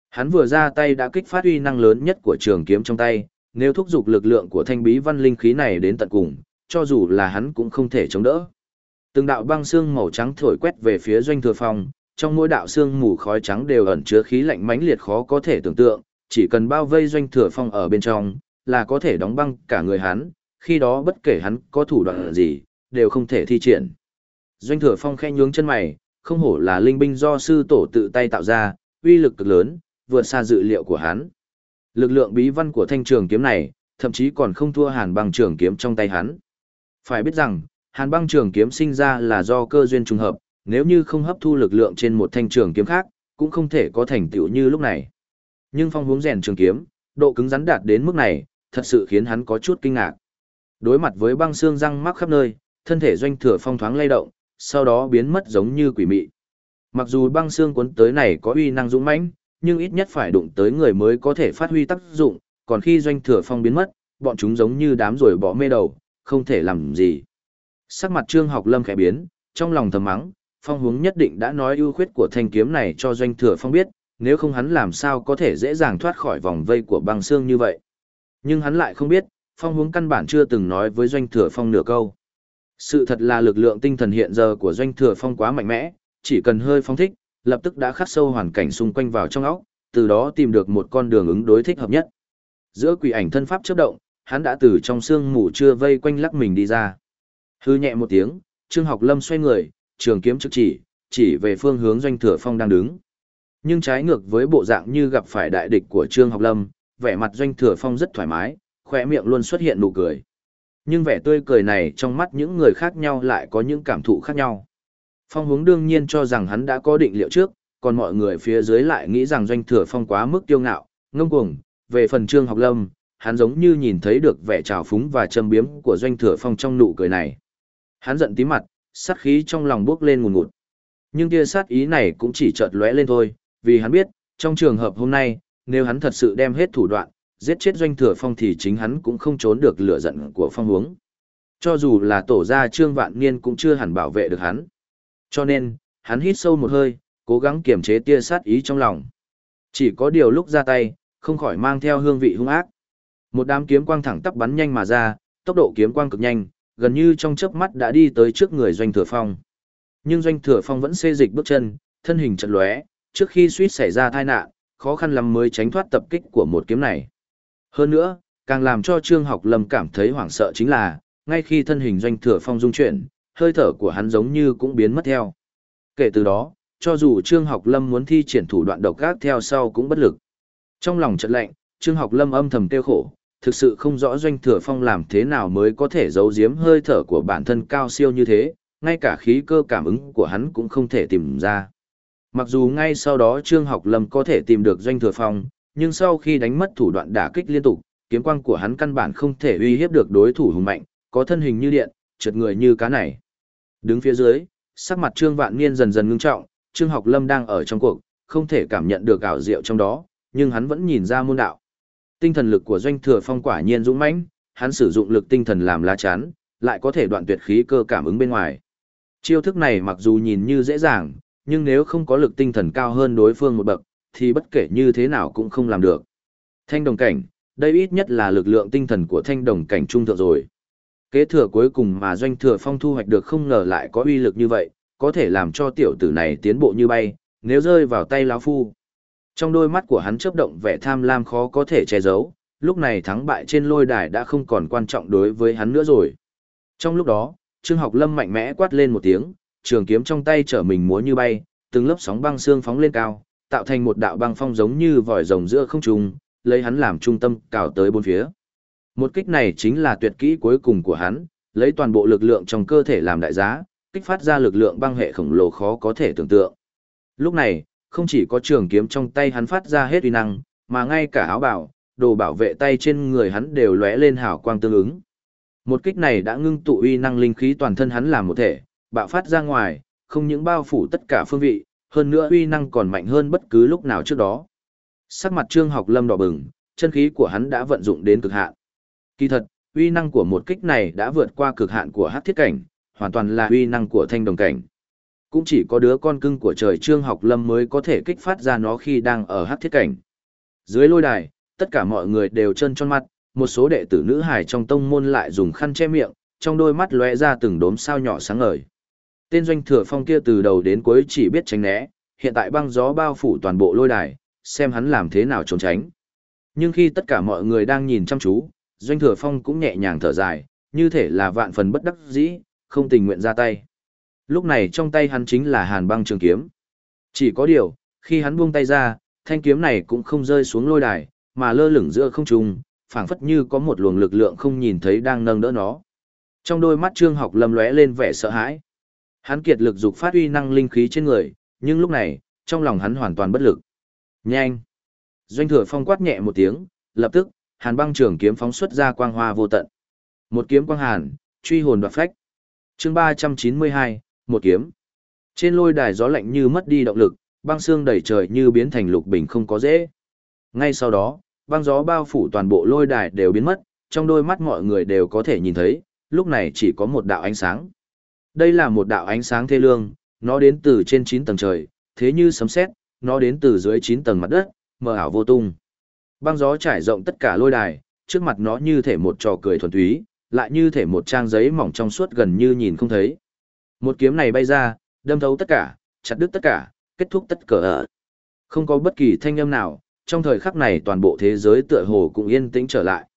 Hắn vừa ra tay đã kích phát uy năng lớn nhất của trường kiếm trong tay, nếu thúc giục lực lượng của thanh bí văn linh khí này đến tận cùng, cho dù là hắn cũng không thể chống đỡ. Từng đạo băng xương màu trắng thổi quét về phía doanh thừa phong, trong mỗi đạo xương mù khói trắng đều ẩn chứa khí lạnh mãnh liệt khó có thể tưởng tượng, chỉ cần bao vây doanh thừa phong ở bên trong, là có thể đóng băng cả người hắn, khi đó bất kể hắn có thủ đoạn gì, đều không thể thi triển. Doanh thừa phong khẽ nhướng chân mày, không hổ là linh binh do sư tổ tự tay tạo ra, uy lực cực lớn, vượt xa dự liệu của hắn. Lực lượng bí văn của thanh trường kiếm này, thậm chí còn không thua hàn băng trường kiếm trong tay hắn. Phải biết rằng, hàn băng trường kiếm sinh ra là do cơ duyên trùng hợp, nếu như không hấp thu lực lượng trên một thanh trường kiếm khác, cũng không thể có thành tựu như lúc này. Nhưng phong hướng rèn trường kiếm, độ cứng rắn đạt đến mức này, thật sự khiến hắn có chút kinh ngạc. Đối mặt với băng xương răng mắc khắp nơi, thân thể doanh thừa phong thoáng lay động, sau đó biến mất giống như quỷ mị. Mặc dù băng xương cuốn tới này có uy năng dũng mãnh, nhưng ít nhất phải đụng tới người mới có thể phát huy tác dụng, còn khi doanh thừa phong biến mất, bọn chúng giống như đám rồi bỏ mê đầu, không thể làm gì. Sắc mặt Trương Học Lâm khẽ biến, trong lòng thầm mắng, phong hướng nhất định đã nói ưu khuyết của thanh kiếm này cho doanh thừa phong biết, nếu không hắn làm sao có thể dễ dàng thoát khỏi vòng vây của băng xương như vậy. Nhưng hắn lại không biết, phong hướng căn bản chưa từng nói với doanh thừa phong nửa câu. Sự thật là lực lượng tinh thần hiện giờ của doanh thừa phong quá mạnh mẽ, chỉ cần hơi phong thích, lập tức đã khắc sâu hoàn cảnh xung quanh vào trong óc, từ đó tìm được một con đường ứng đối thích hợp nhất. Giữa quỷ ảnh thân pháp chớp động, hắn đã từ trong xương mù chưa vây quanh lắc mình đi ra. Hư nhẹ một tiếng, Trương Học Lâm xoay người, trường kiếm trực chỉ, chỉ về phương hướng doanh thừa phong đang đứng. Nhưng trái ngược với bộ dạng như gặp phải đại địch của Trương Học Lâm, vẻ mặt doanh thừa phong rất thoải mái, khỏe miệng luôn xuất hiện nụ cười. Nhưng vẻ tươi cười này trong mắt những người khác nhau lại có những cảm thụ khác nhau. Phong hướng đương nhiên cho rằng hắn đã có định liệu trước, còn mọi người phía dưới lại nghĩ rằng doanh thừa phong quá mức kiêu ngạo, ngông cuồng. Về phần Trương Học Lâm, hắn giống như nhìn thấy được vẻ trào phúng và châm biếm của doanh thừa phong trong nụ cười này. Hắn giận tí mặt, sát khí trong lòng bước lên ngùn ngụt. Nhưng tia sát ý này cũng chỉ chợt lóe lên thôi, vì hắn biết, trong trường hợp hôm nay, nếu hắn thật sự đem hết thủ đoạn, giết chết doanh thừa phong thì chính hắn cũng không trốn được lửa giận của phong hướng. Cho dù là tổ gia trương vạn niên cũng chưa hẳn bảo vệ được hắn. Cho nên, hắn hít sâu một hơi, cố gắng kiềm chế tia sát ý trong lòng. Chỉ có điều lúc ra tay, không khỏi mang theo hương vị hung ác. Một đám kiếm quang thẳng tắp bắn nhanh mà ra, tốc độ kiếm quang cực nhanh, gần như trong chớp mắt đã đi tới trước người doanh thừa phong. Nhưng doanh thừa phong vẫn xê dịch bước chân, thân hình chật lóe, trước khi suýt xảy ra tai nạn, khó khăn lắm mới tránh thoát tập kích của một kiếm này. Hơn nữa, càng làm cho Trương Học Lâm cảm thấy hoảng sợ chính là, ngay khi thân hình doanh thừa phong dung chuyển, hơi thở của hắn giống như cũng biến mất theo. Kể từ đó, cho dù Trương Học Lâm muốn thi triển thủ đoạn độc ác theo sau cũng bất lực. Trong lòng chợt lạnh, Trương Học Lâm âm thầm tiêu khổ, thực sự không rõ doanh thừa phong làm thế nào mới có thể giấu giếm hơi thở của bản thân cao siêu như thế, ngay cả khí cơ cảm ứng của hắn cũng không thể tìm ra. Mặc dù ngay sau đó Trương Học Lâm có thể tìm được doanh thừa phong, nhưng sau khi đánh mất thủ đoạn đả kích liên tục, kiếm quang của hắn căn bản không thể uy hiếp được đối thủ hùng mạnh, có thân hình như điện, trượt người như cá này. Đứng phía dưới, sắc mặt Trương Vạn Niên dần dần ngưng trọng, Trương Học Lâm đang ở trong cuộc, không thể cảm nhận được ảo diệu trong đó, nhưng hắn vẫn nhìn ra môn đạo. Tinh thần lực của doanh thừa phong quả nhiên dũng mãnh, hắn sử dụng lực tinh thần làm lá chắn, lại có thể đoạn tuyệt khí cơ cảm ứng bên ngoài. Chiêu thức này mặc dù nhìn như dễ dàng, nhưng nếu không có lực tinh thần cao hơn đối phương một bậc, thì bất kể như thế nào cũng không làm được. Thanh đồng cảnh, đây ít nhất là lực lượng tinh thần của thanh đồng cảnh trung thượng rồi. Kế thừa cuối cùng mà doanh thừa phong thu hoạch được không ngờ lại có uy lực như vậy, có thể làm cho tiểu tử này tiến bộ như bay, nếu rơi vào tay lão phu. Trong đôi mắt của hắn chớp động vẻ tham lam khó có thể che giấu, lúc này thắng bại trên lôi đài đã không còn quan trọng đối với hắn nữa rồi. Trong lúc đó, Trương Học Lâm mạnh mẽ quát lên một tiếng, trường kiếm trong tay trở mình múa như bay, từng lớp sóng băng xương phóng lên cao, tạo thành một đạo băng phong giống như vòi rồng giữa không trung, lấy hắn làm trung tâm cào tới bốn phía. Một kích này chính là tuyệt kỹ cuối cùng của hắn, lấy toàn bộ lực lượng trong cơ thể làm đại giá, kích phát ra lực lượng băng hệ khổng lồ khó có thể tưởng tượng. Lúc này, không chỉ có trường kiếm trong tay hắn phát ra hết uy năng, mà ngay cả áo bảo, đồ bảo vệ tay trên người hắn đều lóe lên hào quang tương ứng. Một kích này đã ngưng tụ uy năng linh khí toàn thân hắn làm một thể, bạo phát ra ngoài, không những bao phủ tất cả phương vị, hơn nữa uy năng còn mạnh hơn bất cứ lúc nào trước đó. Sắc mặt Trương Học Lâm đỏ bừng, chân khí của hắn đã vận dụng đến cực hạn. Kỳ thật, uy năng của một kích này đã vượt qua cực hạn của hắc thiết cảnh, hoàn toàn là uy năng của thanh đồng cảnh. Cũng chỉ có đứa con cưng của trời Trương Học Lâm mới có thể kích phát ra nó khi đang ở hắc thiết cảnh. Dưới lôi đài, tất cả mọi người đều chân tròn mặt, một số đệ tử nữ hài trong tông môn lại dùng khăn che miệng, trong đôi mắt lóe ra từng đốm sao nhỏ sáng ngời. Tên doanh thừa phong kia từ đầu đến cuối chỉ biết tránh né, hiện tại băng gió bao phủ toàn bộ lôi đài, xem hắn làm thế nào trốn tránh. Nhưng khi tất cả mọi người đang nhìn chăm chú, doanh thừa phong cũng nhẹ nhàng thở dài, như thể là vạn phần bất đắc dĩ, không tình nguyện ra tay. Lúc này trong tay hắn chính là hàn băng trường kiếm. Chỉ có điều, khi hắn buông tay ra, thanh kiếm này cũng không rơi xuống lôi đài, mà lơ lửng giữa không trung, phảng phất như có một luồng lực lượng không nhìn thấy đang nâng đỡ nó. Trong đôi mắt Trương Học Lâm lóe lên vẻ sợ hãi. Hắn kiệt lực dục phát uy năng linh khí trên người, nhưng lúc này, trong lòng hắn hoàn toàn bất lực. Nhanh! Doanh thừa phong quát nhẹ một tiếng, lập tức, hàn băng trường kiếm phóng xuất ra quang hoa vô tận. Một kiếm quang hàn, truy hồn đoạt phách. chương 392, một kiếm. Trên lôi đài gió lạnh như mất đi động lực, băng xương đầy trời như biến thành lục bình không có dễ. Ngay sau đó, băng gió bao phủ toàn bộ lôi đài đều biến mất, trong đôi mắt mọi người đều có thể nhìn thấy, lúc này chỉ có một đạo ánh sáng. Đây là một đạo ánh sáng thê lương, nó đến từ trên 9 tầng trời, thế như sấm sét, nó đến từ dưới 9 tầng mặt đất, mờ ảo vô tung. Băng gió trải rộng tất cả lôi đài, trước mặt nó như thể một trò cười thuần túy, lại như thể một trang giấy mỏng trong suốt gần như nhìn không thấy. Một kiếm này bay ra, đâm thấu tất cả, chặt đứt tất cả, kết thúc tất cả ở. Không có bất kỳ thanh âm nào, trong thời khắc này toàn bộ thế giới tựa hồ cũng yên tĩnh trở lại.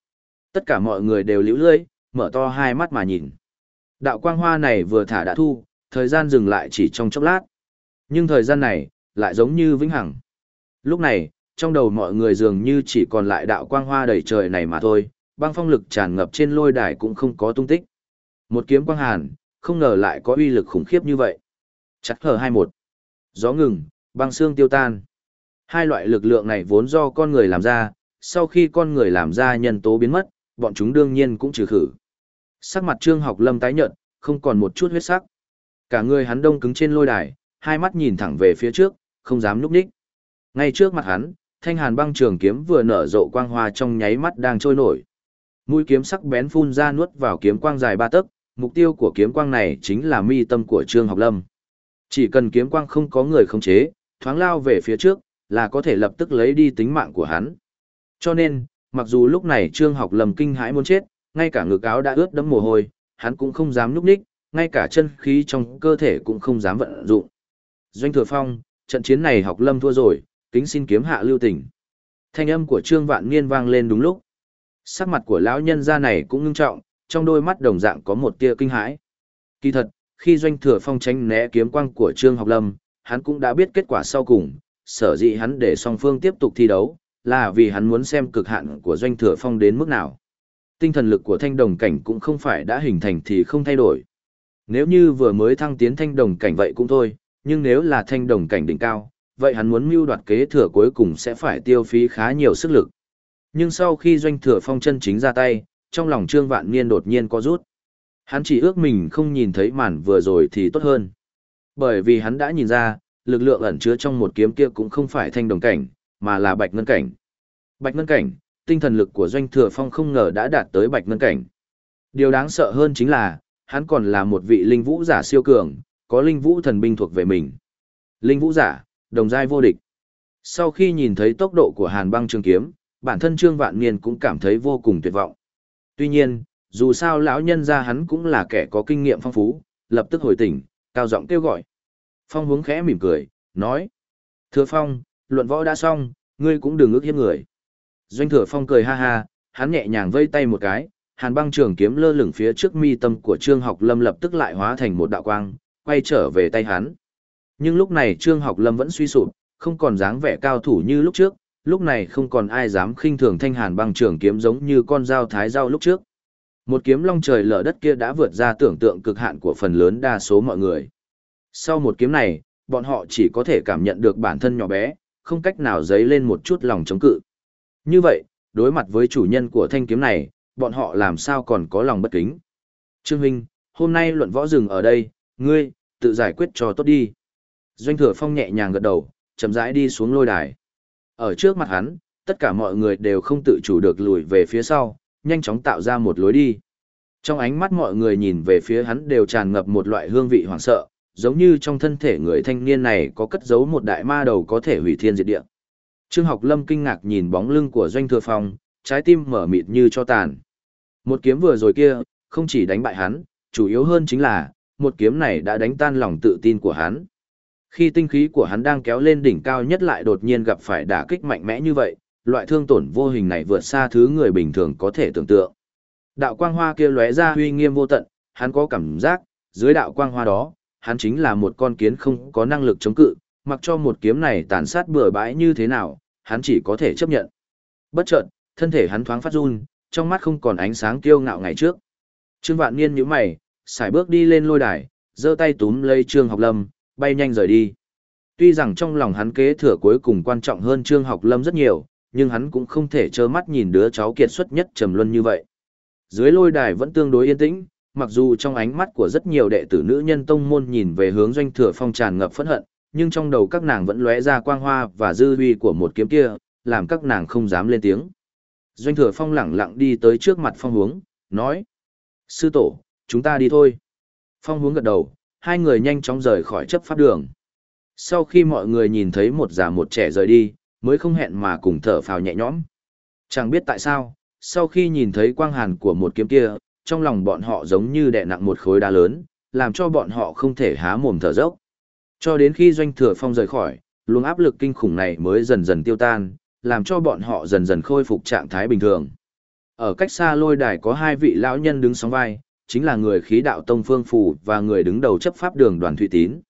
Tất cả mọi người đều liễu lưỡi, mở to hai mắt mà nhìn. Đạo quang hoa này vừa thả đã thu, thời gian dừng lại chỉ trong chốc lát. Nhưng thời gian này, lại giống như vĩnh hằng. Lúc này, trong đầu mọi người dường như chỉ còn lại đạo quang hoa đầy trời này mà thôi, băng phong lực tràn ngập trên lôi đài cũng không có tung tích. Một kiếm quang hàn, không ngờ lại có uy lực khủng khiếp như vậy. Chặt hở 21. Gió ngừng, băng xương tiêu tan. Hai loại lực lượng này vốn do con người làm ra, sau khi con người làm ra nhân tố biến mất, bọn chúng đương nhiên cũng trừ khử. Sắc mặt Trương Học Lâm tái nhợt, không còn một chút huyết sắc. Cả người hắn đông cứng trên lôi đài, hai mắt nhìn thẳng về phía trước, không dám núp ních. Ngay trước mặt hắn, thanh hàn băng trường kiếm vừa nở rộ quang hoa trong nháy mắt đang trôi nổi. Mũi kiếm sắc bén phun ra nuốt vào kiếm quang dài ba tấc, mục tiêu của kiếm quang này chính là mi tâm của Trương Học Lâm. Chỉ cần kiếm quang không có người khống chế, thoáng lao về phía trước, là có thể lập tức lấy đi tính mạng của hắn. Cho nên, mặc dù lúc này Trương Học Lâm kinh hãi muốn chết, ngay cả ngực áo đã ướt đẫm mồ hôi, hắn cũng không dám núp ních, ngay cả chân khí trong cơ thể cũng không dám vận dụng. Doanh Thừa Phong, trận chiến này Học Lâm thua rồi, kính xin kiếm hạ lưu tình. Thanh âm của Trương Vạn Niên vang lên đúng lúc. Sắc mặt của lão nhân gia này cũng ngưng trọng, trong đôi mắt đồng dạng có một tia kinh hãi. Kỳ thật, khi Doanh Thừa Phong tránh né kiếm quang của Trương Học Lâm, hắn cũng đã biết kết quả sau cùng, sở dĩ hắn để song phương tiếp tục thi đấu, là vì hắn muốn xem cực hạn của Doanh Thừa Phong đến mức nào. Tinh thần lực của thanh đồng cảnh cũng không phải đã hình thành thì không thay đổi. Nếu như vừa mới thăng tiến thanh đồng cảnh vậy cũng thôi, nhưng nếu là thanh đồng cảnh đỉnh cao, vậy hắn muốn mưu đoạt kế thừa cuối cùng sẽ phải tiêu phí khá nhiều sức lực. Nhưng sau khi doanh thừa phong chân chính ra tay, trong lòng Trương Vạn Niên đột nhiên có rút. Hắn chỉ ước mình không nhìn thấy màn vừa rồi thì tốt hơn. Bởi vì hắn đã nhìn ra, lực lượng ẩn chứa trong một kiếm kia cũng không phải thanh đồng cảnh, mà là bạch ngân cảnh. Bạch ngân cảnh, tinh thần lực của doanh thừa phong không ngờ đã đạt tới bạch ngân cảnh. Điều đáng sợ hơn chính là, hắn còn là một vị linh vũ giả siêu cường, có linh vũ thần binh thuộc về mình. Linh vũ giả, đồng giai vô địch. Sau khi nhìn thấy tốc độ của hàn băng trường kiếm, bản thân Trương Vạn Niên cũng cảm thấy vô cùng tuyệt vọng. Tuy nhiên, dù sao lão nhân gia hắn cũng là kẻ có kinh nghiệm phong phú, lập tức hồi tỉnh, cao giọng kêu gọi. Phong hướng khẽ mỉm cười, nói. Thừa Phong, luận võ đã xong, ngươi cũng đừng ước hiếp người. Doanh Thừa Phong cười ha ha, hắn nhẹ nhàng vây tay một cái, hàn băng trường kiếm lơ lửng phía trước mi tâm của Trương Học Lâm lập tức lại hóa thành một đạo quang, quay trở về tay hắn. Nhưng lúc này Trương Học Lâm vẫn suy sụp, không còn dáng vẻ cao thủ như lúc trước, lúc này không còn ai dám khinh thường thanh hàn băng trường kiếm giống như con dao thái dao lúc trước. Một kiếm long trời lở đất kia đã vượt ra tưởng tượng cực hạn của phần lớn đa số mọi người. Sau một kiếm này, bọn họ chỉ có thể cảm nhận được bản thân nhỏ bé, không cách nào dấy lên một chút lòng chống cự. Như vậy, đối mặt với chủ nhân của thanh kiếm này, bọn họ làm sao còn có lòng bất kính. Trương Huynh, hôm nay luận võ rừng ở đây, ngươi, tự giải quyết cho tốt đi. Doanh thừa phong nhẹ nhàng gật đầu, chậm rãi đi xuống lôi đài. Ở trước mặt hắn, tất cả mọi người đều không tự chủ được lùi về phía sau, nhanh chóng tạo ra một lối đi. Trong ánh mắt mọi người nhìn về phía hắn đều tràn ngập một loại hương vị hoảng sợ, giống như trong thân thể người thanh niên này có cất giấu một đại ma đầu có thể hủy thiên diệt địa. Trương Học Lâm kinh ngạc nhìn bóng lưng của Doanh Thừa Phong, trái tim mở mịt như cho tàn. Một kiếm vừa rồi kia, không chỉ đánh bại hắn, chủ yếu hơn chính là, một kiếm này đã đánh tan lòng tự tin của hắn. Khi tinh khí của hắn đang kéo lên đỉnh cao nhất lại đột nhiên gặp phải đả kích mạnh mẽ như vậy, loại thương tổn vô hình này vượt xa thứ người bình thường có thể tưởng tượng. Đạo quang hoa kia lóe ra uy nghiêm vô tận, hắn có cảm giác, dưới đạo quang hoa đó, hắn chính là một con kiến không có năng lực chống cự, mặc cho một kiếm này tàn sát bừa bãi như thế nào, hắn chỉ có thể chấp nhận. Bất chợt, thân thể hắn thoáng phát run, trong mắt không còn ánh sáng kiêu ngạo ngày trước. Trương Vạn Niên nhíu mày, xài bước đi lên lôi đài, giơ tay túm lấy Trương Học Lâm, bay nhanh rời đi. Tuy rằng trong lòng hắn kế thừa cuối cùng quan trọng hơn Trương Học Lâm rất nhiều, nhưng hắn cũng không thể trơ mắt nhìn đứa cháu kiệt xuất nhất trầm luân như vậy. Dưới lôi đài vẫn tương đối yên tĩnh, mặc dù trong ánh mắt của rất nhiều đệ tử nữ nhân tông môn nhìn về hướng doanh thừa phong tràn ngập phẫn hận, nhưng trong đầu các nàng vẫn lóe ra quang hoa và dư huy của một kiếm kia, làm các nàng không dám lên tiếng. Doanh thừa phong lẳng lặng đi tới trước mặt phong hướng, nói. Sư tổ, chúng ta đi thôi. Phong hướng gật đầu, hai người nhanh chóng rời khỏi chấp pháp đường. Sau khi mọi người nhìn thấy một già một trẻ rời đi, mới không hẹn mà cùng thở phào nhẹ nhõm. Chẳng biết tại sao, sau khi nhìn thấy quang hàn của một kiếm kia, trong lòng bọn họ giống như đè nặng một khối đá lớn, làm cho bọn họ không thể há mồm thở dốc. Cho đến khi doanh thừa phong rời khỏi, luồng áp lực kinh khủng này mới dần dần tiêu tan, làm cho bọn họ dần dần khôi phục trạng thái bình thường. Ở cách xa lôi đài có hai vị lão nhân đứng sóng vai, chính là người khí đạo tông phương phủ và người đứng đầu chấp pháp đường đoàn thụy tín.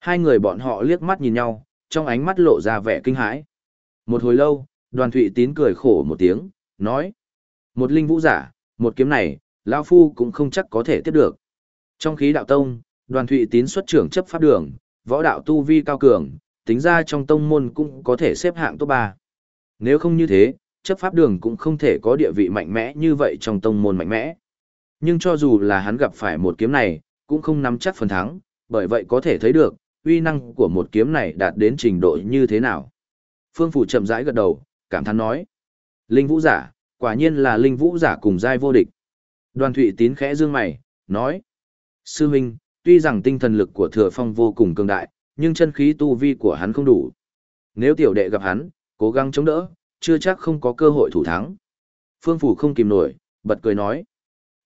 Hai người bọn họ liếc mắt nhìn nhau, trong ánh mắt lộ ra vẻ kinh hãi. Một hồi lâu, đoàn thụy tín cười khổ một tiếng, nói. Một linh vũ giả, một kiếm này, lão Phu cũng không chắc có thể tiếp được. Trong khí đạo tông, đoàn thụy tín xuất trưởng chấp pháp đường, võ đạo tu vi cao cường, tính ra trong tông môn cũng có thể xếp hạng top 3. Nếu không như thế, chấp pháp đường cũng không thể có địa vị mạnh mẽ như vậy trong tông môn mạnh mẽ. Nhưng cho dù là hắn gặp phải một kiếm này, cũng không nắm chắc phần thắng, bởi vậy có thể thấy được, uy năng của một kiếm này đạt đến trình độ như thế nào. Phương Phủ chậm rãi gật đầu, cảm thán nói. Linh vũ giả, quả nhiên là linh vũ giả cùng giai vô địch. Đoàn Thụy Tín khẽ dương mày, nói. Sư huynh, tuy rằng tinh thần lực của thừa phong vô cùng cường đại, nhưng chân khí tu vi của hắn không đủ. Nếu tiểu đệ gặp hắn, cố gắng chống đỡ, chưa chắc không có cơ hội thủ thắng. Phương Phủ không kìm nổi, bật cười nói.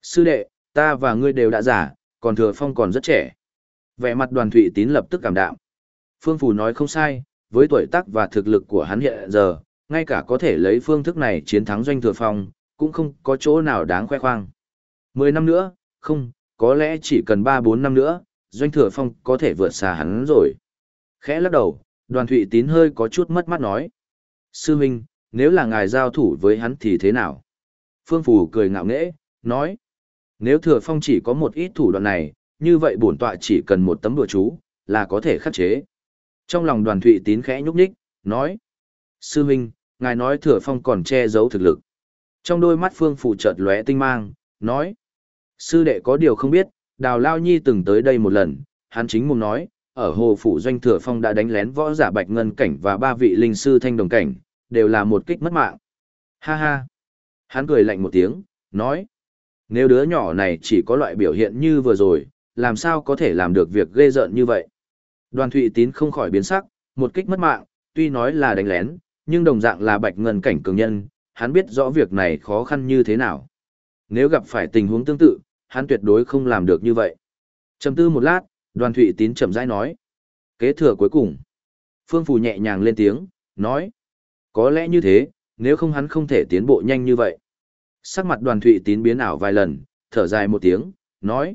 Sư đệ, ta và ngươi đều đã giả, còn thừa phong còn rất trẻ. Vẻ mặt đoàn thụy tín lập tức cảm đạm. Phương Phủ nói không sai, với tuổi tác và thực lực của hắn hiện giờ, ngay cả có thể lấy phương thức này chiến thắng doanh thừa phong, cũng không có chỗ nào đáng khoe khoang. Mười năm nữa, không, có lẽ chỉ cần ba bốn năm nữa, doanh thừa phong có thể vượt xa hắn rồi. Khẽ lắc đầu, đoàn thụy tín hơi có chút mất mắt nói. Sư huynh, nếu là ngài giao thủ với hắn thì thế nào? Phương Phủ cười ngạo nghễ, nói. Nếu thừa phong chỉ có một ít thủ đoạn này, như vậy bổn tọa chỉ cần một tấm đùa chú, là có thể khắc chế. Trong lòng đoàn thụy tín khẽ nhúc nhích, nói. Sư huynh, ngài nói thừa phong còn che giấu thực lực. Trong đôi mắt phương phủ chợt lóe tinh mang, nói. Sư đệ có điều không biết, đào lao nhi từng tới đây một lần, hắn chính mồm nói, ở hồ phủ doanh thừa phong đã đánh lén võ giả bạch ngân cảnh và ba vị linh sư thanh đồng cảnh, đều là một kích mất mạng. Ha ha. Hắn cười lạnh một tiếng, nói. Nếu đứa nhỏ này chỉ có loại biểu hiện như vừa rồi, làm sao có thể làm được việc ghê rợn như vậy? Đoàn Thụy Tín không khỏi biến sắc, một kích mất mạng, tuy nói là đánh lén, nhưng đồng dạng là bạch ngân cảnh cường nhân, hắn biết rõ việc này khó khăn như thế nào. Nếu gặp phải tình huống tương tự, hắn tuyệt đối không làm được như vậy. Trầm tư một lát, đoàn Thụy Tín chậm rãi nói. Kế thừa cuối cùng. Phương Phù nhẹ nhàng lên tiếng, nói. Có lẽ như thế, nếu không hắn không thể tiến bộ nhanh như vậy. Sắc mặt đoàn Thụy Tín biến ảo vài lần, thở dài một tiếng, nói.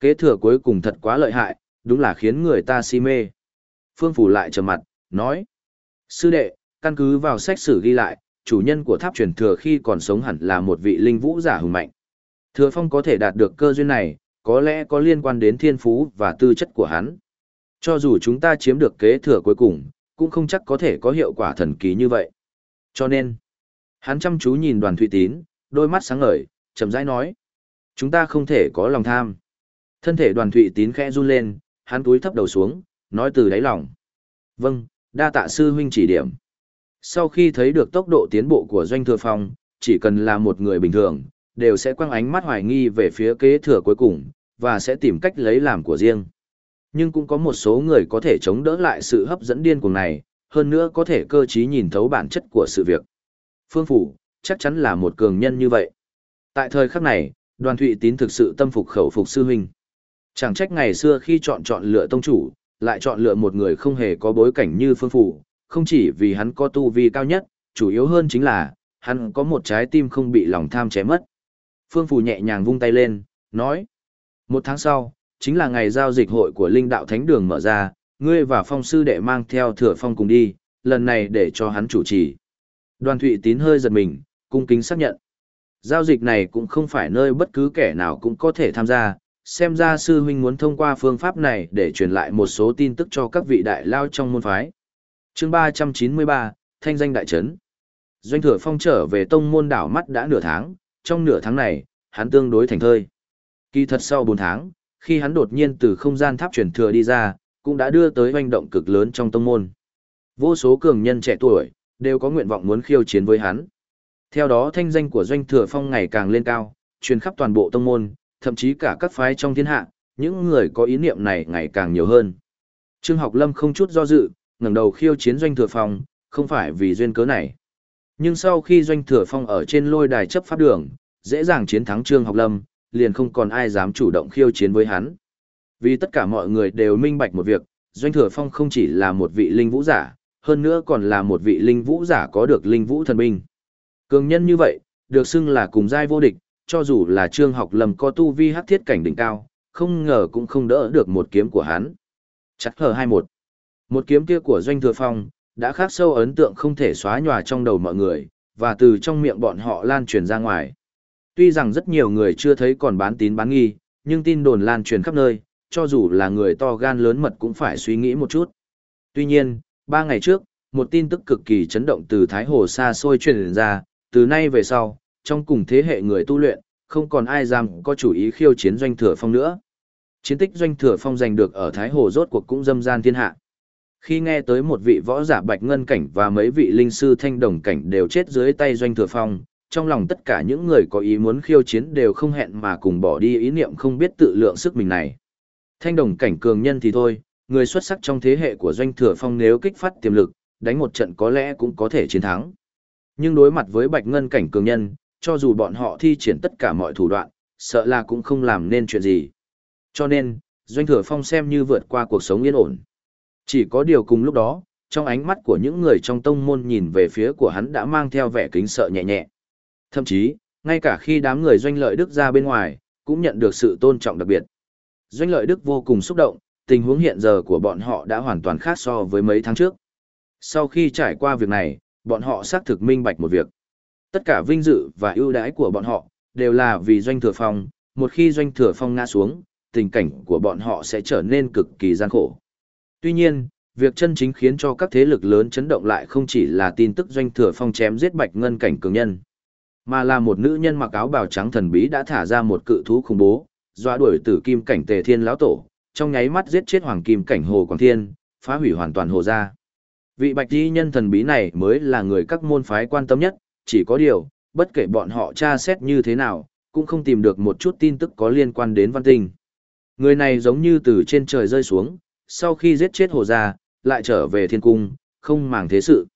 Kế thừa cuối cùng thật quá lợi hại, đúng là khiến người ta si mê. Phương Phủ lại trầm mặt, nói. Sư đệ, căn cứ vào sách sử ghi lại, chủ nhân của tháp truyền thừa khi còn sống hẳn là một vị linh vũ giả hùng mạnh. Thừa Phong có thể đạt được cơ duyên này, có lẽ có liên quan đến thiên phú và tư chất của hắn. Cho dù chúng ta chiếm được kế thừa cuối cùng, cũng không chắc có thể có hiệu quả thần kỳ như vậy. Cho nên, hắn chăm chú nhìn đoàn thụy tín, đôi mắt sáng ngời, chậm rãi nói. Chúng ta không thể có lòng tham. Thân thể đoàn thụy tín khẽ run lên, hắn túi thấp đầu xuống, nói từ đáy lòng. Vâng, đa tạ sư huynh chỉ điểm. Sau khi thấy được tốc độ tiến bộ của doanh thừa phong, chỉ cần là một người bình thường, đều sẽ quăng ánh mắt hoài nghi về phía kế thừa cuối cùng, và sẽ tìm cách lấy làm của riêng. Nhưng cũng có một số người có thể chống đỡ lại sự hấp dẫn điên cuồng này, hơn nữa có thể cơ trí nhìn thấu bản chất của sự việc. Phương Phủ, chắc chắn là một cường nhân như vậy. Tại thời khắc này, đoàn thụy tín thực sự tâm phục khẩu phục sư huynh. Chẳng trách ngày xưa khi chọn chọn lựa tông chủ, lại chọn lựa một người không hề có bối cảnh như phương phủ, không chỉ vì hắn có tu vi cao nhất, chủ yếu hơn chính là, hắn có một trái tim không bị lòng tham chém mất. Phương Phù nhẹ nhàng vung tay lên, nói. Một tháng sau, chính là ngày giao dịch hội của Linh Đạo Thánh Đường mở ra, ngươi và phong sư đệ mang theo thừa phong cùng đi, lần này để cho hắn chủ trì. Đoàn Thụy Tín hơi giật mình, cung kính xác nhận. Giao dịch này cũng không phải nơi bất cứ kẻ nào cũng có thể tham gia, xem ra sư huynh muốn thông qua phương pháp này để truyền lại một số tin tức cho các vị đại lao trong môn phái. chương 393, Thanh danh đại trấn. Doanh thừa phong trở về tông môn đảo mắt đã nửa tháng, trong nửa tháng này, hắn tương đối thành thơi. Kỳ thật sau 4 tháng, khi hắn đột nhiên từ không gian tháp truyền thừa đi ra, cũng đã đưa tới hoành động cực lớn trong tông môn. Vô số cường nhân trẻ tuổi, đều có nguyện vọng muốn khiêu chiến với hắn. Theo đó thanh danh của doanh thừa phong ngày càng lên cao, truyền khắp toàn bộ tông môn, thậm chí cả các phái trong thiên hạ, những người có ý niệm này ngày càng nhiều hơn. Trương Học Lâm không chút do dự, ngẩng đầu khiêu chiến doanh thừa phong, không phải vì duyên cớ này. Nhưng sau khi doanh thừa phong ở trên lôi đài chấp pháp đường, dễ dàng chiến thắng Trương Học Lâm, liền không còn ai dám chủ động khiêu chiến với hắn. Vì tất cả mọi người đều minh bạch một việc, doanh thừa phong không chỉ là một vị linh vũ giả, hơn nữa còn là một vị linh vũ giả có được linh vũ thần binh. Cường nhân như vậy, được xưng là cùng giai vô địch, cho dù là trương học Lâm có tu vi hắc thiết cảnh đỉnh cao, không ngờ cũng không đỡ được một kiếm của hắn. Chặt hờ 21. Một kiếm kia của doanh thừa phong, đã khắc sâu ấn tượng không thể xóa nhòa trong đầu mọi người, và từ trong miệng bọn họ lan truyền ra ngoài. Tuy rằng rất nhiều người chưa thấy còn bán tín bán nghi, nhưng tin đồn lan truyền khắp nơi, cho dù là người to gan lớn mật cũng phải suy nghĩ một chút. Tuy nhiên, ba ngày trước, một tin tức cực kỳ chấn động từ Thái Hồ xa xôi truyền ra, từ nay về sau, trong cùng thế hệ người tu luyện, không còn ai dám có chủ ý khiêu chiến doanh thừa phong nữa. Chiến tích doanh thừa phong giành được ở Thái Hồ rốt cuộc cũng dâm gian thiên hạ. Khi nghe tới một vị võ giả bạch ngân cảnh và mấy vị linh sư thanh đồng cảnh đều chết dưới tay doanh thừa phong, trong lòng tất cả những người có ý muốn khiêu chiến đều không hẹn mà cùng bỏ đi ý niệm không biết tự lượng sức mình này. Thanh đồng cảnh cường nhân thì thôi, người xuất sắc trong thế hệ của doanh thừa phong nếu kích phát tiềm lực, đánh một trận có lẽ cũng có thể chiến thắng. Nhưng đối mặt với bạch ngân cảnh cường nhân, cho dù bọn họ thi triển tất cả mọi thủ đoạn, sợ là cũng không làm nên chuyện gì. Cho nên, doanh thừa phong xem như vượt qua cuộc sống yên ổn. Chỉ có điều cùng lúc đó, trong ánh mắt của những người trong tông môn nhìn về phía của hắn đã mang theo vẻ kính sợ nhẹ nhẹ. Thậm chí, ngay cả khi đám người doanh lợi đức ra bên ngoài, cũng nhận được sự tôn trọng đặc biệt. Doanh lợi đức vô cùng xúc động, tình huống hiện giờ của bọn họ đã hoàn toàn khác so với mấy tháng trước. Sau khi trải qua việc này, bọn họ xác thực minh bạch một việc. Tất cả vinh dự và ưu đãi của bọn họ, đều là vì doanh thừa phong, một khi doanh thừa phong ngã xuống, tình cảnh của bọn họ sẽ trở nên cực kỳ gian khổ. Tuy nhiên, việc chân chính khiến cho các thế lực lớn chấn động lại không chỉ là tin tức doanh thừa phong chém giết bạch ngân cảnh cường nhân, mà là một nữ nhân mặc áo bào trắng thần bí đã thả ra một cự thú khủng bố, dọa đuổi tử kim cảnh tề thiên lão tổ, trong nháy mắt giết chết hoàng kim cảnh hồ quảng thiên, phá hủy hoàn toàn hồ gia. Vị bạch y nhân thần bí này mới là người các môn phái quan tâm nhất, chỉ có điều, bất kể bọn họ tra xét như thế nào, cũng không tìm được một chút tin tức có liên quan đến văn tinh. Người này giống như từ trên trời rơi xuống, sau khi giết chết hồ gia, lại trở về thiên cung, không màng thế sự.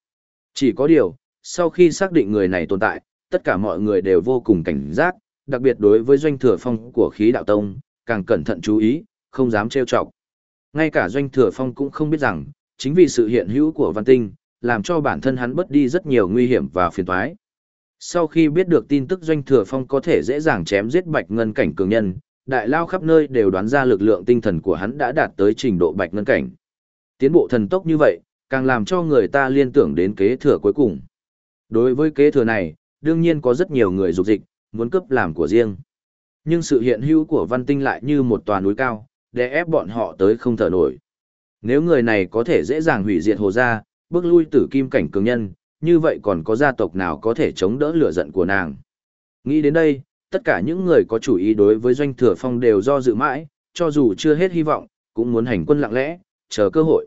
Chỉ có điều, sau khi xác định người này tồn tại, tất cả mọi người đều vô cùng cảnh giác, đặc biệt đối với doanh thừa phong của khí đạo tông, càng cẩn thận chú ý, không dám trêu chọc. Ngay cả doanh thừa phong cũng không biết rằng, chính vì sự hiện hữu của văn tinh, làm cho bản thân hắn bớt đi rất nhiều nguy hiểm và phiền toái. Sau khi biết được tin tức doanh thừa phong có thể dễ dàng chém giết bạch ngân cảnh cường nhân, đại lao khắp nơi đều đoán ra lực lượng tinh thần của hắn đã đạt tới trình độ bạch ngân cảnh. Tiến bộ thần tốc như vậy, càng làm cho người ta liên tưởng đến kế thừa cuối cùng. Đối với kế thừa này, đương nhiên có rất nhiều người dục dịch, muốn cướp làm của riêng. Nhưng sự hiện hữu của văn tinh lại như một tòa núi cao, để ép bọn họ tới không thở nổi. Nếu người này có thể dễ dàng hủy diệt hồ gia, bước lui tử kim cảnh cường nhân, như vậy còn có gia tộc nào có thể chống đỡ lửa giận của nàng. Nghĩ đến đây, tất cả những người có chủ ý đối với doanh thừa phong đều do dự mãi, cho dù chưa hết hy vọng, cũng muốn hành quân lặng lẽ, chờ cơ hội.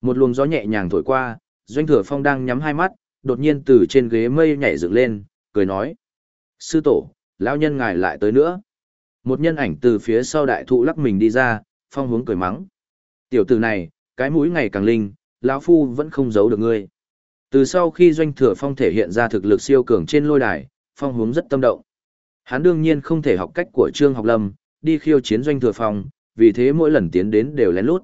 Một luồng gió nhẹ nhàng thổi qua, doanh thừa phong đang nhắm hai mắt, đột nhiên từ trên ghế mây nhảy dựng lên, cười nói. Sư tổ, lão nhân ngài lại tới nữa. Một nhân ảnh từ phía sau đại thụ lắc mình đi ra, phong hướng cười mắng. Tiểu tử này, cái mũi ngày càng linh, lão phu vẫn không giấu được ngươi. Từ sau khi doanh thừa phong thể hiện ra thực lực siêu cường trên lôi đài, phong hướng rất tâm động. Hắn đương nhiên không thể học cách của Trương Học Lâm, đi khiêu chiến doanh thừa phong, vì thế mỗi lần tiến đến đều lén lút.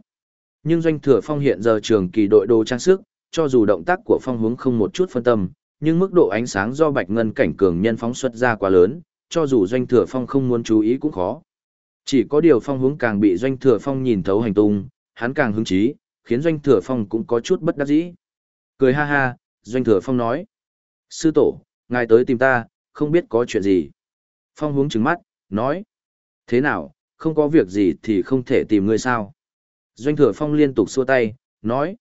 Nhưng doanh thừa phong hiện giờ trường kỳ đội đồ trang sức, cho dù động tác của phong hướng không một chút phân tâm, nhưng mức độ ánh sáng do bạch ngân cảnh cường nhân phóng xuất ra quá lớn, cho dù doanh thừa phong không muốn chú ý cũng khó. Chỉ có điều phong hướng càng bị doanh thừa phong nhìn thấu hành tung, hắn càng hứng chí, khiến doanh thừa phong cũng có chút bất đắc dĩ. Cười ha ha, doanh thừa phong nói. Sư tổ, ngài tới tìm ta, không biết có chuyện gì. Phong hướng trừng mắt, nói. Thế nào, không có việc gì thì không thể tìm ngươi sao. Doanh thừa phong liên tục xua tay, nói.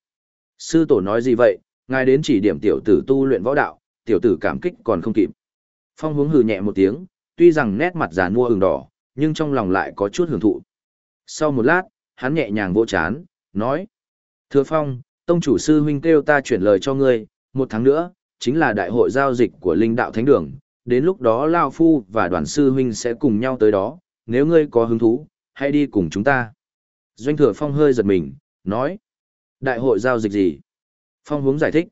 Sư tổ nói gì vậy, ngài đến chỉ điểm tiểu tử tu luyện võ đạo, tiểu tử cảm kích còn không kịp. Phong hướng hừ nhẹ một tiếng, tuy rằng nét mặt già mua ửng đỏ, nhưng trong lòng lại có chút hưởng thụ. Sau một lát, hắn nhẹ nhàng vỗ chán, nói. Thưa Phong, tông chủ sư huynh kêu ta chuyển lời cho ngươi, một tháng nữa, chính là đại hội giao dịch của linh đạo thánh đường, đến lúc đó Lao Phu và đoàn sư huynh sẽ cùng nhau tới đó, nếu ngươi có hứng thú, hãy đi cùng chúng ta. Doanh thừa Phong hơi giật mình, nói. Đại hội giao dịch gì? Phong hướng giải thích.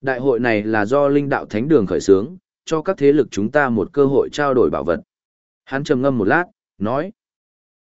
Đại hội này là do linh đạo thánh đường khởi xướng, cho các thế lực chúng ta một cơ hội trao đổi bảo vật. Hắn trầm ngâm một lát, nói.